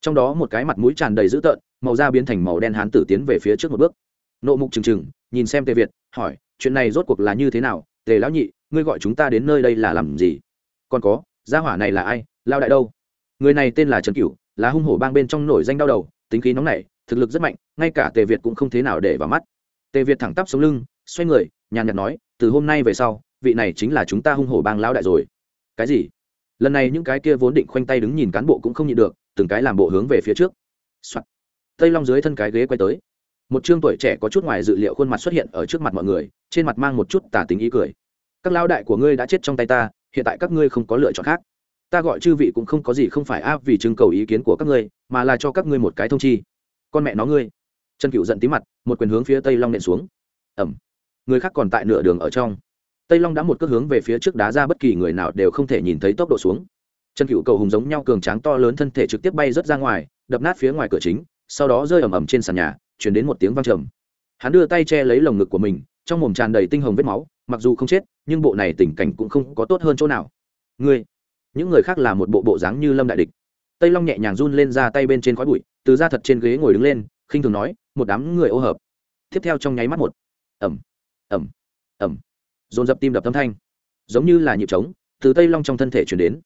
Trong đó một cái mặt mũi tràn đầy dữ tợn, màu da biến thành màu đen hán tử tiến về phía trước một bước. Nộ mục trừng trừng, nhìn xem tề việt, hỏi, chuyện này rốt cuộc là như thế nào? Tề lão nhị, ngươi gọi chúng ta đến nơi đây là làm gì? Còn có, gia hỏa này là ai? Lao đại đâu? Người này tên là trần cửu, là hung hổ bang bên trong nổi danh đau đầu, tính khí nóng nảy, thực lực rất mạnh, ngay cả tề việt cũng không thế nào để vào mắt. Tề việt thẳng tắp sống lưng, xoay người, nhàn nhạt nói, từ hôm nay về sau vị này chính là chúng ta hung hổ bang lão đại rồi. Cái gì? Lần này những cái kia vốn định khoanh tay đứng nhìn cán bộ cũng không nhịn được, từng cái làm bộ hướng về phía trước、Soạn. tây long dưới thân cái ghế quay tới. Một chương tuổi trẻ có chút ngoài dự liệu khuôn mặt xuất hiện ở trước mặt mọi người, trên mặt mang một chút tả tính ý cười. Các lão đại của ngươi đã chết trong tay ta, hiện tại các ngươi không có lựa chọn khác. Ta gọi chư vị cũng không có gì không phải áp vì trưng cầu ý kiến của các ngươi, mà là cho các ngươi một cái thông chi. Con mẹ nó ngươi. Trần cựu giận tí mặt, một quyền hướng phía tây long nện xuống. Ẩm người khác còn tại nửa đường ở trong tây long đã một cước hướng về phía trước đá ra, bất kỳ người nào đều không thể nhìn thấy tốc độ xuống. Trần cựu cầu hùng giống nhau cường tráng to lớn thân thể trực tiếp bay rớt ra ngoài, đập nát phía ngoài cửa chính, sau đó rơi ầm ầm trên sàn nhà, chuyển đến một tiếng văng trầm. Hắn đưa tay che lấy lồng ngực của mình, trong mồm tràn đầy tinh hồng vết máu, mặc dù không chết, nhưng bộ này tình cảnh cũng không có tốt hơn chỗ nào. Ngươi, những người khác là một bộ bộ dáng như lâm đại địch. Tây long nhẹ nhàng run lên ra tay bên trên khói bụi, từ ra thật trên ghế ngồi đứng lên, khinh thường nói, một đám người ô hợp. Tiếp theo trong nháy mắt một ẩm ẩm ẩm dồn dập tim đập tâm thanh. Giống như là nhịp trống, từ tây long trong thân thể chuyển đến.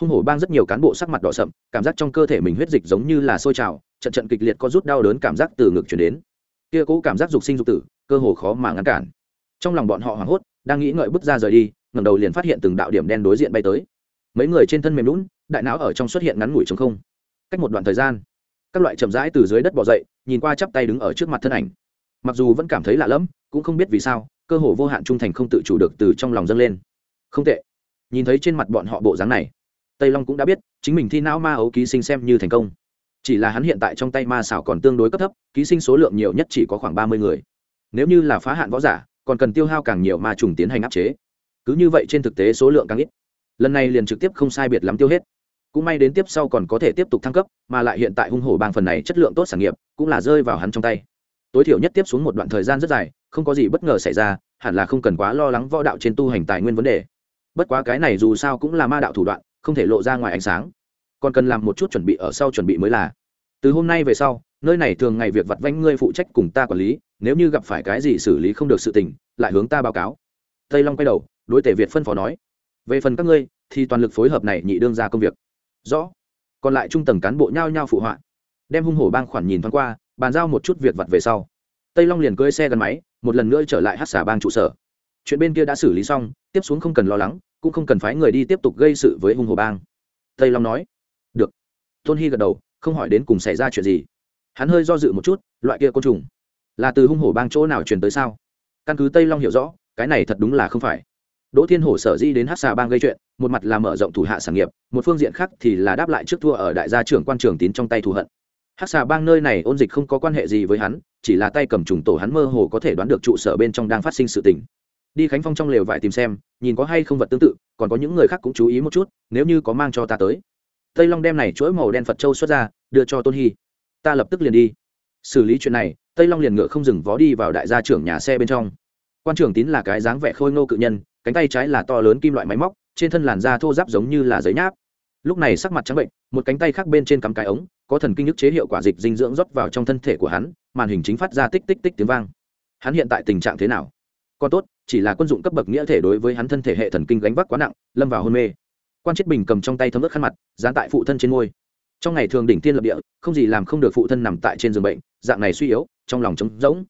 Hung hổ bang rất nhiều cán bộ sắc mặt đỏ sậm, cảm giác trong cơ thể mình huyết dịch giống như là sôi trào, trận trận kịch liệt có rút đau đớn cảm giác từ ngực chuyển đến. Kia cố cảm giác dục sinh dục tử, cơ hồ khó mà ngăn cản. Trong lòng bọn họ hoảng hốt, đang nghĩ ngợi bước ra rời đi, ngẩng đầu liền phát hiện từng đạo điểm đen đối diện bay tới. Mấy người trên thân mềm lún đại não ở trong xuất hiện ngắn ngủi trống không. Cách một đoạn thời gian, các loại chậm rãi từ dưới đất bỏ dậy, nhìn qua chắp tay đứng ở trước mặt thân ảnh. Mặc dù vẫn cảm thấy lạ lẫm, cũng không biết vì sao cơ hồ vô hạn trung thành không tự chủ được từ trong lòng dâng lên. Không tệ. Nhìn thấy trên mặt bọn họ bộ dáng này, tây long cũng đã biết, chính mình thi não ma ấu ký sinh xem như thành công. Chỉ là hắn hiện tại trong tay ma xảo còn tương đối cấp thấp, ký sinh số lượng nhiều nhất chỉ có khoảng ba mươi người. Nếu như là phá hạn võ giả, còn cần tiêu hao càng nhiều ma trùng tiến hành áp chế. Cứ như vậy trên thực tế số lượng càng ít. Lần này liền trực tiếp không sai biệt lắm tiêu hết. Cũng may đến tiếp sau còn có thể tiếp tục thăng cấp, mà lại hiện tại hung hổ bang phần này chất lượng tốt sản nghiệp, cũng là rơi vào hắn trong tay tối thiểu nhất tiếp xuống một đoạn thời gian rất dài, không có gì bất ngờ xảy ra, hẳn là không cần quá lo lắng võ đạo trên tu hành tài nguyên vấn đề. Bất quá cái này dù sao cũng là ma đạo thủ đoạn, không thể lộ ra ngoài ánh sáng. Còn cần làm một chút chuẩn bị ở sau chuẩn bị mới là. Từ hôm nay về sau, nơi này thường ngày việc vặt vanh ngươi phụ trách cùng ta quản lý, nếu như gặp phải cái gì xử lý không được sự tình, lại hướng ta báo cáo. Tây long quay đầu, đối tể việt phân phó nói. Về phần các ngươi, thì toàn lực phối hợp này nhị đương ra công việc. Rõ. Còn lại trung tầng cán bộ nhao nhao phụ họa. Đem hung hổ bang khoản nhìn thoáng qua bàn giao một chút việc vặt về sau. Tây long liền cưỡi xe gắn máy, một lần nữa trở lại hát xả bang trụ sở. Chuyện bên kia đã xử lý xong, tiếp xuống không cần lo lắng, cũng không cần phái người đi tiếp tục gây sự với hung hổ bang. Tây long nói, được. Tôn hy gật đầu, không hỏi đến cùng xảy ra chuyện gì. Hắn hơi do dự một chút, loại kia côn trùng, là từ hung hổ bang chỗ nào truyền tới sao? Căn cứ tây long hiểu rõ, cái này thật đúng là không phải. Đỗ thiên hổ sở di đến hát xà bang gây chuyện, một mặt là mở rộng thủ hạ sản nghiệp, một phương diện khác thì là đáp lại trước thua ở đại gia trưởng quan trường tín trong tay thù hận hát xà bang nơi này ôn dịch không có quan hệ gì với hắn, chỉ là tay cầm trùng tổ hắn mơ hồ có thể đoán được trụ sở bên trong đang phát sinh sự tình. Đi khánh phong trong lều vải tìm xem, nhìn có hay không vật tương tự, còn có những người khác cũng chú ý một chút, nếu như có mang cho ta tới. Tây long đem này chuỗi màu đen phật châu xuất ra, đưa cho tôn hy. Ta lập tức liền đi. Xử lý chuyện này, tây long liền ngựa không dừng vó đi vào đại gia trưởng nhà xe bên trong. Quan trưởng tín là cái dáng vẻ khôi ngô cự nhân, cánh tay trái là to lớn kim loại máy móc, trên thân làn da thô giáp giống như là giấy nháp lúc này sắc mặt trắng bệnh, một cánh tay khác bên trên cắm cái ống, có thần kinh nhức chế hiệu quả dịch dinh dưỡng rót vào trong thân thể của hắn, màn hình chính phát ra tích tích tích tiếng vang. Hắn hiện tại tình trạng thế nào? Còn tốt, chỉ là quân dụng cấp bậc nghĩa thể đối với hắn thân thể hệ thần kinh gánh vác quá nặng, lâm vào hôn mê. Quan chết bình cầm trong tay thấm ướt khăn mặt, dán tại phụ thân trên ngôi trong ngày thường đỉnh tiên lập địa, không gì làm không được phụ thân nằm tại trên giường bệnh, dạng này suy yếu, trong lòng trống rỗng.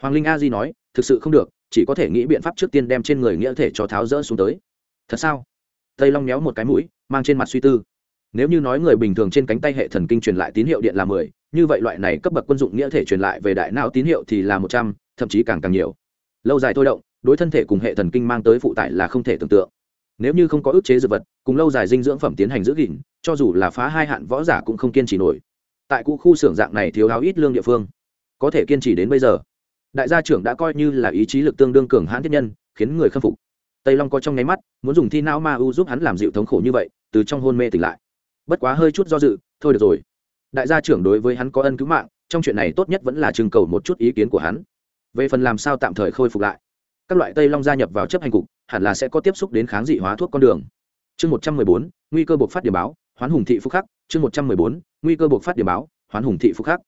Hoàng linh a di nói, thực sự không được, chỉ có thể nghĩ biện pháp trước tiên đem trên người nghĩa thể cho tháo rỡ xuống tới. Thật sao? Tây long méo một cái mũi mang trên mặt suy tư. Nếu như nói người bình thường trên cánh tay hệ thần kinh truyền lại tín hiệu điện là mười, như vậy loại này cấp bậc quân dụng nghĩa thể truyền lại về đại não tín hiệu thì là một trăm, thậm chí càng càng nhiều. Lâu dài thôi động, đối thân thể cùng hệ thần kinh mang tới phụ tải là không thể tưởng tượng. Nếu như không có ức chế dược vật, cùng lâu dài dinh dưỡng phẩm tiến hành giữ gìn, cho dù là phá hai hạn võ giả cũng không kiên trì nổi. Tại cụ khu xưởng dạng này thiếu áo ít lương địa phương, có thể kiên trì đến bây giờ. Đại gia trưởng đã coi như là ý chí lực tương đương cường hãn thiết nhân, khiến người khâm phục. Tây long có trong nháy mắt, muốn dùng thi não ma u giúp hắn làm dịu thống khổ như vậy từ trong hôn mê tỉnh lại. Bất quá hơi chút do dự, thôi được rồi. Đại gia trưởng đối với hắn có ân cứu mạng, trong chuyện này tốt nhất vẫn là trưng cầu một chút ý kiến của hắn. Về phần làm sao tạm thời khôi phục lại, các loại tây long gia nhập vào chấp hành cục, hẳn là sẽ có tiếp xúc đến kháng dị hóa thuốc con đường. Chương một trăm mười bốn, nguy cơ buộc phát điểm báo, hoán hùng thị phúc khắc. Chương một trăm mười bốn, nguy cơ buộc phát điểm báo, hoán hùng thị phúc khắc.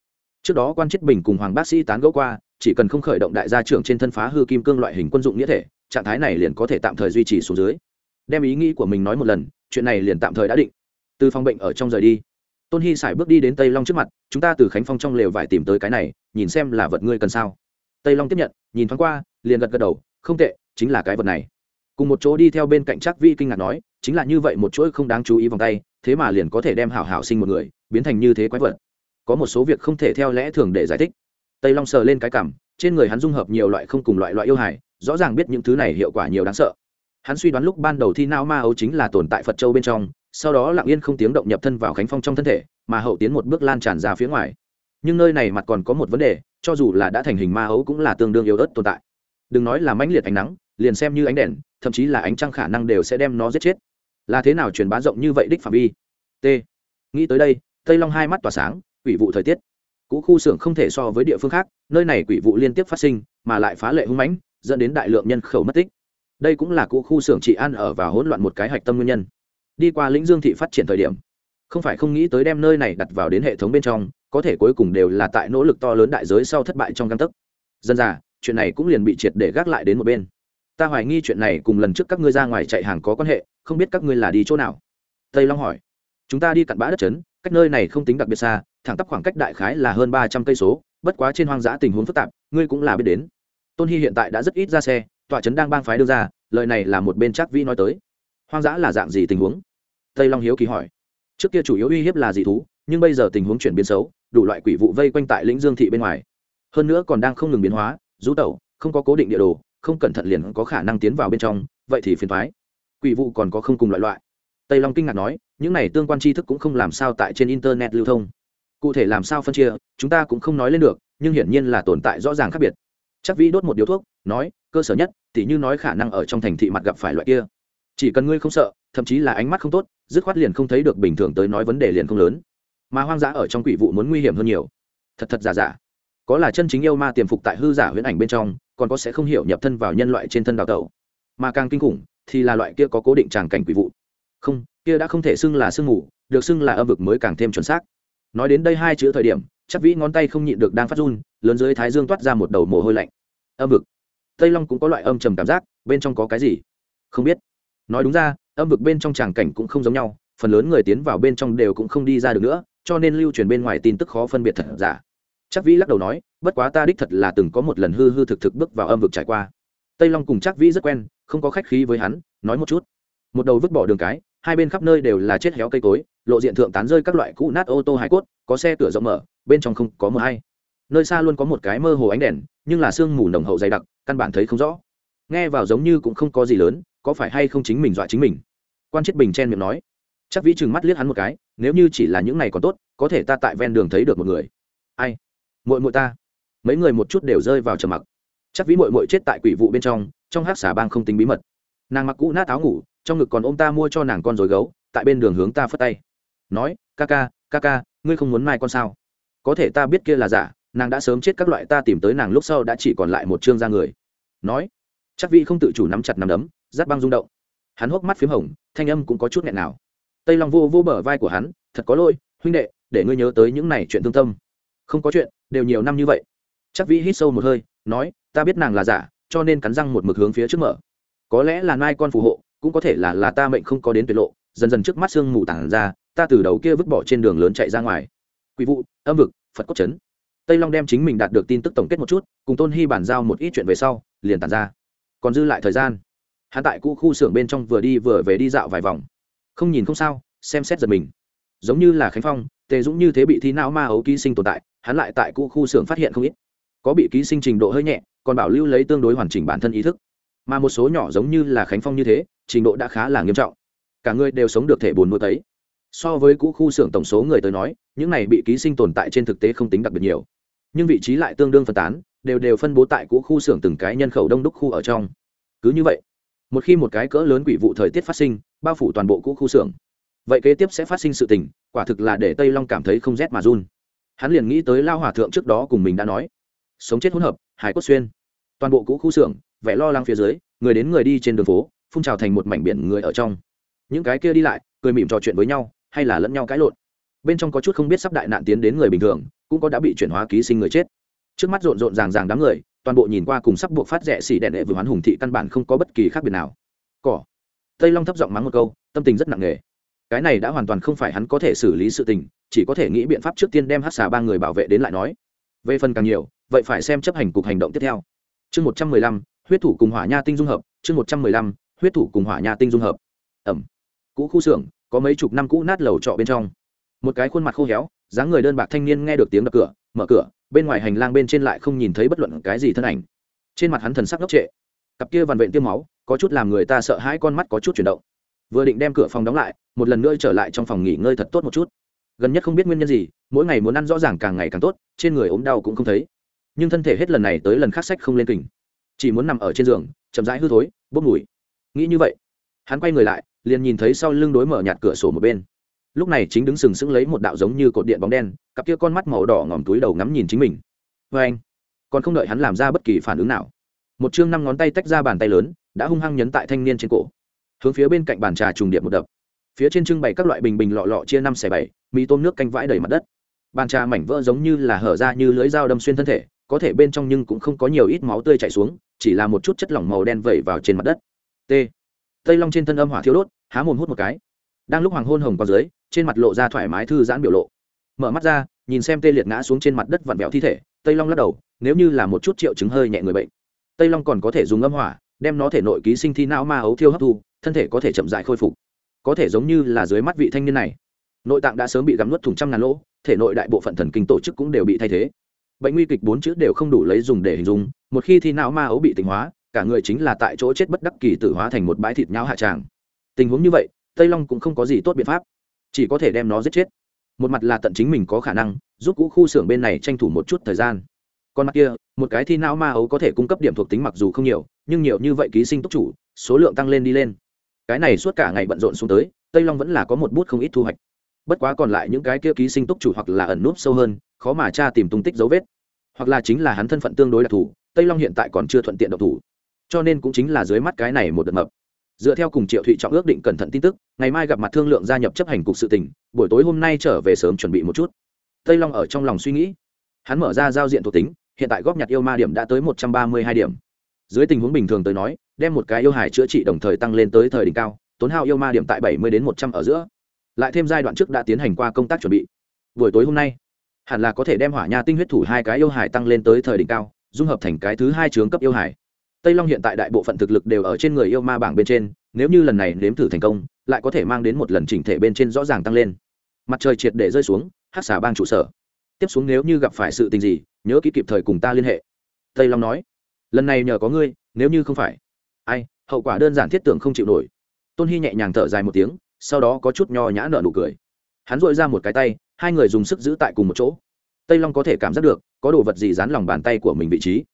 Trước đó quan chết bình cùng hoàng bác sĩ tán gẫu qua, chỉ cần không khởi động đại gia trưởng trên thân phá hư kim cương loại hình quân dụng nghĩa thể, trạng thái này liền có thể tạm thời duy trì xuống dưới. Đem ý nghĩ của mình nói một lần chuyện này liền tạm thời đã định. Từ phòng bệnh ở trong rời đi. Tôn hy sải bước đi đến tây long trước mặt, chúng ta từ khánh phong trong lều vải tìm tới cái này, nhìn xem là vật ngươi cần sao. Tây long tiếp nhận, nhìn thoáng qua, liền gật gật đầu, không tệ, chính là cái vật này. Cùng một chỗ đi theo bên cạnh chắc vi kinh ngạc nói, chính là như vậy một chuỗi không đáng chú ý vòng tay, thế mà liền có thể đem hảo hảo sinh một người, biến thành như thế quái vật. Có một số việc không thể theo lẽ thường để giải thích. Tây long sờ lên cái cảm, trên người hắn dung hợp nhiều loại không cùng loại loại yêu hải rõ ràng biết những thứ này hiệu quả nhiều đáng sợ hắn suy đoán lúc ban đầu thi não ma ấu chính là tồn tại phật châu bên trong, sau đó lặng yên không tiếng động nhập thân vào khánh phong trong thân thể, mà hậu tiến một bước lan tràn ra phía ngoài. Nhưng nơi này mặt còn có một vấn đề, cho dù là đã thành hình ma ấu cũng là tương đương yếu ớt tồn tại. Đừng nói là mãnh liệt ánh nắng, liền xem như ánh đèn, thậm chí là ánh trăng khả năng đều sẽ đem nó giết chết. Là thế nào truyền bá rộng như vậy đích phạm vi? T. Nghĩ tới đây, tây long hai mắt tỏa sáng, quỷ vụ thời tiết. Cũ khu xưởng không thể so với địa phương khác, nơi này quỷ vụ liên tiếp phát sinh, mà lại phá lệ hung mãnh, dẫn đến đại lượng nhân khẩu mất tích đây cũng là cũ khu xưởng trị an ở và hỗn loạn một cái hạch tâm nguyên nhân. Đi qua lĩnh dương thị phát triển thời điểm, không phải không nghĩ tới đem nơi này đặt vào đến hệ thống bên trong, có thể cuối cùng đều là tại nỗ lực to lớn đại giới sau thất bại trong căn tấc. Dân già, chuyện này cũng liền bị triệt để gác lại đến một bên. Ta hoài nghi chuyện này cùng lần trước các ngươi ra ngoài chạy hàng có quan hệ, không biết các ngươi là đi chỗ nào? Tây long hỏi. Chúng ta đi cặn bã đất trấn, cách nơi này không tính đặc biệt xa, thẳng tắp khoảng cách đại khái là hơn ba trăm cây số, bất quá trên hoang dã tình huống phức tạp, ngươi cũng là biết đến. Tôn hy hiện tại đã rất ít ra xe tọa trấn đang bang phái đưa ra, lời này là một bên chắc vĩ nói tới. Hoang dã là dạng gì tình huống? Tây long hiếu kỳ hỏi. Trước kia chủ yếu uy hiếp là dị thú, nhưng bây giờ tình huống chuyển biến xấu, đủ loại quỷ vụ vây quanh tại lĩnh dương thị bên ngoài. Hơn nữa còn đang không ngừng biến hóa, rú tẩu, không có cố định địa đồ, không cẩn thận liền có khả năng tiến vào bên trong, vậy thì phiền thoái quỷ vụ còn có không cùng loại loại. Tây long kinh ngạc nói, những này tương quan tri thức cũng không làm sao tại trên internet lưu thông. Cụ thể làm sao phân chia, chúng ta cũng không nói lên được, nhưng hiển nhiên là tồn tại rõ ràng khác biệt. Chắc vĩ đốt một điếu thuốc, nói cơ sở nhất, tỉ như nói khả năng ở trong thành thị mặt gặp phải loại kia. Chỉ cần ngươi không sợ, thậm chí là ánh mắt không tốt, dứt khoát liền không thấy được bình thường tới nói vấn đề liền không lớn. Mà hoang dã ở trong quỷ vụ muốn nguy hiểm hơn nhiều. Thật thật giả giả. Có là chân chính yêu ma tiềm phục tại hư giả huyễn ảnh bên trong, còn có sẽ không hiểu nhập thân vào nhân loại trên thân đào tẩu. Mà càng kinh khủng, thì là loại kia có cố định tràng cảnh quỷ vụ. Không, kia đã không thể xưng là sương mù, được xưng là âm vực mới càng thêm chuẩn xác. Nói đến đây hai chữ thời điểm, chắc vĩ ngón tay không nhịn được đang phát run, lớn dưới thái dương toát ra một đầu mồ hôi lạnh. Âm vực tây long cũng có loại âm trầm cảm giác, bên trong có cái gì? Không biết. Nói đúng ra, âm vực bên trong tràng cảnh cũng không giống nhau, phần lớn người tiến vào bên trong đều cũng không đi ra được nữa, cho nên lưu truyền bên ngoài tin tức khó phân biệt thật giả. Chắc vĩ lắc đầu nói, bất quá ta đích thật là từng có một lần hư hư thực thực bước vào âm vực trải qua. Tây long cùng chắc vĩ rất quen, không có khách khí với hắn, nói một chút. Một đầu vứt bỏ đường cái, hai bên khắp nơi đều là chết héo cây cối, lộ diện thượng tán rơi các loại cũ nát ô tô hải cốt, có xe cửa rộng mở, bên trong không có mờ hay. Nơi xa luôn có một cái mơ hồ ánh đèn, nhưng là sương mù nồng hậu dày đặc căn bản thấy không rõ. Nghe vào giống như cũng không có gì lớn, có phải hay không chính mình dọa chính mình? Quan chết bình chen miệng nói. Chắc vĩ chừng mắt liếc hắn một cái, nếu như chỉ là những này còn tốt, có thể ta tại ven đường thấy được một người. Ai? Muội muội ta. Mấy người một chút đều rơi vào trầm mặc. Chắc vĩ muội muội chết tại quỷ vụ bên trong trong hát xà bang không tính bí mật. Nàng mặc cũ nát áo ngủ, trong ngực còn ôm ta mua cho nàng con rồi gấu, tại bên đường hướng ta phất tay. Nói, ca ca ca ca, ngươi không muốn mai con sao? Có thể ta biết kia là giả nàng đã sớm chết các loại ta tìm tới nàng lúc sau đã chỉ còn lại một chương ra người. Nói, chắc vị không tự chủ nắm chặt nắm đấm, giáp băng rung động. Hắn hốc mắt p h í m hồng, thanh âm cũng có chút nghẹn nào. Tây long vô vô bờ vai của hắn, thật có lỗi, huynh đệ, để ngươi nhớ tới những này chuyện thương tâm. Không có chuyện, đều nhiều năm như vậy. Chắc vĩ hít sâu một hơi, nói, ta biết nàng là giả, cho nên cắn răng một mực hướng phía trước mở. Có lẽ là nai con phù hộ, cũng có thể là là ta mệnh không có đến tuyệt lộ, dần dần trước mắt sương mù tản ra, ta từ đầu kia vứt bỏ trên đường lớn chạy ra ngoài. Quỷ vụ, âm vực, phật cốt trấn tây long đem chính mình đạt được tin tức tổng kết một chút, cùng tôn hy bàn giao một ít chuyện về sau, liền tàn ra. Còn dư lại thời gian. Hắn tại cũ khu xưởng bên trong vừa đi vừa về đi dạo vài vòng. Không nhìn không sao, xem xét giật mình. Giống như là khánh phong, tề dũng như thế bị thi não ma ấu ký sinh tồn tại, hắn lại tại cũ khu xưởng phát hiện không ít. Có bị ký sinh trình độ hơi nhẹ, còn bảo lưu lấy tương đối hoàn chỉnh bản thân ý thức. Mà một số nhỏ giống như là khánh phong như thế, trình độ đã khá là nghiêm trọng. Cả người đều sống được thể buồn nuôi tấy. So với cũ khu xưởng tổng số người tới nói, những này bị ký sinh tồn tại trên thực tế không tính đặc biệt nhiều nhưng vị trí lại tương đương phân tán, đều đều phân bố tại cũ khu xưởng từng cái nhân khẩu đông đúc khu ở trong. Cứ như vậy, một khi một cái cỡ lớn quỷ vụ thời tiết phát sinh, bao phủ toàn bộ cũ khu xưởng. Vậy kế tiếp sẽ phát sinh sự tình, quả thực là để tây long cảm thấy không rét mà run. Hắn liền nghĩ tới lao hòa thượng trước đó cùng mình đã nói, sống chết hỗn hợp, hải cốt xuyên. Toàn bộ cũ khu xưởng, vẻ lo lắng phía dưới, người đến người đi trên đường phố, phun trào thành một mảnh biển người ở trong. Những cái kia đi lại, cười mỉm trò chuyện với nhau, hay là lẫn nhau cãi lộn bên trong có chút không biết sắp đại nạn tiến đến người bình thường, cũng có đã bị chuyển hóa ký sinh người chết. Trước mắt rộn rộn ràng ràng đám người, toàn bộ nhìn qua cùng sắp buộc phát rẻ xỉ đèn đệ vừa hoán hùng thị căn bản không có bất kỳ khác biệt nào. Cỏ. Tây long thấp giọng mắng một câu, tâm tình rất nặng nề. Cái này đã hoàn toàn không phải hắn có thể xử lý sự tình, chỉ có thể nghĩ biện pháp trước tiên đem hát xà ba người bảo vệ đến lại nói. Về phần càng nhiều, vậy phải xem chấp hành cục hành động tiếp theo. Chương một trăm mười lăm, huyết thủ cùng hỏa nha tinh dung hợp, chương một trăm mười lăm, huyết thủ cùng hỏa nha tinh dung hợp. Ẩm. Cũ khu xưởng, có mấy chục năm cũ nát lầu trọ bên trong một cái khuôn mặt khô héo, dáng người đơn bạc thanh niên nghe được tiếng đập cửa, mở cửa, bên ngoài hành lang bên trên lại không nhìn thấy bất luận cái gì thân ảnh. Trên mặt hắn thần sắc ngốc trệ. Cặp kia vằn vện tiêm máu, có chút làm người ta sợ hãi con mắt có chút chuyển động. Vừa định đem cửa phòng đóng lại, một lần nữa trở lại trong phòng nghỉ ngơi thật tốt một chút. Gần nhất không biết nguyên nhân gì, mỗi ngày muốn ăn rõ ràng càng ngày càng tốt, trên người ốm đau cũng không thấy. Nhưng thân thể hết lần này tới lần khác sách không lên kình. Chỉ muốn nằm ở trên giường, chậm rãi hư thối, bốc mùi. Nghĩ như vậy, hắn quay người lại, liền nhìn thấy sau lưng đối mở nhạt cửa sổ một bên lúc này chính đứng sừng sững lấy một đạo giống như cột điện bóng đen, cặp kia con mắt màu đỏ ngòm túi đầu ngắm nhìn chính mình. Vê anh, còn không đợi hắn làm ra bất kỳ phản ứng nào, một chương năm ngón tay tách ra bàn tay lớn, đã hung hăng nhấn tại thanh niên trên cổ. Hướng phía bên cạnh bàn trà trùng điện một đập. Phía trên trưng bày các loại bình bình lọ lọ chia năm xẻ bảy, mì tôm nước canh vãi đầy mặt đất. Bàn trà mảnh vỡ giống như là hở ra như lưới dao đâm xuyên thân thể, có thể bên trong nhưng cũng không có nhiều ít máu tươi chảy xuống, chỉ là một chút chất lỏng màu đen vẩy vào trên mặt đất. T. Tây long trên thân âm hỏa thiếu đốt, há mồm hút một cái. Đang lúc hoàng hôn hồng qua dưới trên mặt lộ ra thoải mái thư giãn biểu lộ. Mở mắt ra, nhìn xem tê liệt ngã xuống trên mặt đất vặn vẹo thi thể, tây long lắc đầu, nếu như là một chút triệu chứng hơi nhẹ người bệnh. Tây long còn có thể dùng âm hỏa, đem nó thể nội ký sinh thi não ma ấu thiêu hấp thu, thân thể có thể chậm dại khôi phục. Có thể giống như là dưới mắt vị thanh niên này. Nội tạng đã sớm bị gắm nuốt thùng trăm ngàn lỗ, thể nội đại bộ phận thần kinh tổ chức cũng đều bị thay thế. Bệnh nguy kịch bốn chữ đều không đủ lấy dùng để hình dung, một khi thi não ma ấu bị tỉnh hóa, cả người chính là tại chỗ chết bất đắc kỳ tử hóa thành một bãi thịt nhão hạ tràng. Tình huống như vậy, tây long cũng không có gì tốt biện pháp chỉ có thể đem nó giết chết. Một mặt là tận chính mình có khả năng, giúp cũ khu xưởng bên này tranh thủ một chút thời gian. Còn mặt kia, một cái thi não ma ấu có thể cung cấp điểm thuộc tính mặc dù không nhiều, nhưng nhiều như vậy ký sinh túc chủ, số lượng tăng lên đi lên. Cái này suốt cả ngày bận rộn xuống tới, tây long vẫn là có một bút không ít thu hoạch. Bất quá còn lại những cái kia ký sinh túc chủ hoặc là ẩn núp sâu hơn, khó mà tra tìm tung tích dấu vết. Hoặc là chính là hắn thân phận tương đối đặc thù, tây long hiện tại còn chưa thuận tiện độc thủ. Cho nên cũng chính là dưới mắt cái này một đợt mập dựa theo cùng triệu thụy trọng ước định cẩn thận tin tức, ngày mai gặp mặt thương lượng gia nhập chấp hành cục sự tỉnh buổi tối hôm nay trở về sớm chuẩn bị một chút. Tây long ở trong lòng suy nghĩ. Hắn mở ra giao diện thuộc tính, hiện tại góp nhặt yêu ma điểm đã tới một trăm ba mươi hai điểm. Dưới tình huống bình thường tới nói, đem một cái yêu hải chữa trị đồng thời tăng lên tới thời đỉnh cao, tốn hao yêu ma điểm tại bảy mươi đến một trăm ở giữa. Lại thêm giai đoạn trước đã tiến hành qua công tác chuẩn bị. Buổi tối hôm nay, hẳn là có thể đem hỏa nha tinh huyết thủ hai cái yêu hải tăng lên tới thời đỉnh cao, dung hợp thành cái thứ hai trường cấp yêu hải tây long hiện tại đại bộ phận thực lực đều ở trên người yêu ma bảng bên trên, nếu như lần này nếm thử thành công, lại có thể mang đến một lần chỉnh thể bên trên rõ ràng tăng lên. Mặt trời triệt để rơi xuống, hát xả bang trụ sở. Tiếp xuống nếu như gặp phải sự tình gì, nhớ kỹ kịp thời cùng ta liên hệ. Tây long nói. Lần này nhờ có ngươi, nếu như không phải. Ai, hậu quả đơn giản thiết tưởng không chịu nổi. Tôn hy nhẹ nhàng thở dài một tiếng, sau đó có chút nho nhã nở nụ cười. Hắn dội ra một cái tay, hai người dùng sức giữ tại cùng một chỗ. Tây long có thể cảm giác được, có đồ vật gì dán lòng bàn tay của mình vị trí.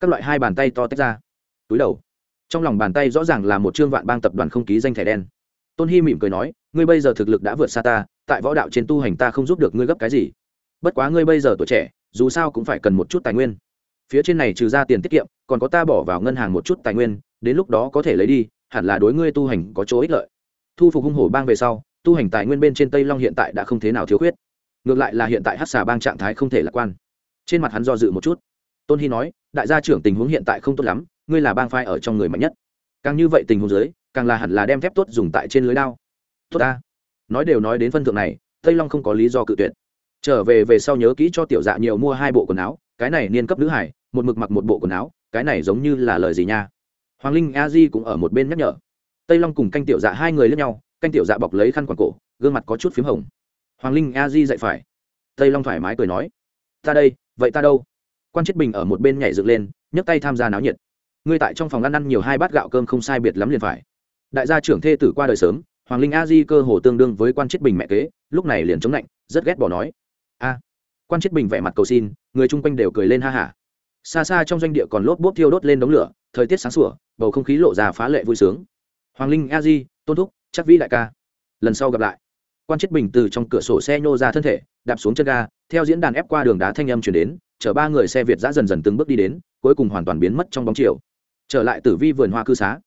Các loại hai bàn tay to tách ra túi đầu. Trong lòng bàn tay rõ ràng là một trương vạn bang tập đoàn không ký danh thẻ đen. Tôn hy mỉm cười nói, ngươi bây giờ thực lực đã vượt xa ta, tại võ đạo trên tu hành ta không giúp được ngươi gấp cái gì. Bất quá ngươi bây giờ tuổi trẻ, dù sao cũng phải cần một chút tài nguyên. Phía trên này trừ ra tiền tiết kiệm, còn có ta bỏ vào ngân hàng một chút tài nguyên, đến lúc đó có thể lấy đi, hẳn là đối ngươi tu hành có chỗ ích lợi. Thu phục hung hổ bang về sau, tu hành tài nguyên bên trên tây long hiện tại đã không thế nào thiếu khuyết. Ngược lại là hiện tại hát xà bang trạng thái không thể lạc quan. Trên mặt hắn do dự một chút. Tôn hy nói, đại gia trưởng tình huống hiện tại không tốt lắm ngươi là bang phai ở trong người mạnh nhất. Càng như vậy tình huống dưới, càng là hẳn là đem thép tốt dùng tại trên lưới đao. Tốt ta. Nói đều nói đến phân thượng này, tây long không có lý do cự tuyệt. Trở về về sau nhớ kỹ cho tiểu dạ nhiều mua hai bộ quần áo, cái này niên cấp nữ hải, một mực mặc một bộ quần áo, cái này giống như là lời gì nha. Hoàng linh, a di cũng ở một bên nhắc nhở. Tây long cùng canh tiểu dạ hai người lẫn nhau, canh tiểu dạ bọc lấy khăn quàng cổ, gương mặt có chút p h í m hồng. Hoàng linh, a di dạy phải. Tây long thoải mái cười nói, ta đây, vậy ta đâu? Quan chết bình ở một bên nhảy dựng lên, nhấc tay tham gia náo nhiệt ngươi tại trong phòng ăn ăn nhiều hai bát gạo cơm không sai biệt lắm liền phải. Đại gia trưởng thê tử qua đời sớm, hoàng linh a di cơ hồ tương đương với quan chết bình mẹ kế, lúc này liền chống lạnh, rất ghét bỏ nói. A, quan chết bình vẻ mặt cầu xin, người chung quanh đều cười lên ha hả. Xa xa trong doanh địa còn lốp bốp thiêu đốt lên đống lửa, thời tiết sáng sủa, bầu không khí lộ ra phá lệ vui sướng. Hoàng linh a di, tôn thúc, chắc vĩ đại ca. Lần sau gặp lại. Quan chết bình từ trong cửa sổ xe nhô ra thân thể, đạp xuống chân ga, theo diễn đàn ép qua đường đá thanh âm chuyển đến, chở ba người xe việt giã dần dần từng bước đi đến, cuối cùng hoàn toàn biến mất trong bóng chiều trở lại tử vi vườn hoa cư xá.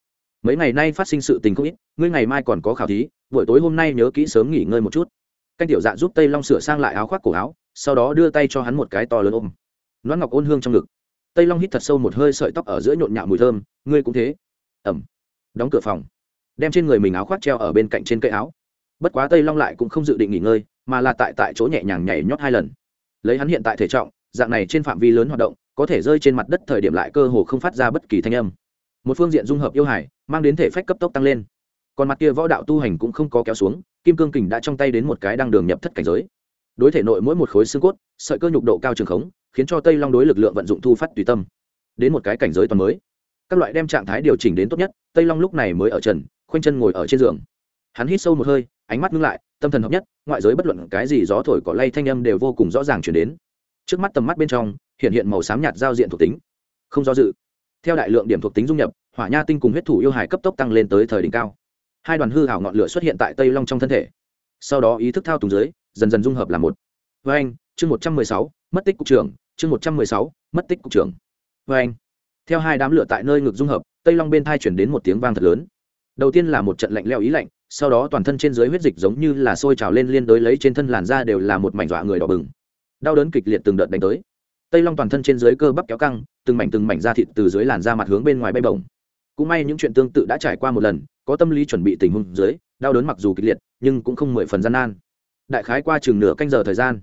Mấy ngày nay phát sinh sự tình không ít, ngươi ngày mai còn có khảo thí, buổi tối hôm nay nhớ kỹ sớm nghỉ ngơi một chút. Canh tiểu dạ giúp tây long sửa sang lại áo khoác cổ áo, sau đó đưa tay cho hắn một cái to lớn ôm. Loan ngọc ôn hương trong ngực. Tây long hít thật sâu một hơi sợi tóc ở giữa nhộn nhạo mùi thơm, ngươi cũng thế. Ẩm. Đóng cửa phòng. Đem trên người mình áo khoác treo ở bên cạnh trên cây áo. Bất quá tây long lại cũng không dự định nghỉ ngơi, mà là tại tại chỗ nhẹ nhàng nhảy nhót hai lần. Lấy hắn hiện tại thể trọng, dạng này trên phạm vi lớn hoạt động có thể rơi trên mặt đất thời điểm lại cơ hồ không phát ra bất kỳ thanh âm. Một phương diện dung hợp yêu hải, mang đến thể phách cấp tốc tăng lên. Còn mặt kia võ đạo tu hành cũng không có kéo xuống, kim cương kình đã trong tay đến một cái đang đường nhập thất cảnh giới. Đối thể nội mỗi một khối xương cốt, sợi cơ nhục độ cao trường khống, khiến cho tây long đối lực lượng vận dụng thu phát tùy tâm. Đến một cái cảnh giới toàn mới. Các loại đem trạng thái điều chỉnh đến tốt nhất, tây long lúc này mới ở trần, khoanh chân ngồi ở trên giường. Hắn hít sâu một hơi, ánh mắt ngưng lại, tâm thần hợp nhất, ngoại giới bất luận cái gì gió thổi cỏ lay thanh âm đều vô cùng rõ ràng chuyển đến. Trước mắt tầm mắt bên trong hiện hiện màu xám nhạt giao diện thuộc tính. Không do dự. Theo đại lượng điểm thuộc tính dung nhập, hỏa nha tinh cùng huyết thủ yêu hải cấp tốc tăng lên tới thời đỉnh cao. Hai đoàn hư hảo ngọn lửa xuất hiện tại tây long trong thân thể. Sau đó ý thức thao túng dưới, dần dần dung hợp là một. Với anh, chương một trăm mười sáu, mất tích cục trưởng, chương một trăm mười sáu, mất tích cục trưởng. Với anh, theo hai đám lửa tại nơi ngực dung hợp, tây long bên thai chuyển đến một tiếng vang thật lớn. Đầu tiên là một trận lạnh leo ý lạnh, sau đó toàn thân trên dưới huyết dịch giống như là sôi trào lên liên đối lấy trên thân làn da đều là một mảnh dọa người đỏ bừng. Đau đớn kịch liệt từng đợt đánh tới tây long toàn thân trên dưới cơ bắp kéo căng, từng mảnh từng mảnh da thịt từ dưới làn da mặt hướng bên ngoài bay bổng. Cũng may những chuyện tương tự đã trải qua một lần, có tâm lý chuẩn bị tình huống dưới, đau đớn mặc dù kịch liệt, nhưng cũng không mười phần gian nan. Đại khái qua chừng nửa canh giờ thời gian,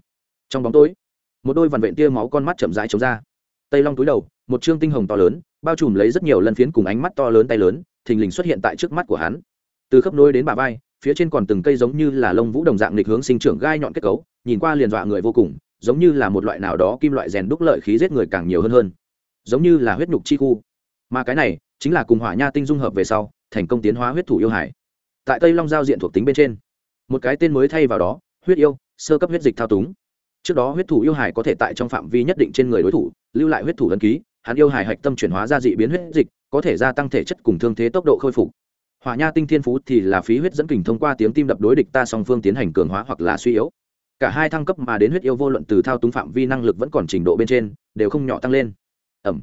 trong bóng tối, một đôi vằn vện tia máu con mắt chậm rãi chống ra. Tây long túi đầu, một chương tinh hồng to lớn, bao trùm lấy rất nhiều lần phiến cùng ánh mắt to lớn tay lớn, thình lình xuất hiện tại trước mắt của hắn. Từ khớp nối đến bả vai, phía trên còn từng cây giống như là lông vũ đồng dạng nghịch hướng sinh trưởng gai nhọn kết cấu, nhìn qua liền dọa người vô cùng giống như là một loại nào đó kim loại rèn đúc lợi khí giết người càng nhiều hơn hơn. Giống như là huyết nhục chi khu. Mà cái này chính là cùng hỏa nha tinh dung hợp về sau, thành công tiến hóa huyết thủ yêu hải. Tại tây long giao diện thuộc tính bên trên, một cái tên mới thay vào đó, huyết yêu, sơ cấp huyết dịch thao túng. Trước đó huyết thủ yêu hải có thể tại trong phạm vi nhất định trên người đối thủ, lưu lại huyết thủ ấn ký, hắn yêu hải hạch tâm chuyển hóa ra dị biến huyết dịch, có thể gia tăng thể chất cùng thương thế tốc độ khôi phục. Hỏa nha tinh thiên phú thì là phí huyết dẫn kình thông qua tiếng tim đập đối địch ta song phương tiến hành cường hóa hoặc là suy yếu cả hai thăng cấp mà đến huyết yêu vô luận từ thao túng phạm vi năng lực vẫn còn trình độ bên trên, đều không nhỏ tăng lên. Ẩm.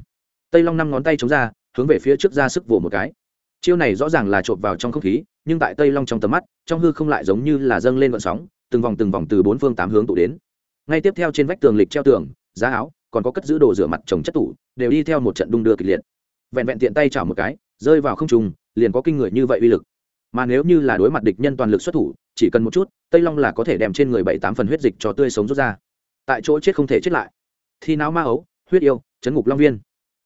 Tây long năm ngón tay chống ra, hướng về phía trước ra sức vồ một cái. Chiêu này rõ ràng là trộm vào trong không khí, nhưng tại tây long trong tầm mắt, trong hư không lại giống như là dâng lên vận sóng, từng vòng từng vòng từ bốn phương tám hướng tụ đến. Ngay tiếp theo trên vách tường lịch treo tường, giá áo, còn có cất giữ đồ rửa mặt trồng chất tủ, đều đi theo một trận đung đưa kịch liệt. Vẹn vẹn tiện tay chảo một cái, rơi vào không trùng liền có kinh người như vậy uy lực. Mà nếu như là đối mặt địch nhân toàn lực xuất thủ chỉ cần một chút, tây long là có thể đem trên người bảy tám phần huyết dịch cho tươi sống rút ra. Tại chỗ chết không thể chết lại. Thi não ma ấu, huyết yêu, chấn ngục long viên.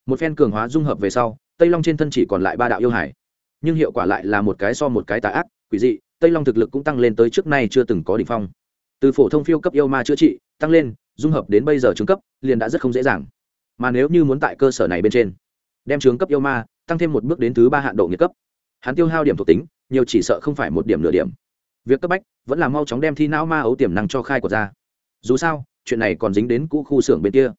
Một phen cường hóa dung hợp về sau, tây long trên thân chỉ còn lại ba đạo yêu hải. Nhưng hiệu quả lại là một cái so một cái tà ác, quỷ dị, tây long thực lực cũng tăng lên tới trước nay chưa từng có đ ỉ n h phong. Từ phổ thông phiêu cấp yêu ma chữa trị, tăng lên, dung hợp đến bây giờ trứng cấp, liền đã rất không dễ dàng. Mà nếu như muốn tại cơ sở này bên trên, đem trứng cấp yêu ma, tăng thêm một bước đến thứ ba hạn độ nhiệt cấp. Hắn tiêu hao điểm thuộc tính, nhiều chỉ sợ không phải một điểm nửa điểm việc cấp bách vẫn là mau chóng đem thi não ma ấu tiềm năng cho khai của ra. Dù sao, chuyện này còn dính đến cũ khu xưởng bên kia.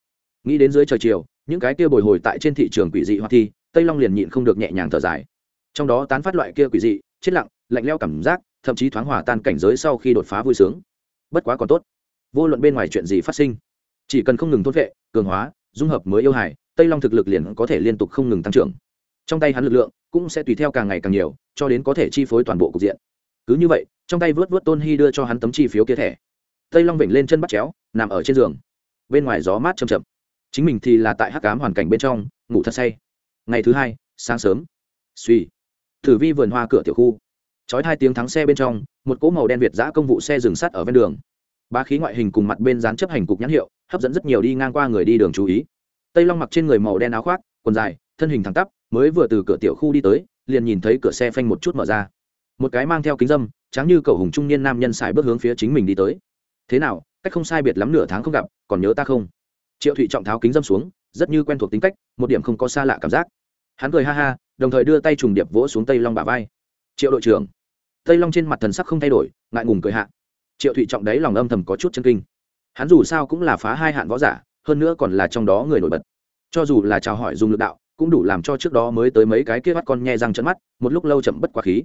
Nghĩ đến dưới trời chiều, những cái kia bồi hồi tại trên thị trường quỷ dị hoa thi, tây long liền nhịn không được nhẹ nhàng thở dài. Trong đó tán phát loại kia quỷ dị, chết lặng, lạnh leo cảm giác, thậm chí thoáng hòa tan cảnh giới sau khi đột phá vui sướng. Bất quá còn tốt, vô luận bên ngoài chuyện gì phát sinh, chỉ cần không ngừng thốt vệ, cường hóa, dung hợp mới yêu hải tây long thực lực liền có thể liên tục không ngừng tăng trưởng. Trong tay hắn lực lượng cũng sẽ tùy theo càng ngày càng nhiều, cho đến có thể chi phối toàn bộ cục diện. Cứ như vậy trong tay vớt vớt tôn hy đưa cho hắn tấm chi phiếu kia thẻ. Tây long vểnh lên chân bắt chéo, nằm ở trên giường. Bên ngoài gió mát chầm chậm. Chính mình thì là tại hắc cám hoàn cảnh bên trong, ngủ thật say. Ngày thứ hai, sáng sớm. Suy thử vi vườn hoa cửa tiểu khu. Chói hai tiếng thắng xe bên trong, một cỗ màu đen việt giã công vụ xe dừng sắt ở ven đường. Ba khí ngoại hình cùng mặt bên dán chấp hành cục nhãn hiệu, hấp dẫn rất nhiều đi ngang qua người đi đường chú ý. Tây long mặc trên người màu đen áo khoác, quần dài, thân hình thẳng tắp, mới vừa từ cửa tiểu khu đi tới, liền nhìn thấy cửa xe phanh một chút mở ra. Một cái mang theo kính dâm tráng như cầu hùng trung niên nam nhân xài bước hướng phía chính mình đi tới. Thế nào, cách không sai biệt lắm nửa tháng không gặp, còn nhớ ta không? Triệu thụy trọng tháo kính dâm xuống, rất như quen thuộc tính cách, một điểm không có xa lạ cảm giác. Hắn cười ha ha, đồng thời đưa tay trùng điệp vỗ xuống tây long bả vai. Triệu đội trưởng. Tây long trên mặt thần sắc không thay đổi, ngại ngùng cười hạ. Triệu thụy trọng đấy lòng âm thầm có chút chân kinh. Hắn dù sao cũng là phá hai hạn võ giả, hơn nữa còn là trong đó người nổi bật. Cho dù là chào hỏi dùng lực đạo, cũng đủ làm cho trước đó mới tới mấy cái kia bắt con nhe răng trận mắt, một lúc lâu chậm bất quá khí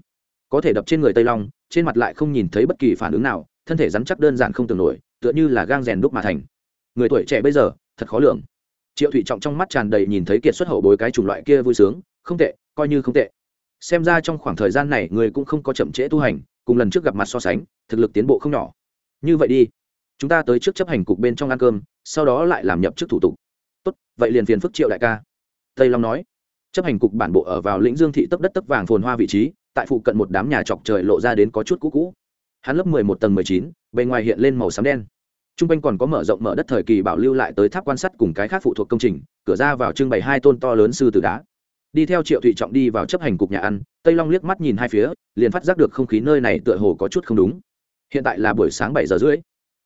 có thể đập trên người tây long, trên mặt lại không nhìn thấy bất kỳ phản ứng nào, thân thể rắn chắc đơn giản không tưởng nổi, tựa như là gang rèn đúc mà thành. Người tuổi trẻ bây giờ, thật khó lường. Triệu thụy trọng trong mắt tràn đầy nhìn thấy kiệt xuất hậu bối cái chủng loại kia vui sướng, không tệ, coi như không tệ. Xem ra trong khoảng thời gian này, người cũng không có chậm trễ tu hành, cùng lần trước gặp mặt so sánh, thực lực tiến bộ không nhỏ. Như vậy đi. Chúng ta tới trước chấp hành cục bên trong ăn cơm, sau đó lại làm nhập chức thủ tục. Tốt, vậy liền phiền phức triệu đại ca. Tây long nói. Chấp hành cục bản bộ ở vào lĩnh dương thị tấp đất tấp vàng phồn hoa vị trí tại phụ cận một đám nhà chọc trời lộ ra đến có chút cũ cũ. Hắn lớp mười một tầng mười chín, bề ngoài hiện lên màu xám đen. T r u n g quanh còn có mở rộng mở đất thời kỳ bảo lưu lại tới tháp quan sát cùng cái khác phụ thuộc công trình, cửa ra vào trưng bày hai tôn to lớn sư tử đá. Đi theo triệu thụy trọng đi vào chấp hành cục nhà ăn, tây long liếc mắt nhìn hai phía, liền phát giác được không khí nơi này tựa hồ có chút không đúng. Hiện tại là buổi sáng bảy giờ rưỡi.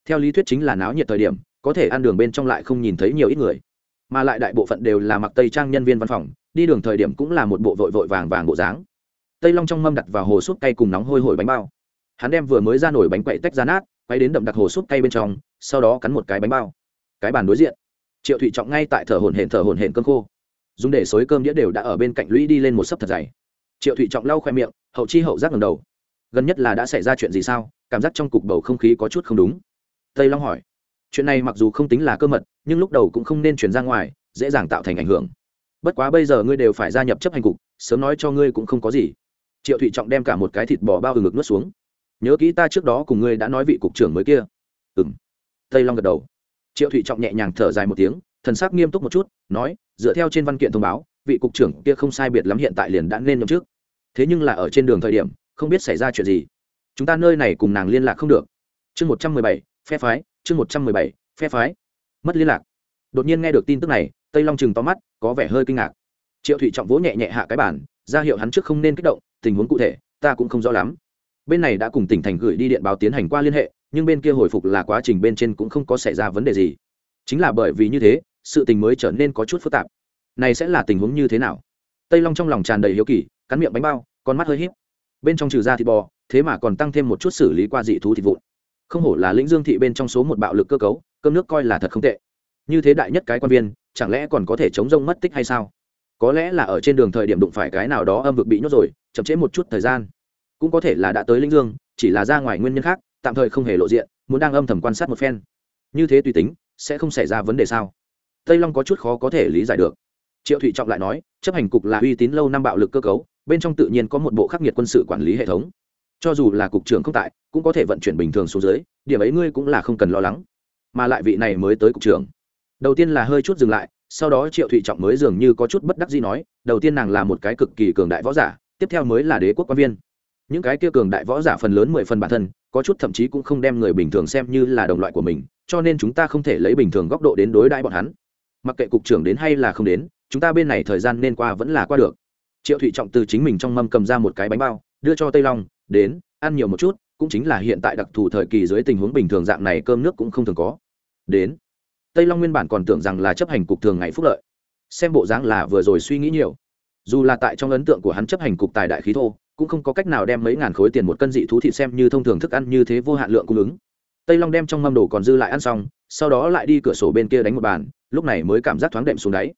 Theo lý thuyết chính là náo nhiệt thời điểm, có thể ăn đường bên trong lại không nhìn thấy nhiều ít người. Mà lại đại bộ phận đều là mặc tây trang nhân viên văn phòng, đi đường thời điểm cũng là một bộ vội vội vàng vàng bộ dáng tây long trong mâm đặt vào hồ súp cay cùng nóng hôi hổi bánh bao. Hắn đem vừa mới ra nổi bánh quậy tách ra nát, quay đến đậm đặc hồ súp cay bên trong, sau đó cắn một cái bánh bao. Cái bàn đối diện. Triệu thụy trọng ngay tại thở hồn hển thở hồn hển cơm khô. Dùng để xối cơm đĩa đều đã ở bên cạnh lũy đi lên một sấp thật dày. Triệu thụy trọng lau khoe miệng, hậu chi hậu giác ngầm đầu. Gần nhất là đã xảy ra chuyện gì sao? Cảm giác trong cục bầu không khí có chút không đúng. Tây long hỏi. Chuyện này mặc dù không tính là cơ mật, nhưng lúc đầu cũng không nên chuyển ra ngoài, dễ dàng tạo thành ảnh hưởng. Bất quá bây giờ ngươi đều phải gia nhập chấp hành cục, sớm nói cho ngươi cũng không có gì triệu thụy trọng đem cả một cái thịt bò bao ừ ngực nuốt xuống. Nhớ kỹ ta trước đó cùng ngươi đã nói vị cục trưởng mới kia. Ừ m tây long gật đầu. Triệu thụy trọng nhẹ nhàng thở dài một tiếng, thần sắc nghiêm túc một chút, nói, dựa theo trên văn kiện thông báo, vị cục trưởng kia không sai biệt lắm hiện tại liền đã nên nhậm trước thế nhưng là ở trên đường thời điểm, không biết xảy ra chuyện gì. Chúng ta nơi này cùng nàng liên lạc không được. Chương một trăm mười bảy, phe phái, chương một trăm mười bảy, phe phái. Mất liên lạc. Đột nhiên nghe được tin tức này, tây long chừng to mắt, có vẻ hơi kinh ngạc. Triệu thụy trọng vỗ nhẹ nhẹ hạ cái bản ra hiệu hắn trước không nên kích động tình huống cụ thể, ta cũng không rõ lắm. Bên này đã cùng tỉnh thành gửi đi điện báo tiến hành qua liên hệ, nhưng bên kia hồi phục là quá trình bên trên cũng không có xảy ra vấn đề gì. Chính là bởi vì như thế, sự tình mới trở nên có chút phức tạp. Này sẽ là tình huống như thế nào? Tây long trong lòng tràn đầy hiếu kỳ, cắn miệng bánh bao, con mắt hơi h í p bên trong trừ da thịt bò, thế mà còn tăng thêm một chút xử lý qua dị thú thịt vụn. Không hổ là lĩnh dương thị bên trong số một bạo lực cơ cấu, cơm nước coi là thật không tệ. Như thế đại nhất cái quan viên, chẳng lẽ còn có thể chống rông mất tích hay sao? Có lẽ là ở trên đường thời điểm đụng phải cái nào đó âm vực bị nhốt rồi, chậm trễ một chút thời gian. Cũng có thể là đã tới linh dương, chỉ là ra ngoài nguyên nhân khác, tạm thời không hề lộ diện, muốn đang âm thầm quan sát một phen. Như thế tùy tính, sẽ không xảy ra vấn đề sao? Tây long có chút khó có thể lý giải được. Triệu thụy trọng lại nói, chấp hành cục là uy tín lâu năm bạo lực cơ cấu, bên trong tự nhiên có một bộ khắc nghiệt quân sự quản lý hệ thống. Cho dù là cục trưởng không tại, cũng có thể vận chuyển bình thường xuống dưới, điểm ấy ngươi cũng là không cần lo lắng. Mà lại vị này mới tới cục trưởng. Đầu tiên là hơi chút dừng lại sau đó triệu thụy trọng mới dường như có chút bất đắc gì nói, đầu tiên nàng là một cái cực kỳ cường đại võ giả, tiếp theo mới là đế quốc quan viên. Những cái kia cường đại võ giả phần lớn mười phần bản thân, có chút thậm chí cũng không đem người bình thường xem như là đồng loại của mình, cho nên chúng ta không thể lấy bình thường góc độ đến đối đãi bọn hắn. Mặc kệ cục trưởng đến hay là không đến, chúng ta bên này thời gian nên qua vẫn là qua được. Triệu thụy trọng từ chính mình trong mâm cầm ra một cái bánh bao, đưa cho tây long, đến, ăn nhiều một chút, cũng chính là hiện tại đặc thù thời kỳ dưới tình huống bình thường dạng này cơm nước cũng không thường có. Đến tây long nguyên bản còn tưởng rằng là chấp hành cục thường ngày phúc lợi. Xem bộ dáng là vừa rồi suy nghĩ nhiều. Dù là tại trong ấn tượng của hắn chấp hành cục tài đại khí thô, cũng không có cách nào đem mấy ngàn khối tiền một cân dị thú thị xem như thông thường thức ăn như thế vô hạn lượng cung ứng. Tây long đem trong mâm đồ còn dư lại ăn xong, sau đó lại đi cửa sổ bên kia đánh một bàn, lúc này mới cảm giác thoáng đệm xuống đáy.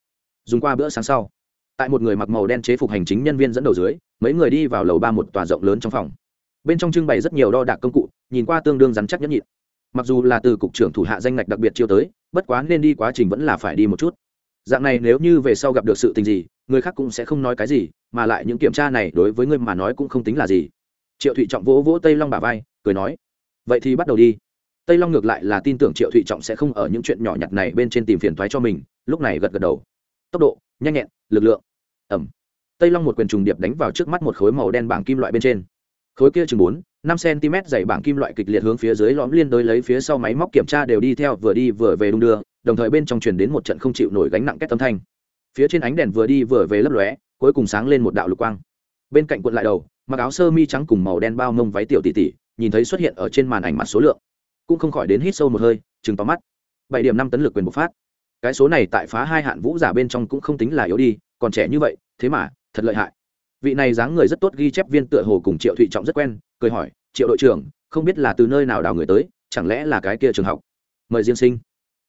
Dùng qua bữa sáng sau, tại một người mặc màu đen chế phục hành chính nhân viên dẫn đầu dưới, mấy người đi vào lầu ba một tòa rộng lớn trong phòng. Bên trong trưng bày rất nhiều đo đạc công cụ, nhìn qua tương đương rắn chắc nhất nhịn. Mặc dù là từ cục trưởng thủ hạ danh ngạch đặc biệt chiêu tới bất quá nên đi quá trình vẫn là phải đi một chút. Dạng này nếu như về sau gặp được sự tình gì, người khác cũng sẽ không nói cái gì, mà lại những kiểm tra này đối với người mà nói cũng không tính là gì. Triệu thụy trọng vỗ vỗ tây long bà vai, cười nói, vậy thì bắt đầu đi. Tây long ngược lại là tin tưởng triệu thụy trọng sẽ không ở những chuyện nhỏ nhặt này bên trên tìm phiền thoái cho mình, lúc này gật gật đầu. Tốc độ, nhanh nhẹn, lực lượng. Ẩm. Tây long một quyền trùng điệp đánh vào trước mắt một khối màu đen bảng kim loại bên trên. Khối kia chừng bốn năm cm dày bảng kim loại kịch liệt hướng phía dưới lõm liên đối lấy phía sau máy móc kiểm tra đều đi theo vừa đi vừa về đung đưa, đồng thời bên trong truyền đến một trận không chịu nổi gánh nặng kết tâm thanh. Phía trên ánh đèn vừa đi vừa về lấp lóe, cuối cùng sáng lên một đạo lục quang. Bên cạnh cuộn lại đầu, mặc áo sơ mi trắng cùng màu đen bao mông váy tiểu tỷ tỷ, nhìn thấy xuất hiện ở trên màn ảnh mặt số lượng, cũng không khỏi đến hít sâu một hơi chừng tóm mắt. Bảy điểm năm tấn lực quyền bộc phát. Cái số này tại phá hai hạn vũ giả bên trong cũng không tính là yếu đi, còn trẻ như vậy, thế mà, thật lợi hại vị này dáng người rất tốt ghi chép viên tựa hồ cùng triệu thụy trọng rất quen, cười hỏi, triệu đội trưởng, không biết là từ nơi nào đào người tới, chẳng lẽ là cái kia trường học? Mời riêng sinh.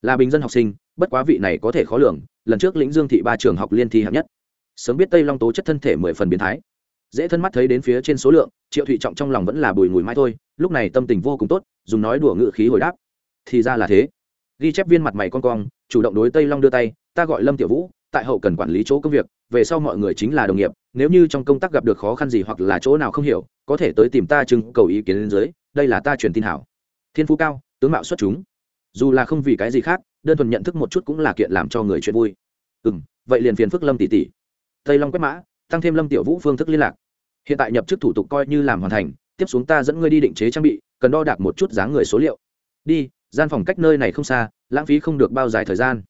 Là bình dân học sinh, bất quá vị này có thể khó lường, lần trước lĩnh dương thị ba trường học liên thi hạng nhất. Sớm biết tây long tố chất thân thể mười phần biến thái. Dễ thân mắt thấy đến phía trên số lượng, triệu thụy trọng trong lòng vẫn là bùi ngùi mãi thôi, lúc này tâm tình vô cùng tốt, dùng nói đùa ngự khí hồi đáp. Thì ra là thế. Ghi chép viên mặt mày con cong, chủ động đối tây long đưa tay, ta gọi lâm tiểu vũ tại hậu cần quản lý chỗ công việc, về sau mọi người chính là đồng nghiệp, nếu như trong công tác gặp được khó khăn gì hoặc là chỗ nào không hiểu, có thể tới tìm ta trưng cầu ý kiến lên dưới, đây là ta truyền tin hảo. Thiên phú cao, tướng mạo xuất chúng. Dù là không vì cái gì khác, đơn thuần nhận thức một chút cũng là kiện làm cho người chuyện vui. Ừ m vậy liền phiền phức lâm tỷ tỷ. Tây long quét mã, tăng thêm lâm tiểu vũ phương thức liên lạc. Hiện tại nhập chức thủ tục coi như làm hoàn thành, tiếp xuống ta dẫn ngươi đi định chế trang bị, cần đo đạc một chút dáng người số liệu. Đi, gian phòng cách nơi này không xa, lãng phí không được bao dài thời gian.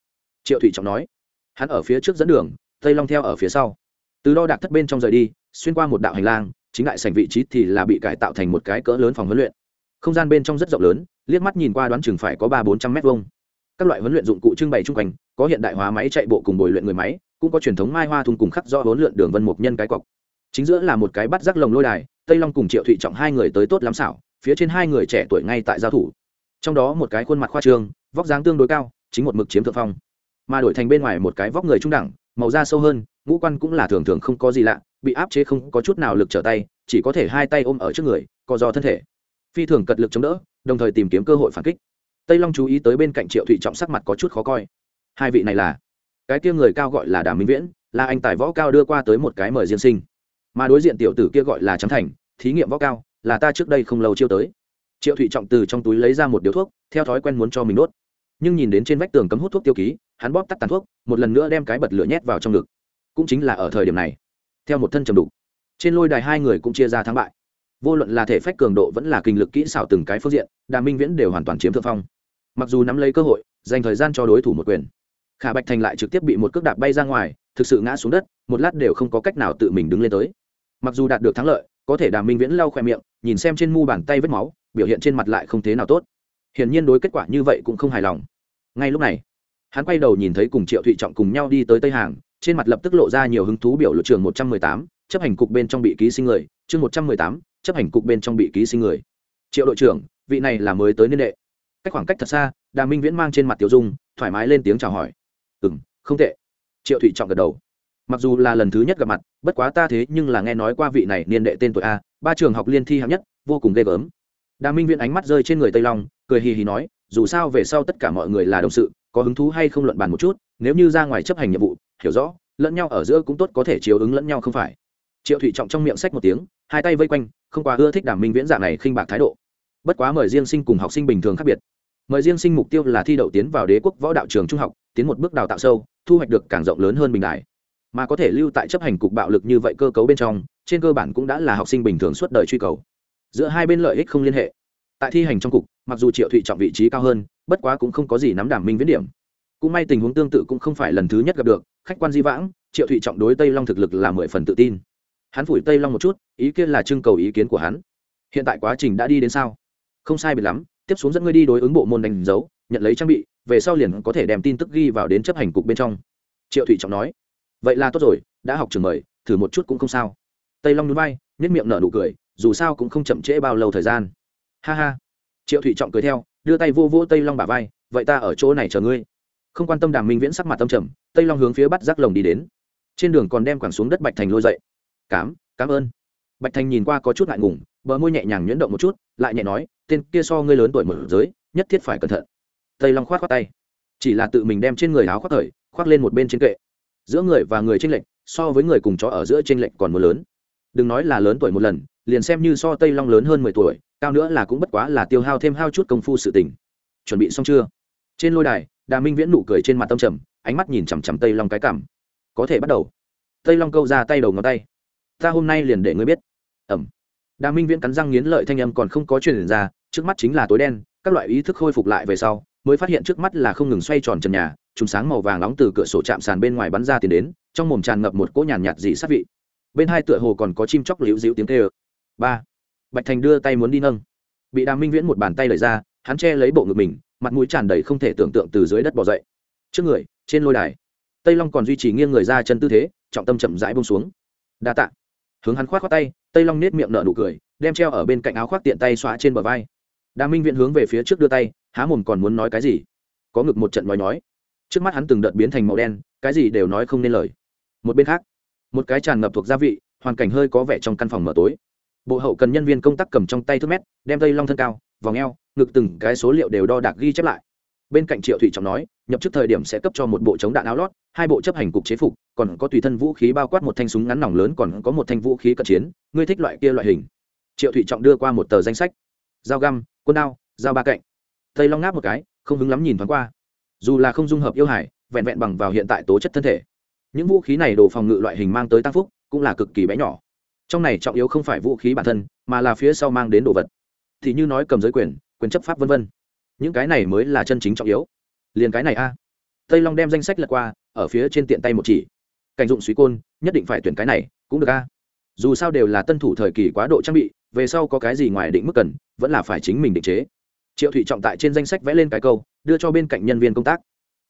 Triệu thủy trọng nói hắn ở phía trước dẫn đường, tây long theo ở phía sau. Từ đo đạc thất bên trong rời đi, xuyên qua một đạo hành lang, chính lại sành vị trí thì là bị cải tạo thành một cái cỡ lớn phòng huấn luyện. Không gian bên trong rất rộng lớn, liếc mắt nhìn qua đoán chừng phải có ba bốn trăm mét vuông. Các loại huấn luyện dụng cụ trưng bày chung quanh, có hiện đại hóa máy chạy bộ cùng bồi luyện người máy, cũng có truyền thống mai hoa thùng cùng khắc do huấn luyện đường vân mục nhân cái cọc. Chính giữa là một cái bắt rác lồng lôi đài, tây long cùng triệu thụy trọng hai người tới tốt lắm xảo, phía trên hai người trẻ tuổi ngay tại giao thủ. Trong đó một cái khuôn mặt khoa trương, vóc dáng tương đối cao, chính một mực chiếm thượng phong mà đổi thành bên ngoài một cái vóc người trung đẳng, màu da sâu hơn, ngũ quan cũng là thường thường không có gì lạ, bị áp chế không có chút nào lực trở tay, chỉ có thể hai tay ôm ở trước người, co do thân thể. Phi thường cật lực chống đỡ, đồng thời tìm kiếm cơ hội phản kích. Tây long chú ý tới bên cạnh triệu thụy trọng sắc mặt có chút khó coi. Hai vị này là? Cái kia người cao gọi là đàm minh viễn, là anh tài võ cao đưa qua tới một cái mời riêng sinh. Mà đối diện tiểu tử kia gọi là trắng thành, thí nghiệm võ cao, là ta trước đây không lâu chiêu tới. Triệu thụy trọng từ trong túi lấy ra một điếu thuốc, theo thói quen muốn cho mình đốt. Nhưng nhìn đến trên vách tường cấm hút thuốc tiêu ký hắn bóp tắt tàn thuốc, một lần nữa đem cái bật lửa nhét vào trong ngực. Cũng chính là ở thời điểm này, theo một thân trầm đục, trên lôi đài hai người cũng chia ra thắng bại. Vô luận là thể phách cường độ vẫn là kinh lực kỹ xảo từng cái phương diện đà minh viễn đều hoàn toàn chiếm thượng phong. Mặc dù nắm lấy cơ hội, dành thời gian cho đối thủ một quyền. Khả bạch thành lại trực tiếp bị một cước đạp bay ra ngoài, thực sự ngã xuống đất, một lát đều không có cách nào tự mình đứng lên tới. Mặc dù đạt được thắng lợi, có thể đà minh viễn lau khoe miệng, nhìn xem trên mu bàn tay vết máu, biểu hiện trên mặt lại không thế nào tốt. Hiển nhiên đối kết quả như vậy cũng không hài lòng. Ngay lúc này hắn quay đầu nhìn thấy cùng triệu thụy trọng cùng nhau đi tới tây hàng, trên mặt lập tức lộ ra nhiều hứng thú biểu luật trường một trăm mười tám, chấp hành cục bên trong bị ký sinh người, chương một trăm mười tám, chấp hành cục bên trong bị ký sinh người. Triệu đội trưởng, vị này là mới tới niên đệ. Cách khoảng cách thật xa, đà minh viễn mang trên mặt tiểu dung, thoải mái lên tiếng chào hỏi. Ừ m không tệ. Triệu thụy trọng gật đầu. Mặc dù là lần thứ nhất gặp mặt, bất quá ta thế nhưng là nghe nói qua vị này niên đệ tên tuổi a, ba trường học liên thi hạng nhất, vô cùng ghê gớm. Đà minh viễn ánh mắt rơi trên người tây long, cười hì hì nói, dù sao về sau tất cả mọi người là đồng sự có hứng thú hay không luận bàn một chút, nếu như ra ngoài chấp hành nhiệm vụ, hiểu rõ, lẫn nhau ở giữa cũng tốt có thể chiếu ứng lẫn nhau không phải. Triệu thụy trọng trong miệng sách một tiếng, hai tay vây quanh, không quá ưa thích đàm minh viễn dạng này khinh bạc thái độ. Bất quá mời riêng sinh cùng học sinh bình thường khác biệt. Mời riêng sinh mục tiêu là thi đậu tiến vào đế quốc võ đạo trường trung học, tiến một bước đào tạo sâu, thu hoạch được càng rộng lớn hơn bình đại. Mà có thể lưu tại chấp hành cục bạo lực như vậy cơ cấu bên trong, trên cơ bản cũng đã là học sinh bình thường suốt đời truy cầu. Giữa hai bên lợi ích không liên hệ. Tại thi hành trong cục, mặc dù triệu thụy trọng vị trí cao hơn bất quá cũng không có gì nắm đảm minh viễn điểm. Cũng may tình huống tương tự cũng không phải lần thứ nhất gặp được, khách quan di vãng, triệu thụy trọng đối tây long thực lực là mười phần tự tin. Hắn phủi tây long một chút, ý kiến là trưng cầu ý kiến của hắn. Hiện tại quá trình đã đi đến sao? Không sai biệt lắm, tiếp xuống dẫn ngươi đi đối ứng bộ môn đánh dấu, nhận lấy trang bị, về sau liền có thể đem tin tức ghi vào đến chấp hành cục bên trong. Triệu thụy trọng nói. Vậy là tốt rồi, đã học trường mời, thử một chút cũng không sao. Tây long núi bay nhất miệng nở nụ cười, dù sao cũng không chậm trễ bao lâu thời gian. Ha ha. Triệu thụy trọng cười theo đưa tay vô vô tây long bả vai, vậy ta ở chỗ này chờ ngươi. Không quan tâm đàm minh viễn sắc mặt tâm trầm, tây long hướng phía bắt rác lồng đi đến. Trên đường còn đem quẳng xuống đất bạch thành lôi dậy. Cám cảm ơn. Bạch thành nhìn qua có chút ngại ngùng, bờ môi nhẹ nhàng nhuyễn động một chút, lại nhẹ nói, tên kia so ngươi lớn tuổi một giới, nhất thiết phải cẩn thận. Tây long khoát khoát tay. Chỉ là tự mình đem trên người áo khoác thời, khoác lên một bên trên kệ. Giữa người và người trên lệnh so với người cùng chó ở giữa trên lệnh còn mưa lớn. Đừng nói là lớn tuổi một lần liền xem như so tây long lớn hơn mười tuổi, cao nữa là cũng bất quá là tiêu hao thêm hao chút công phu sự tình. Chuẩn bị xong chưa? Trên lôi đài, đà minh viễn nụ cười trên mặt tâm trầm, ánh mắt nhìn chằm chằm tây long cái cảm. Có thể bắt đầu. Tây long câu ra tay đầu ngón tay. Ta hôm nay liền để ngươi biết. Ẩm. Đà minh viễn cắn răng nghiến lợi thanh âm còn không có truyền ra, trước mắt chính là tối đen, các loại ý thức khôi phục lại về sau, mới phát hiện trước mắt là không ngừng xoay tròn trần nhà, chùm sáng màu vàng nóng từ cửa sổ chạm sàn bên ngoài bắn ra tiền đến, trong mồm tràn ngập một cỗ nhàn nhạt dị sát vị. Bên hai tựa hồ còn có chim chóc liễu dịu tiếng kêu ba bạch thành đưa tay muốn đi nâng bị đàm minh viễn một bàn tay lời ra hắn che lấy bộ ngực mình mặt mũi tràn đầy không thể tưởng tượng từ dưới đất bỏ dậy trước người trên lôi đài tây long còn duy trì nghiêng người ra chân tư thế trọng tâm chậm rãi bông xuống đa tạ hướng hắn khoát khoác tay tây long nết miệng nở nụ cười đem treo ở bên cạnh áo khoác tiện tay xóa trên bờ vai đà minh viễn hướng về phía trước đưa tay há mồm còn muốn nói cái gì có ngực một trận nói nói trước mắt hắn từng đợt biến thành màu đen cái gì đều nói không nên lời một bên khác một cái tràn ngập thuộc gia vị hoàn cảnh hơi có vẻ trong căn phòng mở tối bộ hậu cần nhân viên công tác cầm trong tay thước mét, đem dây long thân cao, vòng eo, ngực từng cái số liệu đều đo đạc ghi chép lại. Bên cạnh triệu thụy trọng nói, nhập chức thời điểm sẽ cấp cho một bộ chống đạn áo lót, hai bộ chấp hành cục chế phục, còn có tùy thân vũ khí bao quát một thanh súng ngắn nòng lớn, còn có một thanh vũ khí cận chiến, ngươi thích loại kia loại hình. Triệu thụy trọng đưa qua một tờ danh sách. Dao găm, quân đao, dao ba cạnh. Tây long ngáp một cái, không hứng lắm nhìn thoáng qua. Dù là không dung hợp yêu hải, vẹn vẹn bằng vào hiện tại tố chất thân thể. Những vũ khí này đồ phòng ngự loại hình mang tới tăng phúc, cũng là cực kỳ bé nhỏ trong này trọng yếu không phải vũ khí bản thân, mà là phía sau mang đến đồ vật. Thì như nói cầm giới quyền quyền chấp pháp v v những cái này mới là chân chính trọng yếu. Liền cái này a. Tây long đem danh sách lật qua, ở phía trên tiện tay một chỉ. Cảnh dụng suy côn, nhất định phải tuyển cái này, cũng được a. Dù sao đều là tân thủ thời kỳ quá độ trang bị, về sau có cái gì ngoài định mức cần, vẫn là phải chính mình định chế. Triệu thụy trọng tại trên danh sách vẽ lên cái câu, đưa cho bên cạnh nhân viên công tác.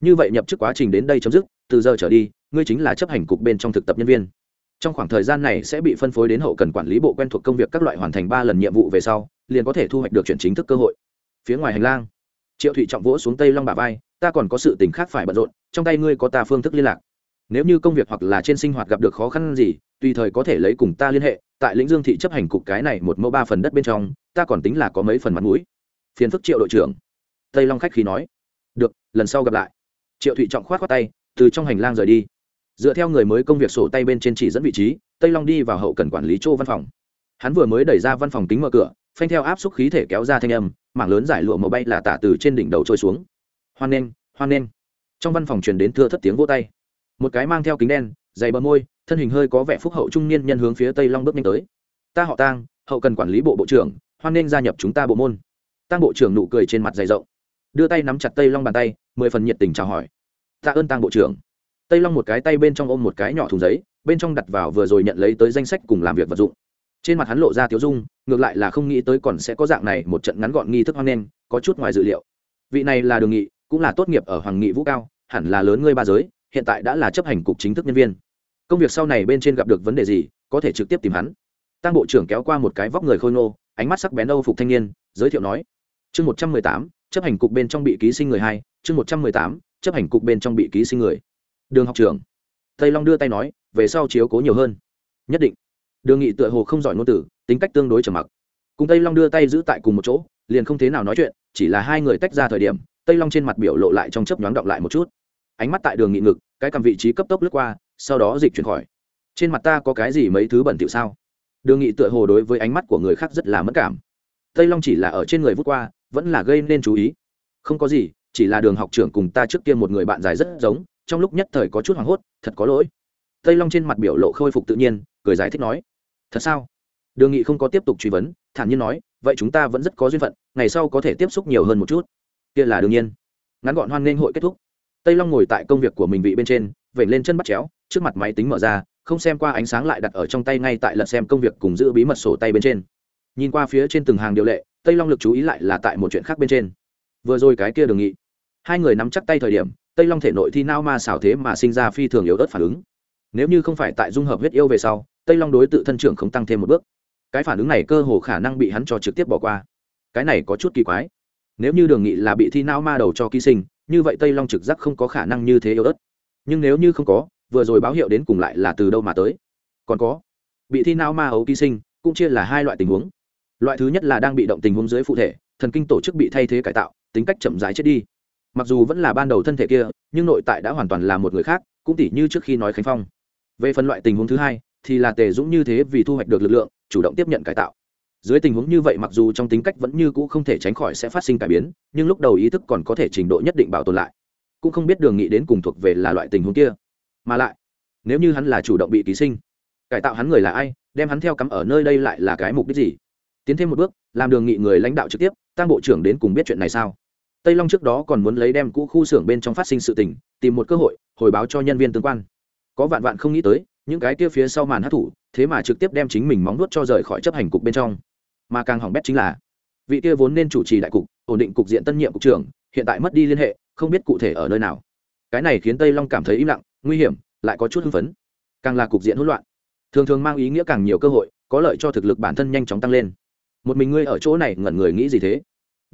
Như vậy nhập chức quá trình đến đây chấm dứt, từ giờ trở đi, ngươi chính là chấp hành cục bên trong thực tập nhân viên trong khoảng thời gian này sẽ bị phân phối đến hậu cần quản lý bộ quen thuộc công việc các loại hoàn thành ba lần nhiệm vụ về sau, liền có thể thu hoạch được chuyển chính thức cơ hội. Phía ngoài hành lang, triệu thụy trọng vỗ xuống tây long bà vai, ta còn có sự tình khác phải bận rộn, trong tay ngươi có ta phương thức liên lạc. Nếu như công việc hoặc là trên sinh hoạt gặp được khó khăn gì, tùy thời có thể lấy cùng ta liên hệ, tại lĩnh dương thị chấp hành cục cái này một mẫu ba phần đất bên trong, ta còn tính là có mấy phần mặt mũi. Phiền phức triệu đội trưởng. Tây long khách khí nói, được, lần sau gặp lại. Triệu thụy trọng khoát khoát tay, từ trong hành lang rời đi dựa theo người mới công việc sổ tay bên trên chỉ dẫn vị trí, tây long đi vào hậu cần quản lý chỗ văn phòng. Hắn vừa mới đẩy ra văn phòng kính mở cửa, phanh theo áp suất khí thể kéo ra thanh âm, mảng lớn giải lụa màu bay là tả từ trên đỉnh đầu trôi xuống. Hoan nghênh hoan nghênh. Trong văn phòng truyền đến thưa thất tiếng vô tay. Một cái mang theo kính đen, dày bờ môi, thân hình hơi có vẻ phúc hậu trung niên nhân hướng phía tây long bước nhanh tới. Ta họ tang, hậu cần quản lý bộ bộ trưởng, hoan nghênh gia nhập chúng ta bộ môn. Tăng bộ trưởng nụ cười trên mặt dày rộng. Đưa tay nắm chặt tây long bàn tay, mười phần nhiệt tình chào hỏi. Tạ ơn tăng bộ trưởng tây long một cái tay bên trong ôm một cái nhỏ thùng giấy, bên trong đặt vào vừa rồi nhận lấy tới danh sách cùng làm việc vật dụng. Trên mặt hắn lộ ra tiếu dung, ngược lại là không nghĩ tới còn sẽ có dạng này một trận ngắn gọn nghi thức hoang nên có chút ngoài dự liệu. Vị này là đường nghị, cũng là tốt nghiệp ở hoàng nghị vũ cao, hẳn là lớn ngươi ba giới, hiện tại đã là chấp hành cục chính thức nhân viên. Công việc sau này bên trên gặp được vấn đề gì, có thể trực tiếp tìm hắn. Tăng bộ trưởng kéo qua một cái vóc người khôi ngô, ánh mắt sắc bén âu phục thanh niên, giới thiệu nói, chương một trăm mười tám, chấp hành cục bên trong bị ký sinh người hai, chương một trăm mười tám, chấp hành cục bên trong bị ký sinh người đường học trưởng. Tây long đưa tay nói, về sau chiếu cố nhiều hơn. Nhất định. Đường nghị tựa hồ không giỏi ngôn từ, tính cách tương đối trầm mặc. Cùng tây long đưa tay giữ tại cùng một chỗ, liền không thế nào nói chuyện, chỉ là hai người tách ra thời điểm, tây long trên mặt biểu lộ lại trong chớp nhoáng động lại một chút. Ánh mắt tại đường nghị ngực, cái cầm vị trí cấp tốc lướt qua, sau đó dịch chuyển khỏi. Trên mặt ta có cái gì mấy thứ bẩn thỉu sao? Đường nghị tựa hồ đối với ánh mắt của người khác rất là mất cảm. Tây long chỉ là ở trên người vút qua, vẫn là gây nên chú ý. Không có gì, chỉ là đường học trưởng cùng ta trước kia một người bạn dài rất giống trong lúc nhất thời có chút hoảng hốt, thật có lỗi. Tây long trên mặt biểu lộ khôi phục tự nhiên, cười giải thích nói, thật sao? Đường nghị không có tiếp tục truy vấn, thản nhiên nói, vậy chúng ta vẫn rất có duyên phận, ngày sau có thể tiếp xúc nhiều hơn một chút. Kia là đương nhiên. Ngắn gọn hoan nghênh hội kết thúc. Tây long ngồi tại công việc của mình vị bên trên vẩy lên chân bắt chéo, trước mặt máy tính mở ra, không xem qua ánh sáng lại đặt ở trong tay ngay tại lật xem công việc cùng giữ bí mật sổ tay bên trên. Nhìn qua phía trên từng hàng điều lệ, tây long lực chú ý lại là tại một chuyện khác bên trên. Vừa rồi cái kia đường nghị, hai người nắm chắc tay thời điểm tây long thể nội thi nao ma xảo thế mà sinh ra phi thường yếu ớt phản ứng. Nếu như không phải tại dung hợp huyết yêu về sau, tây long đối tự thân trưởng không tăng thêm một bước. Cái phản ứng này cơ hồ khả năng bị hắn cho trực tiếp bỏ qua. Cái này có chút kỳ quái. Nếu như đường nghị là bị thi não ma đầu cho ký sinh, như vậy tây long trực giác không có khả năng như thế yếu ớt. Nhưng nếu như không có, vừa rồi báo hiệu đến cùng lại là từ đâu mà tới? Còn có, bị thi não ma ấu ký sinh cũng chia là hai loại tình huống. Loại thứ nhất là đang bị động tình huống dưới phụ thể, thần kinh tổ chức bị thay thế cải tạo, tính cách chậm rãi chết đi mặc dù vẫn là ban đầu thân thể kia, nhưng nội tại đã hoàn toàn là một người khác, cũng tỉ như trước khi nói khánh phong. Về phần loại tình huống thứ hai, thì là tề dũng như thế vì thu hoạch được lực lượng, chủ động tiếp nhận cải tạo. Dưới tình huống như vậy mặc dù trong tính cách vẫn như cũ không thể tránh khỏi sẽ phát sinh cải biến, nhưng lúc đầu ý thức còn có thể trình độ nhất định bảo tồn lại. Cũng không biết đường nghị đến cùng thuộc về là loại tình huống kia. Mà lại, nếu như hắn là chủ động bị ký sinh, cải tạo hắn người là ai, đem hắn theo cắm ở nơi đây lại là cái mục đích gì? Tiến thêm một bước, làm đường nghị người lãnh đạo trực tiếp tăng bộ trưởng đến cùng biết chuyện này sao? Tây long trước đó còn muốn lấy đem cũ khu xưởng bên trong phát sinh sự tình, tìm một cơ hội, hồi báo cho nhân viên tương quan. Có vạn vạn không nghĩ tới, những cái kia phía sau màn hát thủ, thế mà trực tiếp đem chính mình móng nuốt cho rời khỏi chấp hành cục bên trong. Mà càng hỏng bét chính là, vị kia vốn nên chủ trì đại cục, ổn định cục diện tân nhiệm cục trưởng, hiện tại mất đi liên hệ, không biết cụ thể ở nơi nào. Cái này khiến tây long cảm thấy im lặng, nguy hiểm, lại có chút hưng phấn. Càng là cục diện hỗn loạn, thường thường mang ý nghĩa càng nhiều cơ hội, có lợi cho thực lực bản thân nhanh chóng tăng lên. Một mình ngươi ở chỗ này ngẩn người nghĩ gì thế?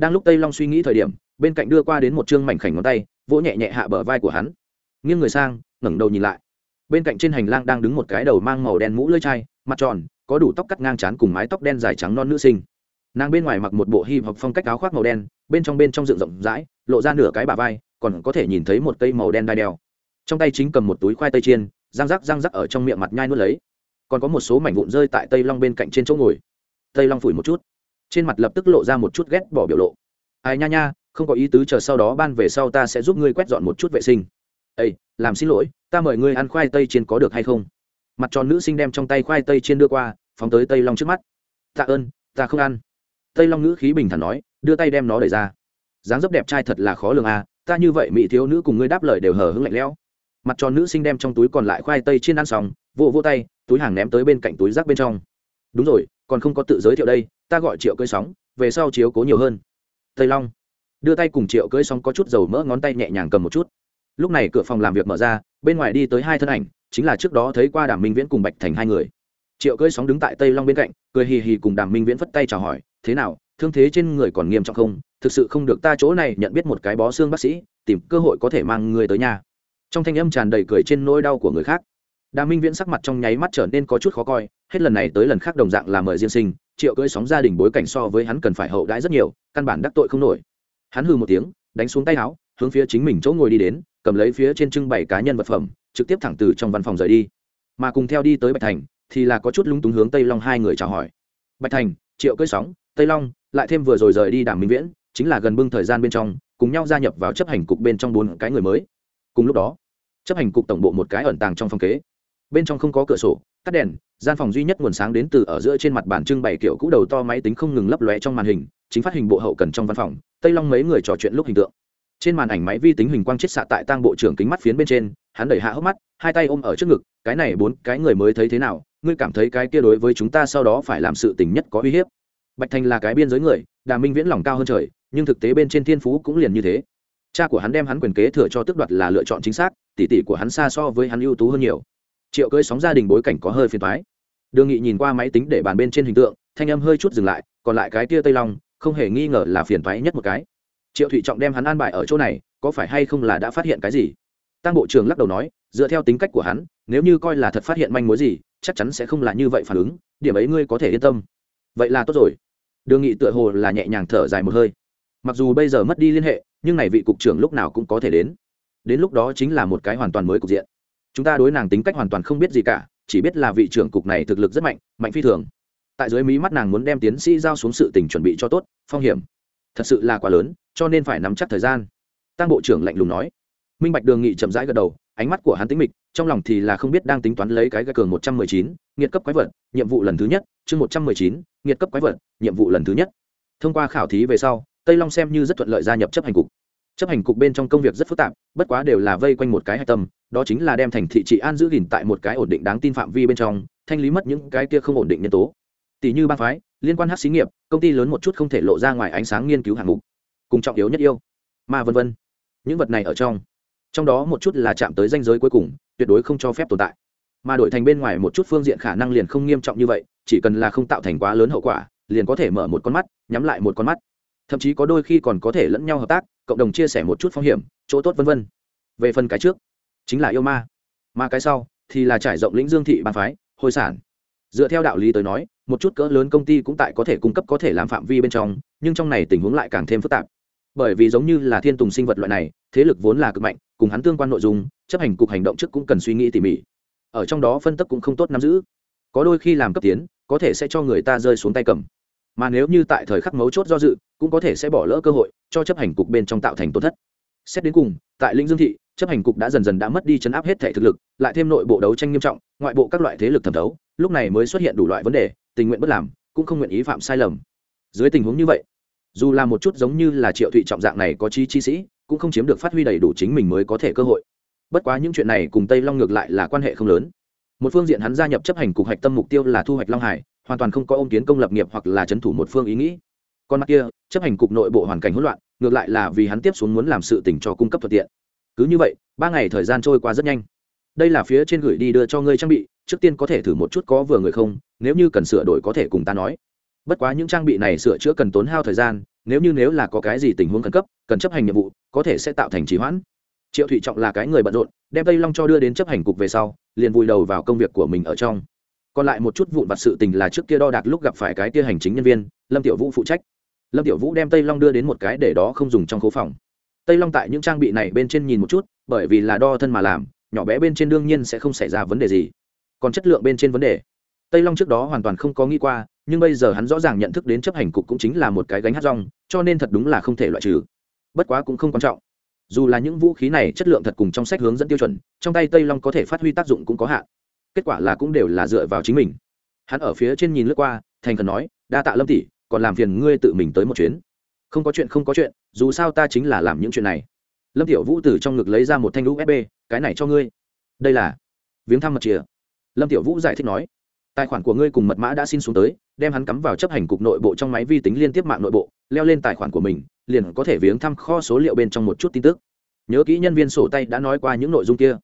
Đang lúc tây long suy nghĩ thời điểm, bên cạnh đưa qua đến một chương mảnh khảnh ngón tay, vỗ nhẹ nhẹ hạ bờ vai của hắn. Nghiêng người sang, ngẩng đầu nhìn lại. Bên cạnh trên hành lang đang đứng một cái đầu mang màu đen mũ lưỡi chai, mặt tròn, có đủ tóc cắt ngang trán cùng mái tóc đen dài trắng non nữ sinh. Nàng bên ngoài mặc một bộ hip hop phong cách áo khoác màu đen, bên trong bên trong dựng rộng rãi, lộ ra nửa cái bà vai, còn có thể nhìn thấy một cây màu đen đai đeo. Trong tay chính cầm một túi khoai tây chiên, răng rắc răng rắc ở trong miệng mặt nhai nuốt lấy. Còn có một số mảnh vụn rơi tại tây long bên cạnh trên chỗ ngồi. Tây long phủi một chút trên mặt lập tức lộ ra một chút ghét bỏ biểu lộ. Ai nha nha, không có ý tứ chờ sau đó ban về sau ta sẽ giúp ngươi quét dọn một chút vệ sinh. Ây làm xin lỗi, ta mời ngươi ăn khoai tây chiên có được hay không? Mặt tròn nữ sinh đem trong tay khoai tây chiên đưa qua, phóng tới tây long trước mắt. Tạ ơn, ta không ăn. Tây long nữ khí bình thản nói, đưa tay đem nó đẩy ra. Dáng dấp đẹp trai thật là khó lường à ta như vậy mỹ thiếu nữ cùng ngươi đáp lời đều hờ hững lạnh lẽo. Mặt tròn nữ sinh đem trong túi còn lại khoai tây chiên ăn xong, vỗ vỗ tay, túi hàng ném tới bên cạnh túi rác bên trong. Đúng rồi, còn không có tự giới thiệu đây ta gọi triệu cưới sóng, về sau chiếu cố nhiều hơn. Tây long. Đưa tay cùng triệu cưới sóng có chút dầu mỡ ngón tay nhẹ nhàng cầm một chút. Lúc này cửa phòng làm việc mở ra, bên ngoài đi tới hai thân ảnh, chính là trước đó thấy qua đàm minh viễn cùng bạch thành hai người. Triệu cưới sóng đứng tại tây long bên cạnh, cười hì hì cùng đàm minh viễn phất tay chào hỏi, thế nào, thương thế trên người còn nghiêm trọng không? Thực sự không được ta chỗ này nhận biết một cái bó xương bác sĩ, tìm cơ hội có thể mang người tới nhà. Trong thanh âm tràn đầy cười trên nỗi đau của người khác đà minh viễn sắc mặt trong nháy mắt trở nên có chút khó coi, hết lần này tới lần khác đồng dạng là mời riêng sinh, triệu cưỡi sóng gia đình bối cảnh so với hắn cần phải hậu đãi rất nhiều, căn bản đắc tội không nổi. Hắn hư một tiếng, đánh xuống tay áo, hướng phía chính mình chỗ ngồi đi đến, cầm lấy phía trên trưng bày cá nhân vật phẩm, trực tiếp thẳng từ trong văn phòng rời đi. Mà cùng theo đi tới bạch thành, thì là có chút lúng túng hướng tây long hai người chào hỏi. Bạch thành, triệu cưỡi sóng, tây long, lại thêm vừa rồi rời đi đàm minh viễn, chính là gần bưng thời gian bên trong, cùng nhau gia nhập vào chấp hành cục bên trong bốn cái người mới. Cùng lúc đó, chấp hành cục tổng bộ một cái ẩn tàng trong phòng kế bên trong không có cửa sổ, tắt đèn, gian phòng duy nhất nguồn sáng đến từ ở giữa trên mặt bàn trưng bày kiểu cũ đầu to máy tính không ngừng lấp lóe trong màn hình, chính phát hình bộ hậu cần trong văn phòng, tây long mấy người trò chuyện lúc hình tượng. Trên màn ảnh máy vi tính hình quang chết xạ tại tang bộ trưởng kính mắt phiến bên trên, hắn đẩy hạ hốc mắt, hai tay ôm ở trước ngực, cái này bốn cái người mới thấy thế nào, ngươi cảm thấy cái kia đối với chúng ta sau đó phải làm sự tình nhất có uy hiếp. Bạch thành là cái biên giới người, đà minh viễn lòng cao hơn trời, nhưng thực tế bên trên thiên phú cũng liền như thế. Cha của hắn đem hắn quyền kế thừa cho tước đoạt là lựa chọn chính xác, tỷ tỷ của hắn xa so với hắn ưu tú hơn nhiều triệu cưới sóng gia đình bối cảnh có hơi phiền thoái đường nghị nhìn qua máy tính để bàn bên trên hình tượng, thanh âm hơi chút dừng lại, còn lại cái tia tây long, không hề nghi ngờ là phiền thoái nhất một cái. Triệu thụy trọng đem hắn an bài ở chỗ này, có phải hay không là đã phát hiện cái gì? Tăng bộ trưởng lắc đầu nói, dựa theo tính cách của hắn, nếu như coi là thật phát hiện manh mối gì, chắc chắn sẽ không là như vậy phản ứng, điểm ấy ngươi có thể yên tâm. Vậy là tốt rồi. Đường nghị tựa hồ là nhẹ nhàng thở dài một hơi. Mặc dù bây giờ mất đi liên hệ, nhưng này vị cục trưởng lúc nào cũng có thể đến. Đến lúc đó chính là một cái hoàn toàn mới cục diện chúng ta đối nàng tính cách hoàn toàn không biết gì cả, chỉ biết là vị trưởng cục này thực lực rất mạnh mạnh phi thường. Tại dưới mí mắt nàng muốn đem tiến sĩ giao xuống sự tình chuẩn bị cho tốt, phong hiểm. Thật sự là quá lớn, cho nên phải nắm chắc thời gian. Tăng bộ trưởng lạnh lùng nói. Minh bạch đường nghị chậm rãi gật đầu, ánh mắt của hắn tính mịch, trong lòng thì là không biết đang tính toán lấy cái gà cường một trăm mười chín, nghiệt cấp quái vật, nhiệm vụ lần thứ nhất, chương một trăm mười chín, nghiệt cấp quái vật, nhiệm vụ lần thứ nhất. Thông qua khảo thí về sau, tây long xem như rất thuận lợi gia nhập chấp hành cục chấp hành cục bên trong công việc rất phức tạp, bất quá đều là vây quanh một cái hạch tâm, đó chính là đem thành thị trị an giữ gìn tại một cái ổn định đáng tin phạm vi bên trong, thanh lý mất những cái kia không ổn định nhân tố. Tỷ như ba phái, liên quan hát xí nghiệp, công ty lớn một chút không thể lộ ra ngoài ánh sáng nghiên cứu hạng mục, cùng trọng yếu nhất yêu, mà vân vân. Những vật này ở trong trong đó một chút là chạm tới danh giới cuối cùng, tuyệt đối không cho phép tồn tại. Mà đổi thành bên ngoài một chút phương diện khả năng liền không nghiêm trọng như vậy, chỉ cần là không tạo thành quá lớn hậu quả, liền có thể mở một con mắt, nhắm lại một con mắt thậm chí có đôi khi còn có thể lẫn nhau hợp tác, cộng đồng chia sẻ một chút phong hiểm, chỗ tốt vân vân. Về phần cái trước, chính là yêu ma. Mà cái sau thì là trải rộng lĩnh dương thị bàn phái, hồi sản. Dựa theo đạo lý tới nói, một chút cỡ lớn công ty cũng tại có thể cung cấp có thể làm phạm vi bên trong, nhưng trong này tình huống lại càng thêm phức tạp. Bởi vì giống như là thiên tùng sinh vật loại này, thế lực vốn là cực mạnh, cùng hắn tương quan nội dung, chấp hành cục hành động trước cũng cần suy nghĩ tỉ mỉ. Ở trong đó phân tích cũng không tốt nắm giữ. Có đôi khi làm cấp tiến, có thể sẽ cho người ta rơi xuống tay cầm mà nếu như tại thời khắc mấu chốt do dự, cũng có thể sẽ bỏ lỡ cơ hội cho chấp hành cục bên trong tạo thành tổn thất. Xét đến cùng, tại lĩnh dương thị, chấp hành cục đã dần dần đã mất đi chấn áp hết thể thực lực, lại thêm nội bộ đấu tranh nghiêm trọng, ngoại bộ các loại thế lực thẩm thấu, lúc này mới xuất hiện đủ loại vấn đề, tình nguyện bất làm, cũng không nguyện ý phạm sai lầm. Dưới tình huống như vậy, dù là một chút giống như là triệu thụy trọng dạng này có chi chi sĩ, cũng không chiếm được phát huy đầy đủ chính mình mới có thể cơ hội. Bất quá những chuyện này cùng tây long ngược lại là quan hệ không lớn. Một phương diện hắn gia nhập chấp hành cục hạch tâm mục tiêu là thu hoạch long hải hoàn toàn không có ôm kiến công lập nghiệp hoặc là chấn thủ một phương ý nghĩ. Còn mặt kia, chấp hành cục nội bộ hoàn cảnh hỗn loạn, ngược lại là vì hắn tiếp xuống muốn làm sự tỉnh cho cung cấp thuận tiện. Cứ như vậy, ba ngày thời gian trôi qua rất nhanh. Đây là phía trên gửi đi đưa cho ngươi trang bị, trước tiên có thể thử một chút có vừa người không, nếu như cần sửa đổi có thể cùng ta nói. Bất quá những trang bị này sửa chữa cần tốn hao thời gian, nếu như nếu là có cái gì tình huống khẩn cấp, cần chấp hành nhiệm vụ, có thể sẽ tạo thành trì hoãn. Triệu thụy trọng là cái người bận rộn, đem tây long cho đưa đến chấp hành cục về sau, liền vùi đầu vào công việc của mình ở trong còn lại một chút vụn vặt sự tình là trước kia đo đạc lúc gặp phải cái kia hành chính nhân viên, lâm tiểu vũ phụ trách. Lâm tiểu vũ đem tây long đưa đến một cái để đó không dùng trong khố phòng. Tây long tại những trang bị này bên trên nhìn một chút, bởi vì là đo thân mà làm, nhỏ bé bên trên đương nhiên sẽ không xảy ra vấn đề gì. Còn chất lượng bên trên vấn đề. Tây long trước đó hoàn toàn không có nghĩ qua, nhưng bây giờ hắn rõ ràng nhận thức đến chấp hành cục cũng chính là một cái gánh hát rong, cho nên thật đúng là không thể loại trừ. Bất quá cũng không quan trọng. Dù là những vũ khí này chất lượng thật cùng trong sách hướng dẫn tiêu chuẩn, trong tay tây long có thể phát huy tác dụng cũng có hạn kết quả là cũng đều là dựa vào chính mình. Hắn ở phía trên nhìn lướt qua, thành khẩn nói, đa tạ lâm tỷ, còn làm phiền ngươi tự mình tới một chuyến. Không có chuyện, không có chuyện, dù sao ta chính là làm những chuyện này. Lâm tiểu vũ từ trong ngực lấy ra một thanh usb cái này cho ngươi. Đây là viếng thăm mật chìa lâm tiểu vũ giải thích nói, tài khoản của ngươi cùng mật mã đã xin xuống tới, đem hắn cắm vào chấp hành cục nội bộ trong máy vi tính liên tiếp mạng nội bộ, leo lên tài khoản của mình, liền có thể viếng thăm kho số liệu bên trong một chút tin tức. Nhớ kỹ nhân viên sổ tay đã nói qua những nội dung kia.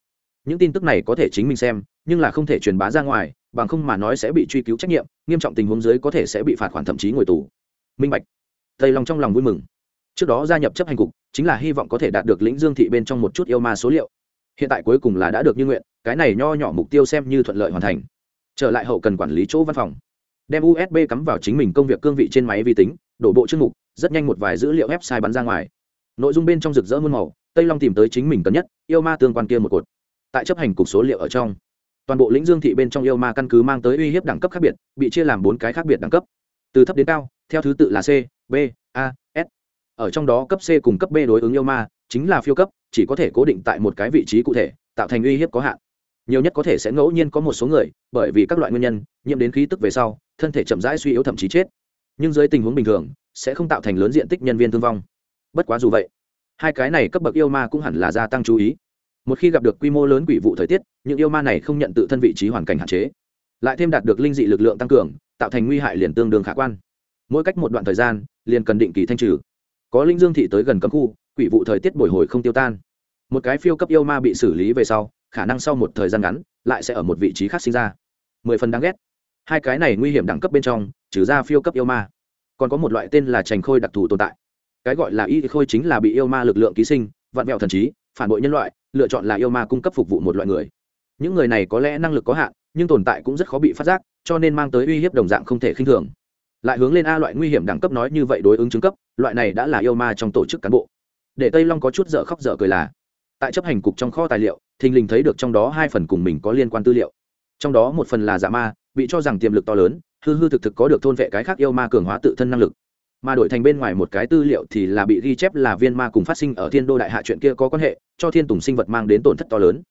Những tin tức này có thể chính mình xem nhưng là không thể truyền bá ra ngoài, bằng không mà nói sẽ bị truy cứu trách nhiệm, nghiêm trọng tình huống dưới có thể sẽ bị phạt khoản thậm chí ngồi tù. Minh bạch. Tây long trong lòng vui mừng. Trước đó gia nhập chấp hành cục, chính là hy vọng có thể đạt được lĩnh dương thị bên trong một chút yêu ma số liệu. Hiện tại cuối cùng là đã được như nguyện, cái này nho nhỏ mục tiêu xem như thuận lợi hoàn thành. Trở lại hậu cần quản lý chỗ văn phòng. Đem usb cắm vào chính mình công việc cương vị trên máy vi tính, đổ bộ chương mục, rất nhanh một vài dữ liệu website bắn ra ngoài. Nội dung bên trong rực rỡ muôn màu, tây long tìm tới chính mình cần nhất, yêu ma tương quan kia một cột. Tại chấp hành cục số liệu ở trong toàn bộ lĩnh dương thị bên trong yêu ma căn cứ mang tới uy hiếp đẳng cấp khác biệt, bị chia làm bốn cái khác biệt đẳng cấp. Từ thấp đến cao, theo thứ tự là c, b, a, s. Ở trong đó cấp c cùng cấp b đối ứng yêu ma, chính là phiêu cấp, chỉ có thể cố định tại một cái vị trí cụ thể, tạo thành uy hiếp có hạn. Nhiều nhất có thể sẽ ngẫu nhiên có một số người, bởi vì các loại nguyên nhân, nhiễm đến khí tức về sau, thân thể chậm rãi suy yếu thậm chí chết. Nhưng dưới tình huống bình thường, sẽ không tạo thành lớn diện tích nhân viên thương vong. Bất quá dù vậy, hai cái này cấp bậc yêu ma cũng hẳn là gia tăng chú ý một khi gặp được quy mô lớn quỷ vụ thời tiết, những yêu ma này không nhận tự thân vị trí hoàn cảnh hạn chế. Lại thêm đạt được linh dị lực lượng tăng cường, tạo thành nguy hại liền tương đương khả quan. Mỗi cách một đoạn thời gian, liền cần định kỳ thanh trừ. Có linh dương thị tới gần cấm khu, quỷ vụ thời tiết bồi hồi không tiêu tan. Một cái phiêu cấp yêu ma bị xử lý về sau, khả năng sau một thời gian ngắn, lại sẽ ở một vị trí khác sinh ra. Mười phần đáng ghét. Hai cái này nguy hiểm đẳng cấp bên trong, trừ ra phiêu cấp yêu ma. Còn có một loại tên là trành khôi đặc thù tồn tại. Cái gọi là y khôi chính là bị yêu ma lực lượng ký sinh vạn mẹo thần trí, phản bội nhân loại lựa chọn là yêu ma cung cấp phục vụ một loại người. Những người này có lẽ năng lực có hạn, nhưng tồn tại cũng rất khó bị phát giác, cho nên mang tới uy hiếp đồng dạng không thể khinh thường. Lại hướng lên a loại nguy hiểm đẳng cấp nói như vậy đối ứng chứng cấp, loại này đã là yêu ma trong tổ chức cán bộ. Để tây long có chút dở khóc dở cười là, tại chấp hành cục trong kho tài liệu, thình lình thấy được trong đó hai phần cùng mình có liên quan tư liệu. Trong đó một phần là giả ma, bị cho rằng tiềm lực to lớn, hư hư thực thực có được thôn vệ cái khác yêu ma cường hóa tự thân năng lực mà đổi thành bên ngoài một cái tư liệu thì là bị ghi chép là viên ma cùng phát sinh ở thiên đô đại hạ chuyện kia có quan hệ, cho thiên tùng sinh vật mang đến tổn thất to lớn.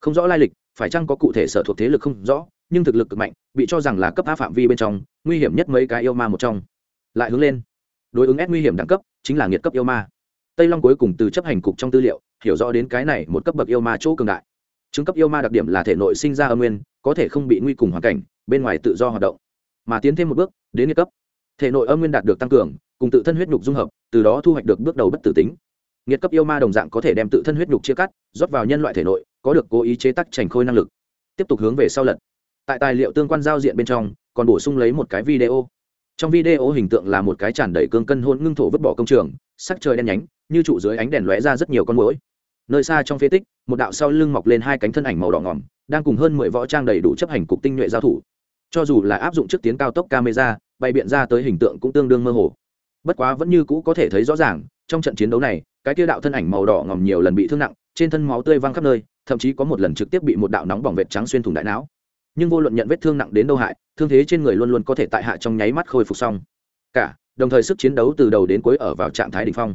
Không rõ lai lịch, phải chăng có cụ thể sở thuộc thế lực không rõ, nhưng thực lực cực mạnh, bị cho rằng là cấp á phạm vi bên trong, nguy hiểm nhất mấy cái yêu ma một trong. Lại hướng lên. Đối ứng ép nguy hiểm đẳng cấp, chính là nghiệt cấp yêu ma. Tây long cuối cùng từ chấp hành cục trong tư liệu, hiểu rõ đến cái này một cấp bậc yêu ma chỗ cường đại. Chứng cấp yêu ma đặc điểm là thể nội sinh ra âm nguyên, có thể không bị nguy cùng hoàn cảnh, bên ngoài tự do hoạt động. Mà tiến thêm một bước, đến nghiệt cấp. Thể nội âm nguyên đạt được tăng cường cùng tự thân huyết nhục dung hợp, từ đó thu hoạch được bước đầu bất tử tính. Nghiệt cấp yêu ma đồng dạng có thể đem tự thân huyết nhục chia cắt, rót vào nhân loại thể nội, có được cố ý chế tắc trành khôi năng lực. Tiếp tục hướng về sau lật. Tại tài liệu tương quan giao diện bên trong, còn bổ sung lấy một cái video. Trong video hình tượng là một cái tràn đầy cương cân hôn ngưng thổ vứt bỏ công trường, sắc trời đen nhánh, như trụ dưới ánh đèn lóe ra rất nhiều con mũi nơi xa trong phế tích, một đạo sau lưng mọc lên hai cánh thân ảnh màu đỏ ngỏm, đang cùng hơn mười võ trang đầy đủ chấp hành cục tinh nhuệ giao thủ. Cho dù là áp dụng trước tiến cao tốc camera, bày biện ra tới hình tượng cũng tương đương mơ hồ bất quá vẫn như cũ có thể thấy rõ ràng, trong trận chiến đấu này, cái kia đạo thân ảnh màu đỏ ngòm nhiều lần bị thương nặng, trên thân máu tươi văng khắp nơi, thậm chí có một lần trực tiếp bị một đạo nóng bỏng vệt trắng xuyên thủng đại não. Nhưng vô luận nhận vết thương nặng đến đâu hại, thương thế trên người luôn luôn có thể tại hạ trong nháy mắt khôi phục xong. Cả, đồng thời sức chiến đấu từ đầu đến cuối ở vào trạng thái đỉnh phong.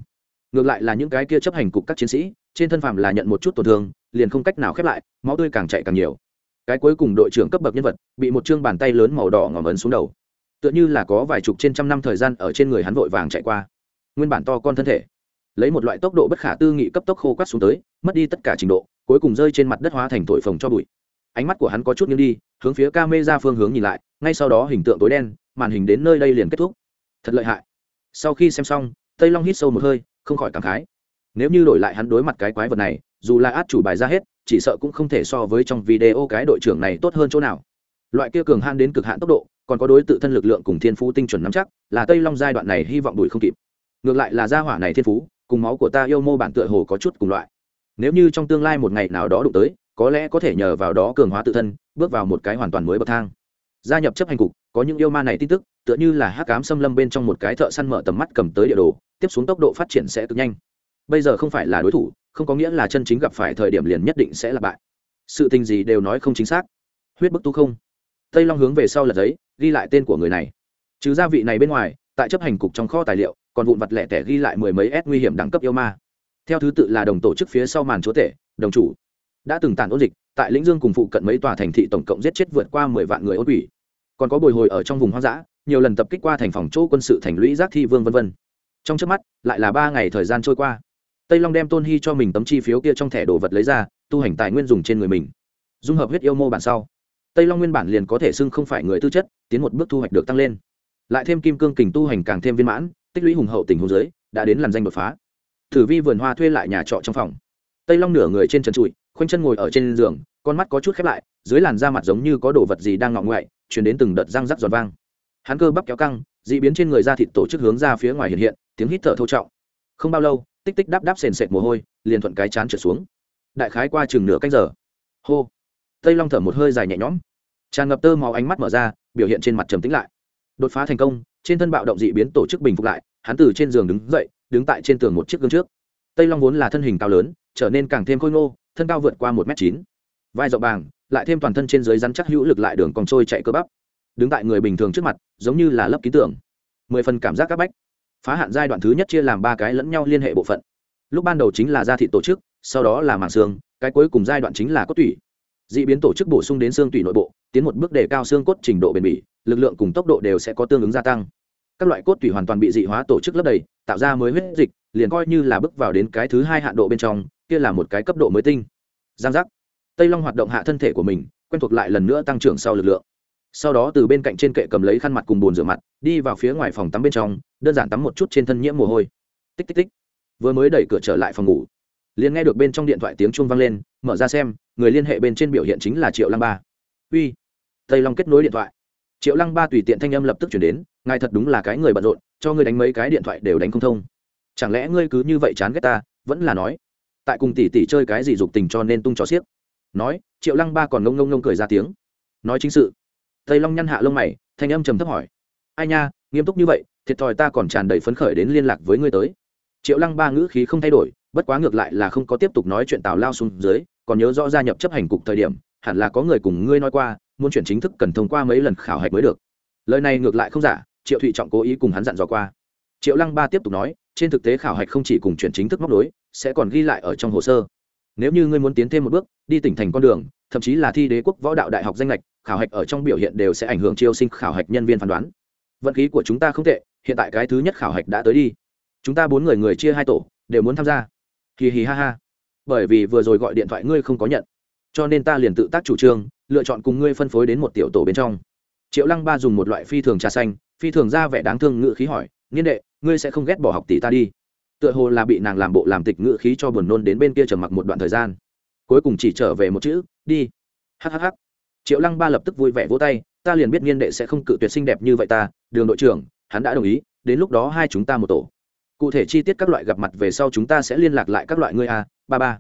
Ngược lại là những cái kia chấp hành cục các chiến sĩ, trên thân phàm là nhận một chút tổn thương, liền không cách nào khép lại, máu tươi càng chạy càng nhiều. Cái cuối cùng đội trưởng cấp bậc nhân vật, bị một chương bàn tay lớn màu đỏ ngòm ấn xuống đầu tựa như là có vài chục trên trăm năm thời gian ở trên người hắn vội vàng chạy qua. Nguyên bản to con thân thể, lấy một loại tốc độ bất khả tư nghị cấp tốc khô quát xuống tới, mất đi tất cả trình độ, cuối cùng rơi trên mặt đất hóa thành thổi phồng cho bụi. Ánh mắt của hắn có chút nghiêng đi, hướng phía ca mê ra phương hướng nhìn lại, ngay sau đó hình tượng tối đen, màn hình đến nơi đây liền kết thúc. Thật lợi hại. Sau khi xem xong, tây long hít sâu một hơi, không khỏi cảm khái. Nếu như đổi lại hắn đối mặt cái quái vật này, dù là át chủ bài ra hết, chỉ sợ cũng không thể so với trong video cái đội trưởng này tốt hơn chỗ nào. Loại kia cường han đến cực hạn tốc độ còn có đối tự thân lực lượng cùng thiên phú tinh chuẩn nắm chắc, là tây long giai đoạn này hy vọng đuổi không kịp. Ngược lại là gia hỏa này thiên phú, cùng máu của ta yêu mô bản tựa hồ có chút cùng loại. Nếu như trong tương lai một ngày nào đó đụng tới, có lẽ có thể nhờ vào đó cường hóa tự thân, bước vào một cái hoàn toàn mới bậc thang. Gia nhập chấp hành cục, có những yêu ma này tin tức, tựa như là hắc cám xâm lâm bên trong một cái thợ săn mở tầm mắt cầm tới địa đồ, tiếp xuống tốc độ phát triển sẽ cực nhanh. Bây giờ không phải là đối thủ, không có nghĩa là chân chính gặp phải thời điểm liền nhất định sẽ là bại. Sự tình gì đều nói không chính xác. Huyết bức tu không tây long hướng về sau lật giấy, ghi lại tên của người này. Trừ gia vị này bên ngoài, tại chấp hành cục trong kho tài liệu, còn vụn vặt lẻ tẻ ghi lại mười mấy s nguy hiểm đẳng cấp yêu ma. Theo thứ tự là đồng tổ chức phía sau màn chúa tể, đồng chủ. Đã từng tàn ôn dịch, tại lĩnh dương cùng phụ cận mấy tòa thành thị tổng cộng giết chết vượt qua mười vạn người ôn quỷ. Còn có bồi hồi ở trong vùng hoang dã, nhiều lần tập kích qua thành phòng chỗ quân sự thành lũy giác thi vương v v trong trước mắt, lại là ba ngày thời gian trôi qua. Tây long đem tôn hy cho mình tấm chi phiếu kia trong thẻ đồ vật lấy ra, tu hành tài nguyên dùng trên người mình. Dung hợp huyết yêu mô bản sau tây long nguyên bản liền có thể xưng không phải người tư chất, tiến một bước thu hoạch được tăng lên. Lại thêm kim cương kình tu hành càng thêm viên mãn, tích lũy hùng hậu tình hùng giới đã đến làn danh đột phá. Thử vi vườn hoa thuê lại nhà trọ trong phòng. Tây long nửa người trên trần trụi, khoanh chân ngồi ở trên giường, con mắt có chút khép lại, dưới làn da mặt giống như có đồ vật gì đang ngọng ngoại chuyển đến từng đợt răng rắc giòn vang. Hắn cơ bắp kéo căng d ị biến trên người da thịt tổ chức hướng ra phía ngoài hiện hiện, tiếng hít thở thô trọng. Không bao lâu, tích tích đáp đáp sền sệt mồ hôi, liền thuận cái chán trở xuống. Đại khái qua chừng nửa canh giờ. Hô. Tây long thở một hơi dài nhẹ nhõm tràn ngập tơ máu ánh mắt mở ra, biểu hiện trên mặt trầm tính lại. Đột phá thành công, trên thân bạo động dị biến tổ chức bình phục lại, hắn từ trên giường đứng dậy, đứng tại trên tường một chiếc gương trước. Tây long vốn là thân hình cao lớn, trở nên càng thêm khôi ngô, thân cao vượt qua một m chín. Vai rộng bàng, lại thêm toàn thân trên dưới rắn chắc hữu lực lại đường còn trôi chạy cơ bắp. Đứng tại người bình thường trước mặt, giống như là lấp ký tưởng mười phần cảm giác các bách. Phá hạn giai đoạn thứ nhất chia làm ba cái lẫn nhau liên hệ bộ phận. Lúc ban đầu chính là gia thị tổ chức, sau đó là màng xương, cái cuối cùng giai đoạn chính là cốt tủy. D ị biến tổ chức bổ sung đến xương tủy nội bộ tiến một bước đề cao xương cốt trình độ bền bỉ, lực lượng cùng tốc độ đều sẽ có tương ứng gia tăng. Các loại cốt tủy hoàn toàn bị dị hóa tổ chức lấp đầy, tạo ra mới huyết dịch, liền coi như là bước vào đến cái thứ hai hạn độ bên trong, kia là một cái cấp độ mới tinh. Giang giác. Tây long hoạt động hạ thân thể của mình, quen thuộc lại lần nữa tăng trưởng sau lực lượng. Sau đó từ bên cạnh trên kệ cầm lấy khăn mặt cùng bồn rửa mặt, đi vào phía ngoài phòng tắm bên trong, đơn giản tắm một chút trên thân nhiễm mồ hôi. Tích tích tích. Vừa mới đẩy cửa trở lại phòng ngủ, liền nghe được bên trong điện thoại tiếng chuông vang lên, mở ra xem, người liên hệ bên trên biểu hiện chính là triệu lăng ba. Uy tây long kết nối điện thoại. Triệu lăng ba tùy tiện thanh âm lập tức chuyển đến, ngài thật đúng là cái người bận rộn, cho ngươi đánh mấy cái điện thoại đều đánh không thông. Chẳng lẽ ngươi cứ như vậy chán ghét ta? Vẫn là nói. Tại cùng tỷ tỷ chơi cái gì dục tình cho nên tung trò xiếc. Nói, triệu lăng ba còn ngông ngông ngông cười ra tiếng. Nói chính sự. Tây long nhăn hạ lông mày, thanh âm trầm thấp hỏi, ai nha, nghiêm túc như vậy, thiệt thòi ta còn tràn đầy phấn khởi đến liên lạc với ngươi tới. Triệu lăng ba ngữ khí không thay đổi, bất quá ngược lại là không có tiếp tục nói chuyện tào lao xuống dưới, còn nhớ rõ gia nhập chấp hành cục thời điểm, hẳn là có người cùng ngươi nói qua muốn chuyển chính thức cần thông qua mấy lần khảo hạch mới được. Lời này ngược lại không giả, triệu thụy trọng cố ý cùng hắn dặn dò qua. Triệu lăng ba tiếp tục nói, trên thực tế khảo hạch không chỉ cùng chuyển chính thức móc nối, sẽ còn ghi lại ở trong hồ sơ. Nếu như ngươi muốn tiến thêm một bước, đi tỉnh thành con đường, thậm chí là thi đế quốc võ đạo đại học danh lệch, khảo hạch ở trong biểu hiện đều sẽ ảnh hưởng chiêu sinh khảo hạch nhân viên phán đoán. Vận khí của chúng ta không tệ, hiện tại cái thứ nhất khảo hạch đã tới đi. Chúng ta bốn người người chia hai tổ, đều muốn tham gia. Hì hì ha ha. Bởi vì vừa rồi gọi điện thoại ngươi không có nhận, cho nên ta liền tự tác chủ trương lựa chọn cùng ngươi phân phối đến một tiểu tổ bên trong. Triệu lăng ba dùng một loại phi thường trà xanh, phi thường ra vẻ đáng thương ngự khí hỏi, niên đệ, ngươi sẽ không ghét bỏ học tỷ ta đi? Tựa hồ là bị nàng làm bộ làm tịch ngự khí cho buồn nôn đến bên kia trầm mặc một đoạn thời gian. Cuối cùng chỉ trở về một chữ, đi. Hhh triệu lăng ba lập tức vui vẻ vỗ tay, ta liền biết niên đệ sẽ không cự tuyệt xinh đẹp như vậy ta, đường đội trưởng, hắn đã đồng ý, đến lúc đó hai chúng ta một tổ. Cụ thể chi tiết các loại gặp mặt về sau chúng ta sẽ liên lạc lại các loại ngươi a, ba ba.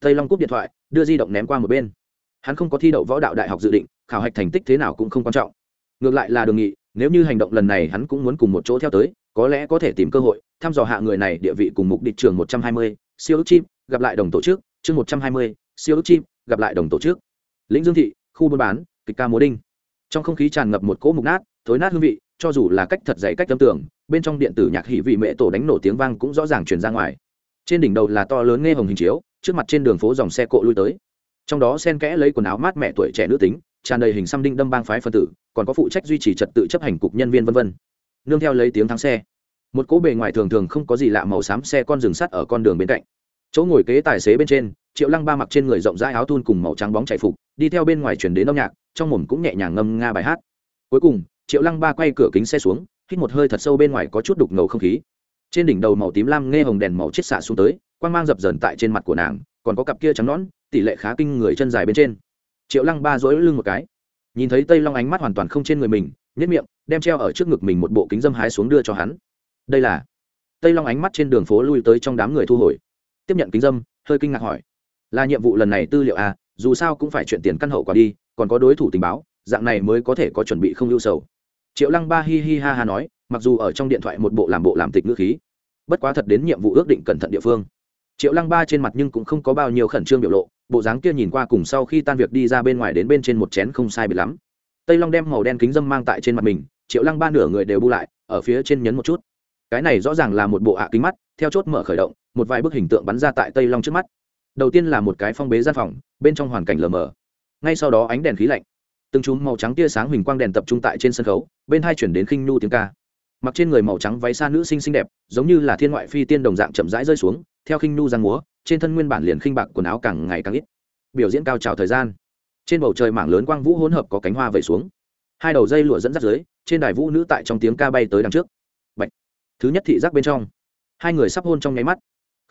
Tây long cúp điện thoại, đưa di động ném qua một bên hắn không có thi đậu võ đạo đại học dự định, khảo hạch thành tích thế nào cũng không quan trọng. Ngược lại là đường nghị, nếu như hành động lần này hắn cũng muốn cùng một chỗ theo tới, có lẽ có thể tìm cơ hội thăm dò hạ người này địa vị cùng mục địch trường một trăm hai mươi, siêu ước chim gặp lại đồng tổ chức, chương một trăm hai mươi, siêu ước chim gặp lại đồng tổ chức. Lĩnh dương thị, khu buôn bán, kịch ca múa đinh. Trong không khí tràn ngập một cỗ mục nát, thối nát hương vị, cho dù là cách thật dày cách tâm tưởng, bên trong điện tử nhạc hỉ vị mẹ tổ đánh nổ tiếng vang cũng rõ ràng truyền ra ngoài. Trên đỉnh đầu là to lớn nghe hồng hình chiếu, trước mặt trên đường phố dòng xe cộ lui tới trong đó sen kẽ lấy quần áo mát mẹ tuổi trẻ nữ tính, tràn đầy hình xăm đinh đâm bang phái phân tử, còn có phụ trách duy trì trật tự chấp hành cục nhân viên v v nương theo lấy tiếng thắng xe, một cỗ bề ngoài thường thường không có gì lạ màu xám xe con rừng sắt ở con đường bên cạnh. Chỗ ngồi kế tài xế bên trên, triệu lăng ba mặc trên người rộng rãi áo thun cùng màu trắng bóng chạy phục, đi theo bên ngoài chuyển đến âm nhạc, trong mồm cũng nhẹ nhàng ngâm nga bài hát. Cuối cùng, triệu lăng ba quay cửa kính xe xuống, hít một hơi thật sâu bên ngoài có chút đục ngầu không khí. Trên đỉnh đầu màu tím lam nghe hồng đèn màu chết xạ xuống tới, quang mang dập dần tại trên mặt của nàng, còn có cặp kia trắng nõn tỷ lệ khá kinh người chân dài bên trên. Triệu lăng ba dối lưng một cái. Nhìn thấy tây long ánh mắt hoàn toàn không trên người mình nhất miệng, đem treo ở trước ngực mình một bộ kính dâm hái xuống đưa cho hắn. Đây là? Tây long ánh mắt trên đường phố lui tới trong đám người thu hồi. Tiếp nhận kính dâm, hơi kinh ngạc hỏi. Là nhiệm vụ lần này tư liệu à dù sao cũng phải chuyện tiền căn hậu quả đi, còn có đối thủ tình báo, dạng này mới có thể có chuẩn bị không ưu sầu. Triệu lăng ba hi hi ha ha nói, mặc dù ở trong điện thoại một bộ làm bộ làm tịch ngữ khí, bất quá thật đến nhiệm vụ ước định cẩn thận địa phương. Triệu lăng ba trên mặt nhưng cũng không có bao nhiêu khẩn trương biểu lộ bộ dáng kia nhìn qua cùng sau khi tan việc đi ra bên ngoài đến bên trên một chén không sai bị lắm. Tây long đem màu đen kính dâm mang tại trên mặt mình, triệu lăng ba nửa người đều bu lại, ở phía trên nhấn một chút. Cái này rõ ràng là một bộ ạ kính mắt, theo chốt mở khởi động, một vài bức hình tượng bắn ra tại tây long trước mắt. Đầu tiên là một cái phong bế gian phòng, bên trong hoàn cảnh lờ mờ. Ngay sau đó ánh đèn khí lạnh. Từng chùm màu trắng tia sáng huỳnh quang đèn tập trung tại trên sân khấu, bên hai chuyển đến khinh nhu tiếng ca. Mặc trên người màu trắng váy xa nữ sinh xinh đẹp, giống như là thiên ngoại phi tiên đồng dạng chậm rãi rơi xuống theo khinh Nu giang múa, trên thân nguyên bản liền khinh bạc quần áo càng ngày càng ít. Biểu diễn cao trào thời gian. Trên bầu trời mảng lớn quang vũ hỗn hợp có cánh hoa vẩy xuống. Hai đầu dây lụa dẫn dắt dưới, trên đài vũ nữ tại trong tiếng ca bay tới đằng trước. Bạch. thứ nhất thị giác bên trong. Hai người sắp hôn trong nháy mắt.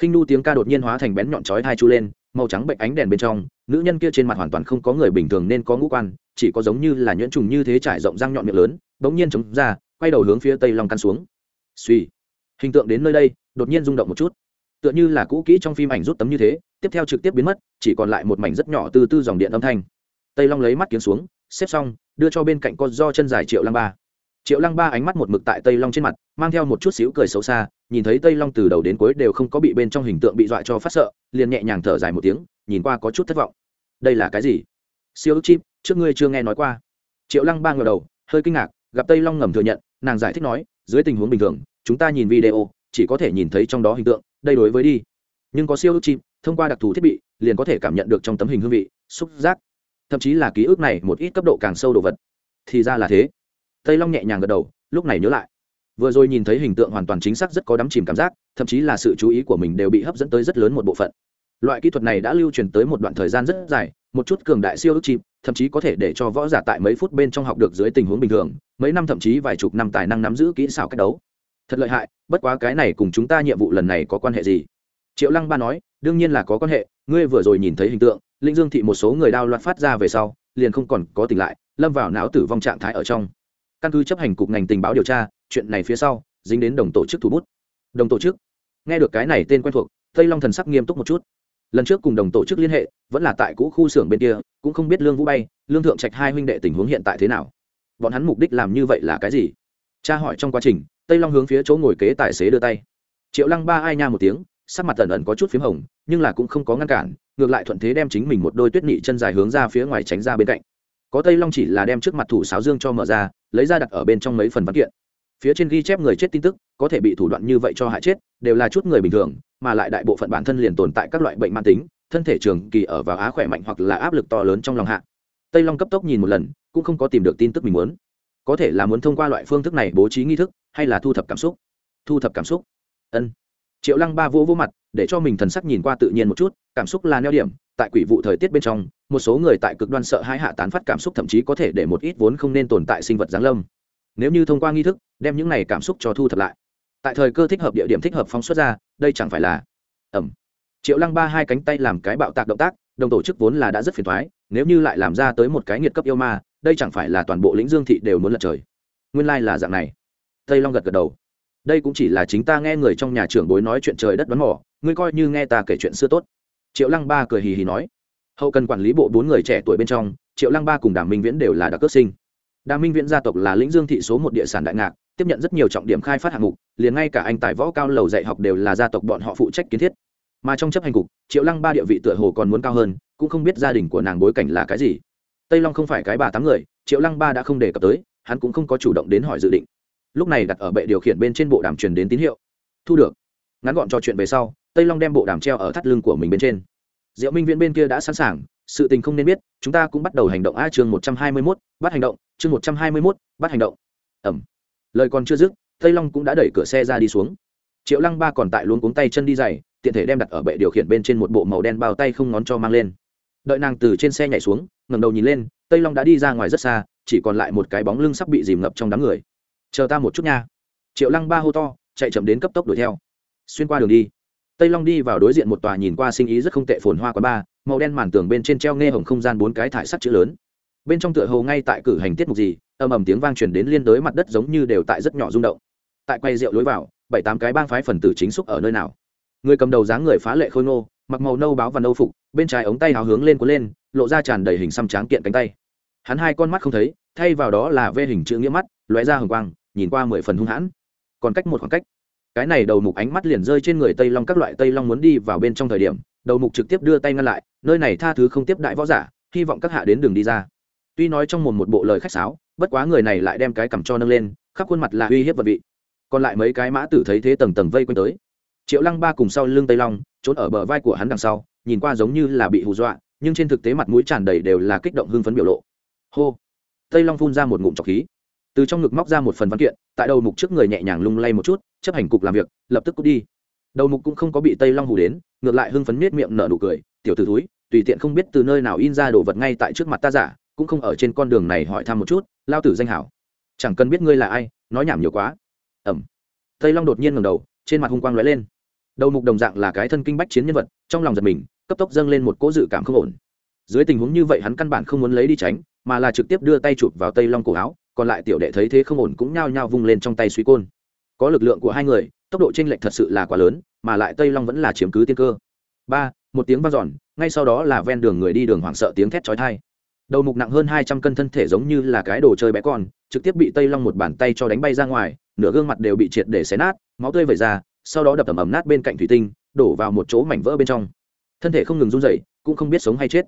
Khinh nu tiếng ca đột nhiên hóa thành bén nhọn chói hai chu lên, màu trắng bệnh ánh đèn bên trong, nữ nhân kia trên mặt hoàn toàn không có người bình thường nên có ngũ quan, chỉ có giống như là nhuyễn trùng như thế trải rộng răng nhọn miệng lớn, bỗng nhiên chống ra, quay đầu hướng phía tây long căn xuống. Suy hình tượng đến nơi đây, đột nhiên rung động một chút tựa như là cũ kỹ trong phim ảnh rút tấm như thế, tiếp theo trực tiếp biến mất, chỉ còn lại một mảnh rất nhỏ từ tư dòng điện âm thanh. Tây long lấy mắt kiếm xuống, xếp xong, đưa cho bên cạnh con do chân dài triệu lăng ba. Triệu lăng ba ánh mắt một mực tại tây long trên mặt, mang theo một chút xíu cười xấu xa, nhìn thấy tây long từ đầu đến cuối đều không có bị bên trong hình tượng bị dọa cho phát sợ, liền nhẹ nhàng thở dài một tiếng, nhìn qua có chút thất vọng. Đây là cái gì? Siêu ức chip, trước ngươi chưa nghe nói qua. Triệu lăng ba ngờ đầu, hơi kinh ngạc, gặp tây long ngầm thừa nhận, nàng giải thích nói, dưới tình huống bình thường, chúng ta nhìn video chỉ có thể nhìn thấy trong đó hình tượng đây đối với đi. Nhưng có siêu ức chim, thông qua đặc thù thiết bị liền có thể cảm nhận được trong tấm hình hương vị xúc giác. Thậm chí là ký ức này một ít cấp độ càng sâu đồ vật. Thì ra là thế. Tây long nhẹ nhàng gật đầu lúc này nhớ lại. Vừa rồi nhìn thấy hình tượng hoàn toàn chính xác rất có đắm chìm cảm giác thậm chí là sự chú ý của mình đều bị hấp dẫn tới rất lớn một bộ phận. Loại kỹ thuật này đã lưu truyền tới một đoạn thời gian rất dài một chút cường đại siêu ức chim, thậm chí có thể để cho võ giả tại mấy phút bên trong học được dưới tình huống bình thường mấy năm thậm chí vài chục năm tài năng nắm giữ kỹ xảo cách đấu. Thật lợi hại bất quá cái này cùng chúng ta nhiệm vụ lần này có quan hệ gì? Triệu lăng ba nói, đương nhiên là có quan hệ, ngươi vừa rồi nhìn thấy hình tượng, linh dương thị một số người đao loạt phát ra về sau, liền không còn có tỉnh lại, lâm vào não tử vong trạng thái ở trong. Căn cứ chấp hành cục ngành tình báo điều tra, chuyện này phía sau, dính đến đồng tổ chức thủ bút. Đồng tổ chức? Nghe được cái này tên quen thuộc, tây long thần sắc nghiêm túc một chút. Lần trước cùng đồng tổ chức liên hệ, vẫn là tại cũ khu xưởng bên kia, cũng không biết lương vũ bay, lương thượng trạch hai huynh đệ tình huống hiện tại thế nào. Bọn hắn mục đích làm như vậy là cái gì? Cha hỏi trong quá trình tây long hướng phía chỗ ngồi kế tài xế đưa tay. Triệu lăng ba ai nha một tiếng, sắc mặt ẩn ẩn có chút p h í m hồng, nhưng là cũng không có ngăn cản, ngược lại thuận thế đem chính mình một đôi tuyết nhị chân dài hướng ra phía ngoài tránh ra bên cạnh. Có tây long chỉ là đem trước mặt thủ sáo dương cho mở ra, lấy ra đặt ở bên trong mấy phần văn kiện. Phía trên ghi chép người chết tin tức, có thể bị thủ đoạn như vậy cho hại chết, đều là chút người bình thường, mà lại đại bộ phận bản thân liền tồn tại các loại bệnh mạng tính, thân thể trường kỳ ở vào á khỏe mạnh hoặc là áp lực to lớn trong lòng hạ. Tây long cấp tốc nhìn một lần, cũng không có tìm được tin tức mình muốn có thể là muốn thông qua loại phương thức này bố trí nghi thức, hay là thu thập cảm xúc? Thu thập cảm xúc. Ân. Triệu lăng ba vỗ vỗ mặt, để cho mình thần sắc nhìn qua tự nhiên một chút, cảm xúc là neo điểm, tại quỷ vụ thời tiết bên trong, một số người tại cực đoan sợ hãi hạ tán phát cảm xúc thậm chí có thể để một ít vốn không nên tồn tại sinh vật giáng lâm. Nếu như thông qua nghi thức, đem những này cảm xúc cho thu thập lại. Tại thời cơ thích hợp địa điểm thích hợp phóng xuất ra, đây chẳng phải là ẩm. Triệu lăng ba hai cánh tay làm cái bạo tạc động tác, đồng tổ chức vốn là đã rất phiền thoái, nếu như lại làm ra tới một cái nghiệt cấp yêu ma đây chẳng phải là toàn bộ lĩnh dương thị đều muốn lật trời. Nguyên lai、like、là dạng này. Tây long gật gật đầu. Đây cũng chỉ là chính ta nghe người trong nhà trưởng bối nói chuyện trời đất đoán mỏ ngươi coi như nghe ta kể chuyện xưa tốt. Triệu lăng ba cười hì hì nói. Hậu cần quản lý bộ bốn người trẻ tuổi bên trong, triệu lăng ba cùng đàm minh viễn đều là đặc cước sinh. Đàm minh viễn gia tộc là lĩnh dương thị số một địa sản đại ngạc, tiếp nhận rất nhiều trọng điểm khai phát hạng mục, liền ngay cả anh tài võ cao lầu dạy học đều là gia tộc bọn họ phụ trách kiến thiết. Mà trong chấp hành cục, triệu lăng ba địa vị tựa hồ còn muốn cao hơn, cũng không biết gia đình của nàng bối cảnh là cái gì tây long không phải cái bà tám người, triệu lăng ba đã không đề cập tới, hắn cũng không có chủ động đến hỏi dự định. Lúc này đặt ở bệ điều khiển bên trên bộ đàm truyền đến tín hiệu. Thu được. Ngắn gọn trò chuyện về sau, tây long đem bộ đàm treo ở thắt lưng của mình bên trên. Diệu minh viễn bên kia đã sẵn sàng, sự tình không nên biết, chúng ta cũng bắt đầu hành động a chương một trăm hai mươi mốt, bắt hành động, chương một trăm hai mươi mốt, bắt hành động. Ẩm. Lời còn chưa dứt, tây long cũng đã đẩy cửa xe ra đi xuống. Triệu lăng ba còn tại luôn cuống tay chân đi dày tiện thể đem đặt ở bệ điều khiển bên trên một bộ màu đen bao tay không ngón cho mang lên. Đợi nàng từ trên xe nhảy xuống ngẩng đầu nhìn lên, tây long đã đi ra ngoài rất xa, chỉ còn lại một cái bóng lưng sắp bị dìm ngập trong đám người. Chờ ta một chút nha. Triệu lăng ba hô to, chạy chậm đến cấp tốc đuổi theo. Xuyên qua đường đi. Tây long đi vào đối diện một tòa nhìn qua sinh ý rất không tệ phồn hoa quán ba, màu đen màn tường bên trên treo nghe hồng không gian bốn cái thải sắt chữ lớn. Bên trong tựa hồ ngay tại cử hành tiết mục gì, ầm ầm tiếng vang truyền đến liên đối mặt đất giống như đều tại rất nhỏ rung động. Tại quay rượu lối vào, bảy tám cái bang phái phần tử chính xúc ở nơi nào? Người cầm đầu dáng người phá lệ khôi ngô, mặc màu nâu báo và nâu phục, bên trái ống tay hào hướng lên cuốn lên, lộ ra tràn đầy hình xăm tráng kiện cánh tay. Hắn hai con mắt không thấy, thay vào đó là vê hình chữ nghĩa mắt, lóe ra hồng quang, nhìn qua mười phần hung hãn. Còn cách một khoảng cách. Cái này đầu mục ánh mắt liền rơi trên người tây long, các loại tây long muốn đi vào bên trong thời điểm, đầu mục trực tiếp đưa tay ngăn lại, nơi này tha thứ không tiếp đại võ giả, hy vọng các hạ đến đường đi ra. Tuy nói trong mồm một bộ lời khách sáo, bất quá người này lại đem cái cầm cho nâng lên, khắp khuôn mặt là uy hiếp vật vị. Còn lại mấy cái mã tử thấy thế tầng tầng vây quanh tới triệu lăng ba cùng sau lưng tây long, trốn ở bờ vai của hắn đằng sau, nhìn qua giống như là bị hù dọa, nhưng trên thực tế mặt mũi tràn đầy đều là kích động hưng phấn biểu lộ. Hô! Tây long phun ra một ngụm trọc khí. Từ trong ngực móc ra một phần văn kiện, tại đầu mục trước người nhẹ nhàng lung lay một chút, chấp hành cục làm việc, lập tức cút đi. Đầu mục cũng không có bị tây long hù đến, ngược lại hưng phấn miết miệng nở nụ cười, tiểu t ử túi tùy tiện không biết từ nơi nào in ra đồ vật ngay tại trước mặt ta giả, cũng không ở trên con đường này hỏi thăm một chút, lao tử danh hảo. Chẳng cần biết ngươi là ai, nói nhảm nhiều quá. Ẩm tây long đột nhiên ngầm đầu, trên mặt hung quang lóe lên đầu mục đồng dạng là cái thân kinh bách chiến nhân vật, trong lòng giật mình, cấp tốc dâng lên một cỗ dự cảm không ổn. Dưới tình huống như vậy hắn căn bản không muốn lấy đi tránh, mà là trực tiếp đưa tay chụp vào tây long cổ áo, còn lại tiểu đệ thấy thế không ổn cũng nhao nhao vung lên trong tay suy côn. Có lực lượng của hai người, tốc độ chênh lệch thật sự là quá lớn, mà lại tây long vẫn là chiếm cứ tiên cơ. Ba, một tiếng vang dọn, ngay sau đó là ven đường người đi đường hoảng sợ tiếng thét chói tai. Đầu mục nặng hơn hai trăm cân thân thể giống như là cái đồ chơi bé con, trực tiếp bị tây long một bàn tay cho đánh bay ra ngoài, nửa gương mặt đều bị triệt để xé nát, máu tươi vẩy ra sau đó đập ầm ầm nát bên cạnh thủy tinh, đổ vào một chỗ mảnh vỡ bên trong. Thân thể không ngừng run rẩy, cũng không biết sống hay chết.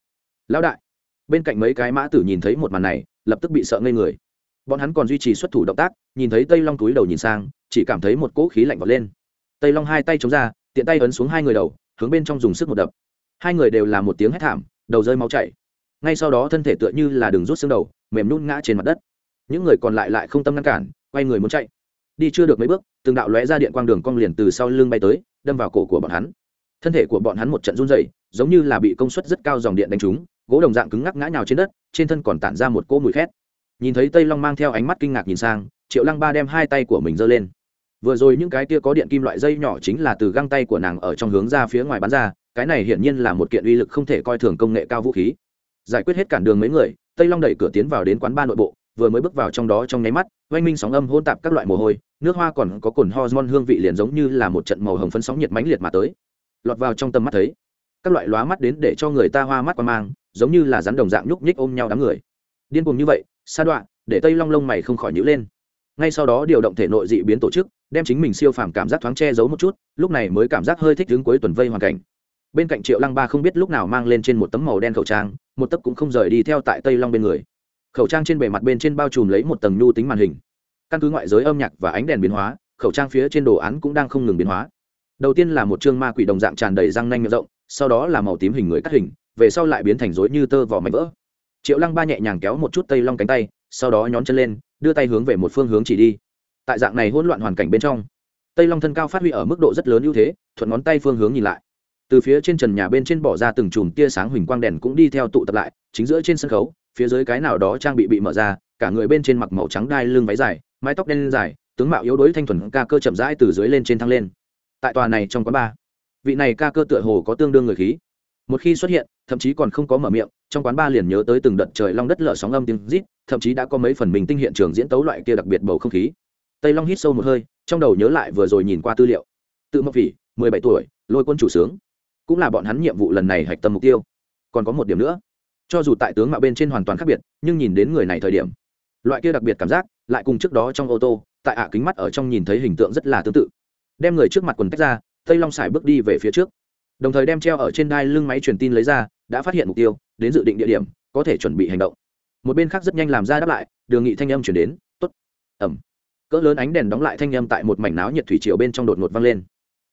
Lão đại, bên cạnh mấy cái mã tử nhìn thấy một màn này, lập tức bị sợ ngây người. Bọn hắn còn duy trì xuất thủ động tác, nhìn thấy tây long túi đầu nhìn sang, chỉ cảm thấy một cỗ khí lạnh vọt lên. Tây long hai tay chống ra, tiện tay ấn xuống hai người đầu, hướng bên trong dùng sức một đập. Hai người đều là một tiếng hét thảm, đầu rơi máu chảy. Ngay sau đó thân thể tựa như là đường rút xương đầu, mềm nhún ngã trên mặt đất. Những người còn lại lại không tâm ngăn cản, quay người muốn chạy đi chưa được mấy bước, từng đạo lóe ra điện quang đường cong liền từ sau lưng bay tới, đâm vào cổ của bọn hắn. Thân thể của bọn hắn một trận run rẩy, giống như là bị công suất rất cao dòng điện đánh trúng, gỗ đồng dạng cứng ngắc ngã nhào trên đất, trên thân còn tản ra một cỗ mùi khét. Nhìn thấy tây long mang theo ánh mắt kinh ngạc nhìn sang, triệu lăng ba đem hai tay của mình giơ lên. Vừa rồi những cái kia có điện kim loại dây nhỏ chính là từ găng tay của nàng ở trong hướng ra phía ngoài bắn ra, cái này hiển nhiên là một kiện uy lực không thể coi thường công nghệ cao vũ khí. Giải quyết hết cản đường mấy người, tây long đẩy cửa tiến vào đến quán ba nội bộ vừa mới bước vào trong đó trong nháy mắt, oanh minh sóng âm hôn tạp các loại mồ hôi, nước hoa còn có cồn hormone hương vị liền giống như là một trận màu hồng phấn sóng nhiệt mãnh liệt mà tới. Lọt vào trong tầm mắt thấy, các loại lóa mắt đến để cho người ta hoa mắt qua mang, giống như là rắn đồng dạng nhúc nhích ôm nhau đám người. Điên cuồng như vậy, sa đoạn để tây long lông mày không khỏi nhữ lên. Ngay sau đó điều động thể nội dị biến tổ chức, đem chính mình siêu phàm cảm giác thoáng che giấu một chút, lúc này mới cảm giác hơi thích đứng cuối tuần vây hoàn cảnh. Bên cạnh triệu lăng ba không biết lúc nào mang lên trên một tấm màu đen khẩu trang, một tấc cũng không rời đi theo tại tây long bên người khẩu trang trên bề mặt bên trên bao trùm lấy một tầng nhu tính màn hình. Căn cứ ngoại giới âm nhạc và ánh đèn biến hóa, khẩu trang phía trên đồ án cũng đang không ngừng biến hóa. Đầu tiên là một chương ma quỷ đồng dạng tràn đầy răng nanh rộng, sau đó là màu tím hình người cắt hình, về sau lại biến thành rối như tơ vỏ mảnh vỡ. Triệu lăng ba nhẹ nhàng kéo một chút tây long cánh tay, sau đó nhón chân lên, đưa tay hướng về một phương hướng chỉ đi. Tại dạng này hỗn loạn hoàn cảnh bên trong, tây long thân cao phát huy ở mức độ rất lớn ưu thế, thuận ngón tay phương hướng nhìn lại. Từ phía trên trần nhà bên trên bỏ ra từng chùm tia sáng huỳnh quang đèn cũng đi theo tụ tập lại, chính giữa trên sân khấu phía dưới cái nào đó trang bị bị mở ra, cả người bên trên mặc màu trắng đai lưng váy dài, mái tóc đen dài, tướng mạo yếu đuối thanh thuần, ca cơ chậm rãi từ dưới lên trên thăng lên. Tại tòa này trong quán ba vị này ca cơ tựa hồ có tương đương người khí. Một khi xuất hiện, thậm chí còn không có mở miệng, trong quán ba liền nhớ tới từng đợt trời long đất lở sóng âm tiếng rít, thậm chí đã có mấy phần mình tinh hiện trường diễn tấu loại kia đặc biệt bầu không khí. Tây long hít sâu một hơi, trong đầu nhớ lại vừa rồi nhìn qua tư liệu. Tự mộc vị mười bảy tuổi, lôi quân chủ sướng. Cũng là bọn hắn nhiệm vụ lần này hạch tâm mục tiêu. Còn có một điểm nữa cho dù tại tướng mạo bên trên hoàn toàn khác biệt, nhưng nhìn đến người này thời điểm, loại kia đặc biệt cảm giác, lại cùng trước đó trong ô tô, tại ạ kính mắt ở trong nhìn thấy hình tượng rất là tương tự. Đem người trước mặt quần tách ra, tây long sải bước đi về phía trước. Đồng thời đem treo ở trên đai lưng máy truyền tin lấy ra, đã phát hiện mục tiêu, đến dự định địa điểm, có thể chuẩn bị hành động. Một bên khác rất nhanh làm ra đáp lại, đường nghị thanh âm chuyển đến t ố t ẩm. Cỡ lớn ánh đèn đóng lại thanh âm tại một mảnh náo nhiệt thủy triều bên trong đột ngột vang lên.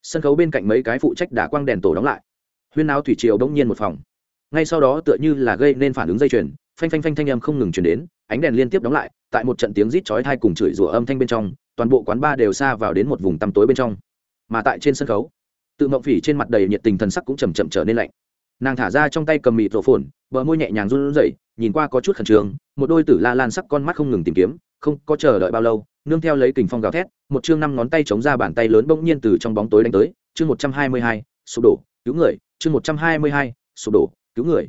Sân khấu bên cạnh mấy cái phụ trách đả quang đèn tổ đóng lại. Huyên áo thủy triều đông nhiên một phòng ngay sau đó tựa như là gây nên phản ứng dây chuyền, phanh phanh phanh thanh âm không ngừng chuyển đến, ánh đèn liên tiếp đóng lại, tại một trận tiếng rít chói thai cùng chửi rủa âm thanh bên trong, toàn bộ quán ba đều xa vào đến một vùng tăm tối bên trong. Mà tại trên sân khấu, tự mộng phỉ trên mặt đầy nhiệt tình thần sắc cũng chầm chậm trở nên lạnh. Nàng thả ra trong tay cầm mịt rổ phồn bờ môi nhẹ nhàng run rẩy, nhìn qua có chút khẩn trương, một đôi tử la lan sắc con mắt không ngừng tìm kiếm, không có chờ đợi bao lâu, nương theo lấy kình phong gào thét, một chương năm ngón tay chống ra bàn tay lớn bỗng nhiên từ trong bóng tối đánh tới, chương một trăm hai mươi hai, sụp đổ, cứu người, chương một trăm hai mươi hai, sụp đổ cứu người.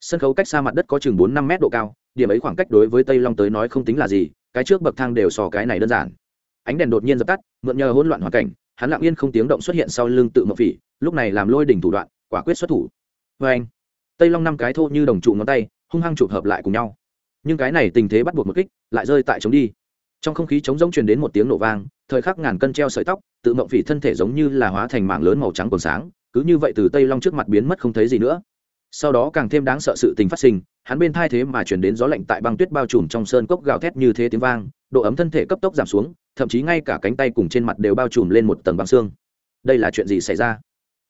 Sân khấu cách xa mặt đất có chừng bốn năm mét độ cao, điểm ấy khoảng cách đối với tây long tới nói không tính là gì, cái trước bậc thang đều so cái này đơn giản. Ánh đèn đột nhiên dập tắt, mượn nhờ hỗn loạn hoàn cảnh, hắn lặng yên không tiếng động xuất hiện sau lưng tự mộng phỉ, lúc này làm lôi đỉnh thủ đoạn, quả quyết xuất thủ. Vê anh, tây long năm cái thô như đồng trụ ngón tay, hung hăng chụp hợp lại cùng nhau. Nhưng cái này tình thế bắt buộc một kích, lại rơi tại chống đi. Trong không khí chống rỗng truyền đến một tiếng nổ vang, thời khắc ngàn cân treo sợi tóc, tự mộng phỉ thân thể giống như là hóa thành mảng lớn màu trắng còn sáng, cứ như vậy từ tây long trước mặt biến mất không thấy gì nữa sau đó càng thêm đáng sợ sự tình phát sinh, hắn bên thai thế mà chuyển đến gió lạnh tại băng tuyết bao trùm trong sơn cốc gào thét như thế tiếng vang, độ ấm thân thể cấp tốc giảm xuống, thậm chí ngay cả cánh tay cùng trên mặt đều bao trùm lên một tầng băng xương. Đây là chuyện gì xảy ra?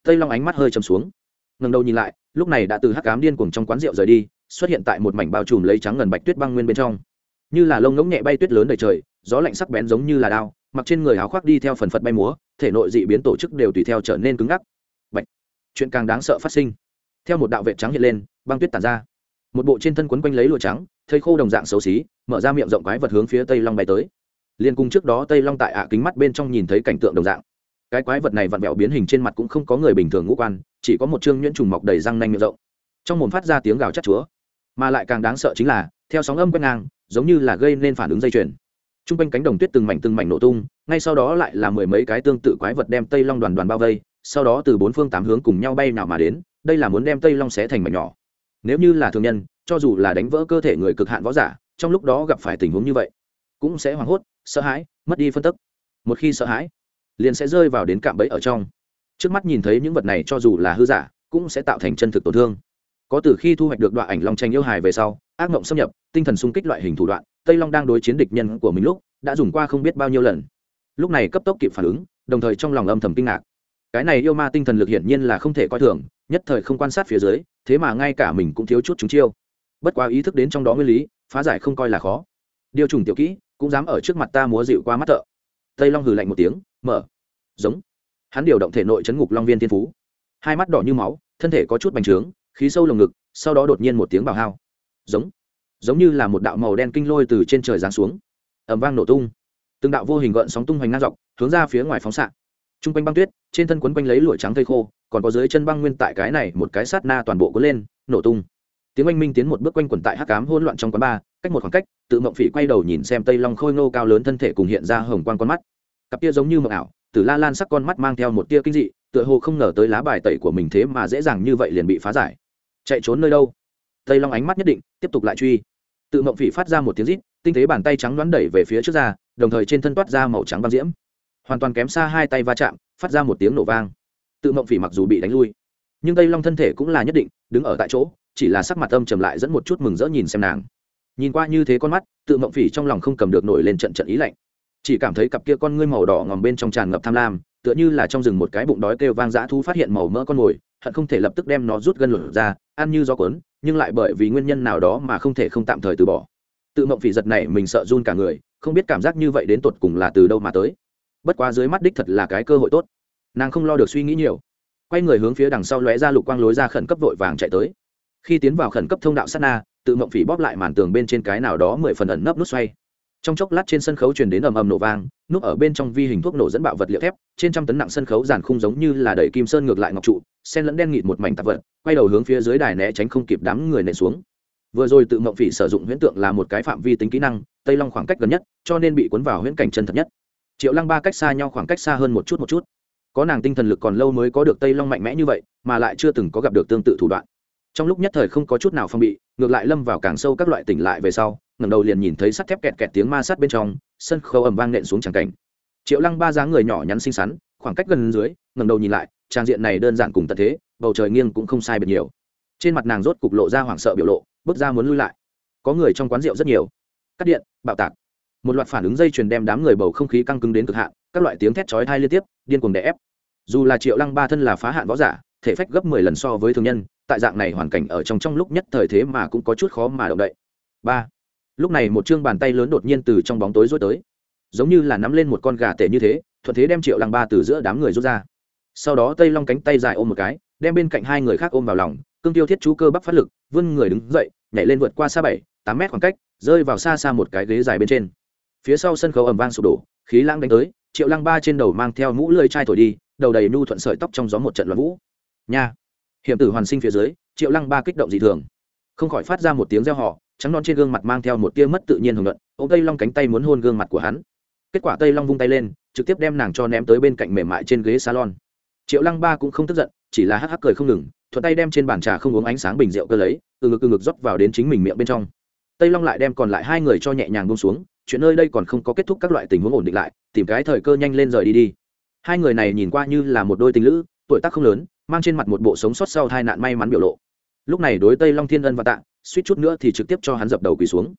Tây long ánh mắt hơi chầm xuống. Ngần đầu nhìn lại, lúc này đã từ hắc cám điên cuồng trong quán rượu rời đi, xuất hiện tại một mảnh bao trùm lấy trắng ngần bạch tuyết băng nguyên bên trong. Như là lông ngỗng nhẹ bay tuyết lớn đầy trời, gió lạnh sắc bén giống như là đao, mặc trên người áo khoác đi theo phần phật bay múa, thể nội dị biến tổ chức đều tùy theo trở nên cứng ngắc. Bạch. chuyện càng đáng sợ phát sinh theo một đạo vệ trắng hiện lên, băng tuyết tàn ra. Một bộ trên thân quấn quanh lấy lụa trắng, thây khô đồng dạng xấu xí, mở ra miệng rộng quái vật hướng phía tây long bay tới. Liên cung trước đó tây long tại ạ kính mắt bên trong nhìn thấy cảnh tượng đồng dạng. Cái quái vật này vặn vẹo biến hình trên mặt cũng không có người bình thường ngũ quan, chỉ có một chương nhuyễn trùng mọc đầy răng nanh miệng rộng. Trong mồm phát ra tiếng gào chắc chúa, mà lại càng đáng sợ chính là, theo sóng âm quét ngang, giống như là gây nên phản ứng dây chuyền. T r u n g quanh cánh đồng tuyết từng mảnh từng mảnh nổ tung, ngay sau đó lại là mười mấy cái tương tự quái vật đem tây long đoàn đoàn bao vây, sau đó từ bốn phương tám hướng cùng nhau bay nào mà đến đây là muốn đem tây long xé thành mảnh nhỏ. Nếu như là thường nhân, cho dù là đánh vỡ cơ thể người cực hạn võ giả, trong lúc đó gặp phải tình huống như vậy, cũng sẽ hoảng hốt, sợ hãi, mất đi phân tức. Một khi sợ hãi, liền sẽ rơi vào đến cạm bẫy ở trong. Trước mắt nhìn thấy những vật này cho dù là hư giả, cũng sẽ tạo thành chân thực tổn thương. Có từ khi thu hoạch được đoạn ảnh long tranh yêu hài về sau, ác mộng xâm nhập, tinh thần xung kích loại hình thủ đoạn, tây long đang đối chiến địch nhân của mình lúc, đã dùng qua không biết bao nhiêu lần. Lúc này cấp tốc kịp phản ứng, đồng thời trong lòng âm thầm kinh ngạc. Cái này yêu ma tinh thần lực hiển nhiên là không thể coi thường nhất thời không quan sát phía dưới, thế mà ngay cả mình cũng thiếu chút chúng chiêu. Bất quá ý thức đến trong đó nguyên lý, phá giải không coi là khó. Điều trùng tiểu kỹ, cũng dám ở trước mặt ta múa dịu qua mắt thợ. Tây long hừ lạnh một tiếng, mở. Giống. Hắn điều động thể nội chấn ngục long viên thiên phú. Hai mắt đỏ như máu, thân thể có chút bành trướng, khí sâu lồng ngực, sau đó đột nhiên một tiếng bào hao. Giống. Giống như là một đạo màu đen kinh lôi từ trên trời giáng xuống. Ẩm vang nổ tung. Từng đạo vô hình gợn sóng tung hoành ngang dọc, hướng ra phía ngoài phóng xạ. T r u n g quanh băng tuyết, trên thân quấn quanh lấy lụa trắng thây khô còn có dưới chân băng nguyên tại cái này một cái sát na toàn bộ cuốn lên, nổ tung. Tiếng oanh minh tiến một bước quanh quẩn tại hắc cám hỗn loạn trong quán ba cách một khoảng cách, tự mộng phỉ quay đầu nhìn xem tây long khôi ngô cao lớn thân thể cùng hiện ra hồng quan con mắt. Cặp tia giống như mộng ảo từ la lan sắc con mắt mang theo một tia kinh dị, tựa hồ không ngờ tới lá bài tẩy của mình thế mà dễ dàng như vậy liền bị phá giải. Chạy trốn nơi đâu? Tây long ánh mắt nhất định, tiếp tục lại truy. Tự mộng phỉ phát ra một tiếng rít, tinh tế bàn tay trắng đoán đẩy về phía trước ra, đồng thời trên thân toát ra màu trắng băng diễm. Hoàn toàn kém xa hai tay va chạm, phát ra một tiếng nổ vang tự mộng phỉ mặc dù bị đánh lui, nhưng tây long thân thể cũng là nhất định, đứng ở tại chỗ, chỉ là sắc mặt âm trầm lại dẫn một chút mừng rỡ nhìn xem nàng. Nhìn qua như thế con mắt, tự mộng phỉ trong lòng không cầm được nổi lên trận trận ý lạnh. Chỉ cảm thấy cặp kia con ngươi màu đỏ ngòm bên trong tràn ngập tham lam, tựa như là trong rừng một cái bụng đói kêu vang dã thu phát hiện màu mỡ con mồi, hận không thể lập tức đem nó rút gân lửa ra, ăn như gió cuốn, nhưng lại bởi vì nguyên nhân nào đó mà không thể không tạm thời từ bỏ. Tự mộng phỉ giật này mình sợ run cả người, không biết cảm giác như vậy đến tột cùng là từ đâu mà tới. Bất quá dưới mắt đích thật là cái cơ hội tốt nàng không lo được suy nghĩ nhiều. Quay người hướng phía đằng sau lóe ra lục quang lối ra khẩn cấp vội vàng chạy tới. Khi tiến vào khẩn cấp thông đạo sát na, tự mộng phỉ bóp lại màn tường bên trên cái nào đó mười phần ẩn nấp nút xoay. Trong chốc lát trên sân khấu truyền đến ầm ầm nổ vang, núp ở bên trong vi hình thuốc nổ dẫn bạo vật liệu thép, trên trăm tấn nặng sân khấu giàn khung giống như là đẩy kim sơn ngược lại ngọc trụ, sen lẫn đen nghịt một mảnh tạp vật, quay đầu hướng phía dưới đài né tránh không kịp đám người nện xuống. Vừa rồi tự mộng phỉ sử dụng huyễn tượng là một cái phạm vi tính kỹ năng, tây long khoảng cách gần nhất, cho nên bị cuốn vào huyễn cảnh chân thật nhất. Triệu lăng ba cách xa nhau khoảng cách xa hơn một chút một chút có nàng tinh thần lực còn lâu mới có được tây long mạnh mẽ như vậy, mà lại chưa từng có gặp được tương tự thủ đoạn. Trong lúc nhất thời không có chút nào phong bị, ngược lại lâm vào càng sâu các loại tỉnh lại về sau, ngẩng đầu liền nhìn thấy sắt thép kẹt kẹt tiếng ma sát bên trong, sân khấu ầm vang nện xuống tràng cảnh. Triệu lăng ba dáng người nhỏ nhắn xinh xắn, khoảng cách gần dưới, ngẩng đầu nhìn lại, trang diện này đơn giản cùng tận thế, bầu trời nghiêng cũng không sai biệt nhiều. Trên mặt nàng rốt cục lộ ra hoảng sợ biểu lộ, bước ra muốn lui lại. Có người trong quán rượu rất nhiều. Cắt điện, bạo tạc. Một loạt phản ứng dây chuyền đem đám người bầu không khí căng cứng đến cực hạn, các loại tiếng thét chói thai liên tiếp, điên cuồng đè ép dù là triệu lăng ba thân là phá hạn võ giả, thể phách gấp mười lần so với thường nhân, tại dạng này hoàn cảnh ở trong trong lúc nhất thời thế mà cũng có chút khó mà động đậy. Ba, lúc này một chương bàn tay lớn đột nhiên từ trong bóng tối rối tới. Giống như là nắm lên một con gà tể như thế, thuận thế đem triệu lăng ba từ giữa đám người rút ra. Sau đó tây long cánh tay dài ôm một cái, đem bên cạnh hai người khác ôm vào lòng, cương tiêu thiết chú cơ bắp phát lực, vươn người đứng dậy, nhảy lên vượt qua xa bảy, tám mét khoảng cách, rơi vào xa xa một cái ghế dài bên trên. Phía sau sân khấu ầm vang sụp đổ, khí lãng đánh tới, triệu lăng ba trên đầu mang theo mũ lưỡi chai thổi đi đầu đầy nhu thuận sợi tóc trong gió một trận loạn vũ. Nha. Hiểm tử hoàn sinh phía dưới, triệu lăng ba kích động dị thường. Không khỏi phát ra một tiếng reo họ trắng non trên gương mặt mang theo một tia mất tự nhiên hưởng luận ô tây long cánh tay muốn hôn gương mặt của hắn. Kết quả tây long vung tay lên, trực tiếp đem nàng cho ném tới bên cạnh mềm mại trên ghế salon. Triệu lăng ba cũng không tức giận, chỉ là hắc hắc cười không ngừng, thuận tay đem trên bàn trà không uống ánh sáng bình rượu cơ lấy, từ ngực từ ngực rót vào đến chính mình miệng bên trong. Tây long lại đem còn lại hai người cho nhẹ nhàng bông xuống, chuyện nơi đây còn không có kết thúc các loại tình huống ổn định lại, tìm cái thời cơ nhanh lên rời đi đi hai người này nhìn qua như là một đôi tình lữ, tuổi tác không lớn, mang trên mặt một bộ sống sót sau hai nạn may mắn biểu lộ. Lúc này đối tây long thiên ân và tạ, suýt chút nữa thì trực tiếp cho hắn dập đầu quỳ xuống.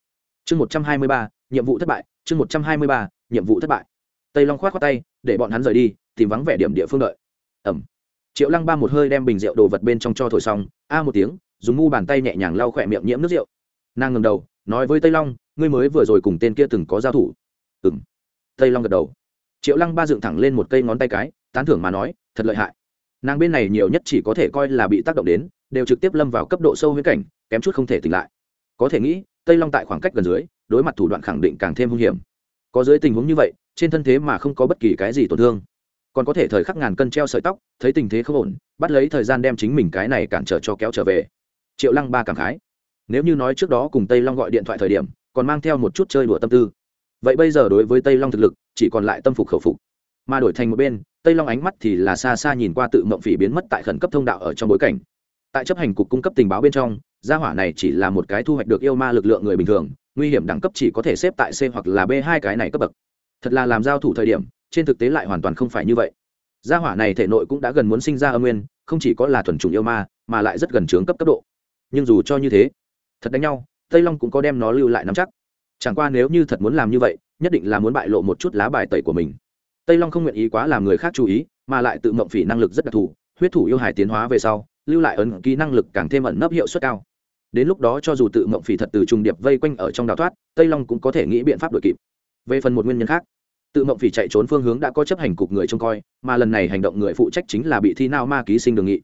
Chương một trăm hai mươi ba, nhiệm vụ thất bại, chương một trăm hai mươi ba, nhiệm vụ thất bại. Tây long k h o á t khoác tay, để bọn hắn rời đi, tìm vắng vẻ điểm địa phương đợi. Ẩm. Triệu lăng ba một hơi đem bình rượu đồ vật bên trong cho thổi xong, a một tiếng, dùng ngu bàn tay nhẹ nhàng lau khỏe miệng nhiễm nước rượu. Nàng ngầm đầu, nói với tây long, ngươi mới vừa rồi cùng tên kia từng có giao thủ. Ừ m tây long gật đầu triệu lăng ba dựng thẳng lên một cây ngón tay cái, tán thưởng mà nói, thật lợi hại. Nàng bên này nhiều nhất chỉ có thể coi là bị tác động đến, đều trực tiếp lâm vào cấp độ sâu huyễn cảnh, kém chút không thể tỉnh lại. Có thể nghĩ, tây long tại khoảng cách gần dưới, đối mặt thủ đoạn khẳng định càng thêm hung hiểm. Có dưới tình huống như vậy, trên thân thế mà không có bất kỳ cái gì tổn thương. Còn có thể thời khắc ngàn cân treo sợi tóc, thấy tình thế không ổn, bắt lấy thời gian đem chính mình cái này cản trở cho kéo trở về. Triệu lăng ba cảm khái. Nếu như nói trước đó cùng tây long gọi điện thoại thời điểm, còn mang theo một chút chơi đùa tâm tư. Vậy bây giờ đối với tây long thực lực chỉ còn lại tâm phục khẩu phục. Mà đổi thành một bên, tây long ánh mắt thì là xa xa nhìn qua tự mộng phỉ biến mất tại khẩn cấp thông đạo ở trong bối cảnh. Tại chấp hành cục cung cấp tình báo bên trong, gia hỏa này chỉ là một cái thu hoạch được yêu ma lực lượng người bình thường, nguy hiểm đẳng cấp chỉ có thể xếp tại c hoặc là b hai cái này cấp bậc. Thật là làm giao thủ thời điểm, trên thực tế lại hoàn toàn không phải như vậy. Gia hỏa này thể nội cũng đã gần muốn sinh ra âm nguyên, không chỉ có là thuần chủng yêu ma, mà lại rất gần trướng cấp cấp độ. Nhưng dù cho như thế, thật đánh nhau, tây long cũng có đem nó lưu lại nắm chắc. Chẳng qua nếu như thật muốn làm như vậy nhất định là muốn bại lộ một chút lá bài tẩy của mình. Tây long không nguyện ý quá làm người khác chú ý, mà lại tự mộng phỉ năng lực rất đặc thù, huyết thủ yêu hải tiến hóa về sau, lưu lại ấn ký năng lực càng thêm ẩn nấp hiệu suất cao. Đến lúc đó cho dù tự mộng phỉ thật từ trùng điệp vây quanh ở trong đào thoát, tây long cũng có thể nghĩ biện pháp đội kịp. Về phần một nguyên nhân khác, tự mộng phỉ chạy trốn phương hướng đã có chấp hành cục người trông coi, mà lần này hành động người phụ trách chính là bị thi nao ma ký sinh đường nghị.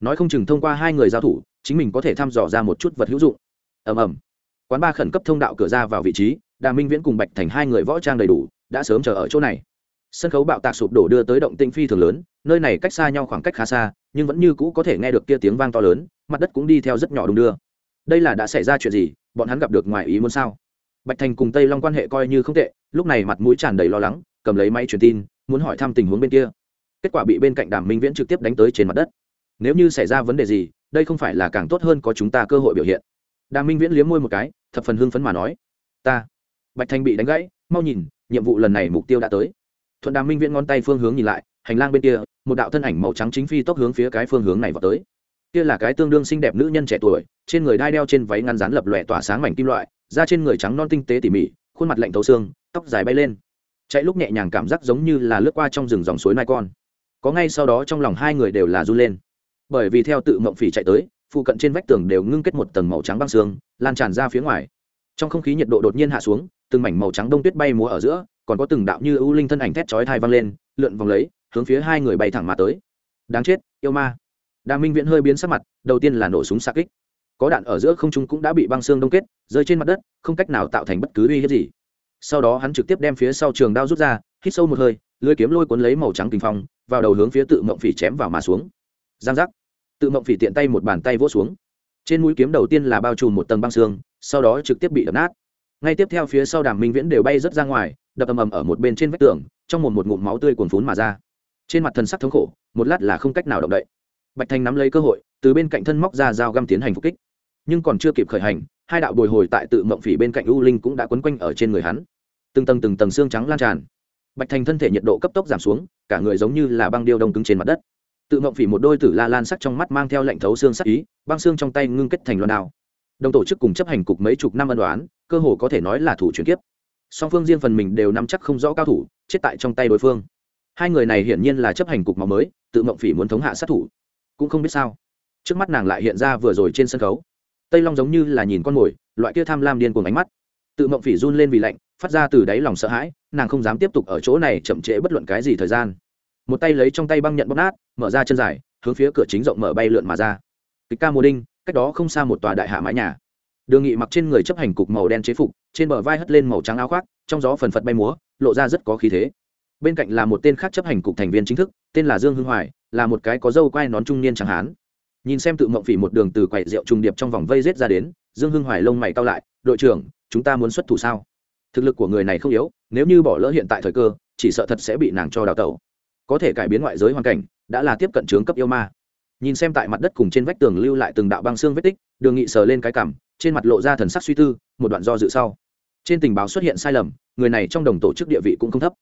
Nói không chừng thông qua hai người giao thủ, chính mình có thể thăm dò ra một chút vật hữu dụng. Ầm ầm. Quán ba khẩn cấp thông đạo cửa ra vào vị trí đà minh viễn cùng bạch thành hai người võ trang đầy đủ, đã sớm chờ ở chỗ này. Sân khấu bạo tạc sụp đổ đưa tới động tinh phi thường lớn, nơi này cách xa nhau khoảng cách khá xa, nhưng vẫn như cũ có thể nghe được kia tiếng vang to lớn, mặt đất cũng đi theo rất nhỏ đung đưa. Đây là đã xảy ra chuyện gì, bọn hắn gặp được ngoài ý muốn sao? Bạch thành cùng tây long quan hệ coi như không tệ, lúc này mặt mũi tràn đầy lo lắng, cầm lấy máy truyền tin, muốn hỏi thăm tình huống bên kia. Kết quả bị bên cạnh đàm minh viễn trực tiếp đánh tới trên mặt đất. Nếu như xảy ra vấn đề gì, đây không phải là càng tốt hơn có chúng ta cơ hội biểu hiện. Đàm minh viễn liếm môi một cái, thập phần hưng phấn mà nói, ta bạch Thanh bị đánh gãy, mau nhìn, nhiệm vụ lần này mục tiêu đã tới. Thuận đàm minh viễn ngón tay phương hướng nhìn lại, hành lang bên kia, một đạo thân ảnh màu trắng chính phi tốc hướng phía cái phương hướng này vào tới. Kia là cái tương đương xinh đẹp nữ nhân trẻ tuổi, trên người đai đeo trên váy ngăn rán lập lòe tỏa sáng mảnh kim loại, da trên người trắng non tinh tế tỉ mỉ, khuôn mặt lạnh thấu xương, tóc dài bay lên. Chạy lúc nhẹ nhàng cảm giác giống như là lướt qua trong rừng dòng suối nai con. Có ngay sau đó trong lòng hai người đều là run lên. Bởi vì theo tự mộng phỉ chạy tới, phụ cận trên vách tường đều ngưng kết một tầng màu trắng băng xương, lan tràn ra phía ngoài. Trong không khí nhiệt độ đột nhiên hạ xuống từng mảnh màu trắng đông tuyết bay múa ở giữa, còn có từng đạo như ưu linh thân ảnh thét chói thai văng lên, lượn vòng lấy, hướng phía hai người bay thẳng mà tới. Đáng chết, yêu ma. Đà minh viễn hơi biến sắc mặt, đầu tiên là nổ súng xa kích. Có đạn ở giữa không trung cũng đã bị băng xương đông kết, rơi trên mặt đất, không cách nào tạo thành bất cứ uy hiếp gì. Sau đó hắn trực tiếp đem phía sau trường đao rút ra, hít sâu một hơi lưới kiếm lôi cuốn lấy màu trắng kinh phong, vào đầu hướng phía tự mộng phỉ chém vào mà xuống. Giang giác. Tự mộng phỉ tiện tay một bàn tay vỗ xuống. Trên mũi kiếm đầu tiên là bao trùm một tầng băng xương, sau đó trực tiếp bị đập nát ngay tiếp theo phía sau đàm minh viễn đều bay rớt ra ngoài, đập ầm ầm ở một bên trên vách tường, trong một một ngụm máu tươi cuồn phún mà ra. Trên mặt thần sắc thống khổ, một lát là không cách nào động đậy. Bạch thành nắm lấy cơ hội, từ bên cạnh thân móc ra dao găm tiến hành phục kích. Nhưng còn chưa kịp khởi hành, hai đạo bồi hồi tại tự mộng phỉ bên cạnh u linh cũng đã quấn quanh ở trên người hắn. Từng tầng từng tầng xương trắng lan tràn. Bạch thành thân thể nhiệt độ cấp tốc giảm xuống, cả người giống như là băng điêu đông cứng trên mặt đất. Tự mộng phỉ một đôi tử la lan sắc trong mắt mang theo lệnh thấu xương sắc ý, băng xương trong tay ngưng kết thành loan đao. Đồng tổ chức cùng chấp hành cục mấy chục năm ân đoán cơ hồ có thể nói là thủ chuyển kiếp. Song phương riêng phần mình đều nắm chắc không rõ cao thủ, chết tại trong tay đối phương. Hai người này hiển nhiên là chấp hành cục máu mới, tự mộng phỉ muốn thống hạ sát thủ. Cũng không biết sao. Trước mắt nàng lại hiện ra vừa rồi trên sân khấu. Tây long giống như là nhìn con mồi, loại kia tham lam điên cuồng ánh mắt. Tự mộng phỉ run lên vì lạnh, phát ra từ đáy lòng sợ hãi, nàng không dám tiếp tục ở chỗ này chậm trễ bất luận cái gì thời gian. Một tay lấy trong tay băng nhận bóp nát, mở ra chân dài, hướng phía cửa chính rộng mở bay lượn mà ra. Kịch ca mùa đinh, cách đó không xa một tòa đại hạ mái nhà đường nghị mặc trên người chấp hành cục màu đen chế phục, trên bờ vai hất lên màu trắng áo khoác, trong gió phần phật bay múa, lộ ra rất có khí thế. Bên cạnh là một tên khác chấp hành cục thành viên chính thức, tên là dương hưng hoài, là một cái có dâu quai nón trung niên chẳng hán. Nhìn xem tự mộng phỉ một đường từ quầy rượu trùng điệp trong vòng vây rết ra đến, dương hưng hoài lông mày cao lại, đội trưởng, chúng ta muốn xuất thủ sao? Thực lực của người này không yếu, nếu như bỏ lỡ hiện tại thời cơ, chỉ sợ thật sẽ bị nàng cho đào tẩu. Có thể cải biến ngoại giới hoàn cảnh, đã là tiếp cận trướng cấp yêu ma. Nhìn xem tại mặt đất cùng trên vách tường lưu lại từng đạo băng xương vết tích, đường nghị sờ lên cái cảm trên mặt lộ ra thần sắc suy tư, một đoạn do dự sau. Trên tình báo xuất hiện sai lầm, người này trong đồng tổ chức địa vị cũng không thấp.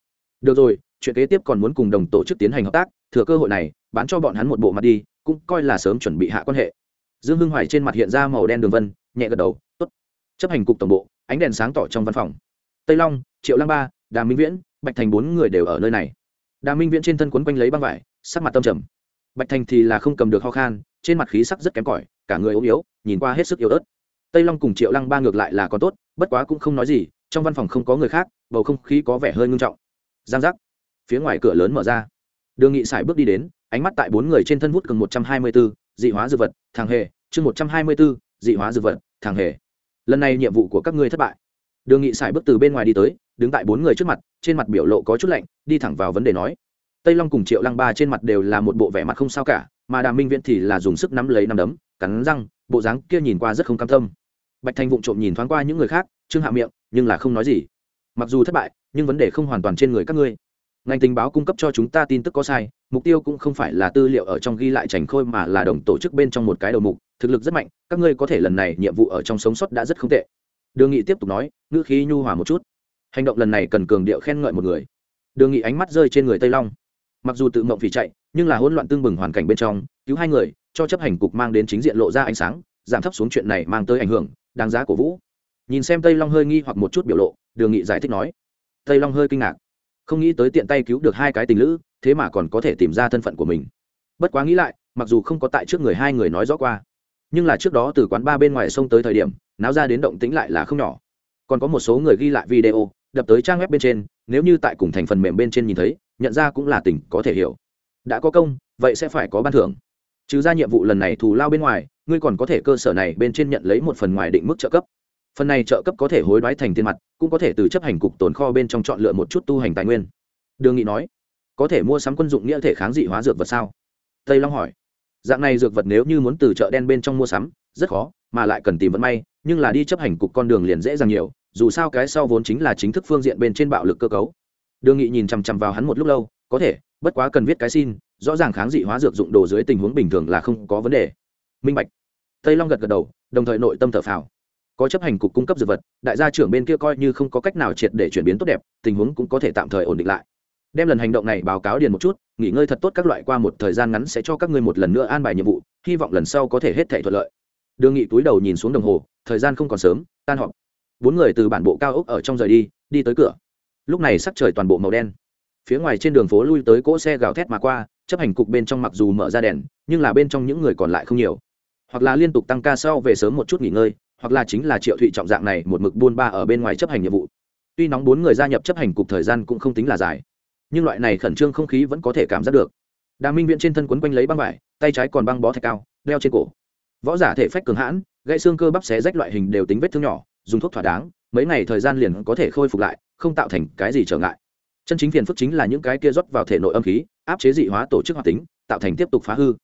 Được rồi, chuyện kế tiếp còn muốn cùng đồng tổ chức tiến hành hợp tác, thừa cơ hội này, bán cho bọn hắn một bộ mặt đi, cũng coi là sớm chuẩn bị hạ quan hệ. Dương hưng hoài trên mặt hiện ra màu đen đường vân, nhẹ gật đầu, tốt. Chấp hành cục tổng bộ, ánh đèn sáng tỏ trong văn phòng. Tây long, triệu lăng ba, đà minh viễn, bạch thành bốn người đều ở nơi này. Đà minh viễn trên thân quấn quanh lấy băng vải, sắc mặt tâm trầm. Bạch thành thì là không cầm được ho khan, trên mặt khí sắc rất kém cỏi, cả người ốm yếu, nhìn qua hết sức yếu ớt tây long cùng triệu lăng ba ngược lại là còn tốt, bất quá cũng không nói gì, trong văn phòng không có người khác, bầu không khí có vẻ hơi ngưng trọng. Giang giác. Phía ngoài cửa lớn mở ra. Đường nghị sải bước đi đến, ánh mắt tại bốn người trên thân hút gần một trăm hai mươi b ố dị hóa dư vật, thằng hề, chương một trăm hai mươi b ố dị hóa dư vật, thằng hề. Lần này nhiệm vụ của các ngươi thất bại. Đường nghị sải bước từ bên ngoài đi tới, đứng tại bốn người trước mặt, trên mặt biểu lộ có chút lạnh, đi thẳng vào vấn đề nói. Tây long cùng triệu lăng ba trên mặt đều là một bộ vẻ mặt không sao cả, mà đàm minh viễn thì là dùng sức nắm lấy nắm đấm, cắn răng, bộ dáng kia nhìn qua rất không cam tâm bạch thanh vụng trộm nhìn thoáng qua những người khác, trương hạ miệng, nhưng là không nói gì. Mặc dù thất bại, nhưng vấn đề không hoàn toàn trên người các ngươi. Ngành tình báo cung cấp cho chúng ta tin tức có sai, mục tiêu cũng không phải là tư liệu ở trong ghi lại trành khôi mà là đồng tổ chức bên trong một cái đầu mục, thực lực rất mạnh, các ngươi có thể lần này nhiệm vụ ở trong sống sót đã rất không tệ. Đường nghị tiếp tục nói, ngữ khí nhu hòa một chút. Hành động lần này cần cường điệu khen ngợi một người. Đường nghị ánh mắt rơi trên người tây long. Mặc dù tự mộng phỉ chạy, nhưng là hỗn loạn tương bừng hoàn cảnh bên trong, cứu hai người, cho chấp hành cục mang đến chính diện lộ ra ánh sáng, giảm thấp xuống chuyện này mang tới ảnh hưởng đáng giá của vũ. Nhìn xem tây long hơi nghi hoặc một chút biểu lộ, đường nghị giải thích nói, tây long hơi kinh ngạc, không nghĩ tới tiện tay cứu được hai cái tình lữ, thế mà còn có thể tìm ra thân phận của mình. Bất quá nghĩ lại, mặc dù không có tại trước người hai người nói rõ qua, nhưng là trước đó từ quán ba bên ngoài sông tới thời điểm, náo ra đến động tĩnh lại là không nhỏ. Còn có một số người ghi lại video, đập tới trang web bên trên, nếu như tại cùng thành phần mềm bên trên nhìn thấy, nhận ra cũng là tỉnh có thể hiểu. Đã có công, vậy sẽ phải có ban thưởng. Trừ ra nhiệm vụ lần này thù lao bên ngoài ngươi còn có thể cơ sở này bên trên nhận lấy một phần ngoài định mức trợ cấp. Phần này trợ cấp có thể hối đoái thành tiền mặt, cũng có thể từ chấp hành cục tồn kho bên trong chọn lựa một chút tu hành tài nguyên. Đường nghị nói, có thể mua sắm quân dụng nghĩa thể kháng dị hóa dược vật sao? Tây long hỏi, dạng này dược vật nếu như muốn từ chợ đen bên trong mua sắm, rất khó, mà lại cần tìm vận may, nhưng là đi chấp hành cục con đường liền dễ dàng nhiều, dù sao cái sau vốn chính là chính thức phương diện bên trên bạo lực cơ cấu. Đường nghị nhìn chằm chằm vào hắn một lúc lâu, có thể, bất quá cần viết cái xin, rõ ràng kháng dị hóa dược dụng đồ dưới tình huống bình thường là không có vấn đề minh bạch. Tây long gật gật đầu, đồng thời nội tâm thở phào. Có chấp hành cục cung cấp dược vật, đại gia trưởng bên kia coi như không có cách nào triệt để chuyển biến tốt đẹp, tình huống cũng có thể tạm thời ổn định lại. Đem lần hành động này báo cáo điền một chút, nghỉ ngơi thật tốt các loại qua một thời gian ngắn sẽ cho các ngươi một lần nữa an bài nhiệm vụ, hy vọng lần sau có thể hết thể thuận lợi. Đường nghị túi đầu nhìn xuống đồng hồ, thời gian không còn sớm, tan họp. Bốn người từ bản bộ cao ốc ở trong rời đi đi tới cửa. Lúc này sắc trời toàn bộ màu đen. Phía ngoài trên đường phố lui tới cỗ xe gào thét mà qua, chấp hành cục bên trong mặc dù mở ra đèn, nhưng là bên trong những người còn lại không nhiều hoặc là liên tục tăng ca sau về sớm một chút nghỉ ngơi, hoặc là chính là triệu thụy trọng dạng này một mực buôn ba ở bên ngoài chấp hành nhiệm vụ. Tuy nóng bốn người gia nhập chấp hành cục thời gian cũng không tính là dài, nhưng loại này khẩn trương không khí vẫn có thể cảm giác được. Đà minh viện trên thân quấn quanh lấy băng vải, tay trái còn băng bó thạch cao, đeo trên cổ. Võ giả thể phách cường hãn, gãy xương cơ bắp xé rách loại hình đều tính vết thương nhỏ, dùng thuốc thỏa đáng, mấy ngày thời gian liền có thể khôi phục lại, không tạo thành cái gì trở ngại. Chân chính phiền phức chính là những cái kia rót vào thể nội âm khí, áp chế dị hóa tổ chức hoạt tính, tạo thành tiếp tục phá hư.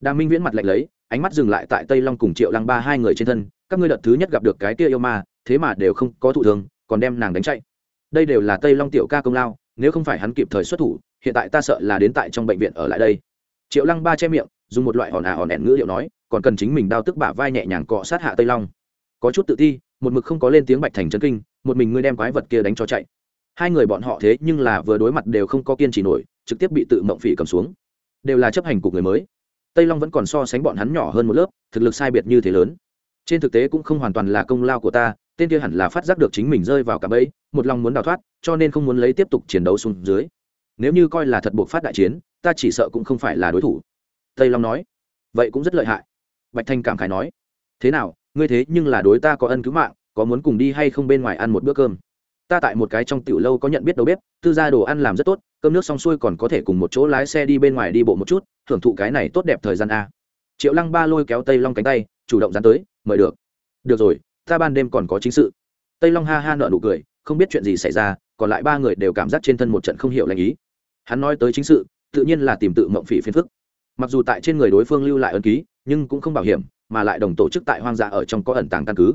Đà minh viễn mặt lạnh lấy ánh mắt dừng lại tại tây long cùng triệu lăng ba hai người trên thân, các ngươi đợt thứ nhất gặp được cái kia yêu ma, thế mà đều không có thụ thường còn đem nàng đánh chạy. Đây đều là tây long tiểu ca công lao, nếu không phải hắn kịp thời xuất thủ, hiện tại ta sợ là đến tại trong bệnh viện ở lại đây. Triệu lăng ba che miệng, dùng một loại hòn à hòn ẻn ngữ liệu nói, còn cần chính mình đao tức bả vai nhẹ nhàng cọ sát hạ tây long. Có chút tự ti, một mực không có lên tiếng bạch thành chân kinh, một mình ngươi đem quái vật kia đánh cho chạy. Hai người bọn họ thế nhưng là vừa đối mặt đều không có kiên trì nổi, trực tiếp bị tự mộng phỉ cầm xuống. Đều là chấp hành cục người mới tây long vẫn còn so sánh bọn hắn nhỏ hơn một lớp, thực lực sai biệt như thế lớn. Trên thực tế cũng không hoàn toàn là công lao của ta, tên kia hẳn là phát giác được chính mình rơi vào cả bẫy, một lòng muốn đào thoát, cho nên không muốn lấy tiếp tục chiến đấu xuống dưới. Nếu như coi là thật buộc phát đại chiến, ta chỉ sợ cũng không phải là đối thủ. Tây long nói. Vậy cũng rất lợi hại. Bạch thanh cảm khải nói. Thế nào, ngươi thế nhưng là đối ta có ân cứu mạng, có muốn cùng đi hay không bên ngoài ăn một bữa cơm? Ta tại một cái trong tiểu lâu có nhận biết đầu bếp, tư gia đồ ăn làm rất tốt, cơm nước xong xuôi còn có thể cùng một chỗ lái xe đi bên ngoài đi bộ một chút, thưởng thụ cái này tốt đẹp thời gian a. Triệu lăng ba lôi kéo tây long cánh tay, chủ động dán tới, mời được. Được rồi, ta ban đêm còn có chính sự. Tây long ha ha nợ nụ cười, không biết chuyện gì xảy ra, còn lại ba người đều cảm giác trên thân một trận không hiểu lành ý. Hắn nói tới chính sự, tự nhiên là tìm tự mộng phỉ phiền phức. Mặc dù tại trên người đối phương lưu lại ân ký, nhưng cũng không bảo hiểm, mà lại đồng tổ chức tại hoang dã ở trong có ẩn tàng căn cứ.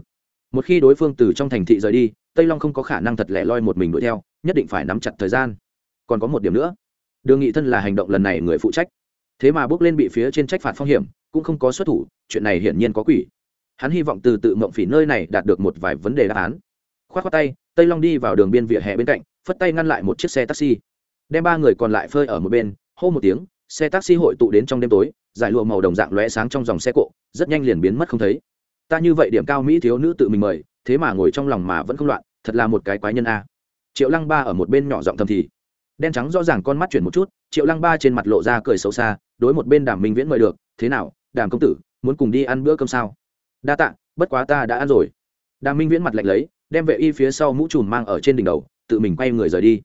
Một khi đối phương từ trong thành thị rời đi tây long không có khả năng thật lẻ loi một mình đuổi theo, nhất định phải nắm chặt thời gian. Còn có một điểm nữa, đường nghị thân là hành động lần này người phụ trách. Thế mà bước lên bị phía trên trách phạt phong hiểm, cũng không có xuất thủ, chuyện này hiển nhiên có quỷ. Hắn hy vọng từ tự mộng phỉ nơi này đạt được một vài vấn đề đáp án. K h o á t k tay, tây long đi vào đường biên vỉa hè bên cạnh, phất tay ngăn lại một chiếc xe taxi. Đem ba người còn lại phơi ở một bên, hô một tiếng, xe taxi hội tụ đến trong đêm tối, giải lụa màu đồng dạng lóe sáng trong dòng xe cộ, rất nhanh liền biến mất không thấy. Ta như vậy điểm cao mỹ thiếu nữ tự mình mời thế mà ngồi trong lòng mà vẫn không loạn, thật là một cái quái nhân a. Triệu lăng ba ở một bên nhỏ giọng thầm thì, đen trắng rõ ràng con mắt chuyển một chút, triệu lăng ba trên mặt lộ ra cười xấu xa, đối một bên đàm minh viễn mời được, thế nào, đàm công tử, muốn cùng đi ăn bữa cơm sao? Đa tạ, bất quá ta đã ăn rồi. Đàm minh viễn mặt lạnh lấy, đem vệ y phía sau mũ trùm mang ở trên đỉnh đầu, tự mình quay người rời đi.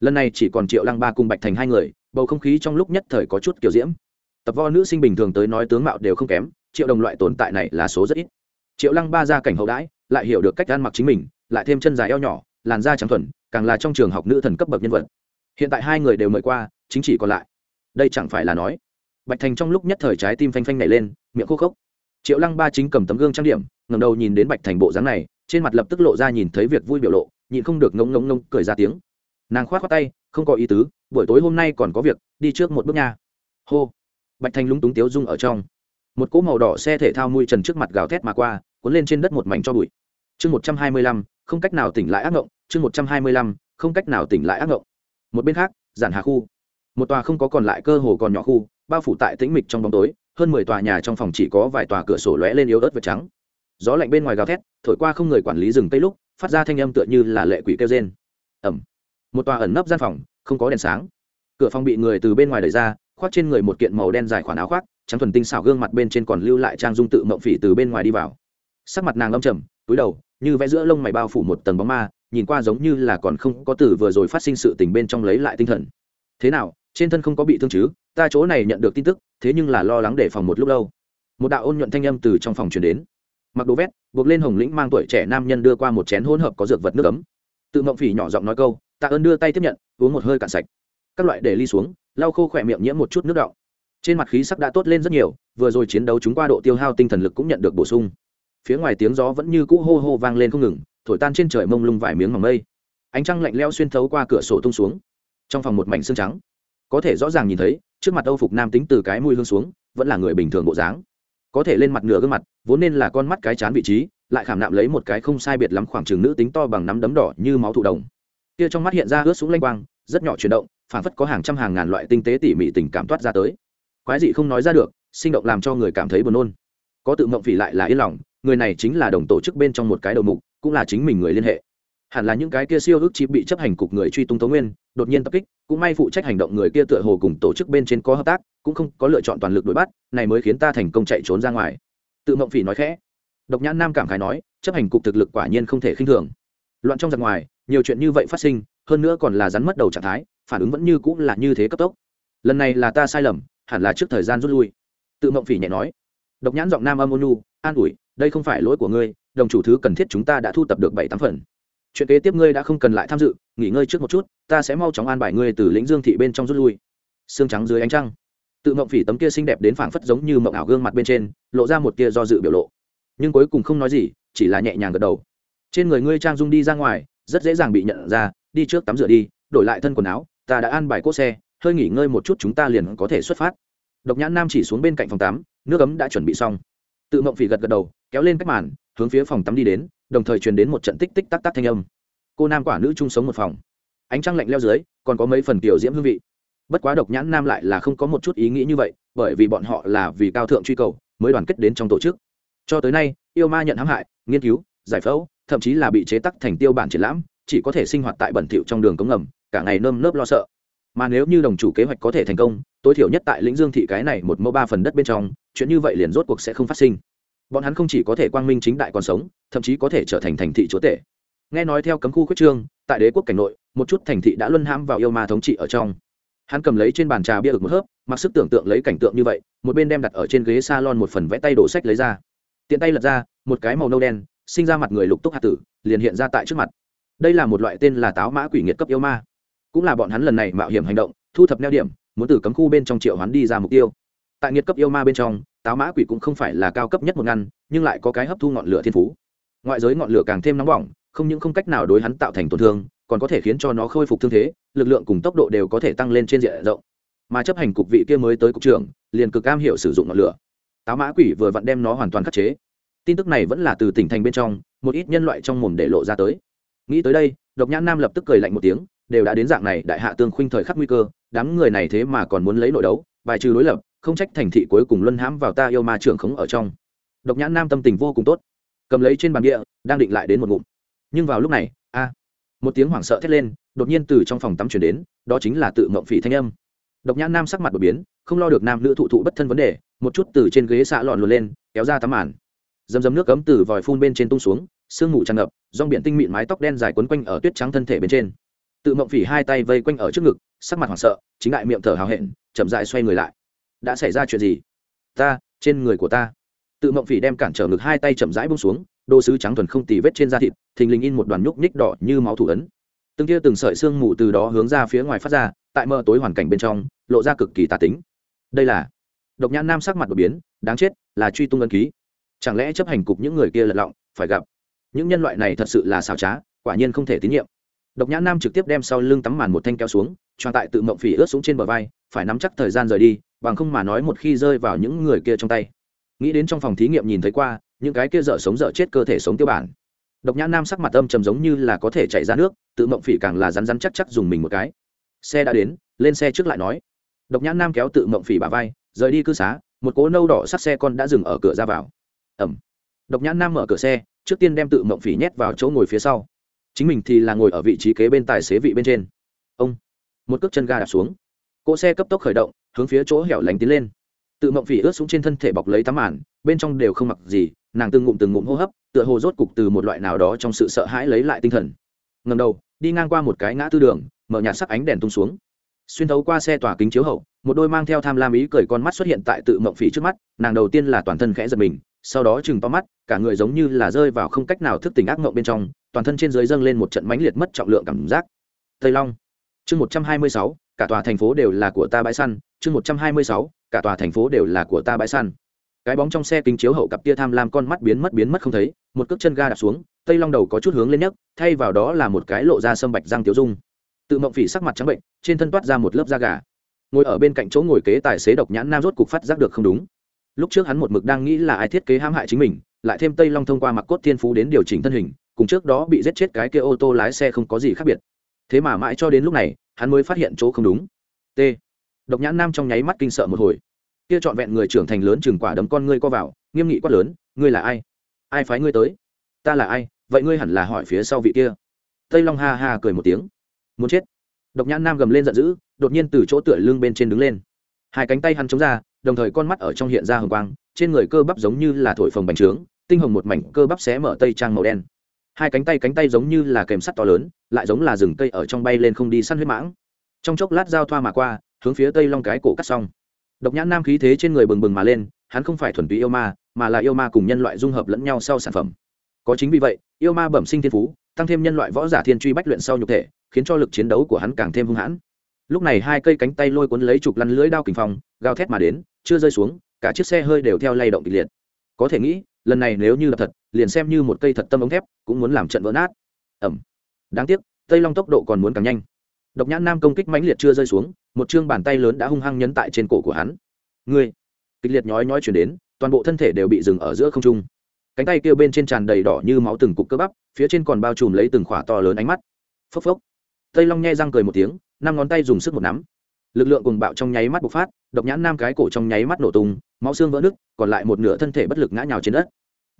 Lần này chỉ còn triệu lăng ba cùng bạch thành hai người, bầu không khí trong lúc nhất thời có chút kiểu diễm. Tập vo nữ sinh bình thường tới nói tướng mạo đều không kém, triệu đồng loại tồn tại này là số rất ít. Triệu lăng ba ra cảnh hậu đãi lại hiểu được cách ăn mặc chính mình, lại thêm chân dài eo nhỏ, làn da trắng thuần, càng là trong trường học nữ thần cấp bậc nhân vật. Hiện tại hai người đều mời qua, chính chỉ còn lại. Đây chẳng phải là nói, bạch thành trong lúc nhất thời trái tim phanh phanh nảy lên, miệng khô khốc. Triệu lăng ba chính cầm tấm gương trang điểm ngầm đầu nhìn đến bạch thành bộ dáng này, trên mặt lập tức lộ ra nhìn thấy việc vui biểu lộ, nhịn không được ngông ngông ngông cười ra tiếng. Nàng khoát khoát tay, không có ý tứ, buổi tối hôm nay còn có việc, đi trước một bước nha. Hô. Bạch thành lúng túng tiếu rung ở trong. Một cỗ màu đỏ xe thể thao mui trần trước mặt gào thét mà qua, cuốn lên trên đất một mảnh cho bụi chương một trăm hai mươi lăm, không cách nào tỉnh lại ác ngộng, chương một trăm hai mươi lăm, không cách nào tỉnh lại ác ngộng. Một bên khác, giản hà khu. Một tòa không có còn lại cơ hồ còn nhỏ khu, bao phủ tại tĩnh mịch trong bóng tối, hơn mười tòa nhà trong phòng chỉ có vài tòa cửa sổ lóe lên yếu ớt vật trắng. Gió lạnh bên ngoài gào thét, thổi qua không người quản lý rừng tây lúc, phát ra thanh âm tựa như là lệ quỷ kêu rên. Ẩm. Một tòa ẩn nấp gian phòng, không có đèn sáng. Cửa phòng bị người từ bên ngoài đẩy ra, khoác trên người một kiện màu đen dài khoản áo khoác, trắng thuần tinh xảo gương mặt bên trên còn lưu lại trang dung tự mộng phỉ từ bên ngoài đi vào. Sắc mặt nàng âm trầm cúi đầu, như vẽ giữa lông mày bao phủ một tầng bóng ma, nhìn qua giống như là còn không có từ vừa rồi phát sinh sự tình bên trong lấy lại tinh thần. Thế nào, trên thân không có bị thương chứ? Ta chỗ này nhận được tin tức, thế nhưng là lo lắng để phòng một lúc lâu. Một đạo ôn nhuận thanh âm từ trong phòng truyền đến. Mặc đồ vét, buộc lên hồng lĩnh mang tuổi trẻ nam nhân đưa qua một chén hỗn hợp có dược vật nước ấm. Tự mộng phỉ nhỏ giọng nói câu, tạ ơn đưa tay tiếp nhận, uống một hơi cạn sạch. Các loại để ly xuống, lau khô khỏe miệng nhiễm một chút nước đọng. Trên mặt khí sắc đã tốt lên rất nhiều, vừa rồi chiến đấu chúng qua độ tiêu hao tinh thần lực cũng nhận được bổ sung phía ngoài tiếng gió vẫn như cũ hô hô vang lên không ngừng, thổi tan trên trời mông lung vài miếng mỏng mây. Ánh trăng lạnh leo xuyên thấu qua cửa sổ tung xuống. Trong phòng một mảnh xương trắng. Có thể rõ ràng nhìn thấy, trước mặt âu phục nam tính từ cái mùi hương xuống, vẫn là người bình thường bộ dáng. Có thể lên mặt nửa gương mặt, vốn nên là con mắt cái chán vị trí, lại khảm nạm lấy một cái không sai biệt lắm khoảng chừng nữ tính to bằng nắm đấm đỏ như máu thụ đồng. Kia trong mắt hiện ra ướt súng lanh quang, rất nhỏ chuyển động phản phất có hàng trăm hàng ngàn loại tinh tế tỉ mỉ tình cảm toát ra tới. Quái dị không nói ra được, sinh động làm cho người cảm thấy buồn nôn. Có tự mộng phỉ lại là yên lòng người này chính là đồng tổ chức bên trong một cái đầu mục, cũng là chính mình người liên hệ. Hẳn là những cái kia siêu ước chip bị chấp hành cục người truy tung tố nguyên, đột nhiên tập kích, cũng may phụ trách hành động người kia tựa hồ cùng tổ chức bên trên có hợp tác, cũng không có lựa chọn toàn lực đuổi bắt, này mới khiến ta thành công chạy trốn ra ngoài. Tự mộng phỉ nói khẽ. Độc nhãn nam cảm khái nói, chấp hành cục thực lực quả nhiên không thể khinh thường. Loạn trong giặc ngoài, nhiều chuyện như vậy phát sinh, hơn nữa còn là rắn mất đầu trạng thái, phản ứng vẫn như cũng là như thế cấp tốc. Lần này là ta sai lầm, hẳn là trước thời gian rút lui. Tự mộng phỉ nhẹ nói. Độc nhãn giọng nam âm ônu an ủi đây không phải lỗi của ngươi, đồng chủ thứ cần thiết chúng ta đã thu tập được bảy tám phần. Chuyện kế tiếp ngươi đã không cần lại tham dự, nghỉ ngơi trước một chút, ta sẽ mau chóng an bài ngươi từ lĩnh dương thị bên trong rút lui. Xương trắng dưới ánh trăng. Tự mộng phỉ tấm kia xinh đẹp đến phảng phất giống như mộng ảo gương mặt bên trên, lộ ra một kia do dự biểu lộ. Nhưng cuối cùng không nói gì, chỉ là nhẹ nhàng gật đầu. Trên người ngươi trang dung đi ra ngoài, rất dễ dàng bị nhận ra, đi trước tắm rửa đi, đổi lại thân quần áo, ta đã an bài cốt xe, hơi nghỉ ngơi một chút chúng ta liền có thể xuất phát. Độc nhãn nam chỉ xuống bên cạnh phòng tắm, nước ấm đã chuẩn bị xong tự mộng phỉ gật gật đầu, kéo lên cách màn, hướng phía phòng tắm đi đến, đồng thời truyền đến một trận tích tích tắc tắc thanh âm. Cô nam quả nữ chung sống một phòng. Ánh trăng lạnh leo dưới, còn có mấy phần kiểu diễm hương vị. Bất quá độc nhãn nam lại là không có một chút ý nghĩ như vậy, bởi vì bọn họ là vì cao thượng truy cầu, mới đoàn kết đến trong tổ chức. Cho tới nay, yêu ma nhận hãm hại, nghiên cứu, giải phẫu, thậm chí là bị chế tắc thành tiêu bản triển lãm, chỉ có thể sinh hoạt tại bẩn thỉu trong đường cống ngầm, cả ngày nơm nớp lo sợ. Mà nếu như đồng chủ kế hoạch có thể thành công, tối thiểu nhất tại lĩnh dương thị cái này một mẫu ba phần đất bên trong chuyện như vậy liền rốt cuộc sẽ không phát sinh. Bọn hắn không chỉ có thể quang minh chính đại còn sống, thậm chí có thể trở thành thành thị chúa tể. Nghe nói theo cấm khu khuyết trương, tại đế quốc cảnh nội, một chút thành thị đã luân hãm vào yêu ma thống trị ở trong. Hắn cầm lấy trên bàn trà bia ực một hớp, mặc sức tưởng tượng lấy cảnh tượng như vậy, một bên đem đặt ở trên ghế s a lon một phần vẽ tay đổ sách lấy ra. Tiện tay lật ra, một cái màu nâu đen, sinh ra mặt người lục túc hạt tử, liền hiện ra tại trước mặt. Đây là một loại tên là táo mã quỷ nghiệt cấp yêu ma. Cũng là bọn hắn lần này mạo hiểm hành động, thu thập neo điểm, muốn từ cấm khu bên trong triệu hắn đi ra mục tiêu tại nghiệt cấp yêu ma bên trong, táo mã quỷ cũng không phải là cao cấp nhất một ngăn, nhưng lại có cái hấp thu ngọn lửa thiên phú. Ngoại giới ngọn lửa càng thêm nóng bỏng, không những không cách nào đối hắn tạo thành tổn thương, còn có thể khiến cho nó khôi phục thương thế, lực lượng cùng tốc độ đều có thể tăng lên trên diện rộng. Mà chấp hành cục vị kia mới tới cục trưởng, liền cực cam hiểu sử dụng ngọn lửa. Táo mã quỷ vừa vặn đem nó hoàn toàn khắc chế. Tin tức này vẫn là từ tỉnh thành bên trong, một ít nhân loại trong mồm để lộ ra tới. Nghĩ tới đây, độc nhãn nam lập tức cười lạnh một tiếng, đều đã đến dạng này đại hạ tương khuynh thời khắc nguy cơ, đám người này thế mà còn muốn lấy nội đấu, bài trừ đối lập không trách thành thị cuối cùng luân hãm vào ta yêu ma trưởng khống ở trong. Độc nhãn nam tâm tình vô cùng tốt. Cầm lấy trên bàn địa đang định lại đến một ngụm. Nhưng vào lúc này, a, một tiếng hoảng sợ thét lên, đột nhiên từ trong phòng tắm chuyển đến, đó chính là tự ngộng phỉ thanh âm. Độc nhãn nam sắc mặt đột biến, không lo được nam nữ thụ thụ bất thân vấn đề, một chút từ trên ghế xạ lọn luồn lên, kéo ra tắm màn. Dầm dầm nước cấm từ vòi phun bên trên tung xuống, sương mù tràn ngập, rong biển tinh mịn mái tóc đen dài quấn quanh ở tuyết trắng thân thể bên trên. Tự mộng phỉ hai tay vây quanh ở trước ngực, sắc mặt hoảng sợ, chính đại miệng thở hào hẹn, chậm dại xoay người lại đã xảy ra chuyện gì? Ta, trên người của ta. Tự mộng phỉ đem cản trở ngực hai tay chậm rãi bông xuống, đồ sứ trắng thuần không tì vết trên da thịt, thình lình in một đoàn nhúc nhích đỏ như máu thủ ấn. Từng kia từng sợi xương mù từ đó hướng ra phía ngoài phát ra, tại mờ tối hoàn cảnh bên trong, lộ ra cực kỳ tà tính. Đây là độc nhãn nam sắc mặt đột biến, đáng chết, là truy tung ân ký. Chẳng lẽ chấp hành cục những người kia lật lọng, phải gặp? Những nhân loại này thật sự là xảo trá, quả nhiên không thể tín nhiệm. Độc nhãn nam trực tiếp đem sau lưng tắm màn một thanh kéo xuống, choàng tại tự mộng phỉ ướt xuống trên bờ vai, phải nắm chắc thời gian rời đi bằng không mà nói một khi rơi vào những người kia trong tay. Nghĩ đến trong phòng thí nghiệm nhìn thấy qua, những cái kia dở sống dở chết cơ thể sống tiêu bản. Độc nhãn nam sắc mặt âm trầm giống như là có thể chạy ra nước, tự mộng phỉ càng là rắn rắn chắc chắc dùng mình một cái. Xe đã đến, lên xe trước lại nói. Độc nhãn nam kéo tự mộng phỉ bà vai, rời đi cư xá, một cố nâu đỏ sắt xe con đã dừng ở cửa ra vào. Ẩm. Độc nhãn nam mở cửa xe, trước tiên đem tự mộng phỉ nhét vào chỗ ngồi phía sau. Chính mình thì là ngồi ở vị trí kế bên tài xế vị bên trên. Ông. Một cước chân ga đạp xuống. Cỗ xe cấp tốc khởi động hướng phía chỗ hẻo lánh tiến lên. Tự mộng phỉ ướt xuống trên thân thể bọc lấy tấm màn, bên trong đều không mặc gì, nàng từng ngụm từng ngụm hô hấp, tựa hồ rốt cục từ một loại nào đó trong sự sợ hãi lấy lại tinh thần. Ngầm đầu, đi ngang qua một cái ngã tư đường, mở nhạt sắc ánh đèn tung xuống. Xuyên thấu qua xe tỏa kính chiếu hậu, một đôi mang theo tham lam ý cười con mắt xuất hiện tại tự mộng phỉ trước mắt, nàng đầu tiên là toàn thân khẽ giật mình, sau đó chừng to mắt, cả người giống như là rơi vào không cách nào thức tỉnh ác mộng bên trong, toàn thân trên dưới dâng lên một trận mãnh liệt mất trọng lượng cảm giác. Tây long, chương một trăm hai mươi sáu cả tòa thành phố đều là của ta bãi săn, chương một trăm hai mươi sáu, cả tòa thành phố đều là của ta bãi săn. Cái bóng trong xe kính chiếu hậu cặp tia tham lam con mắt biến mất biến mất không thấy, một cước chân ga đạp xuống, tây long đầu có chút hướng lên nhấc, thay vào đó là một cái lộ ra sâm bạch răng tiêu dung. Tự mộng phỉ sắc mặt trắng bệnh, trên thân toát ra một lớp da gà. Ngồi ở bên cạnh chỗ ngồi kế tài xế độc nhãn nam rốt cục phát giác được không đúng. Lúc trước hắn một mực đang nghĩ là ai thiết kế hãm hại chính mình, lại thêm tây long thông qua mặc cốt thiên phú đến điều chỉnh thân hình, cùng trước đó bị giết chết cái kia ô tô lái xe không có gì khác biệt. Thế mà mãi cho đến lúc này hắn mới phát hiện chỗ không đúng. T. Độc nhãn nam trong nháy mắt kinh sợ một hồi. Kia trọn vẹn người trưởng thành lớn chừng quả đấm con ngươi co vào, nghiêm nghị quát lớn, ngươi là ai? Ai phái ngươi tới? Ta là ai? Vậy ngươi hẳn là hỏi phía sau vị kia. Tây long ha ha cười một tiếng. Muốn chết? Độc nhãn nam gầm lên giận dữ, đột nhiên từ chỗ tựa lưng bên trên đứng lên. Hai cánh tay hắn chống ra, đồng thời con mắt ở trong hiện ra hồng quang, trên người cơ bắp giống như là thổi phồng bành trướng, tinh hồng một mảnh cơ bắp xé mở tây trang màu đen hai cánh tay cánh tay giống như là kèm sắt to lớn, lại giống là rừng cây ở trong bay lên không đi săn huyết mãng. Trong chốc lát giao thoa mà qua, hướng phía tây long cái cổ cắt xong. Độc nhãn nam khí thế trên người bừng bừng mà lên, hắn không phải thuần túy yêu ma, mà là yêu ma cùng nhân loại dung hợp lẫn nhau sau sản phẩm. Có chính vì vậy, yêu ma bẩm sinh thiên phú, tăng thêm nhân loại võ giả thiên truy bách luyện sau nhục thể, khiến cho lực chiến đấu của hắn càng thêm hung hãn. Lúc này hai cây cánh tay lôi cuốn lấy trục lăn lưỡi đao kình phong, gào thét mà đến, chưa rơi xuống, cả chiếc xe hơi đều theo lay động kịch liệt. Có thể nghĩ, lần này nếu như là thật liền xem như một cây thật tâm ống thép, cũng muốn làm trận vỡ nát. Ẩm. Đáng tiếc, tây long tốc độ còn muốn càng nhanh. Độc nhãn nam công kích mãnh liệt chưa rơi xuống, một chương bàn tay lớn đã hung hăng nhấn tại trên cổ của hắn. Ngươi! Kịch liệt nhói nhói chuyển đến, toàn bộ thân thể đều bị dừng ở giữa không trung. Cánh tay kia bên trên tràn đầy đỏ như máu từng cục cơ bắp, phía trên còn bao trùm lấy từng khỏa to lớn ánh mắt. Phốc phốc. Tây long nhe răng cười một tiếng, năm ngón tay dùng sức một nắm. Lực lượng cùng bạo trong nháy mắt bộc phát, độc nhãn nam cái cổ trong nháy mắt nổ tung, máu xương vỡ nứt, còn lại một nửa thân thể bất lực ngã nhào trên đất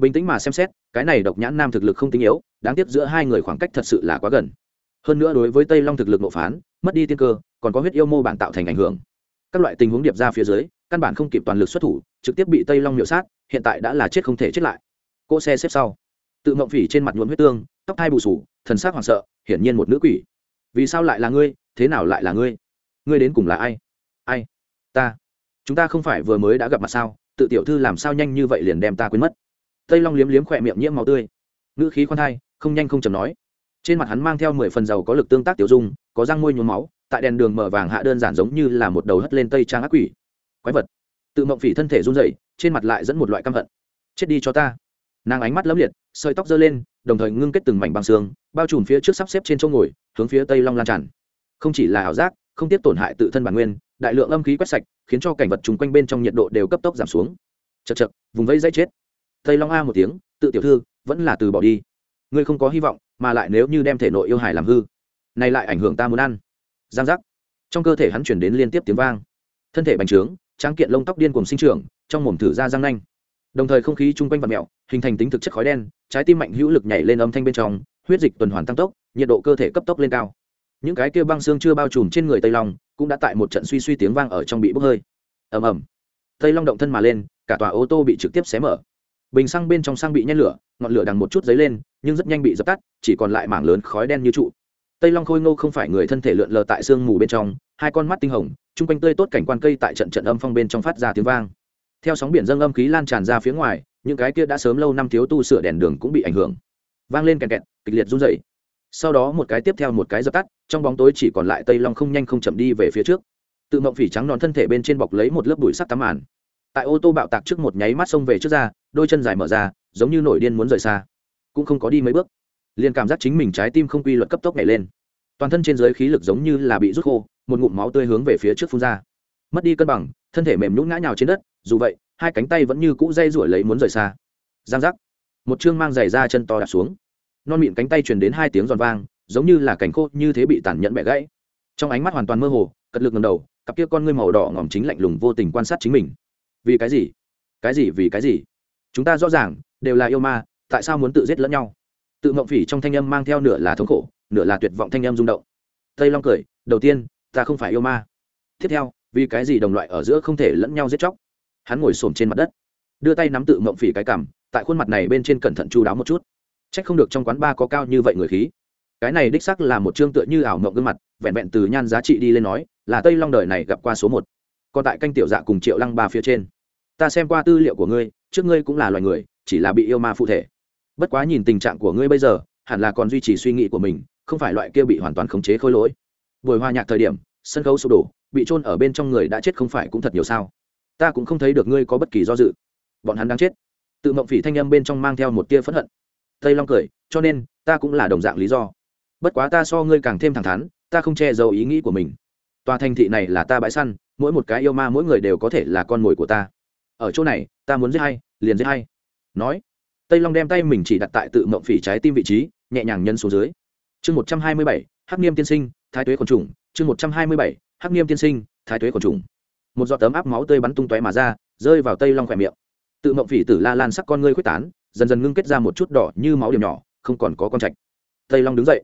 bình tĩnh mà xem xét, cái này độc nhãn nam thực lực không tinh yếu, đáng tiếc giữa hai người khoảng cách thật sự là quá gần. Hơn nữa đối với tây long thực lực nộ phán, mất đi tiên cơ, còn có huyết yêu mô bản tạo thành ảnh hưởng. Các loại tình huống điệp ra phía dưới, căn bản không kịp toàn lực xuất thủ, trực tiếp bị tây long miệu sát, hiện tại đã là chết không thể chết lại. Cỗ xe xếp sau. Tự mộng phỉ trên mặt nhuộm huyết tương, tóc hai bù sù, thần sắc hoảng sợ, hiển nhiên một nữ quỷ. Vì sao lại là ngươi? Thế nào lại là ngươi? Ngươi đến cùng là ai? Ai? Ta. Chúng ta không phải vừa mới đã gặp mặt sao? Tự tiểu thư làm sao nhanh như vậy liền đem ta quên mất? Tây long liếm liếm khỏe miệng nhiễm màu tươi ngữ khí khoan thai không nhanh không chầm nói trên mặt hắn mang theo mười phần dầu có lực tương tác tiểu dung có răng môi nhuốm máu tại đèn đường mở vàng hạ đơn giản giống như là một đầu hất lên tây trang ác quỷ quái vật tự mộng phỉ thân thể run rẩy, trên mặt lại dẫn một loại căm hận chết đi cho ta nàng ánh mắt lấm liệt sợi tóc giơ lên đồng thời ngưng kết từng mảnh băng xương bao trùm phía trước sắp xếp trên chỗ ngồi hướng phía tây long lan tràn không chỉ là ảo giác không tiếp tổn hại tự thân bản nguyên đại lượng âm khí quét sạch khiến cho cảnh vật chung quanh bên trong nhiệt độ đều cấp tốc giảm xuống chật chật vùng vây dây chết tây long a một tiếng, tự tiểu thư, vẫn là từ bỏ đi. Ngươi không có hy vọng, mà lại nếu như đem thể nội yêu hải làm hư, này lại ảnh hưởng ta muốn ăn. Giang giác. Trong cơ thể hắn chuyển đến liên tiếp tiếng vang. Thân thể bành trướng, tráng kiện lông tóc điên cùng sinh trưởng, trong mồm thử ra răng nanh. Đồng thời không khí chung quanh vật mẹo hình thành tính thực chất khói đen, trái tim mạnh hữu lực nhảy lên âm thanh bên trong, huyết dịch tuần hoàn tăng tốc, nhiệt độ cơ thể cấp tốc lên cao. Những cái kia băng xương chưa bao trùm trên người tây long, cũng đã tại một trận suy suy tiếng vang ở trong bị bốc hơi. Ầm ầm. Tây long động thân mà lên, cả tòa ô tô bị trực tiếp xé mở bình xăng bên trong xăng bị nhen lửa, ngọn lửa đằng một chút dấy lên, nhưng rất nhanh bị dập tắt, chỉ còn lại mảng lớn khói đen như trụ. Tây long khôi ngô không phải người thân thể lượn lờ tại sương mù bên trong, hai con mắt tinh hồng, chung quanh tươi tốt cảnh quan cây tại trận trận âm phong bên trong phát ra tiếng vang. Theo sóng biển dâng âm khí lan tràn ra phía ngoài, những cái kia đã sớm lâu năm thiếu tu sửa đèn đường cũng bị ảnh hưởng. Vang lên kẹt kẹt, kịch liệt run dày sau đó một cái tiếp theo một cái dập tắt, trong bóng tối chỉ còn lại tây long không nhanh không chậm đi về phía trước. Tự mộng phỉ trắng nón thân thể bên trên bọc lấy một lớp bụi sắt tắm màn. Tại ô tô bạo tạc trước một nháy mắt xông về trước ra đôi chân dài mở ra, giống như nổi điên muốn rời xa. Cũng không có đi mấy bước. Liền cảm giác chính mình trái tim không quy luật cấp tốc nhảy lên. Toàn thân trên giới khí lực giống như là bị rút khô, một ngụm máu tươi hướng về phía trước phun ra. Mất đi cân bằng, thân thể mềm nhũng ngã nhào trên đất, dù vậy, hai cánh tay vẫn như cũ dây rủi lấy muốn rời xa. Giang giác. Một chương mang giày ra chân to đạp xuống. Non mịn cánh tay truyền đến hai tiếng giòn vang, giống như là cánh khô như thế bị tàn nhẫn bẻ gãy. Trong ánh mắt hoàn toàn mơ hồ, cật lực ngầm đầu, cặp kia con ngươi màu đỏ ngỏm chính lạnh lùng vô tình quan sát chính mình. Vì cái gì? Cái gì vì cái gì? Chúng ta rõ ràng, đều là yêu ma, tại sao muốn tự giết lẫn nhau? Tự mộng phỉ trong thanh âm mang theo nửa là thống khổ, nửa là tuyệt vọng thanh âm rung động. Tây long cười, đầu tiên, ta không phải yêu ma. Tiếp theo, vì cái gì đồng loại ở giữa không thể lẫn nhau giết chóc? Hắn ngồi xổm trên mặt đất, đưa tay nắm tự mộng phỉ cái cằm, tại khuôn mặt này bên trên cẩn thận chu đáo một chút. C h ắ c không được trong quán ba có cao như vậy người khí. Cái này đích sắc là một chương tựa như ảo mộng gương mặt, vẹn vẹn từ nhan giá trị đi lên nói, là tây long đời này gặp qua số một. Còn tại canh tiểu dạ cùng triệu lăng ba phía trên. Ta xem qua tư liệu của ngươi trước ngươi cũng là loài người, chỉ là bị yêu ma phụ thể. Bất quá nhìn tình trạng của ngươi bây giờ, hẳn là còn duy trì suy nghĩ của mình, không phải loại kia bị hoàn toàn khống chế khôi lỗi. Buổi hòa nhạc thời điểm, sân khấu sụp đổ, bị trôn ở bên trong người đã chết không phải cũng thật nhiều sao? Ta cũng không thấy được ngươi có bất kỳ do dự. Bọn hắn đang chết. Tự mộng phỉ thanh âm bên trong mang theo một tia phẫn hận. Tây long cười, cho nên, ta cũng là đồng dạng lý do. Bất quá ta so ngươi càng thêm thẳng thắn, ta không che giấu ý nghĩ của mình. Tòa thành thị này là ta bãi săn, mỗi một cái yêu ma mỗi người đều có thể là con mồi của ta ở chỗ này, ta muốn giết hay liền giết hay nói, tây long đem tay mình chỉ đặt tại tự mộng phỉ trái tim vị trí, nhẹ nhàng nhân xuống dưới. Chương một trăm hai mươi bảy, hắc niêm tiên sinh, thái tuế quần trùng. Chương một trăm hai mươi bảy, hắc niêm tiên sinh, thái tuế quần trùng. Một giọt tấm áp máu tươi bắn tung tóe mà ra, rơi vào tây long khỏe miệng. Tự mộng phỉ tử la lan sắc con ngươi quyết tán, dần dần ngưng kết ra một chút đỏ như máu điểm nhỏ, không còn có con trạch. Tây long đứng dậy.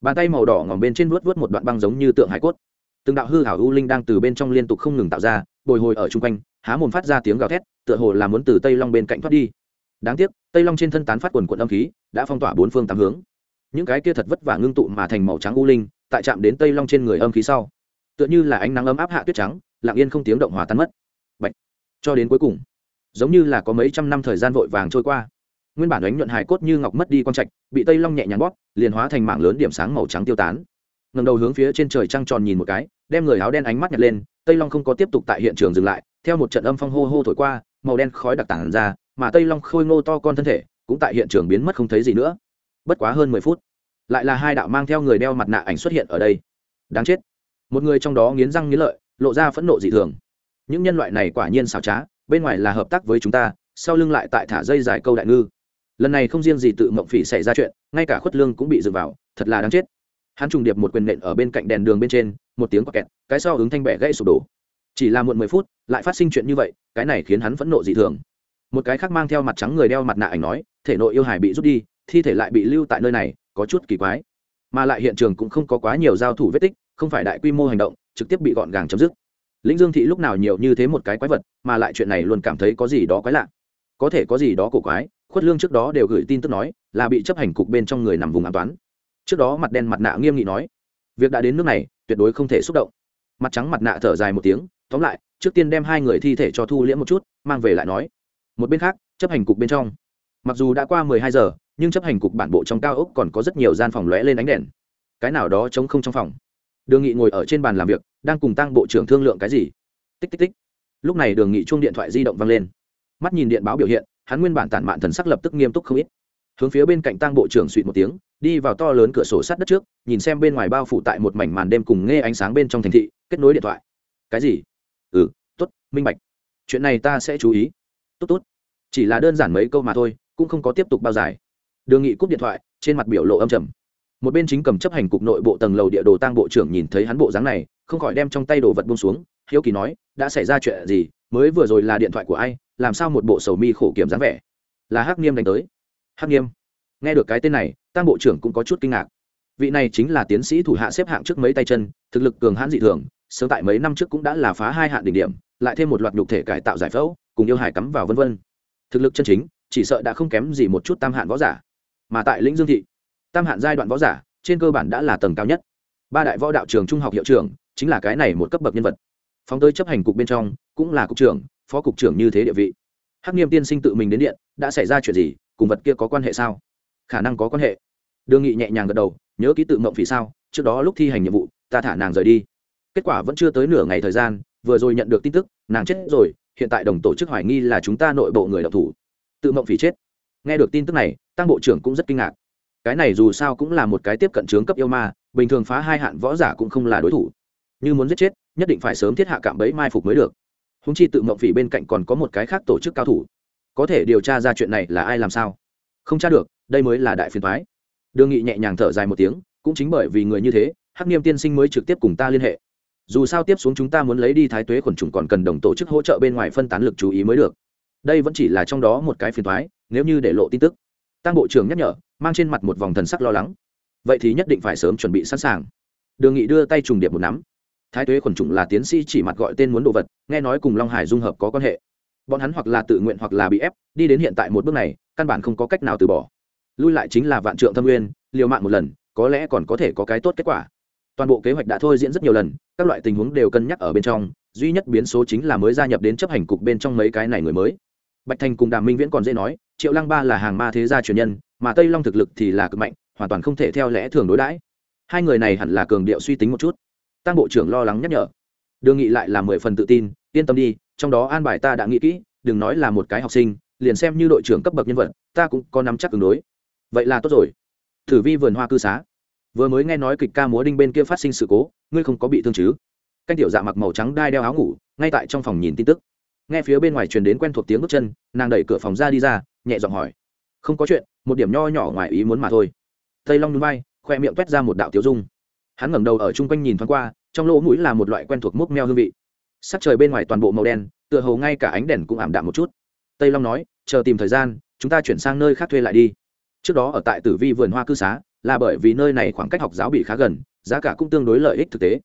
Bàn tay màu đỏ ngỏm bên trên vuốt vuốt một đoạn băng giống như tượng hải cốt. Từng đạo hư hảo u linh đang từ bên trong liên tục không ngừng tạo ra, bồi hồi ở chung quanh há mồm phát ra tiếng gào thét, tựa hồ là muốn từ tây long bên cạnh thoát đi. Đáng tiếc, tây long trên thân tán phát quần quận âm khí, đã phong tỏa bốn phương tám hướng. Những cái kia thật vất vả ngưng tụ mà thành màu trắng u linh, tại chạm đến tây long trên người âm khí sau, tựa như là ánh nắng ấm áp hạ tuyết trắng, lặng yên không tiếng động hòa tan mất. Bạch. cho đến cuối cùng, giống như là có mấy trăm năm thời gian vội vàng trôi qua, nguyên bản đánh nhuận hài cốt như ngọc mất đi quan trạch, bị tây long nhẹ nhàng bóp, liền hóa thành mảng lớn điểm sáng màu trắng tiêu tán. Ngầm đầu hướng phía trên trời trăng tròn nhìn một cái, đem người áo đen ánh mắt nhặt lên, tây long không có tiếp tục tại hiện trường dừng lại theo một trận âm phong hô hô thổi qua, màu đen khói đặc tản ra, mà tây long khôi ngô to con thân thể cũng tại hiện trường biến mất không thấy gì nữa. Bất quá hơn mười phút, lại là hai đạo mang theo người đeo mặt nạ ảnh xuất hiện ở đây. Đáng chết. Một người trong đó nghiến răng nghiến lợi, lộ ra phẫn nộ dị thường. Những nhân loại này quả nhiên xảo trá, bên ngoài là hợp tác với chúng ta, sau lưng lại tại thả dây dài câu đại ngư. Lần này không riêng gì tự mộng phỉ xảy ra chuyện, ngay cả khuất lương cũng bị dừng vào, thật là đáng chết. Hắn trùng điệp một quyền nện ở bên cạnh đèn đường bên trên, một tiếng quạt kẹt, cái sau ứng thanh bẻ gãy sụp đổ chỉ là muộn mười phút, lại phát sinh chuyện như vậy, cái này khiến hắn phẫn nộ dị thường. Một cái khác mang theo mặt trắng người đeo mặt nạ ảnh nói, thể nội yêu hải bị rút đi, thi thể lại bị lưu tại nơi này, có chút kỳ quái. Mà lại hiện trường cũng không có quá nhiều giao thủ vết tích, không phải đại quy mô hành động, trực tiếp bị gọn gàng chấm dứt. Lĩnh dương thị lúc nào nhiều như thế một cái quái vật, mà lại chuyện này luôn cảm thấy có gì đó quái lạ. Có thể có gì đó cổ quái, khuất lương trước đó đều gửi tin tức nói, là bị chấp hành cục bên trong người nằm vùng an toán trước đó mặt đen mặt nạ nghiêm nghị nói, việc đã đến nước này, tuyệt đối không thể xúc động. Mặt trắng mặt nạ thở dài một tiếng tóm lại, trước tiên đem hai người thi thể cho thu liễm một chút, mang về lại nói. Một bên khác, chấp hành cục bên trong. Mặc dù đã qua mười hai giờ, nhưng chấp hành cục bản bộ trong cao ốc còn có rất nhiều gian phòng lóe lên ánh đèn. Cái nào đó chống không trong phòng. Đường nghị ngồi ở trên bàn làm việc, đang cùng tăng bộ trưởng thương lượng cái gì. Tích tích tích. Lúc này đường nghị chuông điện thoại di động vang lên. Mắt nhìn điện báo biểu hiện, hắn nguyên bản tản mạn thần sắc lập tức nghiêm túc không ít. Hướng phía bên cạnh tăng bộ trưởng suỵt một tiếng, đi vào to lớn cửa sổ sát đất trước, nhìn xem bên ngoài bao phủ tại một mảnh màn đêm cùng nghe ánh sáng bên trong thành thị, kết nối điện thoại. Cái gì? Ừ t ố t minh bạch. Chuyện này ta sẽ chú ý. Tốt tốt. Chỉ là đơn giản mấy câu mà thôi, cũng không có tiếp tục bao dài. Đường nghị cúp điện thoại, trên mặt biểu lộ âm trầm. Một bên chính cầm chấp hành cục nội bộ tầng lầu địa đồ tăng bộ trưởng nhìn thấy hắn bộ dáng này, không khỏi đem trong tay đồ vật bông xuống, hiếu kỳ nói, đã xảy ra chuyện gì? Mới vừa rồi là điện thoại của ai? Làm sao một bộ sầu mi khổ kiểm dáng vẻ? Là hắc nghiêm đánh tới. Hắc nghiêm. Nghe được cái tên này tăng bộ trưởng cũng có chút kinh ngạc vị này chính là tiến sĩ thủ hạ xếp hạng trước mấy tay chân, thực lực cường hãn dị thường, sớm tại mấy năm trước cũng đã là phá hai hạn đỉnh điểm, lại thêm một loạt nhục thể cải tạo giải phẫu, cùng yêu hải cắm vào vân vân. Thực lực chân chính, chỉ sợ đã không kém gì một chút tam hạn võ giả. Mà tại lĩnh dương thị, tam hạn giai đoạn võ giả, trên cơ bản đã là tầng cao nhất. Ba đại võ đạo trường trung học hiệu trưởng, chính là cái này một cấp bậc nhân vật. Phóng tới chấp hành cục bên trong, cũng là cục trưởng, phó cục trưởng như thế địa vị. Hắc nghiêm tiên sinh tự mình đến điện, đã xảy ra chuyện gì, cùng vật kia có quan hệ sao? Khả năng có quan hệ. Đương nghị nhẹ nhàng gật đầu nhớ ký tự mộng phỉ sao? Trước đó lúc thi hành nhiệm vụ, ta thả nàng rời đi. Kết quả vẫn chưa tới nửa ngày thời gian, vừa rồi nhận được tin tức, nàng chết rồi, hiện tại đồng tổ chức hoài nghi là chúng ta nội bộ người đọc thủ. Tự mộng phỉ chết. Nghe được tin tức này, tăng bộ trưởng cũng rất kinh ngạc. Cái này dù sao cũng là một cái tiếp cận trướng cấp yêu ma, bình thường phá hai hạn võ giả cũng không là đối thủ. Như muốn giết chết, nhất định phải sớm thiết hạ cạm bẫy mai phục mới được. Húng chi tự mộng phỉ bên cạnh còn có một cái khác tổ chức cao thủ. Có thể điều tra ra chuyện này là ai làm sao? Không tra được, đây mới là đại phiền thoái đương nghị nhẹ nhàng thở dài một tiếng, cũng chính bởi vì người như thế, hắc niêm tiên sinh mới trực tiếp cùng ta liên hệ. Dù sao tiếp xuống chúng ta muốn lấy đi thái tuế khuẩn trùng còn cần đồng tổ chức hỗ trợ bên ngoài phân tán lực chú ý mới được. Đây vẫn chỉ là trong đó một cái phiền thoái nếu như để lộ tin tức. Tăng bộ trưởng nhắc nhở, mang trên mặt một vòng thần sắc lo lắng. Vậy thì nhất định phải sớm chuẩn bị sẵn sàng. Đường nghị đưa tay trùng điệp một nắm. Thái tuế khuẩn trùng là tiến sĩ chỉ mặt gọi tên muốn đồ vật, nghe nói cùng long hải dung hợp có quan hệ. Bọn hắn hoặc là tự nguyện hoặc là bị ép, đi đến hiện tại một bước này, căn bản không có cách nào từ bỏ lui lại chính là vạn trượng thâm nguyên, liều mạng một lần, có lẽ còn có thể có cái tốt kết quả. Toàn bộ kế hoạch đã thôi diễn rất nhiều lần, các loại tình huống đều cân nhắc ở bên trong, duy nhất biến số chính là mới gia nhập đến chấp hành cục bên trong mấy cái này người mới. Bạch thành cùng đàm minh viễn còn dễ nói, triệu lăng ba là hàng ma thế gia truyền nhân, mà tây long thực lực thì là cực mạnh, hoàn toàn không thể theo lẽ thường đối đãi. Hai người này hẳn là cường điệu suy tính một chút. Tăng bộ trưởng lo lắng nhắc nhở. Đương nghị lại là mười phần tự tin, yên tâm đi, trong đó an bài ta đã nghĩ kỹ, đừng nói là một cái học sinh, liền xem như đội trưởng cấp bậc nhân vật, ta cũng có nắm chắc ứng đối vậy là tốt rồi. Thử vi vườn hoa cư xá. Vừa mới nghe nói kịch ca múa đinh bên kia phát sinh sự cố, ngươi không có bị thương chứ? Canh tiểu dạ mặc màu trắng đai đeo áo ngủ, ngay tại trong phòng nhìn tin tức. Nghe phía bên ngoài truyền đến quen thuộc tiếng bước chân, nàng đẩy cửa phòng ra đi ra, nhẹ giọng hỏi. Không có chuyện, một điểm nho nhỏ ngoài ý muốn mà thôi. Tây long núi bay, khoe miệng quét ra một đạo tiêu dung. Hắn ngẩng đầu ở chung quanh nhìn thoáng qua, trong lỗ mũi là một loại quen thuộc múc meo hương vị. Sắc trời bên ngoài toàn bộ màu đen, tựa hồ ngay cả ánh đèn cũng ảm đạm một chút. Tây long nói, chờ tìm thời gian, chúng ta chuyển sang nơi khác thuê lại đi trước đó ở tại tử vi vườn hoa cư xá, là bởi vì nơi này khoảng cách học giáo bị khá gần, giá cả cũng tương đối lợi ích thực tế.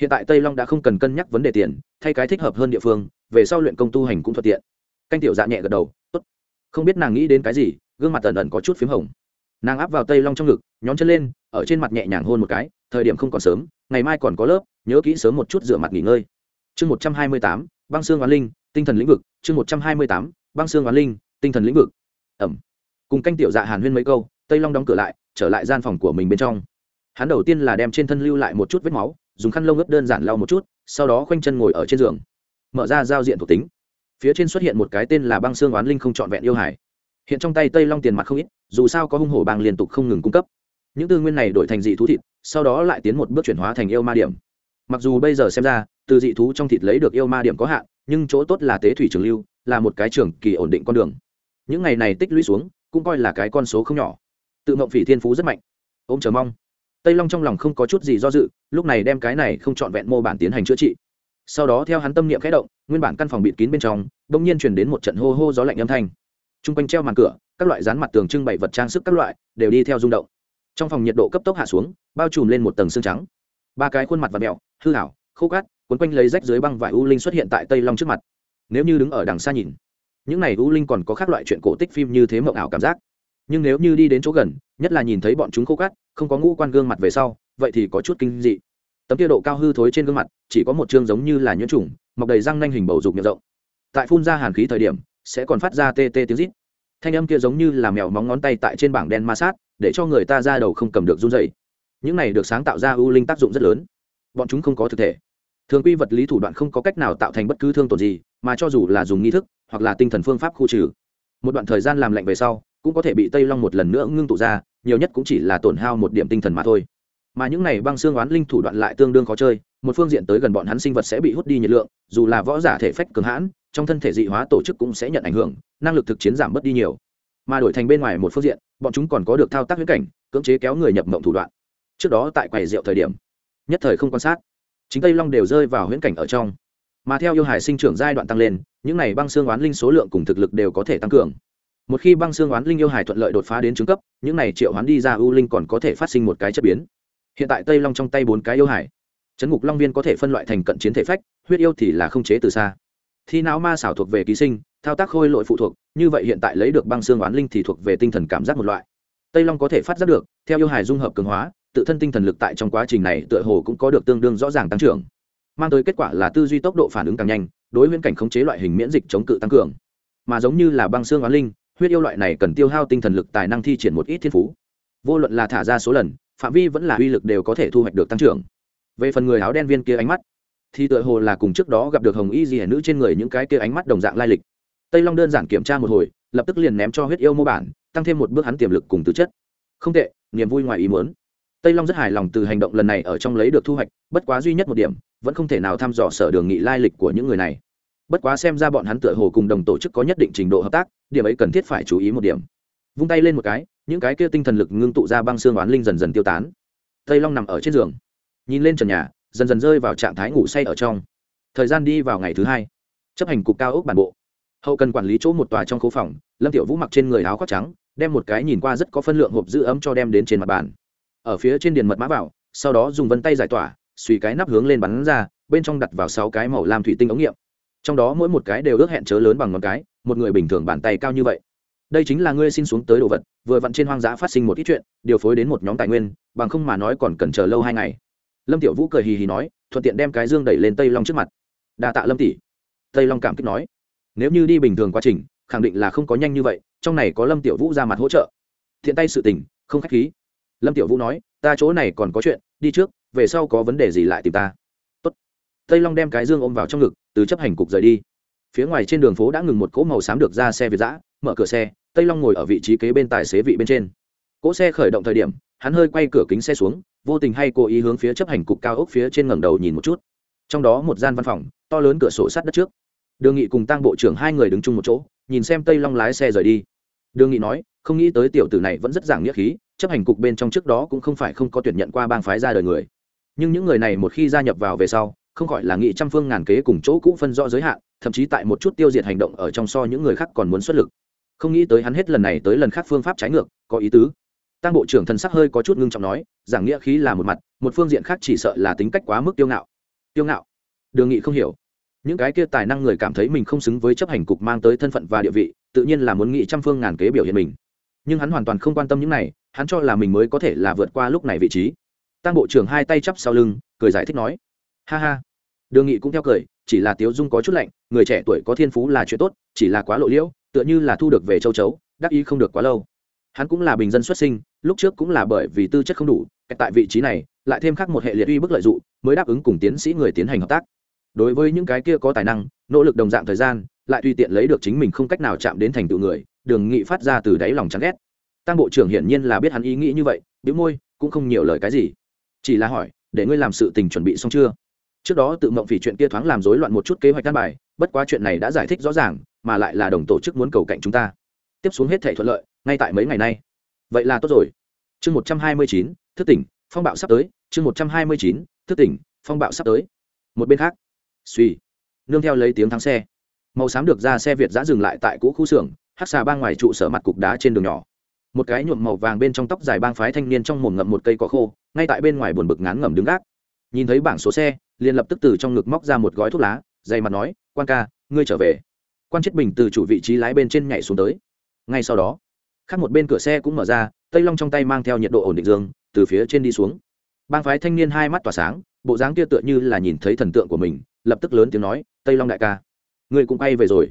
Hiện tại tây long đã không cần cân nhắc vấn đề tiền, thay cái thích hợp hơn địa phương, về sau luyện công tu hành cũng thuận tiện. Canh tiểu dạ nhẹ gật đầu, tốt. Không biết nàng nghĩ đến cái gì, gương mặt ẩn ẩn có chút p h í m hồng. Nàng áp vào tây long trong ngực, nhón chân lên, ở trên mặt nhẹ nhàng hôn một cái, thời điểm không còn sớm, ngày mai còn có lớp, nhớ kỹ sớm một chút rửa mặt nghỉ ngơi. Chương một trăm hai mươi tám, băng xương oán linh, tinh thần lĩnh vực. Chương một trăm hai mươi tám, băng xương oán linh, tinh thần lĩnh vực. Ẩm cùng canh tiểu dạ hàn huyên mấy câu, tây long đóng cửa lại, trở lại gian phòng của mình bên trong. Hắn đầu tiên là đem trên thân lưu lại một chút vết máu, dùng khăn lông ướp đơn giản lau một chút, sau đó khoanh chân ngồi ở trên giường. Mở ra giao diện thuộc tính. Phía trên xuất hiện một cái tên là băng xương oán linh không trọn vẹn yêu hải. Hiện trong tay tây long tiền mặt không ít, dù sao có hung hổ bang liên tục không ngừng cung cấp. Những tư nguyên này đổi thành dị thú thịt, sau đó lại tiến một bước chuyển hóa thành yêu ma điểm. Mặc dù bây giờ xem ra, từ dị thú trong thịt lấy được yêu ma điểm có hạn, nhưng chỗ tốt là tế thủy trường lưu, là một cái trường kỳ ổn định con đường. Những ngày này tích lũy xuống cũng coi là cái con số không nhỏ. Tự mộng phỉ thiên phú rất mạnh. Ôm chờ mong. Tây long trong lòng không có chút gì do dự, lúc này đem cái này không trọn vẹn mô bản tiến hành chữa trị. Sau đó theo hắn tâm niệm khẽ động, nguyên bản căn phòng bịt kín bên trong, bỗng nhiên chuyển đến một trận hô hô gió lạnh âm thanh. T r u n g quanh treo màn cửa, các loại dán mặt tường trưng bày vật trang sức các loại, đều đi theo rung động. Trong phòng nhiệt độ cấp tốc hạ xuống, bao trùm lên một tầng xương trắng. Ba cái khuôn mặt và mẹo hư hảo khô cát, quấn quanh lấy rách dưới băng vải u linh xuất hiện tại tây long trước mặt. Nếu như đứng ở đằng xa nhìn những này u linh còn có các loại chuyện cổ tích phim như thế mộng ảo cảm giác. Nhưng nếu như đi đến chỗ gần, nhất là nhìn thấy bọn chúng khô cát, không có ngũ quan gương mặt về sau, vậy thì có chút kinh dị. Tấm tiêu độ cao hư thối trên gương mặt, chỉ có một chương giống như là nhuyễn trùng, mọc đầy răng nanh hình bầu dục miệng rộng. Tại phun ra hàn khí thời điểm, sẽ còn phát ra tê tê tiếng rít. Thanh âm kia giống như là mèo móng ngón tay tại trên bảng đen ma sát, để cho người ta ra đầu không cầm được run dày những này được sáng tạo ra ưu linh tác dụng rất lớn. Bọn chúng không có thực thể. Thường quy vật lý thủ đoạn không có cách nào tạo thành bất cứ thương tổn gì, mà cho dù là dùng nghi thức hoặc là tinh thần phương pháp khu trừ. Một đoạn thời gian làm lạnh về sau, cũng có thể bị tây long một lần nữa ngưng tụ ra, nhiều nhất cũng chỉ là tổn hao một điểm tinh thần mà thôi. Mà những này băng xương oán linh thủ đoạn lại tương đương khó chơi, một phương diện tới gần bọn hắn sinh vật sẽ bị hút đi nhiệt lượng, dù là võ giả thể phách cường hãn, trong thân thể dị hóa tổ chức cũng sẽ nhận ảnh hưởng, năng lực thực chiến giảm bớt đi nhiều. Mà đổi thành bên ngoài một phương diện, bọn chúng còn có được thao tác huyễn cảnh, cưỡng chế kéo người nhập mộng thủ đoạn. Trước đó tại quầy rượu thời điểm, nhất thời không quan sát, chính tây long đều rơi vào huyễn cảnh ở trong mà theo yêu hải sinh trưởng giai đoạn tăng lên, những này băng xương oán linh số lượng cùng thực lực đều có thể tăng cường. Một khi băng xương oán linh yêu hải thuận lợi đột phá đến trứng cấp, những này triệu hoán đi ra ưu linh còn có thể phát sinh một cái chất biến. Hiện tại tây long trong tay bốn cái yêu hải chấn ngục long viên có thể phân loại thành cận chiến thể phách, huyết yêu thì là không chế từ xa. Thi não ma xảo thuộc về ký sinh, thao tác khôi lội phụ thuộc, như vậy hiện tại lấy được băng xương oán linh thì thuộc về tinh thần cảm giác một loại. Tây long có thể phát giác được, theo yêu hải dung hợp cường hóa, tự thân tinh thần lực tại trong quá trình này tựa hồ cũng có được tương đương rõ ràng tăng trưởng mang tới kết quả là tư duy tốc độ phản ứng càng nhanh, đối huyễn cảnh khống chế loại hình miễn dịch chống cự tăng cường. Mà giống như là băng xương oán linh, huyết yêu loại này cần tiêu hao tinh thần lực tài năng thi triển một ít thiên phú. Vô luận là thả ra số lần, phạm vi vẫn là uy lực đều có thể thu hoạch được tăng trưởng. Về phần người áo đen viên kia ánh mắt, thì tựa hồ là cùng trước đó gặp được hồng y gì nữ trên người những cái kia ánh mắt đồng dạng lai lịch. Tây long đơn giản kiểm tra một hồi, lập tức liền ném cho huyết yêu mô bản, tăng thêm một bước hắn tiềm lực cùng tư chất. Không tệ, niềm vui ngoài ý muốn. Tây long rất hài lòng từ hành động lần này ở trong lấy được thu hoạch, bất quá duy nhất một điểm vẫn không thể nào thăm dò sở đường nghị lai lịch của những người này. Bất quá xem ra bọn hắn tựa hồ cùng đồng tổ chức có nhất định trình độ hợp tác, điểm ấy cần thiết phải chú ý một điểm. Vung tay lên một cái, những cái kia tinh thần lực ngưng tụ ra băng xương oán linh dần dần tiêu tán. Tây long nằm ở trên giường. Nhìn lên trần nhà, dần dần rơi vào trạng thái ngủ say ở trong. Thời gian đi vào ngày thứ hai. Chấp hành cục cao ốc bản bộ. Hậu cần quản lý chỗ một tòa trong khu phòng, lâm tiểu vũ mặc trên người áo khoác trắng, đem một cái nhìn qua rất có phân lượng hộp giữ ấm cho đem đến trên mặt bàn. Ở phía trên điền mật mã vào, sau đó dùng vân tay giải tỏa suy cái nắp hướng lên bắn ra, bên trong đặt vào sáu cái màu lam thủy tinh ống nghiệm. Trong đó mỗi một cái đều ước hẹn chớ lớn bằng ngón cái, một người bình thường bàn tay cao như vậy. Đây chính là ngươi xin xuống tới đồ vật, vừa vặn trên hoang dã phát sinh một ít chuyện, điều phối đến một nhóm tài nguyên, bằng không mà nói còn cần chờ lâu hai ngày. Lâm tiểu vũ cười hì hì nói, thuận tiện đem cái dương đẩy lên tây long trước mặt. Đa tạ lâm tỷ. Tây long cảm kích nói, nếu như đi bình thường quá trình, khẳng định là không có nhanh như vậy, trong này có lâm tiểu vũ ra mặt hỗ trợ. Thiện tay sự tình, không khách khí. Lâm tiểu vũ nói, ta chỗ này còn có chuyện, đi trước về sau có vấn đề gì lại tìm ta? Tốt. tây long đem cái dương ôm vào trong ngực, từ chấp hành cục rời đi. Phía ngoài trên đường phố đã ngừng một cỗ màu xám được ra xe việt giã mở cửa xe, tây long ngồi ở vị trí kế bên tài xế vị bên trên. Cỗ xe khởi động thời điểm, hắn hơi quay cửa kính xe xuống, vô tình hay cố ý hướng phía chấp hành cục cao ốc phía trên ngẩng đầu nhìn một chút. Trong đó một gian văn phòng, to lớn cửa sổ sát đất trước. Đường nghị cùng tăng bộ trưởng hai người đứng chung một chỗ, nhìn xem tây long lái xe rời đi. Đường nghị nói, không nghĩ tới tiểu tử này vẫn rất giảng nghĩa khí, chấp hành cục bên trong trước đó cũng không phải không có tuyển nhận qua bang phái ra đời người nhưng những người này một khi gia nhập vào về sau, không gọi là nghị trăm phương ngàn kế cùng chỗ cũ phân rõ giới hạn, thậm chí tại một chút tiêu diệt hành động ở trong so những người khác còn muốn xuất lực. Không nghĩ tới hắn hết lần này tới lần khác phương pháp trái ngược, có ý tứ. Tăng bộ trưởng thần sắc hơi có chút ngưng trọng nói, giảng nghĩa khí là một mặt, một phương diện khác chỉ sợ là tính cách quá mức tiêu ngạo. Tiêu ngạo? Đường nghị không hiểu. Những cái kia tài năng người cảm thấy mình không xứng với chấp hành cục mang tới thân phận và địa vị, tự nhiên là muốn nghị trăm phương ngàn kế biểu hiện mình. Nhưng hắn hoàn toàn không quan tâm những này, hắn cho là mình mới có thể là vượt qua lúc này vị trí tăng bộ trưởng hai tay chắp sau lưng, cười giải thích nói, ha ha. Đường nghị cũng theo cười, chỉ là tiếu dung có chút lạnh, người trẻ tuổi có thiên phú là chuyện tốt, chỉ là quá lộ liễu, tựa như là thu được về châu chấu, đắc ý không được quá lâu. Hắn cũng là bình dân xuất sinh, lúc trước cũng là bởi vì tư chất không đủ tại vị trí này, lại thêm khắc một hệ liệt uy bức lợi dụng, mới đáp ứng cùng tiến sĩ người tiến hành hợp tác. Đối với những cái kia có tài năng, nỗ lực đồng dạng thời gian, lại tùy tiện lấy được chính mình không cách nào chạm đến thành tựu người, đường nghị phát ra từ đáy lòng chán ghét. Tăng bộ trưởng hiển nhiên là biết hắn ý nghĩ như vậy biếu môi, cũng không nhiều lời cái gì chỉ là hỏi, để ngươi làm sự tình chuẩn bị xong chưa? Trước đó tự mộng vì chuyện kia thoáng làm rối loạn một chút kế hoạch đan bài, bất quá chuyện này đã giải thích rõ ràng, mà lại là đồng tổ chức muốn cầu cạnh chúng ta. Tiếp xuống hết thể thuận lợi, ngay tại mấy ngày nay. Vậy là tốt rồi. Chương một trăm hai mươi chín, thức tỉnh, phong bạo sắp tới. Chương một trăm hai mươi chín, thức tỉnh, phong bạo sắp tới. Một bên khác, suy. Nương theo lấy tiếng thắng xe. Màu xám được ra xe việt giã dừng lại tại cũ khu xưởng, hát xà bang ngoài trụ sở mặt cục đá trên đường nhỏ. Một cái nhuộm màu vàng bên trong tóc dài bang phái thanh niên trong mồm ngậm một cây cỏ khô ngay tại bên ngoài buồn bực ngán ngẩm đứng gác. Nhìn thấy bảng số xe, liền lập tức từ trong ngực móc ra một gói thuốc lá, dày mặt nói, quan ca, ngươi trở về. Quan chết bình từ chủ vị trí lái bên trên nhảy xuống tới. Ngay sau đó, khác một bên cửa xe cũng mở ra, tây long trong tay mang theo nhiệt độ ổn định dương, từ phía trên đi xuống. Bang phái thanh niên hai mắt tỏa sáng, bộ dáng kia tựa như là nhìn thấy thần tượng của mình, lập tức lớn tiếng nói, tây long đại ca, ngươi cũng quay về rồi.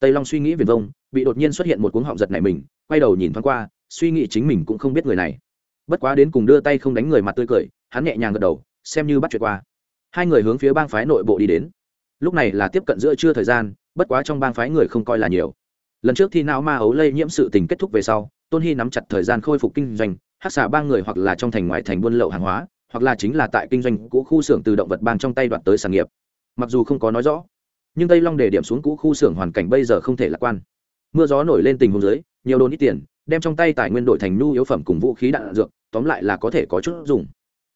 Tây long suy nghĩ viền vông, bị đột nhiên xuất hiện một cuống họng giật này mình, quay đầu nhìn thoáng qua, suy nghĩ chính mình cũng không biết người này bất quá đến cùng đưa tay không đánh người mặt tươi cười, hắn nhẹ nhàng gật đầu, xem như bắt chuyện qua. Hai người hướng phía bang phái nội bộ đi đến. Lúc này là tiếp cận giữa trưa thời gian, bất quá trong bang phái người không coi là nhiều. Lần trước thi não ma ấu lây nhiễm sự tình kết thúc về sau, tôn hy nắm chặt thời gian khôi phục kinh doanh, hát xả ba người hoặc là trong thành ngoài thành buôn lậu hàng hóa, hoặc là chính là tại kinh doanh cũ khu xưởng từ động vật bang trong tay đoạt tới sản nghiệp. Mặc dù không có nói rõ, nhưng tây long để điểm xuống cũ khu xưởng hoàn cảnh bây giờ không thể lạc quan. Mưa gió nổi lên tình huống dưới, nhiều đồn ít tiền đem trong tay tài nguyên đổi thành nhu yếu phẩm cùng vũ khí đạn dược, tóm lại là có thể có chút dùng.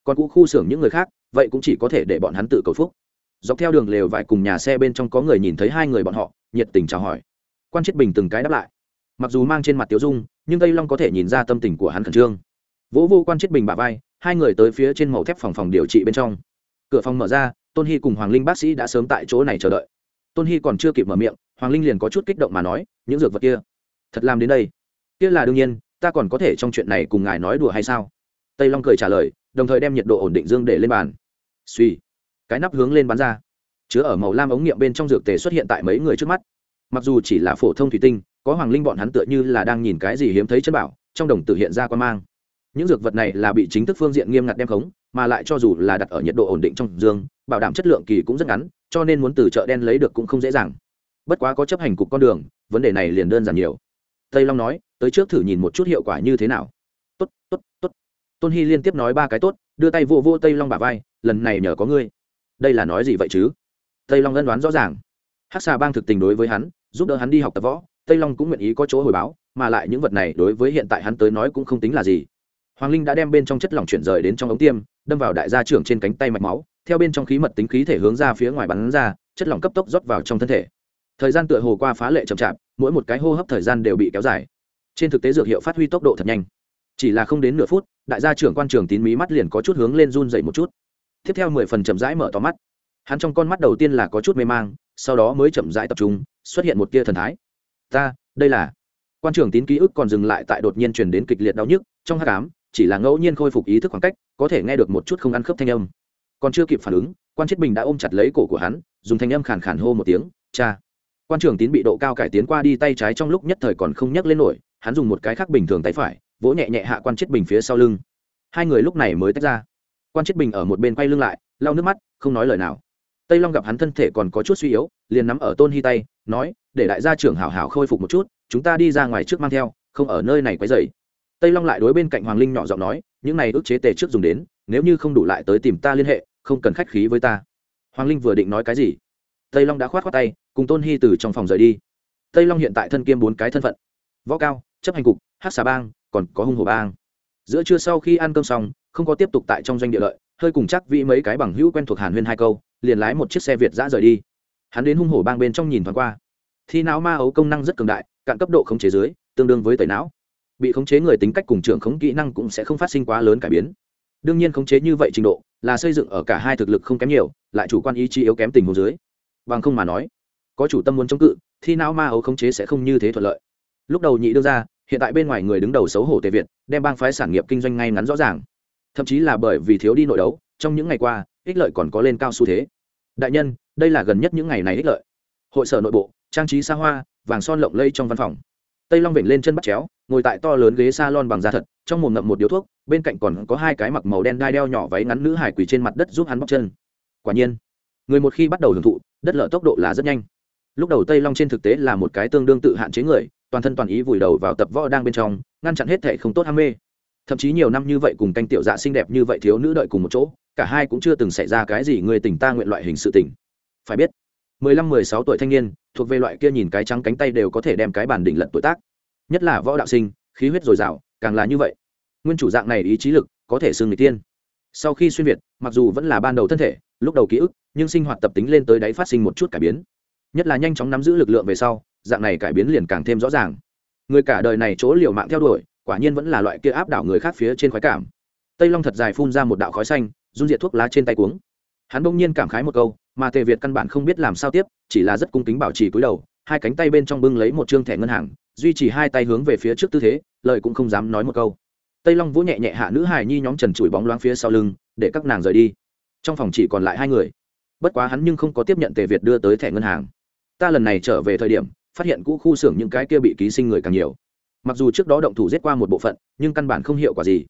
Còn cũ khu xưởng những người khác, vậy cũng chỉ có thể để bọn hắn tự cầu phúc. Dọc theo đường lều vải cùng nhà xe bên trong có người nhìn thấy hai người bọn họ, nhiệt tình chào hỏi. Quan chết bình từng cái đáp lại. Mặc dù mang trên mặt tiếu dung, nhưng tây long có thể nhìn ra tâm tình của hắn khẩn trương. Vỗ vô quan chết bình bả vai, hai người tới phía trên màu thép phòng phòng điều trị bên trong. Cửa phòng mở ra, tôn hy cùng hoàng linh bác sĩ đã sớm tại chỗ này chờ đợi. Tôn hy còn chưa kịp mở miệng, hoàng linh liền có chút kích động mà nói, những dược vật kia thật làm đến đây kia là đương nhiên, ta còn có thể trong chuyện này cùng ngài nói đùa hay sao? Tây long cười trả lời, đồng thời đem nhiệt độ ổn định dương để lên bàn. Suy cái nắp hướng lên bắn ra. Chứa ở màu lam ống nghiệm bên trong dược tề xuất hiện tại mấy người trước mắt. Mặc dù chỉ là phổ thông thủy tinh, có hoàng linh bọn hắn tựa như là đang nhìn cái gì hiếm thấy chân bảo, trong đồng tử hiện ra quan mang. Những dược vật này là bị chính thức phương diện nghiêm ngặt đem khống, mà lại cho dù là đặt ở nhiệt độ ổn định trong dương, bảo đảm chất lượng kỳ cũng rất ngắn, cho nên muốn từ chợ đen lấy được cũng không dễ dàng. Bất quá có chấp hành cục con đường, vấn đề này liền đơn giản nhiều. Tây long nói tới trước thử nhìn một chút hiệu quả như thế nào. Tốt tốt tốt. Tôn hy liên tiếp nói ba cái tốt, đưa tay vô vô tây long bả vai, lần này nhờ có ngươi. Đây là nói gì vậy chứ? Tây long ân đoán rõ ràng. Hát xà bang thực tình đối với hắn, giúp đỡ hắn đi học tập võ, tây long cũng nguyện ý có chỗ hồi báo, mà lại những vật này đối với hiện tại hắn tới nói cũng không tính là gì. Hoàng linh đã đem bên trong chất lỏng chuyển rời đến trong ống tiêm, đâm vào đại gia trưởng trên cánh tay mạch máu, theo bên trong khí mật tính khí thể hướng ra phía ngoài bắn ra, chất lỏng cấp tốc rót vào trong thân thể. Thời gian tựa hồ qua phá lệ chậm chạp, mỗi một cái hô hấp thời gian đều bị kéo dài trên thực tế dược hiệu phát huy tốc độ thật nhanh. Chỉ là không đến nửa phút, đại gia trưởng quan trường tín mí mắt liền có chút hướng lên run dậy một chút. Tiếp theo mười phần chậm rãi mở tóm mắt. Hắn trong con mắt đầu tiên là có chút mê mang, sau đó mới chậm rãi tập trung, xuất hiện một tia thần thái. Ta, đây là quan trưởng tín ký ức còn dừng lại tại đột nhiên truyền đến kịch liệt đau nhức, trong hát cám chỉ là ngẫu nhiên khôi phục ý thức khoảng cách, có thể nghe được một chút không ăn khớp thanh âm. Còn chưa kịp phản ứng, quan chết bình đã ôm chặt lấy cổ của hắn, dùng thanh âm khàn khàn hô một tiếng, cha! Quan trưởng tín bị độ cao cải tiến qua đi tay trái trong lúc nhất thời còn không nhấc lên nổi hắn dùng một cái khác bình thường tay phải, vỗ nhẹ nhẹ hạ quan chết bình phía sau lưng. Hai người lúc này mới tách ra. Quan chết bình ở một bên quay lưng lại, lau nước mắt, không nói lời nào. Tây long gặp hắn thân thể còn có chút suy yếu, liền nắm ở tôn hy tay, nói, để đại gia trưởng hảo hảo khôi phục một chút, chúng ta đi ra ngoài trước mang theo, không ở nơi này quấy dày tây long lại đối bên cạnh hoàng linh nhỏ giọng nói, những này ức chế tề trước dùng đến, nếu như không đủ lại tới tìm ta liên hệ, không cần khách khí với ta. Hoàng linh vừa định nói cái gì, tây long đã khoát khoát tay, cùng tôn hy từ trong phòng rời đi. Tây long hiện tại thân kiêm bốn cái thân phận. Võ cao chấp hành cục, hát xà bang, còn có hung hồ bang. Giữa trưa sau khi ăn cơm xong, không có tiếp tục tại trong doanh địa lợi, hơi cùng chắc vĩ mấy cái bằng hữu quen thuộc hàn huyên hai câu, liền lái một chiếc xe việt giã rời đi. Hắn đến hung hổ bang bên trong nhìn thoáng qua. Thi não ma ấu công năng rất cường đại, cạn cấp độ khống chế dưới, tương đương với tẩy não. Bị khống chế người tính cách cùng trưởng khống kỹ năng cũng sẽ không phát sinh quá lớn cải biến. Đương nhiên khống chế như vậy trình độ, là xây dựng ở cả hai thực lực không kém nhiều, lại chủ quan ý chí yếu kém tình hồ dưới. Bằng không mà nói, có chủ tâm muốn chống cự, thi não ma ấu khống chế sẽ không như thế thuận lợi lúc đầu nhị đương ra hiện tại bên ngoài người đứng đầu xấu hổ tề việt, đem bang phái sản nghiệp kinh doanh ngay ngắn rõ ràng. Thậm chí là bởi vì thiếu đi nội đấu, trong những ngày qua, ích lợi còn có lên cao xu thế. Đại nhân, đây là gần nhất những ngày này ích lợi. Hội sở nội bộ, trang trí xa hoa, vàng son lộng lây trong văn phòng. Tây long vểnh lên chân bắt chéo, ngồi tại to lớn ghế s a lon bằng da thật, trong mồm ngậm một điếu thuốc, bên cạnh còn có hai cái mặc màu đen đai đeo nhỏ váy ngắn nữ hải quỳ trên mặt đất giúp hắn bóc chân. Quả nhiên, người một khi bắt đầu hưởng thụ, đất lở tốc độ là rất nhanh. Lúc đầu tây long trên thực tế là một cái tương đương tự hạn chế người toàn thân toàn ý vùi đầu vào tập võ đang bên trong, ngăn chặn hết thệ không tốt ham mê. Thậm chí nhiều năm như vậy cùng canh tiểu dạ xinh đẹp như vậy thiếu nữ đợi cùng một chỗ, cả hai cũng chưa từng xảy ra cái gì người tình ta nguyện loại hình sự tình. Phải biết, mười lăm, mười sáu tuổi thanh niên, thuộc về loại kia nhìn cái trắng cánh tay đều có thể đem cái bản đỉnh lận tuổi tác. Nhất là võ đạo sinh, khí huyết dồi dào, càng là như vậy. Nguyên chủ dạng này ý chí lực, có thể xương người tiên. Sau khi xuyên việt, mặc dù vẫn là ban đầu thân thể, lúc đầu ký ức, nhưng sinh hoạt tập tính lên tới đáy phát sinh một chút cải biến. Nhất là nhanh chóng nắm giữ lực lượng về sau dạng này cải biến liền càng thêm rõ ràng. Người cả đời này chỗ liều mạng theo đuổi, quả nhiên vẫn là loại kia áp đảo người khác phía trên khoái cảm. Tây long thật dài phun ra một đạo khói xanh, run diệt thuốc lá trên tay cuống. Hắn bỗng nhiên cảm khái một câu, mà tề việt căn bản không biết làm sao tiếp, chỉ là rất cung kính bảo trì cúi đầu, hai cánh tay bên trong bưng lấy một chương thẻ ngân hàng, duy trì hai tay hướng về phía trước tư thế, lời cũng không dám nói một câu. Tây long vỗ nhẹ nhẹ hạ nữ hài nhi nhóm trần trụi bóng loáng phía sau lưng, để các nàng rời đi. Trong phòng chỉ còn lại hai người. Bất quá hắn nhưng không có tiếp nhận tề việt đưa tới thẻ ngân hàng. Ta lần này trở về thời điểm phát hiện cũ khu xưởng những cái kia bị ký sinh người càng nhiều. Mặc dù trước đó động thủ giết qua một bộ phận nhưng căn bản không hiệu quả gì.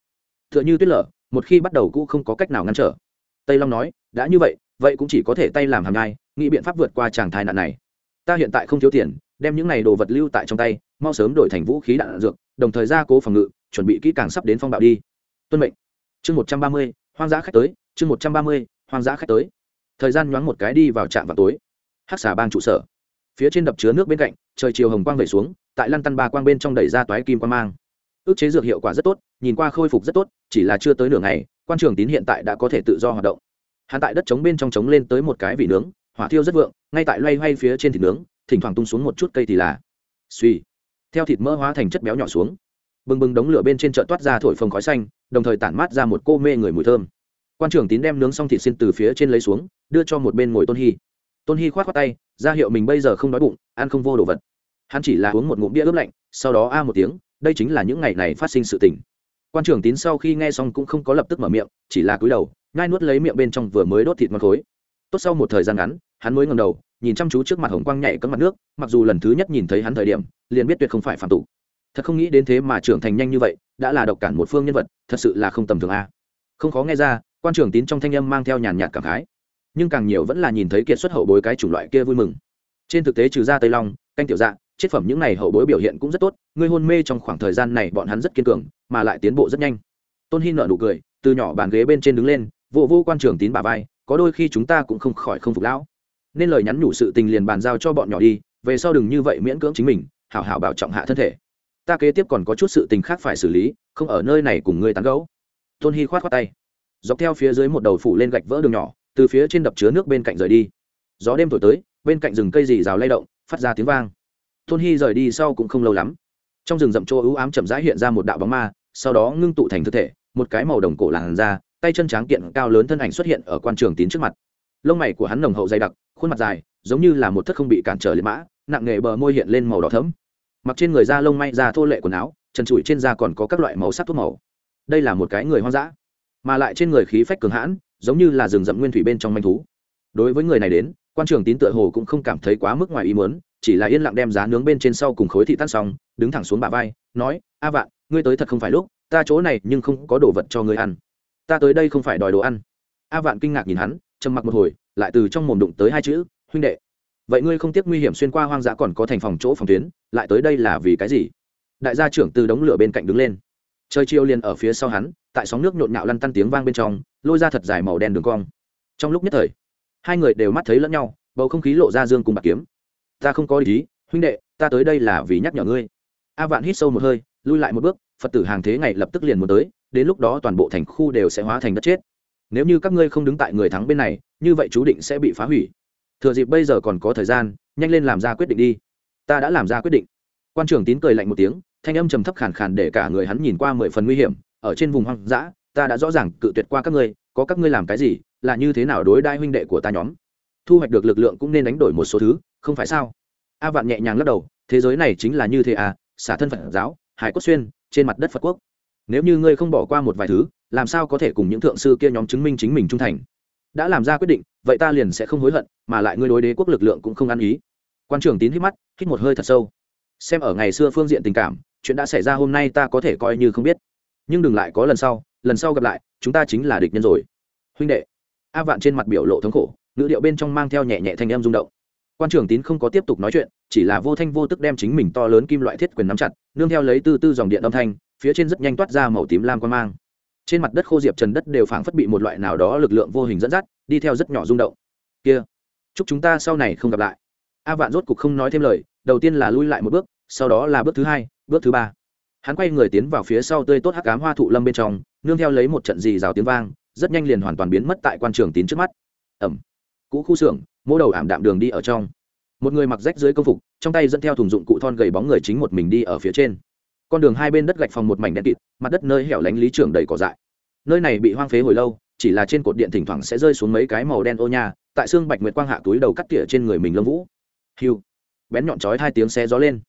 T h ư ợ n h ư tuyết lở một khi bắt đầu cũ không có cách nào ngăn trở. Tây long nói đã như vậy vậy cũng chỉ có thể tay làm hàm nhai nghĩ biện pháp vượt qua trạng thai nạn này. Ta hiện tại không thiếu tiền đem những này đồ vật lưu tại trong tay mau sớm đổi thành vũ khí đạn, đạn dược đồng thời gia cố phòng ngự chuẩn bị kỹ càng sắp đến phong bạo đi. Tuân mệnh. Chương một trăm ba mươi hoang dã khách tới chương một trăm ba mươi hoang dã khách tới. Thời gian nhoáng một cái đi vào trạm vào tối. Hắc xà bang trụ sở phía trên đập chứa nước bên cạnh, trời chiều hồng quang vẩy xuống, tại lăn tăn ba quang bên trong đẩy ra toái kim quang mang. Ước chế dược hiệu quả rất tốt, nhìn qua khôi phục rất tốt, chỉ là chưa tới nửa ngày, quan trường tín hiện tại đã có thể tự do hoạt động. Hắn tại đất trống bên trong trống lên tới một cái vị nướng, hỏa thiêu rất vượng, ngay tại loay hoay phía trên thịt nướng, thỉnh thoảng tung xuống một chút cây thì là suy. Theo thịt mỡ hóa thành chất béo nhỏ xuống. Bừng bừng đống lửa bên trên chợ toát ra thổi phồng khói xanh, đồng thời tản mát ra một cô mê người mùi thơm. Quan trưởng tín đem nướng xong thịt xin từ phía trên lấy xuống, đưa cho một bên ngồi tôn hy tôn hy khoát khoát tay, ra hiệu mình bây giờ không đói bụng, ăn không vô đồ vật. Hắn chỉ là uống một ngụm bia ướp lạnh, sau đó a một tiếng, đây chính là những ngày này phát sinh sự tình. Quan trưởng tín sau khi nghe xong cũng không có lập tức mở miệng, chỉ là cúi đầu ngai nuốt lấy miệng bên trong vừa mới đốt thịt mật khối. Tốt sau một thời gian ngắn, hắn mới ngầm đầu, nhìn chăm chú trước mặt hồng quang nhảy cấm mặt nước, mặc dù lần thứ nhất nhìn thấy hắn thời điểm, liền biết tuyệt không phải phản tụ thật không nghĩ đến thế mà trưởng thành nhanh như vậy, đã là độc cản một phương nhân vật, thật sự là không tầm thường a. Không khó nghe ra, quan trưởng tín trong thanh âm mang theo nhàn nhạt cảm khái nhưng càng nhiều vẫn là nhìn thấy kiệt xuất hậu bối cái chủng loại kia vui mừng. Trên thực tế trừ ra tây long canh tiểu dạ chết phẩm những này hậu bối biểu hiện cũng rất tốt ngươi hôn mê trong khoảng thời gian này bọn hắn rất kiên cường mà lại tiến bộ rất nhanh. Tôn hy nợ nụ cười từ nhỏ bàn ghế bên trên đứng lên vụ vô, vô quan trưởng tín bà vai có đôi khi chúng ta cũng không khỏi không phục lão. Nên lời nhắn nhủ sự tình liền bàn giao cho bọn nhỏ đi về sau đừng như vậy miễn cưỡng chính mình hảo hảo bảo trọng hạ thân thể. Ta kế tiếp còn có chút sự tình khác phải xử lý không ở nơi này cùng ngươi tán gấu tôn hy khoát khoát tay. Dọc theo phía dưới một đầu phủ lên gạch vỡ đường nhỏ từ phía trên đập chứa nước bên cạnh rời đi. Gió đêm thổi tới, bên cạnh rừng cây dì rào lay động, phát ra tiếng vang. Tôn hy rời đi sau cũng không lâu lắm. Trong rừng rậm chỗ ưu ám chậm rãi hiện ra một đạo bóng ma, sau đó ngưng tụ thành thực thể, một cái màu đồng cổ làn ra tay chân tráng kiện cao lớn thân ảnh xuất hiện ở quan trường tín trước mặt. Lông mày của hắn nồng hậu dày đặc, khuôn mặt dài, giống như là một thất không bị cản trở liệt mã, nặng nghề bờ môi hiện lên màu đỏ thấm mặc trên người da lông may da thô lệ quần áo trần trụi trên da còn có các loại màu sắc thuốc màu. Đây là một cái người hoang dã, mà lại trên người khí phách cường hãn giống như là rừng rậm nguyên thủy bên trong manh thú. Đối với người này đến, quan trường tín tựa hồ cũng không cảm thấy quá mức ngoài ý muốn, chỉ là yên lặng đem giá nướng bên trên sau cùng khối thị tan xong, đứng thẳng xuống bả vai, nói, a vạn, ngươi tới thật không phải lúc, ta chỗ này nhưng không có đồ vật cho ngươi ăn. Ta tới đây không phải đòi đồ ăn. A vạn kinh ngạc nhìn hắn, trầm mặc một hồi, lại từ trong mồm đụng tới hai chữ, huynh đệ. Vậy ngươi không tiếc nguy hiểm xuyên qua hoang dã còn có thành phòng chỗ phòng tuyến, lại tới đây là vì cái gì? Đại gia trưởng từ đống lửa bên cạnh đứng lên trời chiều liền ở phía sau hắn, tại sóng nước nhộn nhạo lăn tăn tiếng vang bên trong, lôi ra thật dài màu đen đường cong. Trong lúc nhất thời, hai người đều mắt thấy lẫn nhau, bầu không khí lộ ra dương cùng bạc kiếm. Ta không có ý, huynh đệ, ta tới đây là vì nhắc nhở ngươi. A vạn hít sâu một hơi, lui lại một bước, phật tử hàng thế ngày lập tức liền muốn tới, đến lúc đó toàn bộ thành khu đều sẽ hóa thành đất chết. Nếu như các ngươi không đứng tại người thắng bên này, như vậy chú định sẽ bị phá hủy. Thừa dịp bây giờ còn có thời gian, nhanh lên làm ra quyết định đi. Ta đã làm ra quyết định. Quan trưởng tín cười lạnh một tiếng thanh âm trầm thấp khàn khàn để cả người hắn nhìn qua mười phần nguy hiểm, ở trên vùng hoang dã, ta đã rõ ràng cự tuyệt qua các ngươi, có các ngươi làm cái gì, là như thế nào đối đai huynh đệ của ta nhóm. Thu hoạch được lực lượng cũng nên đánh đổi một số thứ, không phải sao? A vạn nhẹ nhàng lắc đầu, thế giới này chính là như thế à xả thân phật giáo, hải cốt xuyên, trên mặt đất phật quốc. Nếu như ngươi không bỏ qua một vài thứ, làm sao có thể cùng những thượng sư kia nhóm chứng minh chính mình trung thành? Đã làm ra quyết định, vậy ta liền sẽ không hối hận, mà lại ngươi đối đế quốc lực lượng cũng không ăn ý. Quan trưởng tín hít mắt, hít một hơi thật sâu. Xem ở ngày xưa phương diện tình cảm chuyện đã xảy ra hôm nay ta có thể coi như không biết. Nhưng đừng lại có lần sau lần sau gặp lại, chúng ta chính là địch nhân rồi. Huynh đệ. A vạn trên mặt biểu lộ thống khổ, ngữ điệu bên trong mang theo nhẹ nhẹ thanh em rung động. Quan trưởng tín không có tiếp tục nói chuyện, chỉ là vô thanh vô tức đem chính mình to lớn kim loại thiết quyền nắm chặt, nương theo lấy tư tư dòng điện âm thanh, phía trên rất nhanh toát ra màu tím lam quan mang. Trên mặt đất khô diệp trần đất đều phảng phất bị một loại nào đó lực lượng vô hình dẫn dắt, đi theo rất nhỏ rung động. Kia, chúc chúng ta sau này không gặp lại. A vạn rốt cục không nói thêm lời, đầu tiên là lui lại một bước, sau đó là bước thứ hai bước thứ ba. Hắn quay người tiến vào phía sau tươi tốt hắc cám hoa thụ lâm bên trong, nương theo lấy một trận dì rào tiếng vang, rất nhanh liền hoàn toàn biến mất tại quan trường tín trước mắt. Ẩm. Cũ khu xưởng mỗ đầu ảm đạm đường đi ở trong. Một người mặc rách dưới công phục, trong tay dẫn theo thùng dụng cụ thon gầy bóng người chính một mình đi ở phía trên. Con đường hai bên đất gạch phòng một mảnh đen kịt, mặt đất nơi hẻo lánh lý trưởng đầy cỏ dại. Nơi này bị hoang phế hồi lâu, chỉ là trên cột điện thỉnh thoảng sẽ rơi xuống mấy cái màu đen ô nha, tại xương bạch nguyệt quang hạ túi đầu cắt tỉa trên người mình lâm vũ. Hiu. Bén nhọn chói hai tiếng xe gió lên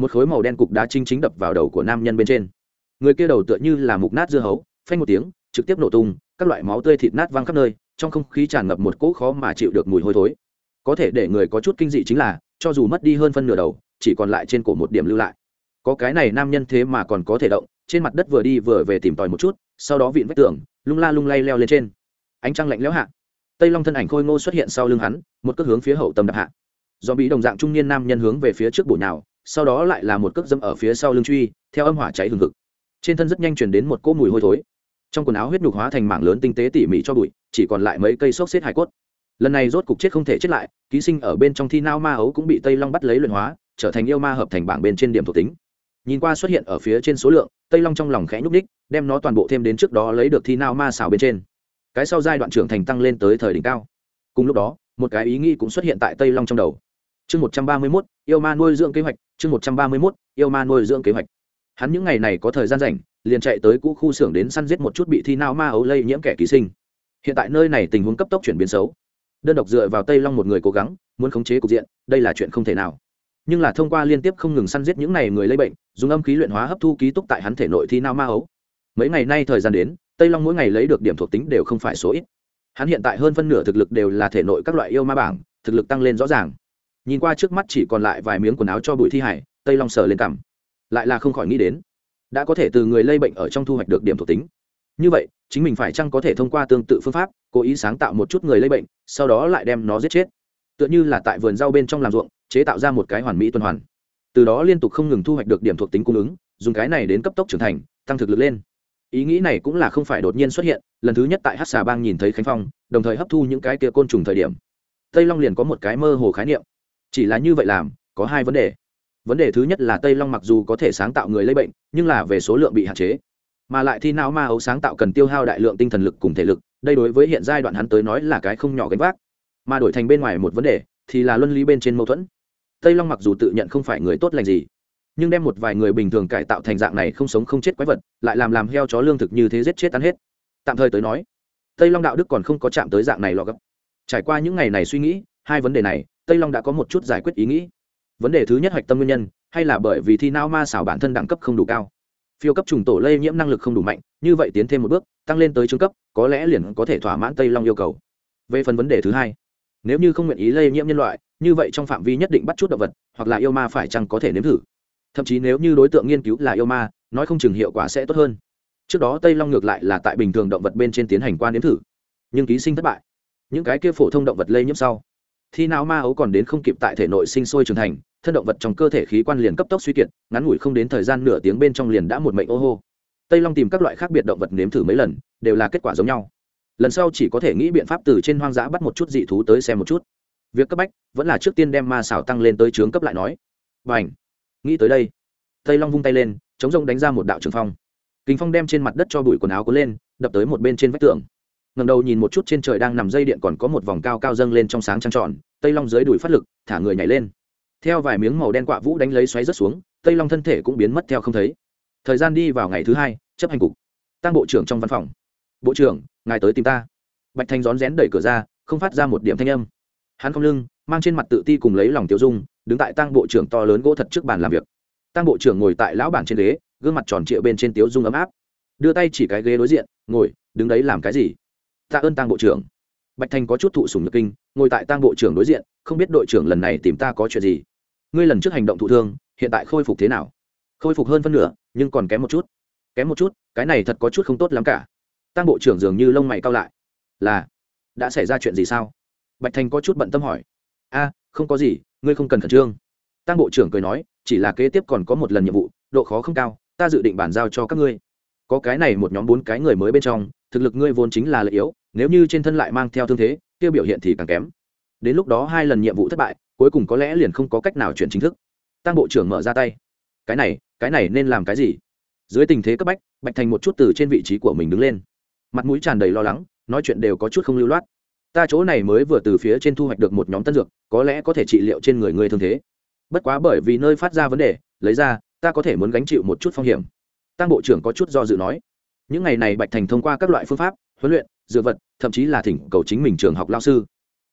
một khối màu đen cục đá chính chính đập vào đầu của nam nhân bên trên. Người kia đầu tựa như là mục nát dưa hấu, phanh một tiếng, trực tiếp nổ tung, các loại máu tươi thịt nát văng khắp nơi, trong không khí tràn ngập một cỗ khó mà chịu được mùi hôi thối. Có thể để người có chút kinh dị chính là, cho dù mất đi hơn phân nửa đầu, chỉ còn lại trên cổ một điểm lưu lại. Có cái này nam nhân thế mà còn có thể động, trên mặt đất vừa đi vừa về tìm tòi một chút, sau đó vịn vách tường, lung la lung lay leo lên trên. Ánh trăng lạnh lẽo hạ. Tây long thân ảnh khôi ngô xuất hiện sau lưng hắn, một cước hướng phía hậu tâm đập hạ. Do bị đồng dạng trung niên nam nhân hướng về phía trước bổ nhào sau đó lại là một cước dâm ở phía sau lưng truy, theo âm hỏa cháy hừng hực. Trên thân rất nhanh chuyển đến một cỗ mùi hôi thối. Trong quần áo huyết nhục hóa thành mảng lớn tinh tế tỉ mỉ cho bụi, chỉ còn lại mấy cây xốc xếp hải cốt. Lần này rốt cục chết không thể chết lại, ký sinh ở bên trong thi nao ma ấu cũng bị tây long bắt lấy luyện hóa, trở thành yêu ma hợp thành bảng bên trên điểm thuộc tính. Nhìn qua xuất hiện ở phía trên số lượng, tây long trong lòng khẽ nhúc ních đem nó toàn bộ thêm đến trước đó lấy được thi nao ma xào bên trên. Cái sau giai đoạn trưởng thành tăng lên tới thời đỉnh cao. Cùng lúc đó, một cái ý nghĩ cũng xuất hiện tại tây long trong đầu. Chương một trăm ba mươi mốt yêu ma nuôi dưỡng kế hoạch, chương một trăm ba mươi mốt, yêu ma nuôi dưỡng kế hoạch. Hắn những ngày này có thời gian rảnh, liền chạy tới cũ khu xưởng đến săn giết một chút bị thi nao ma ấu lây nhiễm kẻ ký sinh. Hiện tại nơi này tình huống cấp tốc chuyển biến xấu. Đơn độc dựa vào tây long một người cố gắng, muốn khống chế cục diện, đây là chuyện không thể nào. Nhưng là thông qua liên tiếp không ngừng săn giết những này người lây bệnh, dùng âm khí luyện hóa hấp thu ký túc tại hắn thể nội thi nao ma ấu. Mấy ngày nay thời gian đến, tây long mỗi ngày lấy được điểm thuộc tính đều không phải số ít. Hắn hiện tại hơn phân nửa thực lực đều là thể nội các loại yêu ma bảng, thực lực tăng lên rõ ràng nhìn qua trước mắt chỉ còn lại vài miếng quần áo cho bụi thi hải, tây long sờ lên cằm. Lại là không khỏi nghĩ đến, đã có thể từ người lây bệnh ở trong thu hoạch được điểm thuộc tính. Như vậy, chính mình phải chăng có thể thông qua tương tự phương pháp, cố ý sáng tạo một chút người lây bệnh, sau đó lại đem nó giết chết? Tựa như là tại vườn rau bên trong làm ruộng, chế tạo ra một cái hoàn mỹ tuần hoàn. Từ đó liên tục không ngừng thu hoạch được điểm thuộc tính cung ứng, dùng cái này đến cấp tốc trưởng thành, tăng thực lực lên. Ý nghĩ này cũng là không phải đột nhiên xuất hiện, lần thứ nhất tại hát xà bang nhìn thấy khánh phong, đồng thời hấp thu những cái kia côn trùng thời điểm. Tây long liền có một cái mơ hồ khái niệm chỉ là như vậy làm, có hai vấn đề. Vấn đề thứ nhất là tây long mặc dù có thể sáng tạo người lây bệnh, nhưng là về số lượng bị hạn chế. Mà lại thi não ma ấu sáng tạo cần tiêu hao đại lượng tinh thần lực cùng thể lực, đây đối với hiện giai đoạn hắn tới nói là cái không nhỏ gánh vác. Mà đổi thành bên ngoài một vấn đề, thì là luân lý bên trên mâu thuẫn. Tây long mặc dù tự nhận không phải người tốt lành gì, nhưng đem một vài người bình thường cải tạo thành dạng này không sống không chết quái vật, lại làm làm heo chó lương thực như thế giết chết tan hết. Tạm thời tới nói, tây long đạo đức còn không có chạm tới dạng này lò gấp. Trải qua những ngày này suy nghĩ, hai vấn đề này tây long đã có một chút giải quyết ý nghĩ. Vấn đề thứ nhất hoạch tâm nguyên nhân, hay là bởi vì thi não ma xảo bản thân đẳng cấp không đủ cao. Phiêu cấp trùng tổ lây nhiễm năng lực không đủ mạnh, như vậy tiến thêm một bước, tăng lên tới trung cấp, có lẽ liền có thể thỏa mãn tây long yêu cầu. Về phần vấn đề thứ hai, nếu như không nguyện ý lây nhiễm nhân loại, như vậy trong phạm vi nhất định bắt chút động vật, hoặc là yêu ma phải chăng có thể nếm thử? Thậm chí nếu như đối tượng nghiên cứu là yêu ma, nói không chừng hiệu quả sẽ tốt hơn. Trước đó tây long ngược lại là tại bình thường động vật bên trên tiến hành quan nếm thử, nhưng ký sinh thất bại. Những cái kia phổ thông động vật lây nhiễm sau thi não ma ấu còn đến không kịp tại thể nội sinh sôi trưởng thành, thân động vật trong cơ thể khí quan liền cấp tốc suy kiệt, ngắn ngủi không đến thời gian nửa tiếng bên trong liền đã một mệnh ô hô. Tây long tìm các loại khác biệt động vật nếm thử mấy lần, đều là kết quả giống nhau. Lần sau chỉ có thể nghĩ biện pháp từ trên hoang dã bắt một chút dị thú tới xem một chút. Việc cấp bách vẫn là trước tiên đem ma xảo tăng lên tới trướng cấp lại nói. Và ảnh nghĩ tới đây, tây long vung tay lên, chống rông đánh ra một đạo trường phong. Kính phong đem trên mặt đất cho bụi quần áo cuốn lên, đập tới một bên trên vách tường ngầm đầu nhìn một chút trên trời đang nằm dây điện còn có một vòng cao cao dâng lên trong sáng trăng tròn, tây long dưới đùi phát lực, thả người nhảy lên. Theo vài miếng màu đen quạ vũ đánh lấy xoáy rất xuống, tây long thân thể cũng biến mất theo không thấy. Thời gian đi vào ngày thứ hai, chấp hành cục. Tăng bộ trưởng trong văn phòng. Bộ trưởng, ngài tới tìm ta. Bạch thanh rón rén đẩy cửa ra, không phát ra một điểm thanh âm. Hắn không lưng, mang trên mặt tự ti cùng lấy lòng tiêu dung, đứng tại tăng bộ trưởng to lớn gỗ thật trước bàn làm việc. Tăng bộ trưởng ngồi tại lão bản trên ghế, gương mặt tròn trịa bên trên tiếu dung ấm áp. Đưa tay chỉ cái ghế đối diện, ngồi, đứng đấy làm cái gì? Tạ ơn tăng bộ trưởng. Bạch thành có chút thụ sùng nhược kinh, ngồi tại tăng bộ trưởng đối diện, không biết đội trưởng lần này tìm ta có chuyện gì. Ngươi lần trước hành động thụ thương, hiện tại khôi phục thế nào? Khôi phục hơn phân nửa, nhưng còn kém một chút. Kém một chút, cái này thật có chút không tốt lắm cả. Tăng bộ trưởng dường như lông mày cao lại. Là, đã xảy ra chuyện gì sao? Bạch thành có chút bận tâm hỏi. A, không có gì, ngươi không cần khẩn trương. Tăng bộ trưởng cười nói, chỉ là kế tiếp còn có một lần nhiệm vụ, độ khó không cao, ta dự định bàn giao cho các ngươi. Có cái này một nhóm bốn cái người mới bên trong thực lực ngươi vốn chính là lợi yếu, nếu như trên thân lại mang theo thương thế, kia biểu hiện thì càng kém. Đến lúc đó hai lần nhiệm vụ thất bại, cuối cùng có lẽ liền không có cách nào chuyển chính thức. Tăng bộ trưởng mở ra tay. Cái này cái này nên làm cái gì? Dưới tình thế cấp bách, bạch thành một chút từ trên vị trí của mình đứng lên. Mặt mũi tràn đầy lo lắng, nói chuyện đều có chút không lưu loát. Ta chỗ này mới vừa từ phía trên thu hoạch được một nhóm tân dược, có lẽ có thể trị liệu trên người ngươi thương thế. Bất quá bởi vì nơi phát ra vấn đề, lấy ra, ta có thể muốn gánh chịu một chút phong hiểm. Tăng bộ trưởng có chút do dự nói những ngày này bạch thành thông qua các loại phương pháp, huấn luyện dựa vật, thậm chí là thỉnh cầu chính mình trường học lao sư.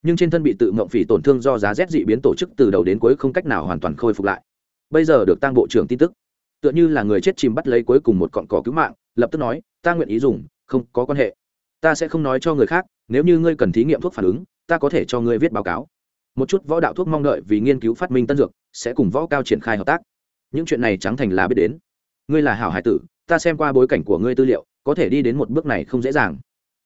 Nhưng trên thân bị tự mộng phỉ tổn thương do giá rét dị biến tổ chức từ đầu đến cuối không cách nào hoàn toàn khôi phục lại. Bây giờ được tăng bộ trưởng tin tức. Tựa như là người chết chìm bắt lấy cuối cùng một cọn cỏ cứu mạng, lập tức nói, ta nguyện ý dùng, không có quan hệ. Ta sẽ không nói cho người khác, nếu như ngươi cần thí nghiệm thuốc phản ứng, ta có thể cho ngươi viết báo cáo. Một chút võ đạo thuốc mong đợi vì nghiên cứu phát minh tân dược sẽ cùng võ cao triển khai hợp tác. Những chuyện này trắng thành là biết đến. Ngươi là hảo hải tử ta xem qua bối cảnh của ngươi tư liệu, có thể đi đến một bước này không dễ dàng.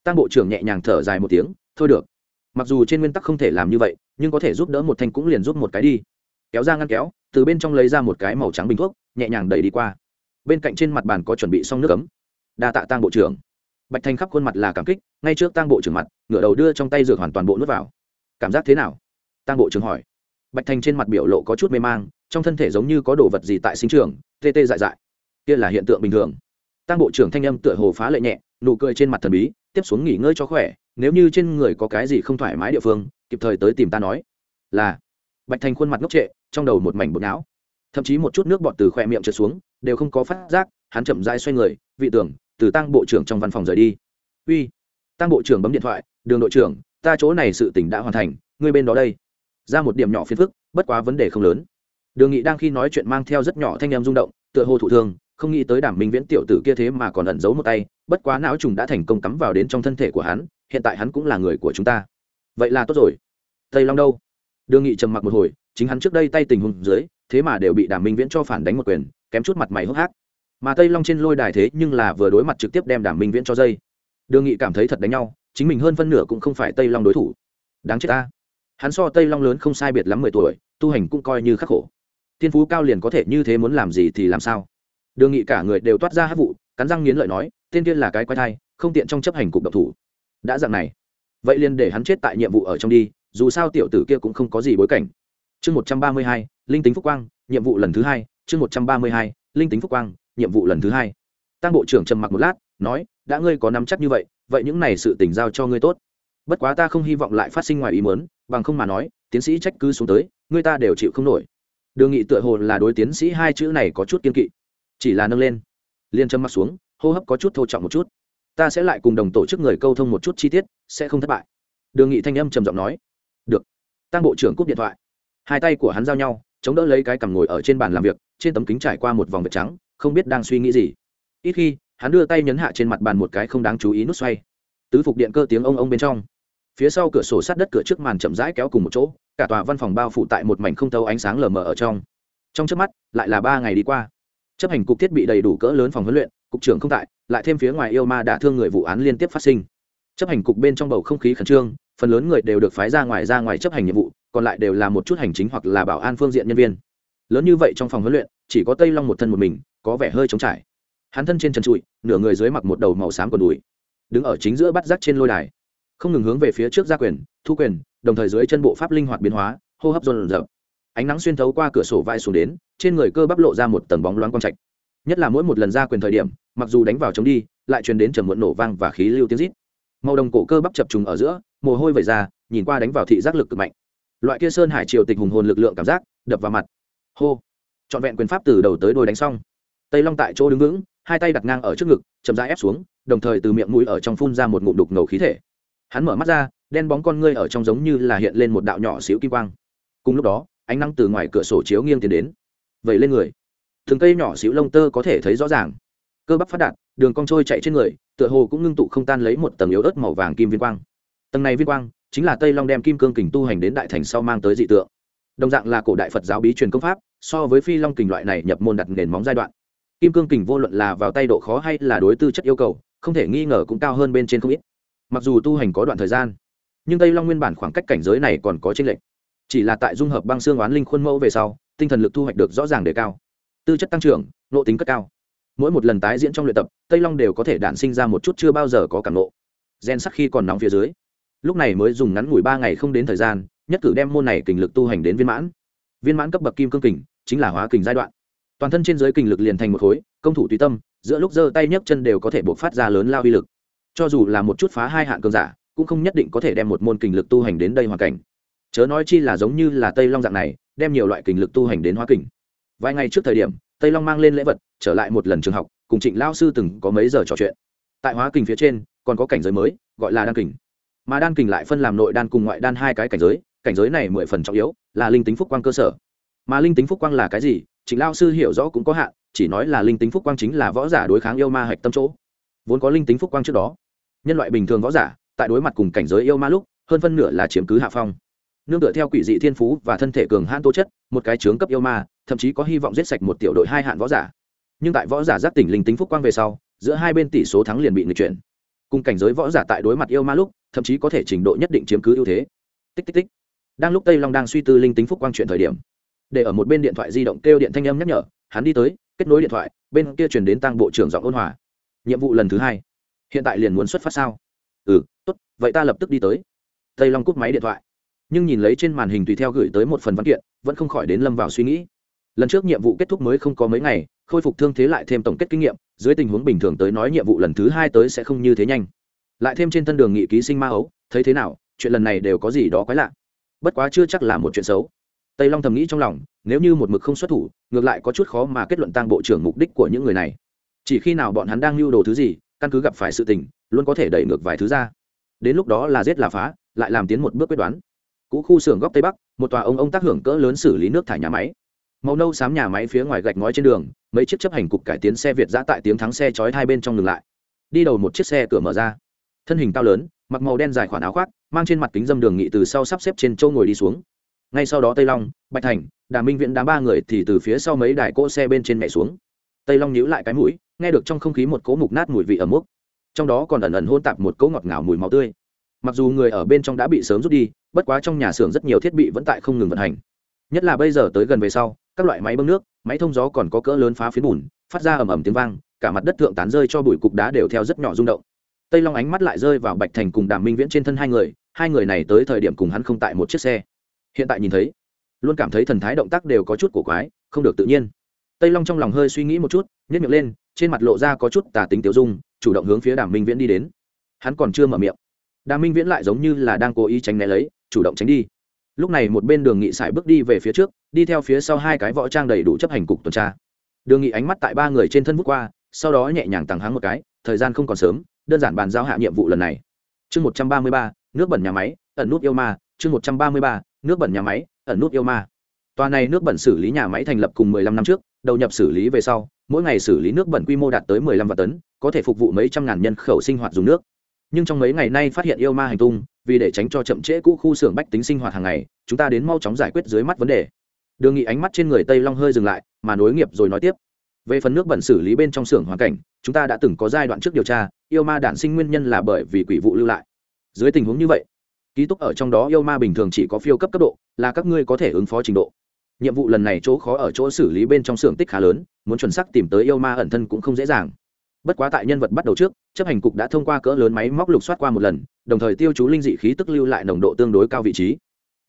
Tăng bộ trưởng nhẹ nhàng thở dài một tiếng, thôi được. Mặc dù trên nguyên tắc không thể làm như vậy, nhưng có thể giúp đỡ một thanh cũng liền giúp một cái đi. Kéo ra ngăn kéo, từ bên trong lấy ra một cái màu trắng bình thuốc, nhẹ nhàng đẩy đi qua. Bên cạnh trên mặt bàn có chuẩn bị xong nước cấm. đa tạ tăng bộ trưởng. Bạch thanh khắp khuôn mặt là cảm kích, ngay trước tăng bộ trưởng mặt, ngửa đầu đưa trong tay dược hoàn toàn bộ nước vào. Cảm giác thế nào? Tăng bộ trưởng hỏi. Bạch thanh trên mặt biểu lộ có chút mê mang, trong thân thể giống như có đồ vật gì tại sinh trường, tê tê dại dại kia là hiện tượng bình thường. Tăng bộ trưởng thanh âm tựa hồ phá lệ nhẹ, nụ cười trên mặt thần bí, tiếp xuống nghỉ ngơi cho khỏe, nếu như trên người có cái gì không thoải mái địa phương, kịp thời tới tìm ta nói. Là. Bạch thành khuôn mặt ngốc trệ, trong đầu một mảnh bột não. Thậm chí một chút nước bọt từ khoe miệng trượt xuống, đều không có phát giác, hắn chậm dai xoay người, vị tưởng, từ tăng bộ trưởng trong văn phòng rời đi. Uy. Tăng bộ trưởng bấm điện thoại, đường đội trưởng, ta chỗ này sự tỉnh đã hoàn thành, ngươi bên đó đây. Ra một điểm nhỏ phiền phức, bất quá vấn đề không lớn. Đường nghị đang khi nói chuyện mang theo rất nhỏ thanh em rung động, tựa hồ thụ thương không nghĩ tới đảm minh viễn tiểu tử kia thế mà còn ẩn giấu một tay, bất quá não trùng đã thành công cắm vào đến trong thân thể của hắn, hiện tại hắn cũng là người của chúng ta. Vậy là tốt rồi. Tây long đâu? Đường nghị trầm mặc một hồi, chính hắn trước đây tay tình hùng dưới, thế mà đều bị đảm minh viễn cho phản đánh một quyền, kém chút mặt mày hốc hác. Mà tây long trên lôi đài thế nhưng là vừa đối mặt trực tiếp đem đảm minh viễn cho dây. Đường nghị cảm thấy thật đánh nhau, chính mình hơn phân nửa cũng không phải tây long đối thủ. Đáng chết ta. Hắn so tây long lớn không sai biệt lắm mười tuổi, tu hành cũng coi như khắc khổ. Thiên phú cao liền có thể như thế muốn làm gì thì làm sao? Đường nghị cả người đều toát ra hát vụ, cắn răng nghiến lợi nói, tên kia là cái quái thai, không tiện trong chấp hành cục độc thủ. Đã dạng này, vậy liền để hắn chết tại nhiệm vụ ở trong đi, dù sao tiểu tử kia cũng không có gì bối cảnh. Chương một trăm ba mươi hai, linh tính phúc quang, nhiệm vụ lần thứ hai, chương một trăm ba mươi hai, linh tính phúc quang, nhiệm vụ lần thứ hai. Tăng bộ trưởng trầm mặc một lát, nói, đã ngươi có nắm chắc như vậy vậy những này sự tỉnh giao cho ngươi tốt. Bất quá ta không hy vọng lại phát sinh ngoài ý mớn bằng không mà nói, tiến sĩ trách cứ xuống tới, ngươi ta đều chịu không nổi. Đường nghị tựa hồ là đối tiến sĩ hai chữ này có chút kiên kỵ chỉ là nâng lên. Liên châm mắt xuống, hô hấp có chút thô trọng một chút. Ta sẽ lại cùng đồng tổ chức người câu thông một chút chi tiết, sẽ không thất bại. Đường nghị thanh âm trầm giọng nói. Được. Tăng bộ trưởng cúp điện thoại. Hai tay của hắn giao nhau, chống đỡ lấy cái cằm ngồi ở trên bàn làm việc, trên tấm kính trải qua một vòng vệt trắng, không biết đang suy nghĩ gì. Ít khi, hắn đưa tay nhấn hạ trên mặt bàn một cái không đáng chú ý nút xoay. Tứ phục điện cơ tiếng ông ông bên trong. Phía sau cửa sổ sát đất cửa trước màn chậm rãi kéo cùng một chỗ, cả tòa văn phòng bao phủ tại một mảnh không tấu ánh sáng lờ mờ ở trong. Trong trước mắt, lại là ba ngày đi qua chấp hành cục thiết bị đầy đủ cỡ lớn phòng huấn luyện, cục trưởng không tại, lại thêm phía ngoài yêu ma đã thương người vụ án liên tiếp phát sinh. Chấp hành cục bên trong bầu không khí khẩn trương, phần lớn người đều được phái ra ngoài ra ngoài chấp hành nhiệm vụ, còn lại đều là một chút hành chính hoặc là bảo an phương diện nhân viên. Lớn như vậy trong phòng huấn luyện, chỉ có tây long một thân một mình, có vẻ hơi trống trải. Hắn thân trên trần trụi, nửa người dưới mặc một đầu màu xám còn đùi, đứng ở chính giữa bắt rác trên lôi đài. Không ngừng hướng về phía trước gia quyền, thu quyền, đồng thời dưới chân bộ pháp linh hoạt biến hóa, hô hấp dồn dập ánh nắng xuyên thấu qua cửa sổ vai xuống đến trên người cơ bắp lộ ra một tầng bóng loáng quang trạch. Nhất là mỗi một lần ra quyền thời điểm, mặc dù đánh vào chống đi, lại truyền đến trầm muộn nổ vang và khí lưu tiếng rít. Màu đồng cổ cơ bắp chập trùng ở giữa, mồ hôi vẩy ra, nhìn qua đánh vào thị giác lực cực mạnh. Loại kia sơn hải triều tịch hùng hồn lực lượng cảm giác, đập vào mặt. Hô! Trọn vẹn quyền pháp từ đầu tới đôi đánh xong. Tây long tại chỗ đứng vững, hai tay đặt ngang ở trước ngực, chậm rãi ép xuống, đồng thời từ miệng mũi ở trong phun ra một ngụm đục ngầu khí thể. Hắn mở mắt ra, đen bóng con ngươi ở trong giống như là hiện lên một đạo nhỏ xíu kim quang. Cùng lúc đó, ánh nắng từ ngoài cửa sổ chiếu nghiêng tiến đến vẩy lên người. Thường cây nhỏ xíu lông tơ có thể thấy rõ ràng. Cơ bắp phát đạt, đường cong trôi chạy trên người, tựa hồ cũng ngưng tụ không tan lấy một tầng yếu ớt màu vàng kim viên quang. Tầng này viên quang chính là tây long đem kim cương kình tu hành đến đại thành sau mang tới dị tượng. Đồng dạng là cổ đại phật giáo bí truyền công pháp, so với phi long kình loại này nhập môn đặt nền móng giai đoạn. Kim cương kình vô luận là vào tay độ khó hay là đối tư chất yêu cầu, không thể nghi ngờ cũng cao hơn bên trên không ít. Mặc dù tu hành có đoạn thời gian, nhưng tây long nguyên bản khoảng cách cảnh giới này còn có tranh lệch chỉ là tại dung hợp băng xương oán linh khuôn mẫu về sau, tinh thần lực thu hoạch được rõ ràng đề cao. Tư chất tăng trưởng nộ tính cất cao. Mỗi một lần tái diễn trong luyện tập, tây long đều có thể đản sinh ra một chút chưa bao giờ có cảm nộ gen sắc khi còn nóng phía dưới. Lúc này mới dùng ngắn ngủi ba ngày không đến thời gian, nhất cử đem môn này kình lực tu hành đến viên mãn. Viên mãn cấp bậc kim cương kình, chính là hóa kình giai đoạn. Toàn thân trên giới kình lực liền thành một khối, công thủ tùy tâm, giữa lúc giơ tay nhấc chân đều có thể buộc phát ra lớn lao uy lực. Cho dù là một chút phá hai hạn cường giả, cũng không nhất định có thể đem một môn kình lực tu hành đến đây hoàn cảnh chớ nói chi là giống như là tây long dạng này, đem nhiều loại kình lực tu hành đến hóa kình. Vài ngày trước thời điểm, tây long mang lên lễ vật, trở lại một lần trường học, cùng trịnh lao sư từng có mấy giờ trò chuyện. Tại hóa kình phía trên, còn có cảnh giới mới, gọi là đan kình. Mà đan kình lại phân làm nội đan cùng ngoại đan hai cái cảnh giới cảnh giới này mười phần trọng yếu, là linh tính phúc quang cơ sở. Mà linh tính phúc quang là cái gì, trịnh lao sư hiểu rõ cũng có hạn, chỉ nói là linh tính phúc quang chính là võ giả đối kháng yêu ma hạch tâm chỗ. Vốn có linh tính phúc quang trước đó, nhân loại bình thường võ giả, tại đối mặt cùng cảnh giới yêu ma lúc, hơn phân nửa là chiếm cứ hạ phong nương tựa theo quỷ dị thiên phú và thân thể cường hãn tố chất, một cái trướng cấp yêu ma, thậm chí có hy vọng giết sạch một tiểu đội hai hạn võ giả. Nhưng tại võ giả giác tỉnh linh tính phúc quang về sau, giữa hai bên tỷ số thắng liền bị nghịch chuyển. Cùng cảnh giới võ giả tại đối mặt yêu ma lúc, thậm chí có thể trình độ nhất định chiếm cứ ưu thế. Tích tích tích. Đang lúc tây long đang suy tư linh tính phúc quang chuyện thời điểm, để ở một bên điện thoại di động kêu điện thanh âm nhắc nhở, hắn đi tới, kết nối điện thoại, bên kia chuyển đến tăng bộ trưởng giọng ôn hòa. Nhiệm vụ lần thứ hai. Hiện tại liền muốn xuất phát sao? Ừ tốt, vậy ta lập tức đi tới. Tây long cúp máy điện thoại nhưng nhìn lấy trên màn hình tùy theo gửi tới một phần văn kiện, vẫn không khỏi đến lâm vào suy nghĩ. Lần trước nhiệm vụ kết thúc mới không có mấy ngày, khôi phục thương thế lại thêm tổng kết kinh nghiệm, dưới tình huống bình thường tới nói nhiệm vụ lần thứ hai tới sẽ không như thế nhanh. Lại thêm trên thân đường nghị ký sinh ma ấu thấy thế nào, chuyện lần này đều có gì đó quái lạ. Bất quá chưa chắc là một chuyện xấu. Tây long thầm nghĩ trong lòng, nếu như một mực không xuất thủ, ngược lại có chút khó mà kết luận tăng bộ trưởng mục đích của những người này. Chỉ khi nào bọn hắn đang lưu đồ thứ gì, căn cứ gặp phải sự tình, luôn có thể đẩy ngược vài thứ ra. Đến lúc đó là giết là phá, lại làm tiến một bước quyết đoán cũ khu xưởng góc tây bắc, một tòa ông ông tác hưởng cỡ lớn xử lý nước thải nhà máy. Màu nâu xám nhà máy phía ngoài gạch ngói trên đường, mấy chiếc chấp hành cục cải tiến xe việt giã tại tiếng thắng xe chói hai bên trong ngừng lại. Đi đầu một chiếc xe cửa mở ra. Thân hình cao lớn, mặc màu đen dài khoản áo khoác, mang trên mặt kính dâm đường nghị từ sau sắp xếp trên châu ngồi đi xuống. Ngay sau đó tây long, bạch thành, đà minh viễn đám ba người thì từ phía sau mấy đài cỗ xe bên trên mẹ xuống. Tây long nhíu lại cái mũi, nghe được trong không khí một cỗ mục nát mùi vị ẩm mốc. Trong đó còn ẩn ẩn hôn tạp một cỗ ngọt ngào mùi máu tươi mặc dù người ở bên trong đã bị sớm rút đi, bất quá trong nhà xưởng rất nhiều thiết bị vẫn tại không ngừng vận hành. Nhất là bây giờ tới gần về sau, các loại máy bơm nước, máy thông gió còn có cỡ lớn phá phiến bùn, phát ra ầm ầm tiếng vang, cả mặt đất thượng tán rơi cho bụi cục đá đều theo rất nhỏ rung động. Tây long ánh mắt lại rơi vào bạch thành cùng đàm minh viễn trên thân hai người hai người này tới thời điểm cùng hắn không tại một chiếc xe. Hiện tại nhìn thấy, luôn cảm thấy thần thái động tác đều có chút cổ quái, không được tự nhiên. Tây long trong lòng hơi suy nghĩ một chút nhét miệng lên, trên mặt lộ ra có chút tà tính tiểu dung, chủ động hướng phía đàm minh viễn đi đến. Hắn còn chưa mở miệng đà minh viễn lại giống như là đang cố ý tránh né lấy, chủ động tránh đi. Lúc này một bên đường nghị sải bước đi về phía trước, đi theo phía sau hai cái võ trang đầy đủ chấp hành cục tuần tra. Đường nghị ánh mắt tại ba người trên thân vút qua, sau đó nhẹ nhàng tàng háng một cái, thời gian không còn sớm, đơn giản bàn giao hạ nhiệm vụ lần này. Chương một trăm ba mươi ba, nước bẩn nhà máy, ẩn nút yêu ma, chương một trăm ba mươi ba, nước bẩn nhà máy, ẩn nút yêu ma. Tòa này nước bẩn xử lý nhà máy thành lập cùng 15 năm trước, đầu nhập xử lý về sau, mỗi ngày xử lý nước bẩn quy mô đạt tới 15 vạn tấn, có thể phục vụ mấy trăm ngàn nhân khẩu sinh hoạt dùng nước nhưng trong mấy ngày nay phát hiện yêu ma hành tung, vì để tránh cho chậm trễ cũ khu xưởng bách tính sinh hoạt hàng ngày, chúng ta đến mau chóng giải quyết dưới mắt vấn đề. Đường nghị ánh mắt trên người tây long hơi dừng lại, mà nối nghiệp rồi nói tiếp. Về phần nước bẩn xử lý bên trong xưởng hoàn cảnh, chúng ta đã từng có giai đoạn trước điều tra, yêu ma đản sinh nguyên nhân là bởi vì quỷ vụ lưu lại. Dưới tình huống như vậy, ký túc ở trong đó yêu ma bình thường chỉ có phiêu cấp cấp độ, là các ngươi có thể ứng phó trình độ. Nhiệm vụ lần này chỗ khó ở chỗ xử lý bên trong xưởng tích khá lớn, muốn chuẩn xác tìm tới yêu ma ẩn thân cũng không dễ dàng bất quá tại nhân vật bắt đầu trước, chấp hành cục đã thông qua cỡ lớn máy móc lục soát qua một lần, đồng thời tiêu chú linh dị khí tức lưu lại nồng độ tương đối cao vị trí.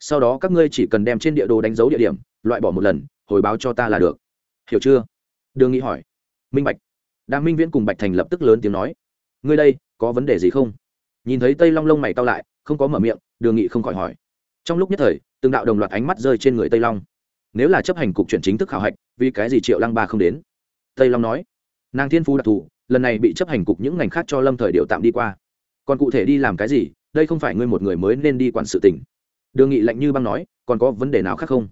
Sau đó các ngươi chỉ cần đem trên địa đồ đánh dấu địa điểm, loại bỏ một lần, hồi báo cho ta là được. Hiểu chưa? Đường Nghị hỏi. Minh bạch. Đàng minh viễn cùng bạch thành lập tức lớn tiếng nói. Ngươi đây, có vấn đề gì không? Nhìn thấy tây long lông mày cao lại, không có mở miệng, đường nghị không khỏi hỏi. Trong lúc nhất thời, từng đạo đồng loạt ánh mắt rơi trên người tây long. Nếu là chấp hành cục chuyển chính thức khảo hạch, vì cái gì triệu lăng ba không đến? Tây long nói. Nàng thiên phú đặc thù lần này bị chấp hành cục những ngành khác cho lâm thời điệu tạm đi qua. Còn cụ thể đi làm cái gì, đây không phải ngươi một người mới nên đi quản sự tỉnh đường nghị lạnh như băng nói, còn có vấn đề nào khác không?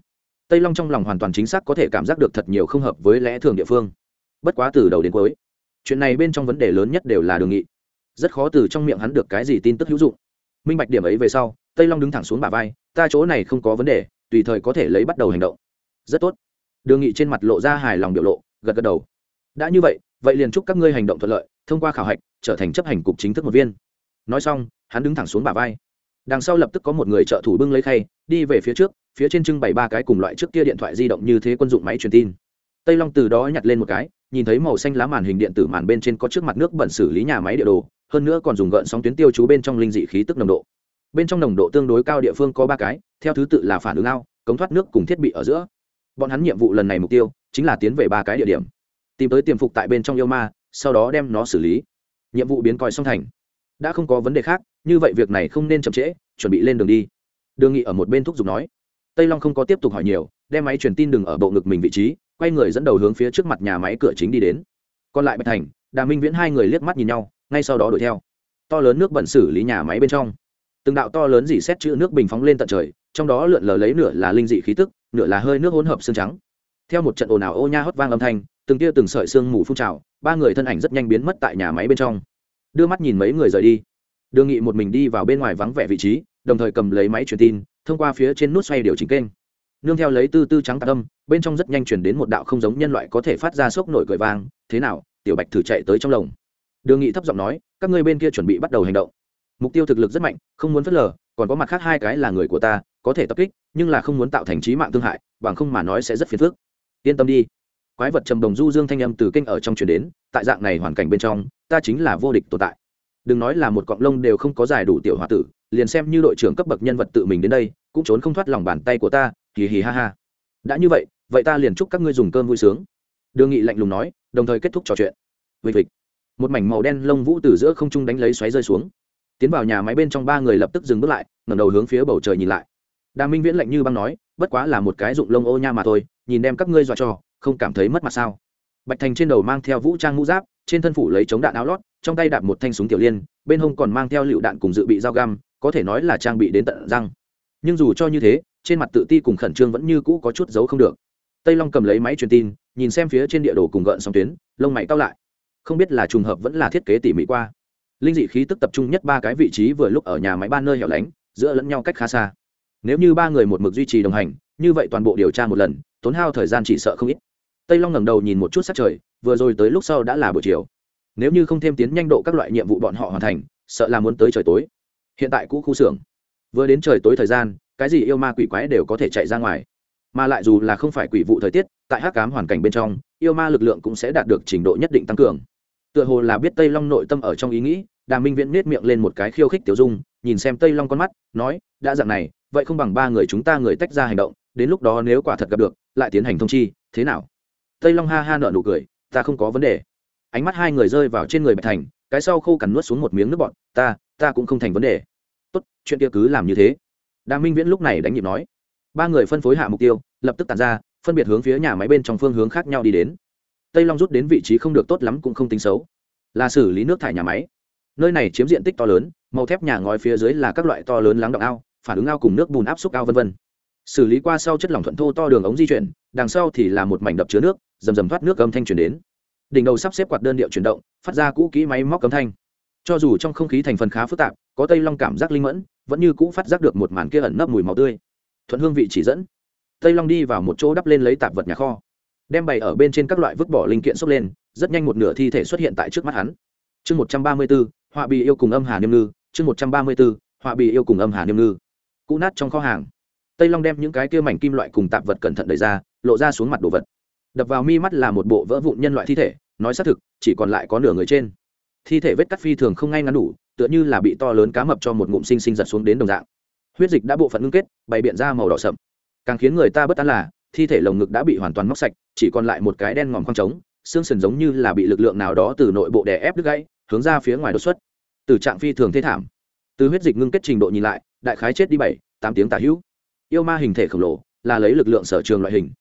Tây long trong lòng hoàn toàn chính xác có thể cảm giác được thật nhiều không hợp với lẽ thường địa phương. Bất quá từ đầu đến cuối, chuyện này bên trong vấn đề lớn nhất đều là đường nghị. Rất khó từ trong miệng hắn được cái gì tin tức hữu dụng. Minh bạch điểm ấy về sau, tây long đứng thẳng xuống bà vai, ta chỗ này không có vấn đề, tùy thời có thể lấy bắt đầu hành động. Rất tốt. Đường nghị trên mặt lộ ra hài lòng biểu lộ, gật gật đầu. Đã như vậy vậy liền chúc các ngươi hành động thuận lợi, thông qua khảo hạch, trở thành chấp hành cục chính thức một viên. Nói xong, hắn đứng thẳng xuống bà vai. Đằng sau lập tức có một người trợ thủ bưng lấy khay, đi về phía trước, phía trên trưng bày ba cái cùng loại trước kia điện thoại di động như thế quân dụng máy truyền tin. Tây long từ đó nhặt lên một cái, nhìn thấy màu xanh lá màn hình điện tử màn bên trên có trước mặt nước bẩn xử lý nhà máy địa đồ, hơn nữa còn dùng gợn sóng tuyến tiêu chú bên trong linh dị khí tức nồng độ. Bên trong nồng độ tương đối cao địa phương có ba cái, theo thứ tự là phản ứng ao, cống thoát nước cùng thiết bị ở giữa. Bọn hắn nhiệm vụ lần này mục tiêu chính là tiến về ba cái địa điểm tìm tới tiềm phục tại bên trong yêu ma, sau đó đem nó xử lý. Nhiệm vụ biến còi song thành. Đã không có vấn đề khác, như vậy việc này không nên chậm trễ, chuẩn bị lên đường đi. Đường nghị ở một bên thúc giục nói. Tây long không có tiếp tục hỏi nhiều, đem máy truyền tin đừng ở bộ ngực mình vị trí, quay người dẫn đầu hướng phía trước mặt nhà máy cửa chính đi đến. Còn lại bạch thành, đà minh viễn hai người liếc mắt nhìn nhau, ngay sau đó đuổi theo. To lớn nước bẩn xử lý nhà máy bên trong. Từng đạo to lớn dỉ xét chữ nước bình phóng lên tận trời, trong đó lượn lờ lấy nửa là linh dị khí tức, nửa là hơi nước hỗn hợp xương trắng. Theo một trận ồn ào ô nha hót vang âm thanh từng tia từng sợi xương mù phun trào, ba người thân ảnh rất nhanh biến mất tại nhà máy bên trong. Đưa mắt nhìn mấy người rời đi. Đường nghị một mình đi vào bên ngoài vắng vẻ vị trí, đồng thời cầm lấy máy truyền tin, thông qua phía trên nút xoay điều chỉnh kênh. Nương theo lấy tư tư trắng tạc âm, bên trong rất nhanh chuyển đến một đạo không giống nhân loại có thể phát ra sốc nổi cười vang, thế nào, tiểu bạch thử chạy tới trong lồng? Đường nghị thấp giọng nói, các ngươi bên kia chuẩn bị bắt đầu hành động. Mục tiêu thực lực rất mạnh, không muốn phớt lờ, còn có mặt khác hai cái là người của ta, có thể tập kích, nhưng là không muốn tạo thành trí mạng thương hại, bằng không mà nói sẽ rất phiền phức. Yên tâm đi quái vật trầm đồng du dương thanh âm từ kênh ở trong chuyển đến, tại dạng này hoàn cảnh bên trong, ta chính là vô địch tồn tại. Đừng nói là một cọng lông đều không có giải đủ tiểu h o a tử, liền xem như đội trưởng cấp bậc nhân vật tự mình đến đây, cũng trốn không thoát lòng bàn tay của ta, hì hì ha ha. Đã như vậy vậy ta liền chúc các ngươi dùng cơm vui sướng. Đường nghị lạnh lùng nói, đồng thời kết thúc trò chuyện. Vịt vịt một mảnh màu đen lông vũ từ giữa không trung đánh lấy xoáy rơi xuống. Tiến vào nhà máy bên trong ba người lập tức dừng bước lại, ngẩng đầu hướng phía bầu trời nhìn lại. Đà minh viễn lạnh như băng nói, bất quá là một cái dụng lông ô nha mà thôi, nhìn đem các ngươi dọa cho không cảm thấy mất mặt sao? Bạch thành trên đầu mang theo vũ trang mũ giáp, trên thân phủ lấy chống đạn áo lót, trong tay đạp một thanh súng tiểu liên, bên hông còn mang theo lựu đạn cùng dự bị dao găm, có thể nói là trang bị đến tận răng. Nhưng dù cho như thế, trên mặt tự ti cùng khẩn trương vẫn như cũ có chút giấu không được. Tây long cầm lấy máy truyền tin, nhìn xem phía trên địa đồ cùng gợn sóng tuyến, lông mày cao lại. Không biết là trùng hợp vẫn là thiết kế tỉ mỉ qua. Linh dị khí tức tập trung nhất ba cái vị trí vừa lúc ở nhà máy ba nơi hẻo lánh, giữa lẫn nhau cách khá xa. Nếu như ba người một mực duy trì đồng hành, như vậy toàn bộ điều tra một lần tốn hao thời gian chỉ sợ không ít. Tây long ngẩng đầu nhìn một chút sát trời, vừa rồi tới lúc sau đã là buổi chiều. Nếu như không thêm tiến nhanh độ các loại nhiệm vụ bọn họ hoàn thành, sợ là muốn tới trời tối. Hiện tại cũ khu xưởng, vừa đến trời tối thời gian, cái gì yêu ma quỷ quái đều có thể chạy ra ngoài. Mà lại dù là không phải quỷ vụ thời tiết, tại hắc cám hoàn cảnh bên trong, yêu ma lực lượng cũng sẽ đạt được trình độ nhất định tăng cường. Tựa hồ là biết tây long nội tâm ở trong ý nghĩ đà minh viễn nết miệng lên một cái khiêu khích tiểu dung, nhìn xem tây long con mắt, nói, đã dạng này, vậy không bằng ba người chúng ta người tách ra hành động, đến lúc đó nếu quả thật gặp được lại tiến hành thông chi, thế nào? Tây long ha ha nợ nụ cười, ta không có vấn đề. Ánh mắt hai người rơi vào trên người bạch thành, cái sau khô cằn nuốt xuống một miếng nước bọn ta ta cũng không thành vấn đề. Tốt, chuyện kia cứ làm như thế. Đà minh viễn lúc này đánh nhịp nói. Ba người phân phối hạ mục tiêu, lập tức tàn ra, phân biệt hướng phía nhà máy bên trong phương hướng khác nhau đi đến. Tây long rút đến vị trí không được tốt lắm cũng không tính xấu. Là xử lý nước thải nhà máy. Nơi này chiếm diện tích to lớn, màu thép nhà ngói phía dưới là các loại to lớn lắng động ao, phản ứng ao cùng nước bùn áp xúc ao v v xử lý qua sau chất lỏng thuận thô to đường ống di chuyển, đằng sau thì là một mảnh đập chứa nước dầm dầm thoát nước âm thanh chuyển đến. Đỉnh đầu sắp xếp quạt đơn điệu chuyển động, phát ra cũ kỹ máy móc âm thanh. Cho dù trong không khí thành phần khá phức tạp, có tây long cảm giác linh mẫn, vẫn như cũ phát giác được một màn kia ẩn nấp mùi màu tươi. Thuận hương vị chỉ dẫn. Tây long đi vào một chỗ đắp lên lấy tạp vật nhà kho. Đem bày ở bên trên các loại vứt bỏ linh kiện xốc lên, rất nhanh một nửa thi thể xuất hiện tại trước mắt hắn. Chương một trăm ba mươi b ố họa bị yêu cùng âm hà niêm ngư. Chương một trăm ba mươi b ố họa bị yêu cùng âm hà niêm ngư. Cũ nát trong kho hàng tây long đem những cái kia mảnh kim loại cùng tạp vật cẩn thận đẩy ra, lộ ra xuống mặt đồ vật. Đập vào mi mắt là một bộ vỡ vụn nhân loại thi thể, nói xác thực, chỉ còn lại có nửa người trên. Thi thể vết cắt phi thường không ngay ngắn đủ, tựa như là bị to lớn cá mập cho một ngụm sinh sinh giật xuống đến đồng dạng. Huyết dịch đã bộ phận ngưng kết, bày biện ra màu đỏ sậm. Càng khiến người ta bất an là, thi thể lồng ngực đã bị hoàn toàn móc sạch, chỉ còn lại một cái đen ngòm khoang trống, xương sườn giống như là bị lực lượng nào đó từ nội bộ đè ép đứt gãy, hướng ra phía ngoài đột xuất. Từ trạng phi thường thê thảm. Từ huyết dịch ngưng kết trình độ nhìn lại, đại khái chết đi bảy, tám tiếng tả hữu yêu ma hình thể khổng lồ, là lấy lực lượng sở trường loại hình.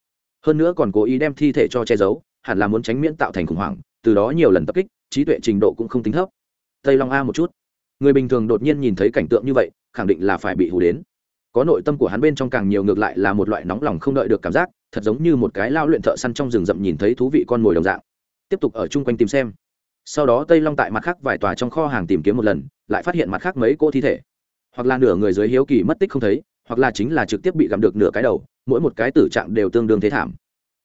Hơn nữa còn cố ý đem thi thể cho che giấu, hẳn là muốn tránh miễn tạo thành khủng hoảng, từ đó nhiều lần tập kích, trí tuệ trình độ cũng không tính thấp. Tây long a một chút. Người bình thường đột nhiên nhìn thấy cảnh tượng như vậy, khẳng định là phải bị hù đến. Có nội tâm của hắn bên trong càng nhiều ngược lại là một loại nóng lòng không đợi được cảm giác, thật giống như một cái lao luyện thợ săn trong rừng rậm nhìn thấy thú vị con mồi đồng dạng. Tiếp tục ở chung quanh tìm xem. Sau đó tây long tại mặt khác vài tòa trong kho hàng tìm kiếm một lần, lại phát hiện mặt khác mấy cô thi thể. Hoặc là nửa người dưới hiếu kỳ mất tích không thấy hoặc là chính là trực tiếp bị gặm được nửa cái đầu, mỗi một cái tử trạng đều tương đương thế thảm.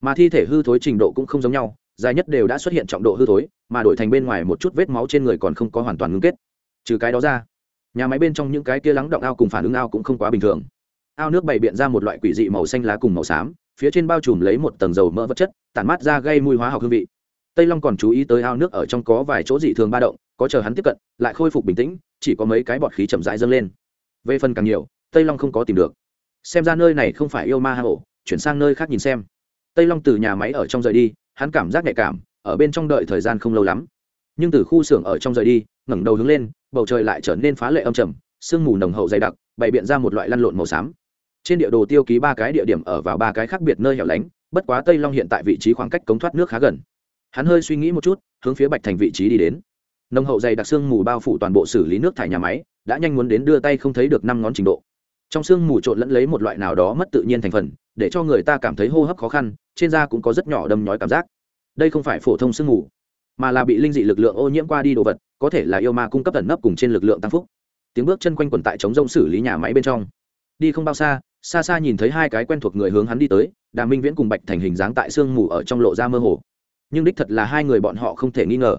Mà thi thể hư thối trình độ cũng không giống nhau, dài nhất đều đã xuất hiện trọng độ hư thối, mà đổi thành bên ngoài một chút vết máu trên người còn không có hoàn toàn ngưng kết. Trừ cái đó ra, nhà máy bên trong những cái kia lắng động ao cùng phản ứng ao cũng không quá bình thường. Ao nước bày biện ra một loại quỷ dị màu xanh lá cùng màu xám, phía trên bao trùm lấy một tầng dầu mỡ vật chất, tản mát ra gây mùi hóa học hương vị. Tây long còn chú ý tới ao nước ở trong có vài chỗ dị thường ba động, có chờ hắn tiếp cận, lại khôi phục bình tĩnh, chỉ có mấy cái bọt khí chậm rãi dâng lên. Về phần càng nhiều tây long không có tìm được. Xem ra nơi này không phải yêu ma hà hộ chuyển sang nơi khác nhìn xem. Tây long từ nhà máy ở trong rời đi, hắn cảm giác nhạy cảm, ở bên trong đợi thời gian không lâu lắm. Nhưng từ khu xưởng ở trong rời đi, ngẩng đầu hướng lên, bầu trời lại trở nên phá lệ âm trầm, sương mù nồng hậu dày đặc, bày biện ra một loại lăn lộn màu xám. Trên địa đồ tiêu ký ba cái địa điểm ở vào ba cái khác biệt nơi hẻo lánh, bất quá tây long hiện tại vị trí khoảng cách cống thoát nước khá gần. Hắn hơi suy nghĩ một chút, hướng phía bạch thành vị trí đi đến. Nồng hậu dày đặc sương mù bao phủ toàn bộ xử lý nước thải nhà máy, đã nhanh muốn đến đưa tay không thấy được năm ngón trình độ trong sương mù trộn lẫn lấy một loại nào đó mất tự nhiên thành phần, để cho người ta cảm thấy hô hấp khó khăn, trên da cũng có rất nhỏ đâm nhói cảm giác. Đây không phải phổ thông sương mù, mà là bị linh dị lực lượng ô nhiễm qua đi đồ vật, có thể là yêu ma cung cấp tẩn nấp cùng trên lực lượng tăng phúc. Tiếng bước chân quanh quẩn tại chống rông xử lý nhà máy bên trong. Đi không bao xa xa xa nhìn thấy hai cái quen thuộc người hướng hắn đi tới đà minh viễn cùng bạch thành hình dáng tại sương mù ở trong lộ ra mơ hồ. Nhưng đích thật là hai người bọn họ không thể nghi ngờ.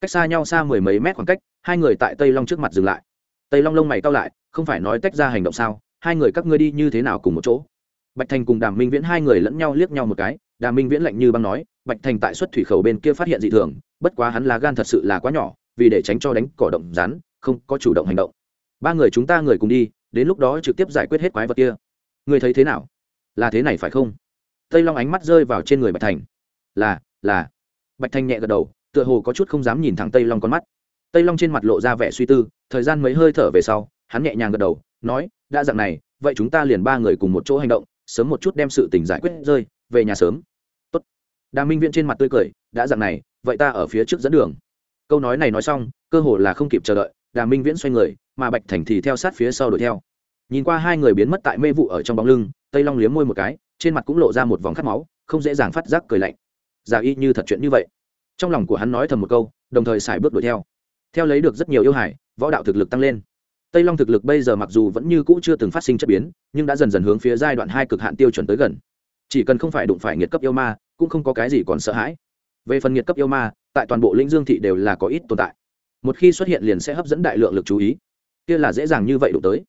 Cách xa nhau xa mười mấy mét khoảng cách, hai người tại tây long trước mặt dừng lại. Tây long lông mày cao lại, không phải nói tách ra hành động sao? Hai người các ngươi đi như thế nào cùng một chỗ? Bạch thành cùng đàm minh viễn hai người lẫn nhau liếc nhau một cái, đàm minh viễn lạnh như băng nói, bạch thành tại xuất thủy khẩu bên kia phát hiện dị thường, bất quá hắn lá gan thật sự là quá nhỏ, vì để tránh cho đánh cỏ động rắn, không có chủ động hành động. Ba người chúng ta người cùng đi, đến lúc đó trực tiếp giải quyết hết quái vật kia. Người thấy thế nào? Là thế này phải không? Tây long ánh mắt rơi vào trên người bạch thành. Là là. Bạch thành nhẹ gật đầu, tựa hồ có chút không dám nhìn thẳng tây long con mắt. Tây long trên mặt lộ ra vẻ suy tư, thời gian mấy hơi thở về sau, hắn nhẹ nhàng gật đầu, nói đã dặn này, vậy chúng ta liền ba người cùng một chỗ hành động, sớm một chút đem sự tình giải quyết rơi, về nhà sớm. Tốt. đà minh viễn trên mặt tươi cười, đã dặn này, vậy ta ở phía trước dẫn đường. Câu nói này nói xong, cơ hồ là không kịp chờ đợi đà minh viễn xoay người, mà bạch thành thì theo sát phía sau đuổi theo. Nhìn qua hai người biến mất tại mê vụ ở trong bóng lưng, tây long liếm môi một cái, trên mặt cũng lộ ra một vòng khát máu, không dễ dàng phát giác cười lạnh. Giả y như thật chuyện như vậy. Trong lòng của hắn nói thầm một câu, đồng thời xài bước đuổi theo. Theo lấy được rất nhiều yêu hải võ đạo thực lực tăng lên tây long thực lực bây giờ mặc dù vẫn như cũ chưa từng phát sinh chất biến, nhưng đã dần dần hướng phía giai đoạn hai cực hạn tiêu chuẩn tới gần. Chỉ cần không phải đụng phải nghiệt cấp yêu ma, cũng không có cái gì còn sợ hãi. Về phần nghiệt cấp yêu ma, tại toàn bộ lĩnh dương thị đều là có ít tồn tại. Một khi xuất hiện liền sẽ hấp dẫn đại lượng lực chú ý. Kia là dễ dàng như vậy đụng tới.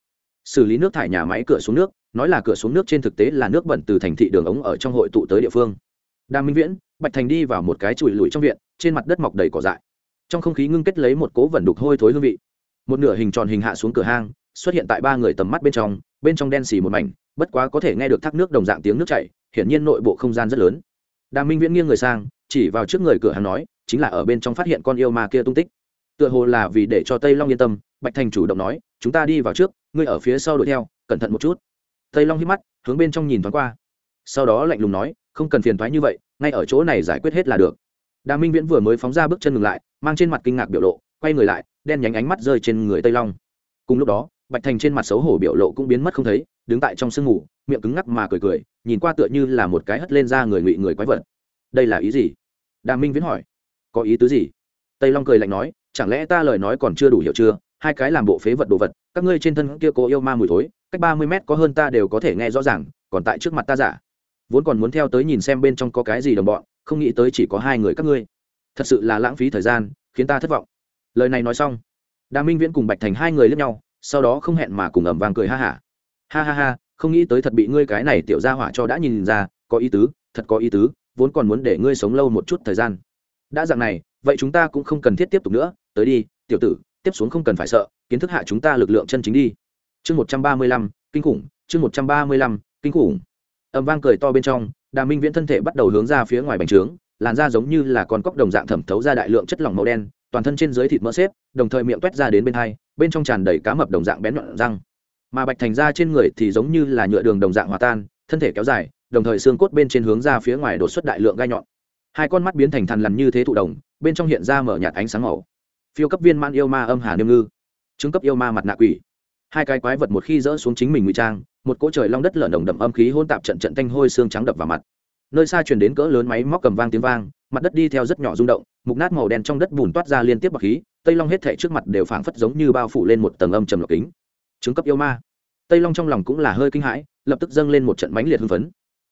Xử lý nước thải nhà máy cửa xuống nước, nói là cửa xuống nước trên thực tế là nước bẩn từ thành thị đường ống ở trong hội tụ tới địa phương. Đàm minh viễn, bạch thành đi vào một cái chùi lùi trong viện, trên mặt đất mọc đầy cỏ dại. Trong không khí ngưng kết lấy một cố vẩn đục hôi thối hương vị một nửa hình tròn hình hạ xuống cửa hang, xuất hiện tại ba người tầm mắt bên trong bên trong đen xì một mảnh, bất quá có thể nghe được thác nước đồng dạng tiếng nước chảy, hiển nhiên nội bộ không gian rất lớn. Đàm minh viễn nghiêng người sang, chỉ vào trước người cửa hàng nói, chính là ở bên trong phát hiện con yêu ma kia tung tích. Tựa hồ là vì để cho tây long yên tâm, bạch thành chủ động nói, chúng ta đi vào trước, ngươi ở phía sau đuổi theo, cẩn thận một chút. Tây long hít mắt, hướng bên trong nhìn thoáng qua. Sau đó lạnh lùng nói, không cần phiền thoái như vậy, ngay ở chỗ này giải quyết hết là được. Đà minh viễn vừa mới phóng ra bước chân ngừng lại, mang trên mặt kinh ngạc biểu lộ, quay người lại đen nhánh ánh mắt rơi trên người tây long. Cùng lúc đó, bạch thành trên mặt xấu hổ biểu lộ cũng biến mất không thấy, đứng tại trong sương ngủ, miệng cứng ngắc mà cười cười, nhìn qua tựa như là một cái hất lên ra người ngụy người quái vật. Đây là ý gì? Đà minh viễn hỏi. Có ý tứ gì? Tây long cười lạnh nói, chẳng lẽ ta lời nói còn chưa đủ hiểu chưa? Hai cái làm bộ phế vật đồ vật, các ngươi trên thân kia cố yêu ma mùi thối, cách ba mươi mét có hơn ta đều có thể nghe rõ ràng, còn tại trước mặt ta giả. Vốn còn muốn theo tới nhìn xem bên trong có cái gì đồng bọn, không nghĩ tới chỉ có hai người các ngươi. Thật sự là lãng phí thời gian, khiến ta thất vọng lời này nói xong đà minh viễn cùng bạch thành hai người lướt nhau, sau đó không hẹn mà cùng ẩm vàng cười ha hả. Ha. ha ha ha không nghĩ tới thật bị ngươi cái này tiểu ra hỏa cho đã nhìn ra, có ý tứ, thật có ý tứ, vốn còn muốn để ngươi sống lâu một chút thời gian. Đã dạng này, vậy chúng ta cũng không cần thiết tiếp tục nữa, tới đi, tiểu tử, tiếp xuống không cần phải sợ, kiến thức hạ chúng ta lực lượng chân chính đi. Chương một trăm ba mươi lăm, kinh khủng, chương một trăm ba mươi lăm, kinh khủng. Ẩm vang cười to bên trong đà minh viễn thân thể bắt đầu hướng ra phía ngoài bành trướng, làn da giống như là con cóc đồng dạng thẩm thấu ra đại lượng chất lỏng màu đen toàn thân trên dưới thịt mỡ xếp, đồng thời miệng toét ra đến bên hai, bên trong tràn đầy cá mập đồng dạng bén nhọn răng. Mà bạch thành ra trên người thì giống như là nhựa đường đồng dạng hòa tan, thân thể kéo dài, đồng thời xương cốt bên trên hướng ra phía ngoài đột xuất đại lượng gai nhọn. Hai con mắt biến thành thằn lằn như thế thụ đồng, bên trong hiện ra mở nhạt ánh sáng màu. Phiêu cấp viên man yêu ma âm hà niêm ngư. Chứng cấp yêu ma mặt nạ quỷ. Hai cái quái vật một khi rỡ xuống chính mình ngụy trang, một cỗ trời long đất lở nồng đậm âm khí hôn tạp trận trận thanh hôi xương trắng đập vào mặt. Nơi xa truyền đến cỡ lớn máy móc cầm vang tiếng vang mặt đất đi theo rất nhỏ rung động, mục nát màu đen trong đất bùn toát ra liên tiếp bọc khí, tây long hết thể trước mặt đều phảng phất giống như bao phủ lên một tầng âm trầm lọc kính. Chứng cấp yêu ma. Tây long trong lòng cũng là hơi kinh hãi, lập tức dâng lên một trận mãnh liệt hưng phấn.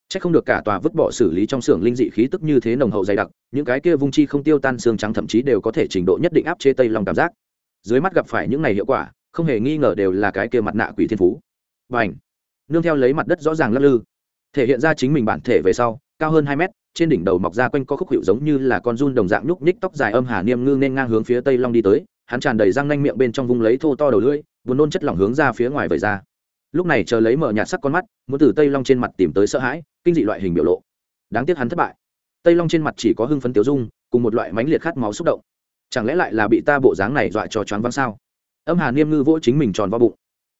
C h ắ c không được cả tòa vứt bỏ xử lý trong xưởng linh dị khí tức như thế nồng hậu dày đặc, những cái kia vung chi không tiêu tan xương trắng thậm chí đều có thể trình độ nhất định áp chế tây long cảm giác. Dưới mắt gặp phải những này hiệu quả, không hề nghi ngờ đều là cái kia mặt nạ quỷ thiên phú. Và ảnh nương theo lấy mặt đất rõ ràng lắc lư. Thể hiện ra chính mình bản thể về sau, cao hơn hai mét trên đỉnh đầu mọc ra quanh có khúc hiệu giống như là con run đồng dạng nhúc nhích tóc dài âm hà niêm ngư nên ngang hướng phía tây long đi tới, hắn tràn đầy răng nanh miệng bên trong vung lấy thô to đầu lưỡi, buồn nôn chất lỏng hướng ra phía ngoài vời ra. Lúc này chờ lấy mở nhạt sắc con mắt, muốn từ tây long trên mặt tìm tới sợ hãi, kinh dị loại hình biểu lộ. Đáng tiếc hắn thất bại. Tây long trên mặt chỉ có hưng phấn tiểu dung, cùng một loại mánh liệt khát máu xúc động. Chẳng lẽ lại là bị ta bộ dáng này dọa cho choáng văng sao? Âm hà niêm ngư vỗ chính mình tròn vào bụng.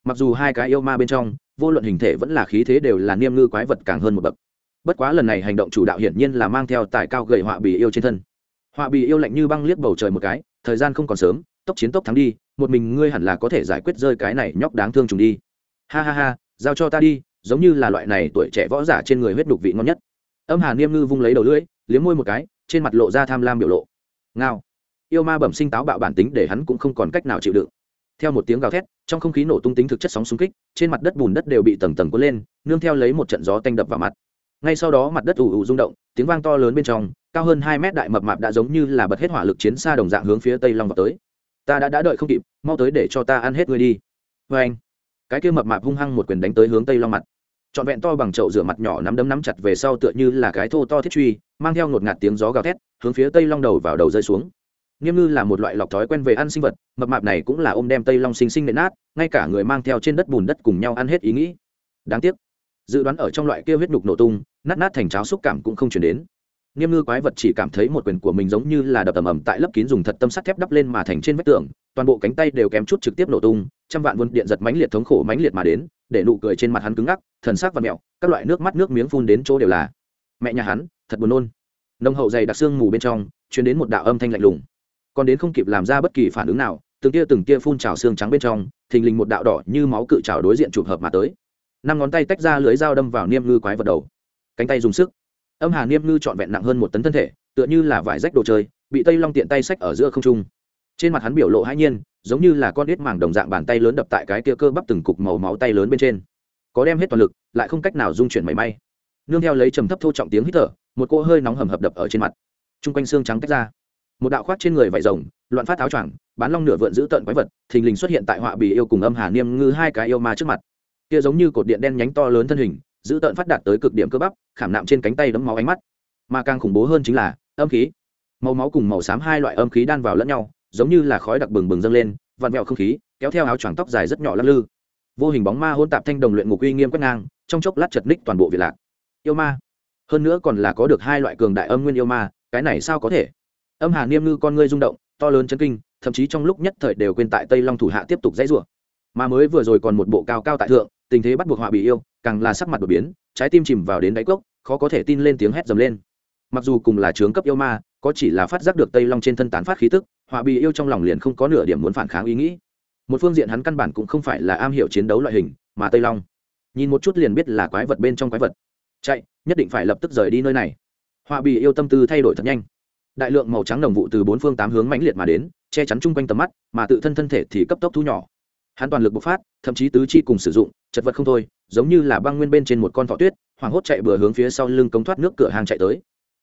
Mặc dù hai cái yêu ma bên trong, vô luận hình thể vẫn là khí thế đều là niêm ngư quái vật càng hơn một bậc bất quá lần này hành động chủ đạo hiển nhiên là mang theo tài cao gậy họa bì yêu trên thân. Họa bì yêu lạnh như băng liếc bầu trời một cái, thời gian không còn sớm, tốc chiến tốc thắng đi, một mình ngươi hẳn là có thể giải quyết rơi cái này nhóc đáng thương trùng đi. Ha ha ha, giao cho ta đi, giống như là loại này tuổi trẻ võ giả trên người huyết đục vị ngon nhất. Âm hà niêm ngư vung lấy đầu lưỡi, liếm môi một cái, trên mặt lộ ra tham lam biểu lộ. Ngao. Yêu ma bẩm sinh táo bạo bản tính để hắn cũng không còn cách nào chịu đựng. Theo một tiếng gào thét, trong không khí nổ tung tính thực chất sóng xung kích, trên mặt đất bùn đất đều bị tầng tầng cuốn lên, nương theo lấy một trận gió tanh đập vào mặt ngay sau đó mặt đất ù ù rung động, tiếng vang to lớn bên trong, cao hơn hai mét đại mập mạp đã giống như là bật hết hỏa lực chiến xa đồng dạng hướng phía tây long vào tới. Ta đã đã đợi không kịp, mau tới để cho ta ăn hết ngươi đi. Vê anh. Cái kia mập mạp hung hăng một quyền đánh tới hướng tây long mặt. Trọn vẹn to bằng chậu rửa mặt nhỏ nắm đấm nắm chặt về sau tựa như là cái thô to thiết truy, mang theo ngột ngạt tiếng gió gào thét, hướng phía tây long đầu vào đầu rơi xuống. Nghiêm ngư là một loại lọc thói quen về ăn sinh vật, mập mạp này cũng là ôm đem tây long sinh sinh nện nát, ngay cả người mang theo trên đất bùn đất cùng nhau ăn hết ý nghĩ. Đáng tiếc dự đoán ở trong loại kia huyết nhục nổ tung, nát nát thành cháo xúc cảm cũng không chuyển đến. Nghiêm ngư quái vật chỉ cảm thấy một quyền của mình giống như là đập tầm ầm tại lớp kín dùng thật tâm sắt thép đắp lên mà thành trên vách tường, toàn bộ cánh tay đều kém chút trực tiếp nổ tung, trăm vạn vun điện giật mãnh liệt thống khổ mãnh liệt mà đến, để nụ cười trên mặt hắn cứng ngắc, thần sắc và mẹo, các loại nước mắt nước miếng phun đến chỗ đều là. Mẹ nhà hắn, thật buồn nôn. Nông hậu dày đặc xương mù bên trong chuyển đến một đạo âm thanh lạnh lùng. Còn đến không kịp làm ra bất kỳ phản ứng nào, từng tia từng tia phun trào xương trắng bên trong, thình lình một đạo đỏ như máu cự trào đối diện chụp hợp mà tới năm ngón tay tách ra lưới dao đâm vào niêm ngư quái vật đầu. Cánh tay dùng sức. Âm hà niêm ngư trọn vẹn nặng hơn một tấn thân thể, tựa như là vải rách đồ chơi, bị tây long tiện tay xách ở giữa không trung. Trên mặt hắn biểu lộ hãi nhiên, giống như là con ếch màng đồng dạng bàn tay lớn đập tại cái kia cơ bắp từng cục màu máu tay lớn bên trên. Có đem hết toàn lực, lại không cách nào dung chuyển mảy may. Nương theo lấy trầm thấp thô trọng tiếng hít thở, một cỗ hơi nóng hầm hập đập ở trên mặt. T r u n g quanh xương trắng tách ra. Một đạo khoác trên người vải rồng, loạn phát áo choàng, bán long nửa vượn giữ tợn quái vật, thình lình xuất hiện tại họa bì yêu cùng âm hà niêm ngư hai cái yêu ma trước mặt kia giống như cột điện đen nhánh to lớn thân hình, giữ tợn phát đạt tới cực điểm cơ bắp, khảm nạm trên cánh tay đấm máu ánh mắt. Mà càng khủng bố hơn chính là, âm khí. Màu máu cùng màu xám hai loại âm khí đan vào lẫn nhau, giống như là khói đặc bừng bừng dâng lên, vặn vẹo không khí, kéo theo áo choàng tóc dài rất nhỏ lắc lư. Vô hình bóng ma hôn tạp thanh đồng luyện ngục uy nghiêm quét ngang, trong chốc lát chật ních toàn bộ việt lạc. Yêu ma. Hơn nữa còn là có được hai loại cường đại âm nguyên yêu ma, cái này sao có thể? Âm hà niêm ngư con ngươi rung động, to lớn chấn kinh, thậm chí trong lúc nhất thời đều quên tại tây long thủ hạ tiếp tục dãy rủa. Mà mới vừa rồi còn một bộ cao cao tại thượng tình thế bắt buộc họa bị yêu, càng là sắc mặt đột biến, trái tim chìm vào đến đáy cốc, khó có thể tin lên tiếng hét dầm lên. Mặc dù cùng là trướng cấp yêu ma, có chỉ là phát giác được tây long trên thân tán phát khí tức, họa bị yêu trong lòng liền không có nửa điểm muốn phản kháng ý nghĩ. Một phương diện hắn căn bản cũng không phải là am hiểu chiến đấu loại hình, mà tây long. Nhìn một chút liền biết là quái vật bên trong quái vật. Chạy, nhất định phải lập tức rời đi nơi này. Họa bị yêu tâm tư thay đổi thật nhanh. Đại lượng màu trắng đồng vụ từ bốn phương tám hướng mãnh liệt mà đến, che chắn chung quanh tầm mắt, mà tự thân thân thể thì cấp tốc thu nhỏ hắn toàn lực bộc phát, thậm chí tứ chi cùng sử dụng, chật vật không thôi, giống như là băng nguyên bên trên một con thọ tuyết, hoảng hốt chạy bừa hướng phía sau lưng cống thoát nước cửa hàng chạy tới.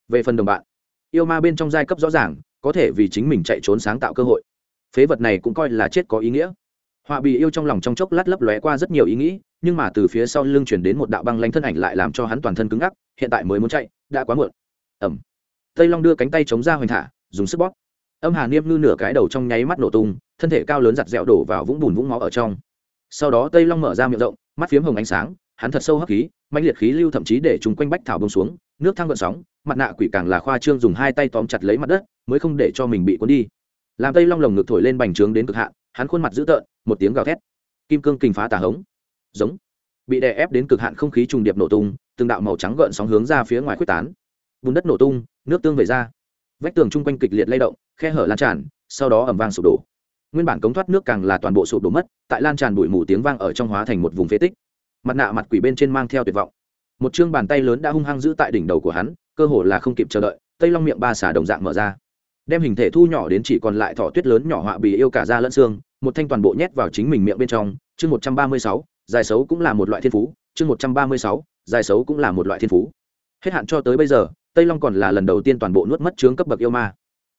Về phần đồng bạn, yêu ma bên trong giai cấp rõ ràng, có thể vì chính mình chạy trốn sáng tạo cơ hội. Phế vật này cũng coi là chết có ý nghĩa. Họa bị yêu trong lòng trong chốc lát lấp lóe qua rất nhiều ý nghĩ, nhưng mà từ phía sau lưng chuyển đến một đạo băng lanh thân ảnh lại làm cho hắn toàn thân cứng ngắc, hiện tại mới muốn chạy, đã quá muộn. Ẩm tây long đưa cánh tay chống ra hoành thả, dùng sức bóp âm hà niêm ngư nửa cái đầu trong nháy mắt nổ tung, thân thể cao lớn giặt dẹo đổ vào vũng bùn vũng máu ở trong. Sau đó tây long mở ra miệng rộng, mắt phiếm hồng ánh sáng, hắn thật sâu hấp khí mạnh liệt khí lưu thậm chí để chúng quanh bách thảo bông xuống, nước thang gợn sóng, mặt nạ quỷ càng là khoa trương dùng hai tay tóm chặt lấy mặt đất, mới không để cho mình bị cuốn đi. Làm tây long lồng ngực thổi lên bành trướng đến cực hạn, hắn khuôn mặt dữ tợn, một tiếng gào thét. Kim cương kình phá tà hống. Giống. Bị đè ép đến cực hạn không khí trùng điệp nổ tung, từng đạo màu trắng gợn sóng hướng ra phía ngoài quyết tán. Bùn đất nổ tung, nước tương về ra vách tường chung quanh kịch liệt lay động, khe hở lan tràn, sau đó ẩm vang sụp đổ. Nguyên bản cống thoát nước càng là toàn bộ sụp đổ mất, tại lan tràn bụi mù tiếng vang ở trong hóa thành một vùng phế tích. Mặt nạ mặt quỷ bên trên mang theo tuyệt vọng. Một chương bàn tay lớn đã hung hăng giữ tại đỉnh đầu của hắn, cơ hồ là không kịp chờ đợi, tây long miệng ba xả đồng dạng mở ra. Đem hình thể thu nhỏ đến chỉ còn lại thỏ tuyết lớn nhỏ họa bì yêu cả da lẫn xương, một thanh toàn bộ nhét vào chính mình miệng bên trong, chương một trăm ba mươi sáu dài xấu cũng là một loại thiên phú, chương một trăm ba mươi sáu dài xấu cũng là một loại thiên phú. Hết hạn cho tới bây giờ tây long còn là lần đầu tiên toàn bộ nuốt mất trướng cấp bậc yêu ma.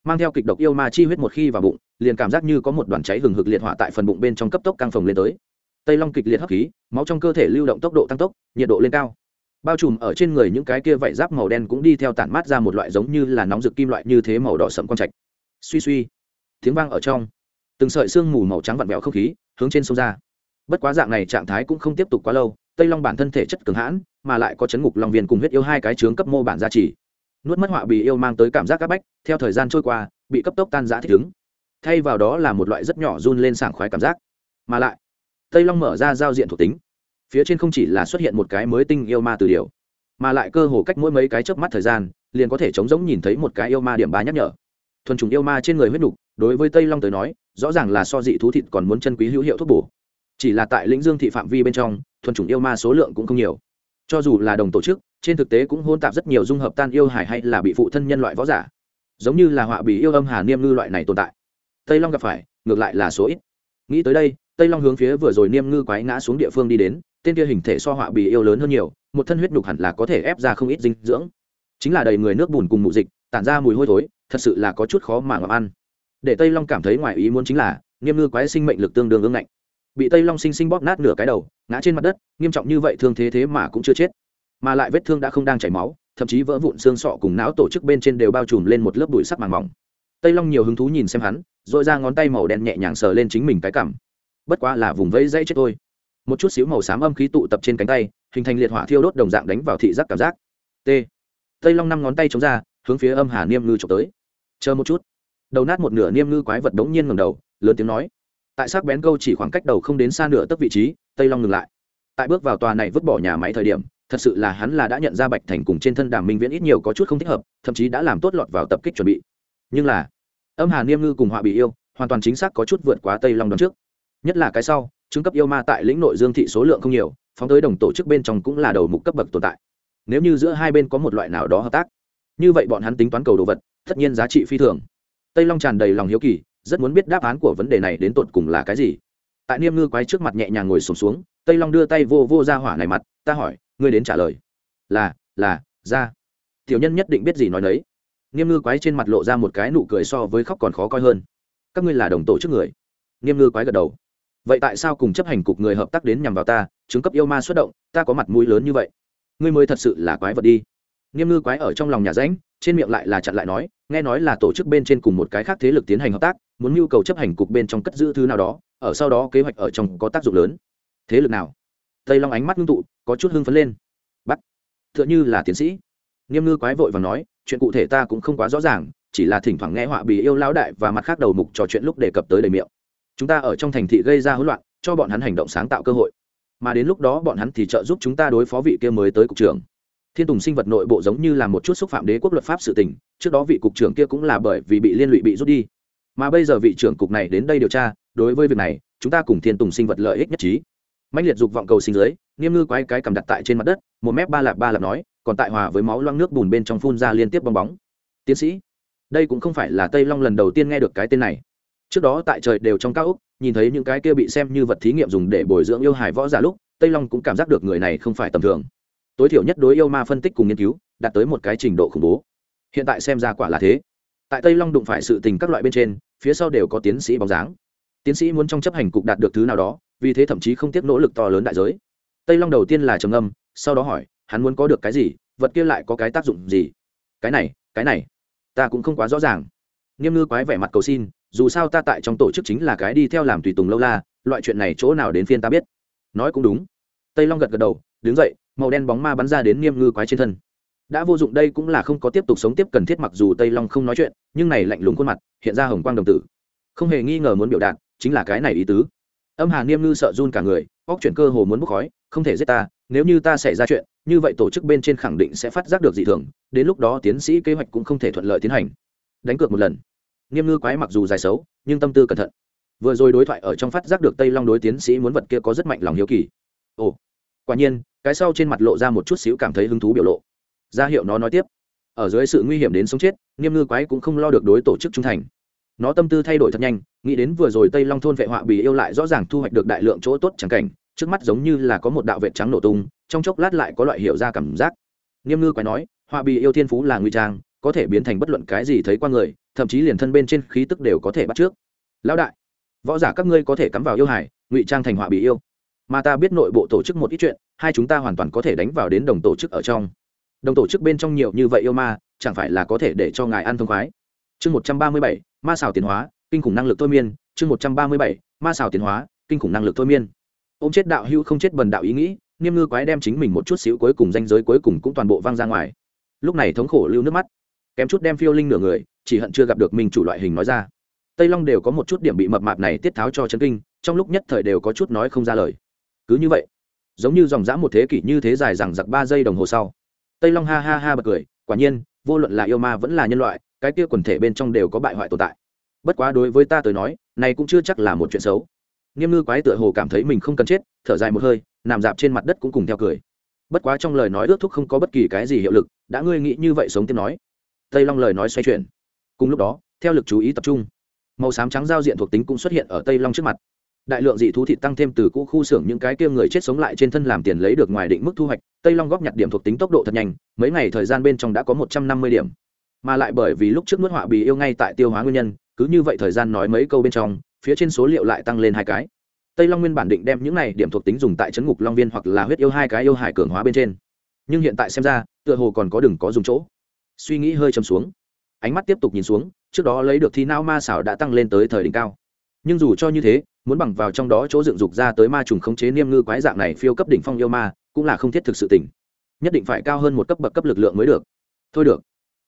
Mang theo kịch độc yêu ma chi huyết một khi vào bụng, liền cảm giác như có một đoàn cháy hừng hực liệt hỏa tại phần bụng bên trong cấp tốc căng phồng lên tới. Tây long kịch liệt hấp khí, máu trong cơ thể lưu động tốc độ tăng tốc, nhiệt độ lên cao. Bao trùm ở trên người những cái kia vảy giáp màu đen cũng đi theo tản mát ra một loại giống như là nóng rực kim loại như thế màu đỏ sậm quang trạch. Suy suy, tiếng vang ở trong. Từng sợi sương mù màu trắng vặn vẹo không khí, hướng trên sông ra. Bất quá dạng này trạng thái cũng không tiếp tục quá lâu, tây long bản thân thể chất cường hãn, mà lại có chấn ngục long viên cùng huyết yêu hai cái trướng cấp mô bản gia trì nuốt mất họa bì yêu mang tới cảm giác áp bách, theo thời gian trôi qua, bị cấp tốc tan giã thích ứng. Thay vào đó là một loại rất nhỏ run lên sảng khoái cảm giác. Mà lại, tây long mở ra giao diện thuộc tính. Phía trên không chỉ là xuất hiện một cái mới tinh yêu ma từ điều, mà lại cơ hồ cách mỗi mấy cái chớp mắt thời gian, liền có thể chống giống nhìn thấy một cái yêu ma điểm ba nhắc nhở. Thuần trùng yêu ma trên người huyết nục, đối với tây long tới nói, rõ ràng là so dị thú thịt còn muốn chân quý hữu hiệu thuốc bổ. Chỉ là tại lĩnh dương thị phạm vi bên trong, thuần chủng yêu ma số lượng cũng không nhiều. Cho dù là đồng tổ chức trên thực tế cũng hôn tạp rất nhiều dung hợp tan yêu hải hay là bị phụ thân nhân loại võ giả. Giống như là họa bị yêu âm hà niêm ngư loại này tồn tại. Tây long gặp phải, ngược lại là số ít. Nghĩ tới đây, tây long hướng phía vừa rồi niêm ngư quái ngã xuống địa phương đi đến, tên kia hình thể so họa bị yêu lớn hơn nhiều, một thân huyết nhục hẳn là có thể ép ra không ít dinh dưỡng. Chính là đầy người nước bùn cùng mụ dịch, tản ra mùi hôi thối, thật sự là có chút khó mà ngậm ăn. Để tây long cảm thấy ngoài ý muốn chính là, niêm ngư quái sinh mệnh lực tương đương ương ngạnh. Bị tây long sinh sinh bóp nát nửa cái đầu, ngã trên mặt đất, nghiêm trọng như vậy thương thế thế mà cũng chưa chết mà lại vết thương đã không đang chảy máu, thậm chí vỡ vụn xương sọ cùng não tổ chức bên trên đều bao trùm lên một lớp bụi sắc màng mỏng. Tây long nhiều hứng thú nhìn xem hắn r ồ i ra ngón tay màu đen nhẹ nhàng sờ lên chính mình cái cảm bất quá là vùng vẫy dãy chết thôi. Một chút xíu màu xám âm khí tụ tập trên cánh tay, hình thành liệt hỏa thiêu đốt đồng dạng đánh vào thị giác cảm giác. T. Tây long năm ngón tay chống ra, hướng phía âm hà niêm ngư trộm tới. Chờ một chút. Đầu nát một nửa niêm ngư quái vật đống nhiên ngầm đầu, lớn tiếng nói. Tại sắc bén câu chỉ khoảng cách đầu không đến xa nửa tấc vị trí, tây long ngừng lại. Tại bước vào tòa này vứt bỏ nhà máy thời điểm thật sự là hắn là đã nhận ra bạch thành cùng trên thân đàm minh viễn ít nhiều có chút không thích hợp thậm chí đã làm tốt lọt vào tập kích chuẩn bị. Nhưng là âm hà niêm ngư cùng họa bị yêu hoàn toàn chính xác có chút vượt quá tây long đón trước. Nhất là cái sau chứng cấp yêu ma tại lĩnh nội dương thị số lượng không nhiều phóng tới đồng tổ chức bên trong cũng là đầu mục cấp bậc tồn tại. Nếu như giữa hai bên có một loại nào đó hợp tác như vậy bọn hắn tính toán cầu đồ vật tất nhiên giá trị phi thường. Tây long tràn đầy lòng hiếu kỳ rất muốn biết đáp án của vấn đề này đến tột cùng là cái gì. Tại niêm ngư quái trước mặt nhẹ nhàng ngồi sùng xuống, xuống tây long đưa tay vô vô ra hỏa này mặt ta hỏi ngươi đến trả lời. Là là, ra. Tiểu nhân nhất định biết gì nói đấy nghiêm ngư quái trên mặt lộ ra một cái nụ cười so với khóc còn khó coi hơn. Các ngươi là đồng tổ chức người. Nghiêm ngư quái gật đầu. Vậy tại sao cùng chấp hành cục người hợp tác đến nhằm vào ta, chứng cấp yêu ma xuất động, ta có mặt mũi lớn như vậy? Ngươi mới thật sự là quái vật đi. Nghiêm ngư quái ở trong lòng nhà ránh, trên miệng lại là chặn lại nói, nghe nói là tổ chức bên trên cùng một cái khác thế lực tiến hành hợp tác, muốn nhu cầu chấp hành cục bên trong cất giữ thứ nào đó, ở sau đó kế hoạch ở trong có tác dụng lớn. Thế lực nào? Tây long ánh mắt ngưng tụ, có chút hưng phấn lên. Bắt t h ư ợ n h ư là tiến sĩ. Nghiêm ngư quái vội và nói, chuyện cụ thể ta cũng không quá rõ ràng, chỉ là thỉnh thoảng nghe họa bị yêu lão đại và mặt khác đầu mục trò chuyện lúc đề cập tới đầy miệng. Chúng ta ở trong thành thị gây ra hỗn loạn, cho bọn hắn hành động sáng tạo cơ hội. Mà đến lúc đó bọn hắn thì trợ giúp chúng ta đối phó vị kia mới tới cục trưởng. Thiên tùng sinh vật nội bộ giống như là một chút xúc phạm đế quốc luật pháp sự tình, trước đó vị cục trưởng kia cũng là bởi vì bị liên lụy bị rút đi. Mà bây giờ vị trưởng cục này đến đây điều tra, đối với việc này, chúng ta cùng thiên tùng sinh vật lợi ích nhất trí mạnh liệt dục vọng cầu sinh dưới niêm ngư quái cái cầm đặt tại trên mặt đất, một mép ba lạp ba lạp nói, còn tại hòa với máu loang nước bùn bên trong phun ra liên tiếp bong bóng. Tiến sĩ, đây cũng không phải là tây long lần đầu tiên nghe được cái tên này. Trước đó tại trời đều trong cao úc nhìn thấy những cái kia bị xem như vật thí nghiệm dùng để bồi dưỡng yêu hài võ giả lúc, tây long cũng cảm giác được người này không phải tầm thường. Tối thiểu nhất đối yêu ma phân tích cùng nghiên cứu, đạt tới một cái trình độ khủng bố. Hiện tại xem ra quả là thế. Tại tây long đụng phải sự tình các loại bên trên, phía sau đều có tiến sĩ bóng dáng. Tiến sĩ muốn trong chấp hành cục đạt được thứ nào đó vì thế thậm chí không tiếc nỗ lực to lớn đại giới. Tây long đầu tiên là trầm âm sau đó hỏi, hắn muốn có được cái gì, vật kia lại có cái tác dụng gì? Cái này cái này, ta cũng không quá rõ ràng. Nghiêm ngư quái vẻ mặt cầu xin, dù sao ta tại trong tổ chức chính là cái đi theo làm tùy tùng lâu la, loại chuyện này chỗ nào đến phiên ta biết? Nói cũng đúng. Tây long gật gật đầu, đứng dậy, màu đen bóng ma bắn ra đến niêm ngư quái trên thân. Đã vô dụng đây cũng là không có tiếp tục sống tiếp cần thiết mặc dù tây long không nói chuyện, nhưng này lạnh lùng khuôn mặt, hiện ra hồng quang đồng tử. Không hề nghi ngờ muốn biểu đạt, chính là cái này ý tứ âm hà niêm ngư sợ run cả người, óc chuyển cơ hồ muốn bốc khói, không thể giết ta, nếu như ta xảy ra chuyện, như vậy tổ chức bên trên khẳng định sẽ phát giác được dị thường, đến lúc đó tiến sĩ kế hoạch cũng không thể thuận lợi tiến hành. Đánh cược một lần. Niêm ngư quái mặc dù dài xấu, nhưng tâm tư cẩn thận. Vừa rồi đối thoại ở trong phát giác được tây long đối tiến sĩ muốn vật kia có rất mạnh lòng hiếu kỳ. Ồ, quả nhiên, cái sau trên mặt lộ ra một chút xíu cảm thấy hứng thú biểu lộ. Ra hiệu nó nói tiếp, ở dưới sự nguy hiểm đến sống chết, niêm ngư quái cũng không lo được đối tổ chức trung thành nó tâm tư thay đổi thật nhanh, nghĩ đến vừa rồi tây long thôn vệ họa bì yêu lại rõ ràng thu hoạch được đại lượng chỗ tốt chẳng cảnh, trước mắt giống như là có một đạo vệ trắng nổ tung, trong chốc lát lại có loại hiểu ra cảm giác. Nghiêm ngư quái nói, họa bì yêu thiên phú là nguy trang, có thể biến thành bất luận cái gì thấy qua người, thậm chí liền thân bên trên khí tức đều có thể bắt trước. Lão đại, võ giả các ngươi có thể cắm vào yêu hải, ngụy trang thành họa bì yêu. Mà ta biết nội bộ tổ chức một ít chuyện, hai chúng ta hoàn toàn có thể đánh vào đến đồng tổ chức ở trong. Đồng tổ chức bên trong nhiều như vậy yêu ma, chẳng phải là có thể để cho ngài ăn thông khoái? Chương một trăm ba mươi bảy, ma xào tiến hóa, kinh khủng năng lực thôi miên. Chương một trăm ba mươi bảy, ma xào tiến hóa, kinh khủng năng lực thôi miên. Ô m chết đạo hữu không chết bần đạo ý nghĩ niêm ngư quái đem chính mình một chút xíu cuối cùng danh giới cuối cùng cũng toàn bộ vang ra ngoài. Lúc này thống khổ lưu nước mắt. Kém chút đem phiêu linh nửa người, chỉ hận chưa gặp được mình chủ loại hình nói ra. Tây long đều có một chút điểm bị mập mạp này tiết tháo cho chân kinh, trong lúc nhất thời đều có chút nói không ra lời. Cứ như vậy, giống như dòng dã một thế kỷ như thế dài rằng giặc ba giây đồng hồ sau, tây long ha ha ha bật cười, quả nhiên, vô luận là yêu ma vẫn là nhân loại cái kia quần thể bên trong đều có bại hoại tồn tại. Bất quá đối với ta tới nói, này cũng chưa chắc là một chuyện xấu. Nghiêm ngư quái tựa hồ cảm thấy mình không cần chết, thở dài một hơi, nằm dạp trên mặt đất cũng cùng theo cười. Bất quá trong lời nói ước thúc không có bất kỳ cái gì hiệu lực, đã ngươi nghĩ như vậy sống tiếp nói. Tây long lời nói xoay chuyển. Cùng lúc đó, theo lực chú ý tập trung, màu xám trắng giao diện thuộc tính cũng xuất hiện ở tây long trước mặt. Đại lượng dị thú thịt tăng thêm từ cũ khu xưởng những cái kia người chết sống lại trên thân làm tiền lấy được ngoài định mức thu hoạch, tây long góp nhặt điểm thuộc tính tốc độ thật nhanh, mấy ngày thời gian bên trong đã có một trăm năm mươi điểm mà lại bởi vì lúc trước nuốt họa bì yêu ngay tại tiêu hóa nguyên nhân, cứ như vậy thời gian nói mấy câu bên trong, phía trên số liệu lại tăng lên hai cái. Tây long nguyên bản định đem những này điểm thuộc tính dùng tại chấn ngục long viên hoặc là huyết yêu hai cái yêu hải cường hóa bên trên. Nhưng hiện tại xem ra, tựa hồ còn có đừng có dùng chỗ. Suy nghĩ hơi chấm xuống. Ánh mắt tiếp tục nhìn xuống, trước đó lấy được thi não ma xảo đã tăng lên tới thời đỉnh cao. Nhưng dù cho như thế, muốn bằng vào trong đó chỗ dựng dục ra tới ma trùng khống chế niêm ngư quái dạng này phiêu cấp đỉnh phong yêu ma, cũng là không thiết thực sự tỉnh. Nhất định phải cao hơn một cấp bậc cấp lực lượng mới được. Thôi được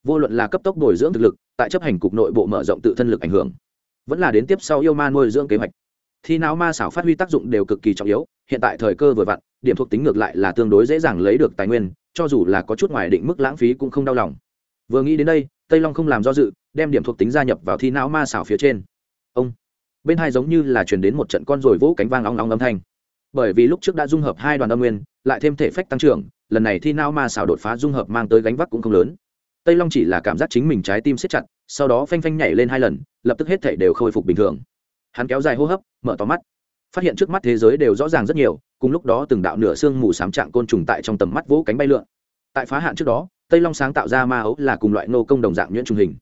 vô luận là cấp tốc bồi dưỡng thực lực, tại chấp hành cục nội bộ mở rộng tự thân lực ảnh hưởng, vẫn là đến tiếp sau yêu ma nuôi dưỡng kế hoạch. Thi não ma xảo phát huy tác dụng đều cực kỳ trọng yếu, hiện tại thời cơ vừa vặn, điểm thuộc tính ngược lại là tương đối dễ dàng lấy được tài nguyên, cho dù là có chút ngoài định mức lãng phí cũng không đau lòng. Vừa nghĩ đến đây, tây long không làm do dự, đem điểm thuộc tính gia nhập vào thi não ma xảo phía trên. Ông, bên hai giống như là chuyển đến một trận con rồi vỗ cánh vang óng óng âm thanh. Bởi vì lúc trước đã dung hợp hai đoàn âm nguyên, lại thêm thể phách tăng trưởng, lần này thi não ma xảo đột phá dung hợp mang tới gánh vác cũng không lớn tây long chỉ là cảm giác chính mình trái tim siết chặt, sau đó phanh phanh nhảy lên hai lần, lập tức hết thể đều khôi phục bình thường. Hắn kéo dài hô hấp, mở to mắt. Phát hiện trước mắt thế giới đều rõ ràng rất nhiều, cùng lúc đó từng đạo nửa xương mù sám trạng côn trùng tại trong tầm mắt vỗ cánh bay lượn. Tại phá hạn trước đó, tây long sáng tạo ra ma ấu là cùng loại nô công đồng dạng nhuyễn trùng hình.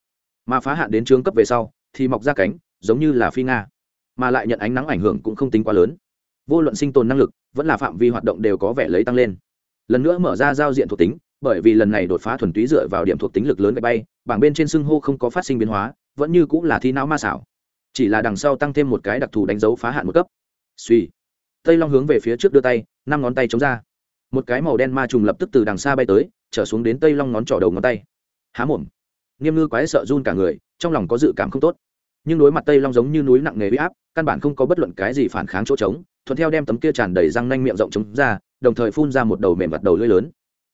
Mà phá hạn đến trướng cấp về sau, thì mọc ra cánh, giống như là phi nga. Mà lại nhận ánh nắng ảnh hưởng cũng không tính quá lớn. Vô luận sinh tồn năng lực, vẫn là phạm vi hoạt động đều có vẻ lấy tăng lên. Lần nữa mở ra giao diện thuộc tính bởi vì lần này đột phá thuần túy dựa vào điểm thuộc tính lực lớn gạch bay, bảng bên trên xưng hô không có phát sinh biến hóa, vẫn như cũng là thi não ma xảo. Chỉ là đằng sau tăng thêm một cái đặc thù đánh dấu phá hạn một cấp. Suy. Tây long hướng về phía trước đưa tay, năm ngón tay chống ra. Một cái màu đen ma trùng lập tức từ đằng xa bay tới, trở xuống đến tây long ngón trỏ đầu ngón tay. Há mồm. Nghiêm ngư quái sợ run cả người, trong lòng có dự cảm không tốt. Nhưng đối mặt tây long giống như núi nặng nề huy áp, căn bản không có bất luận cái gì phản kháng chỗ trống, thuận theo đem tấm kia tràn đầy răng nanh miệng rộng trống ra, đồng thời phun ra một đầu mềm vặt đầu lưỡi lớn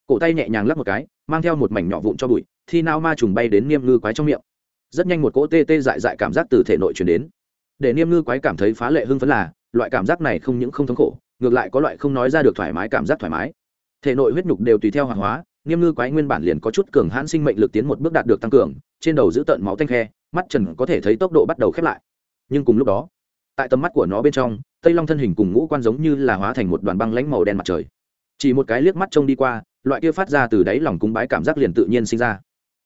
cổ tay nhẹ nhàng lắp một cái, mang theo một mảnh nhỏ vụn cho bụi, thi nao ma trùng bay đến niêm ngư quái trong miệng. Rất nhanh một cỗ tê tê dại dại cảm giác từ thể nội chuyển đến. Để niêm ngư quái cảm thấy phá lệ hưng phấn là, loại cảm giác này không những không thống khổ, ngược lại có loại không nói ra được thoải mái cảm giác thoải mái. Thể nội huyết nhục đều tùy theo hàng hóa, niêm ngư quái nguyên bản liền có chút cường hãn sinh mệnh lực tiến một bước đạt được tăng cường, trên đầu giữ tợn máu tanh khe, mắt trần có thể thấy tốc độ bắt đầu khép lại. Nhưng cùng lúc đó, tại tầm mắt của nó bên trong, tây long thân hình cùng ngũ quan giống như là hóa thành một đoàn băng lãnh màu đen mặt trời. Chỉ một cái liếc mắt trông đi qua loại kia phát ra từ đáy lòng cúng bái cảm giác liền tự nhiên sinh ra.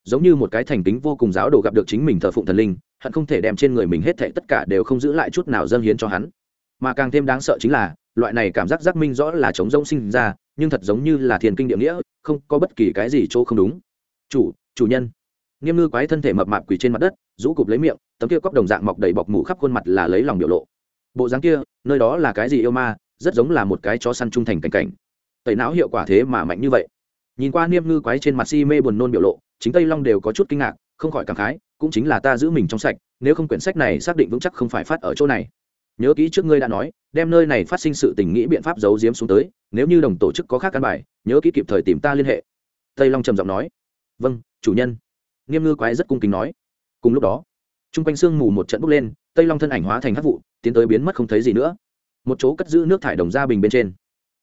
Giống như một cái thành kính vô cùng giáo đồ gặp được chính mình thờ phụng thần linh, hận không thể đem trên người mình hết thệ tất cả đều không giữ lại chút nào dâng hiến cho hắn. Mà càng thêm đáng sợ chính là, loại này cảm giác giác minh rõ là chống rỗng sinh ra, nhưng thật giống như là thiền kinh địa nghĩa, không có bất kỳ cái gì chỗ không đúng. Chủ chủ nhân. Nghiêm ngư quái thân thể mập mạp quỳ trên mặt đất, rũ cụp lấy miệng, tấm kia cóc đồng dạng mọc đầy bọc mủ khắp khuôn mặt là lấy lòng biểu lộ. Bộ dáng kia, nơi đó là cái gì yêu ma, rất giống là một cái chó săn trung thành cảnh cảnh tẩy não hiệu quả thế mà mạnh như vậy. Nhìn qua niêm ngư quái trên mặt si mê buồn nôn biểu lộ, chính tây long đều có chút kinh ngạc, không khỏi cảm khái, cũng chính là ta giữ mình trong sạch, nếu không quyển sách này xác định vững chắc không phải phát ở chỗ này. Nhớ kỹ trước ngươi đã nói, đem nơi này phát sinh sự tình nghĩ biện pháp giấu giếm xuống tới, nếu như đồng tổ chức có khác căn bài, nhớ kỹ kịp thời tìm ta liên hệ. Tây long trầm giọng nói. Vâng chủ nhân. Nghiêm ngư quái rất cung kính nói. Cùng lúc đó t r u n g quanh sương mù một trận bốc lên, tây long thân ảnh hóa thành hát vụ, tiến tới biến mất không thấy gì nữa. Một chỗ cất giữ nước thải đồng ra bình bên trên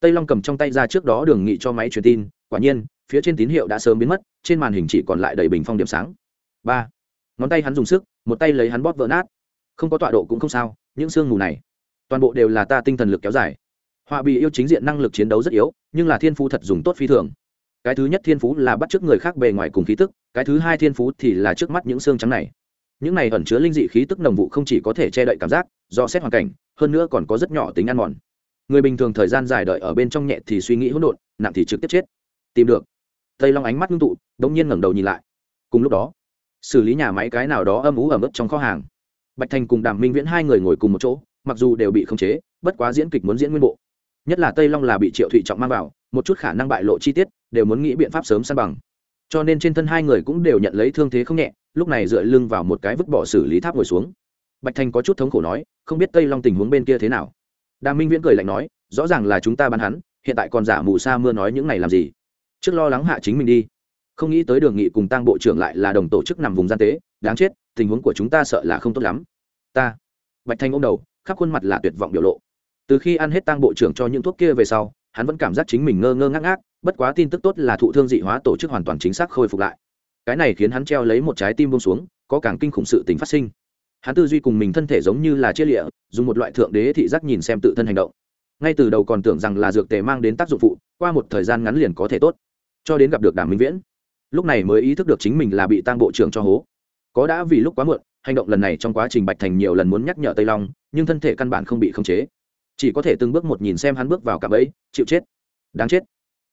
tây long cầm trong tay ra trước đó đường nghị cho máy truyền tin, quả nhiên, phía trên tín hiệu đã sớm biến mất, trên màn hình chỉ còn lại đầy bình phong điểm sáng. Ba, ngón tay hắn dùng sức, một tay lấy hắn bóp vỡ nát. Không có tọa độ cũng không sao, những sương mù này, toàn bộ đều là ta tinh thần lực kéo dài. Họa bị yêu chính diện năng lực chiến đấu rất yếu, nhưng là thiên phú thật dùng tốt phi thường. Cái thứ nhất thiên phú là bắt t r ư ớ c người khác bề ngoài cùng khí tức, cái thứ hai thiên phú thì là trước mắt những xương trắng này. Những này ẩn chứa linh dị khí tức nồng vụ không chỉ có thể che đậy cảm giác, do xét hoàn cảnh, hơn nữa còn có rất nhỏ tính ăn mòn người bình thường thời gian dài đợi ở bên trong nhẹ thì suy nghĩ hỗn độn, nặng thì trực tiếp chết. Tìm được. Tây long ánh mắt ngưng tụ đ ỗ n g nhiên ngẩng đầu nhìn lại. Cùng lúc đó, xử lý nhà máy cái nào đó âm ú ẩm ướt trong kho hàng. Bạch thành cùng đàm minh viễn hai người ngồi cùng một chỗ, mặc dù đều bị khống chế, bất quá diễn kịch muốn diễn nguyên bộ. Nhất là tây long là bị triệu thụy trọng mang vào, một chút khả năng bại lộ chi tiết, đều muốn nghĩ biện pháp sớm săn bằng. Cho nên trên thân hai người cũng đều nhận lấy thương thế không nhẹ, lúc này dựa lưng vào một cái vứt bỏ xử lý tháp ngồi xuống. Bạch thành có chút thống khổ nói, không biết tây long tình huống bên kia thế nào đà minh viễn cười lạnh nói, rõ ràng là chúng ta bắn hắn, hiện tại còn giả mù sa mưa nói những này làm gì? Trước lo lắng hạ chính mình đi. Không nghĩ tới đường nghị cùng tăng bộ trưởng lại là đồng tổ chức nằm vùng gian tế, đáng chết, tình huống của chúng ta sợ là không tốt lắm. Ta. Bạch thanh ôm đầu, khắp khuôn mặt là tuyệt vọng biểu lộ. Từ khi ăn hết tăng bộ trưởng cho những thuốc kia về sau, hắn vẫn cảm giác chính mình ngơ ngơ ngác ngác, bất quá tin tức tốt là thụ thương dị hóa tổ chức hoàn toàn chính xác khôi phục lại. Cái này khiến hắn treo lấy một trái tim bông xuống, có càng kinh khủng sự tình phát sinh hắn tư duy cùng mình thân thể giống như là chia lịa, dùng một loại thượng đế thị giác nhìn xem tự thân hành động. Ngay từ đầu còn tưởng rằng là dược tề mang đến tác dụng phụ, qua một thời gian ngắn liền có thể tốt. Cho đến gặp được đàm minh viễn, lúc này mới ý thức được chính mình là bị tăng bộ trưởng cho hố. Có đã vì lúc quá muộn, hành động lần này trong quá trình bạch thành nhiều lần muốn nhắc nhở tây long, nhưng thân thể căn bản không bị khống chế. Chỉ có thể từng bước một nhìn xem hắn bước vào cả bẫy, chịu chết. Đáng chết.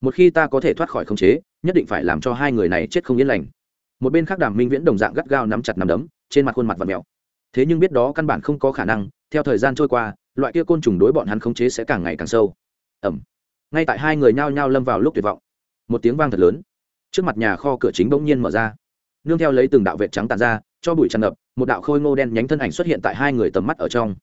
Một khi ta có thể thoát khỏi khống chế, nhất định phải làm cho hai người này chết không yên lành. Một bên khác đàm minh viễn đồng dạng gắt gao nắm chặt nắm đấm, trên mặt khuôn mặt và mèo thế nhưng biết đó căn bản không có khả năng, theo thời gian trôi qua, loại kia côn trùng đối bọn hắn khống chế sẽ càng ngày càng sâu. Ẩm ngay tại hai người nhao nhao lâm vào lúc tuyệt vọng. Một tiếng vang thật lớn. Trước mặt nhà kho cửa chính bỗng nhiên mở ra. Nương theo lấy từng đạo vệt trắng tàn ra, cho bụi tràn ngập, một đạo khôi ngô đen nhánh thân ảnh xuất hiện tại hai người tầm mắt ở trong.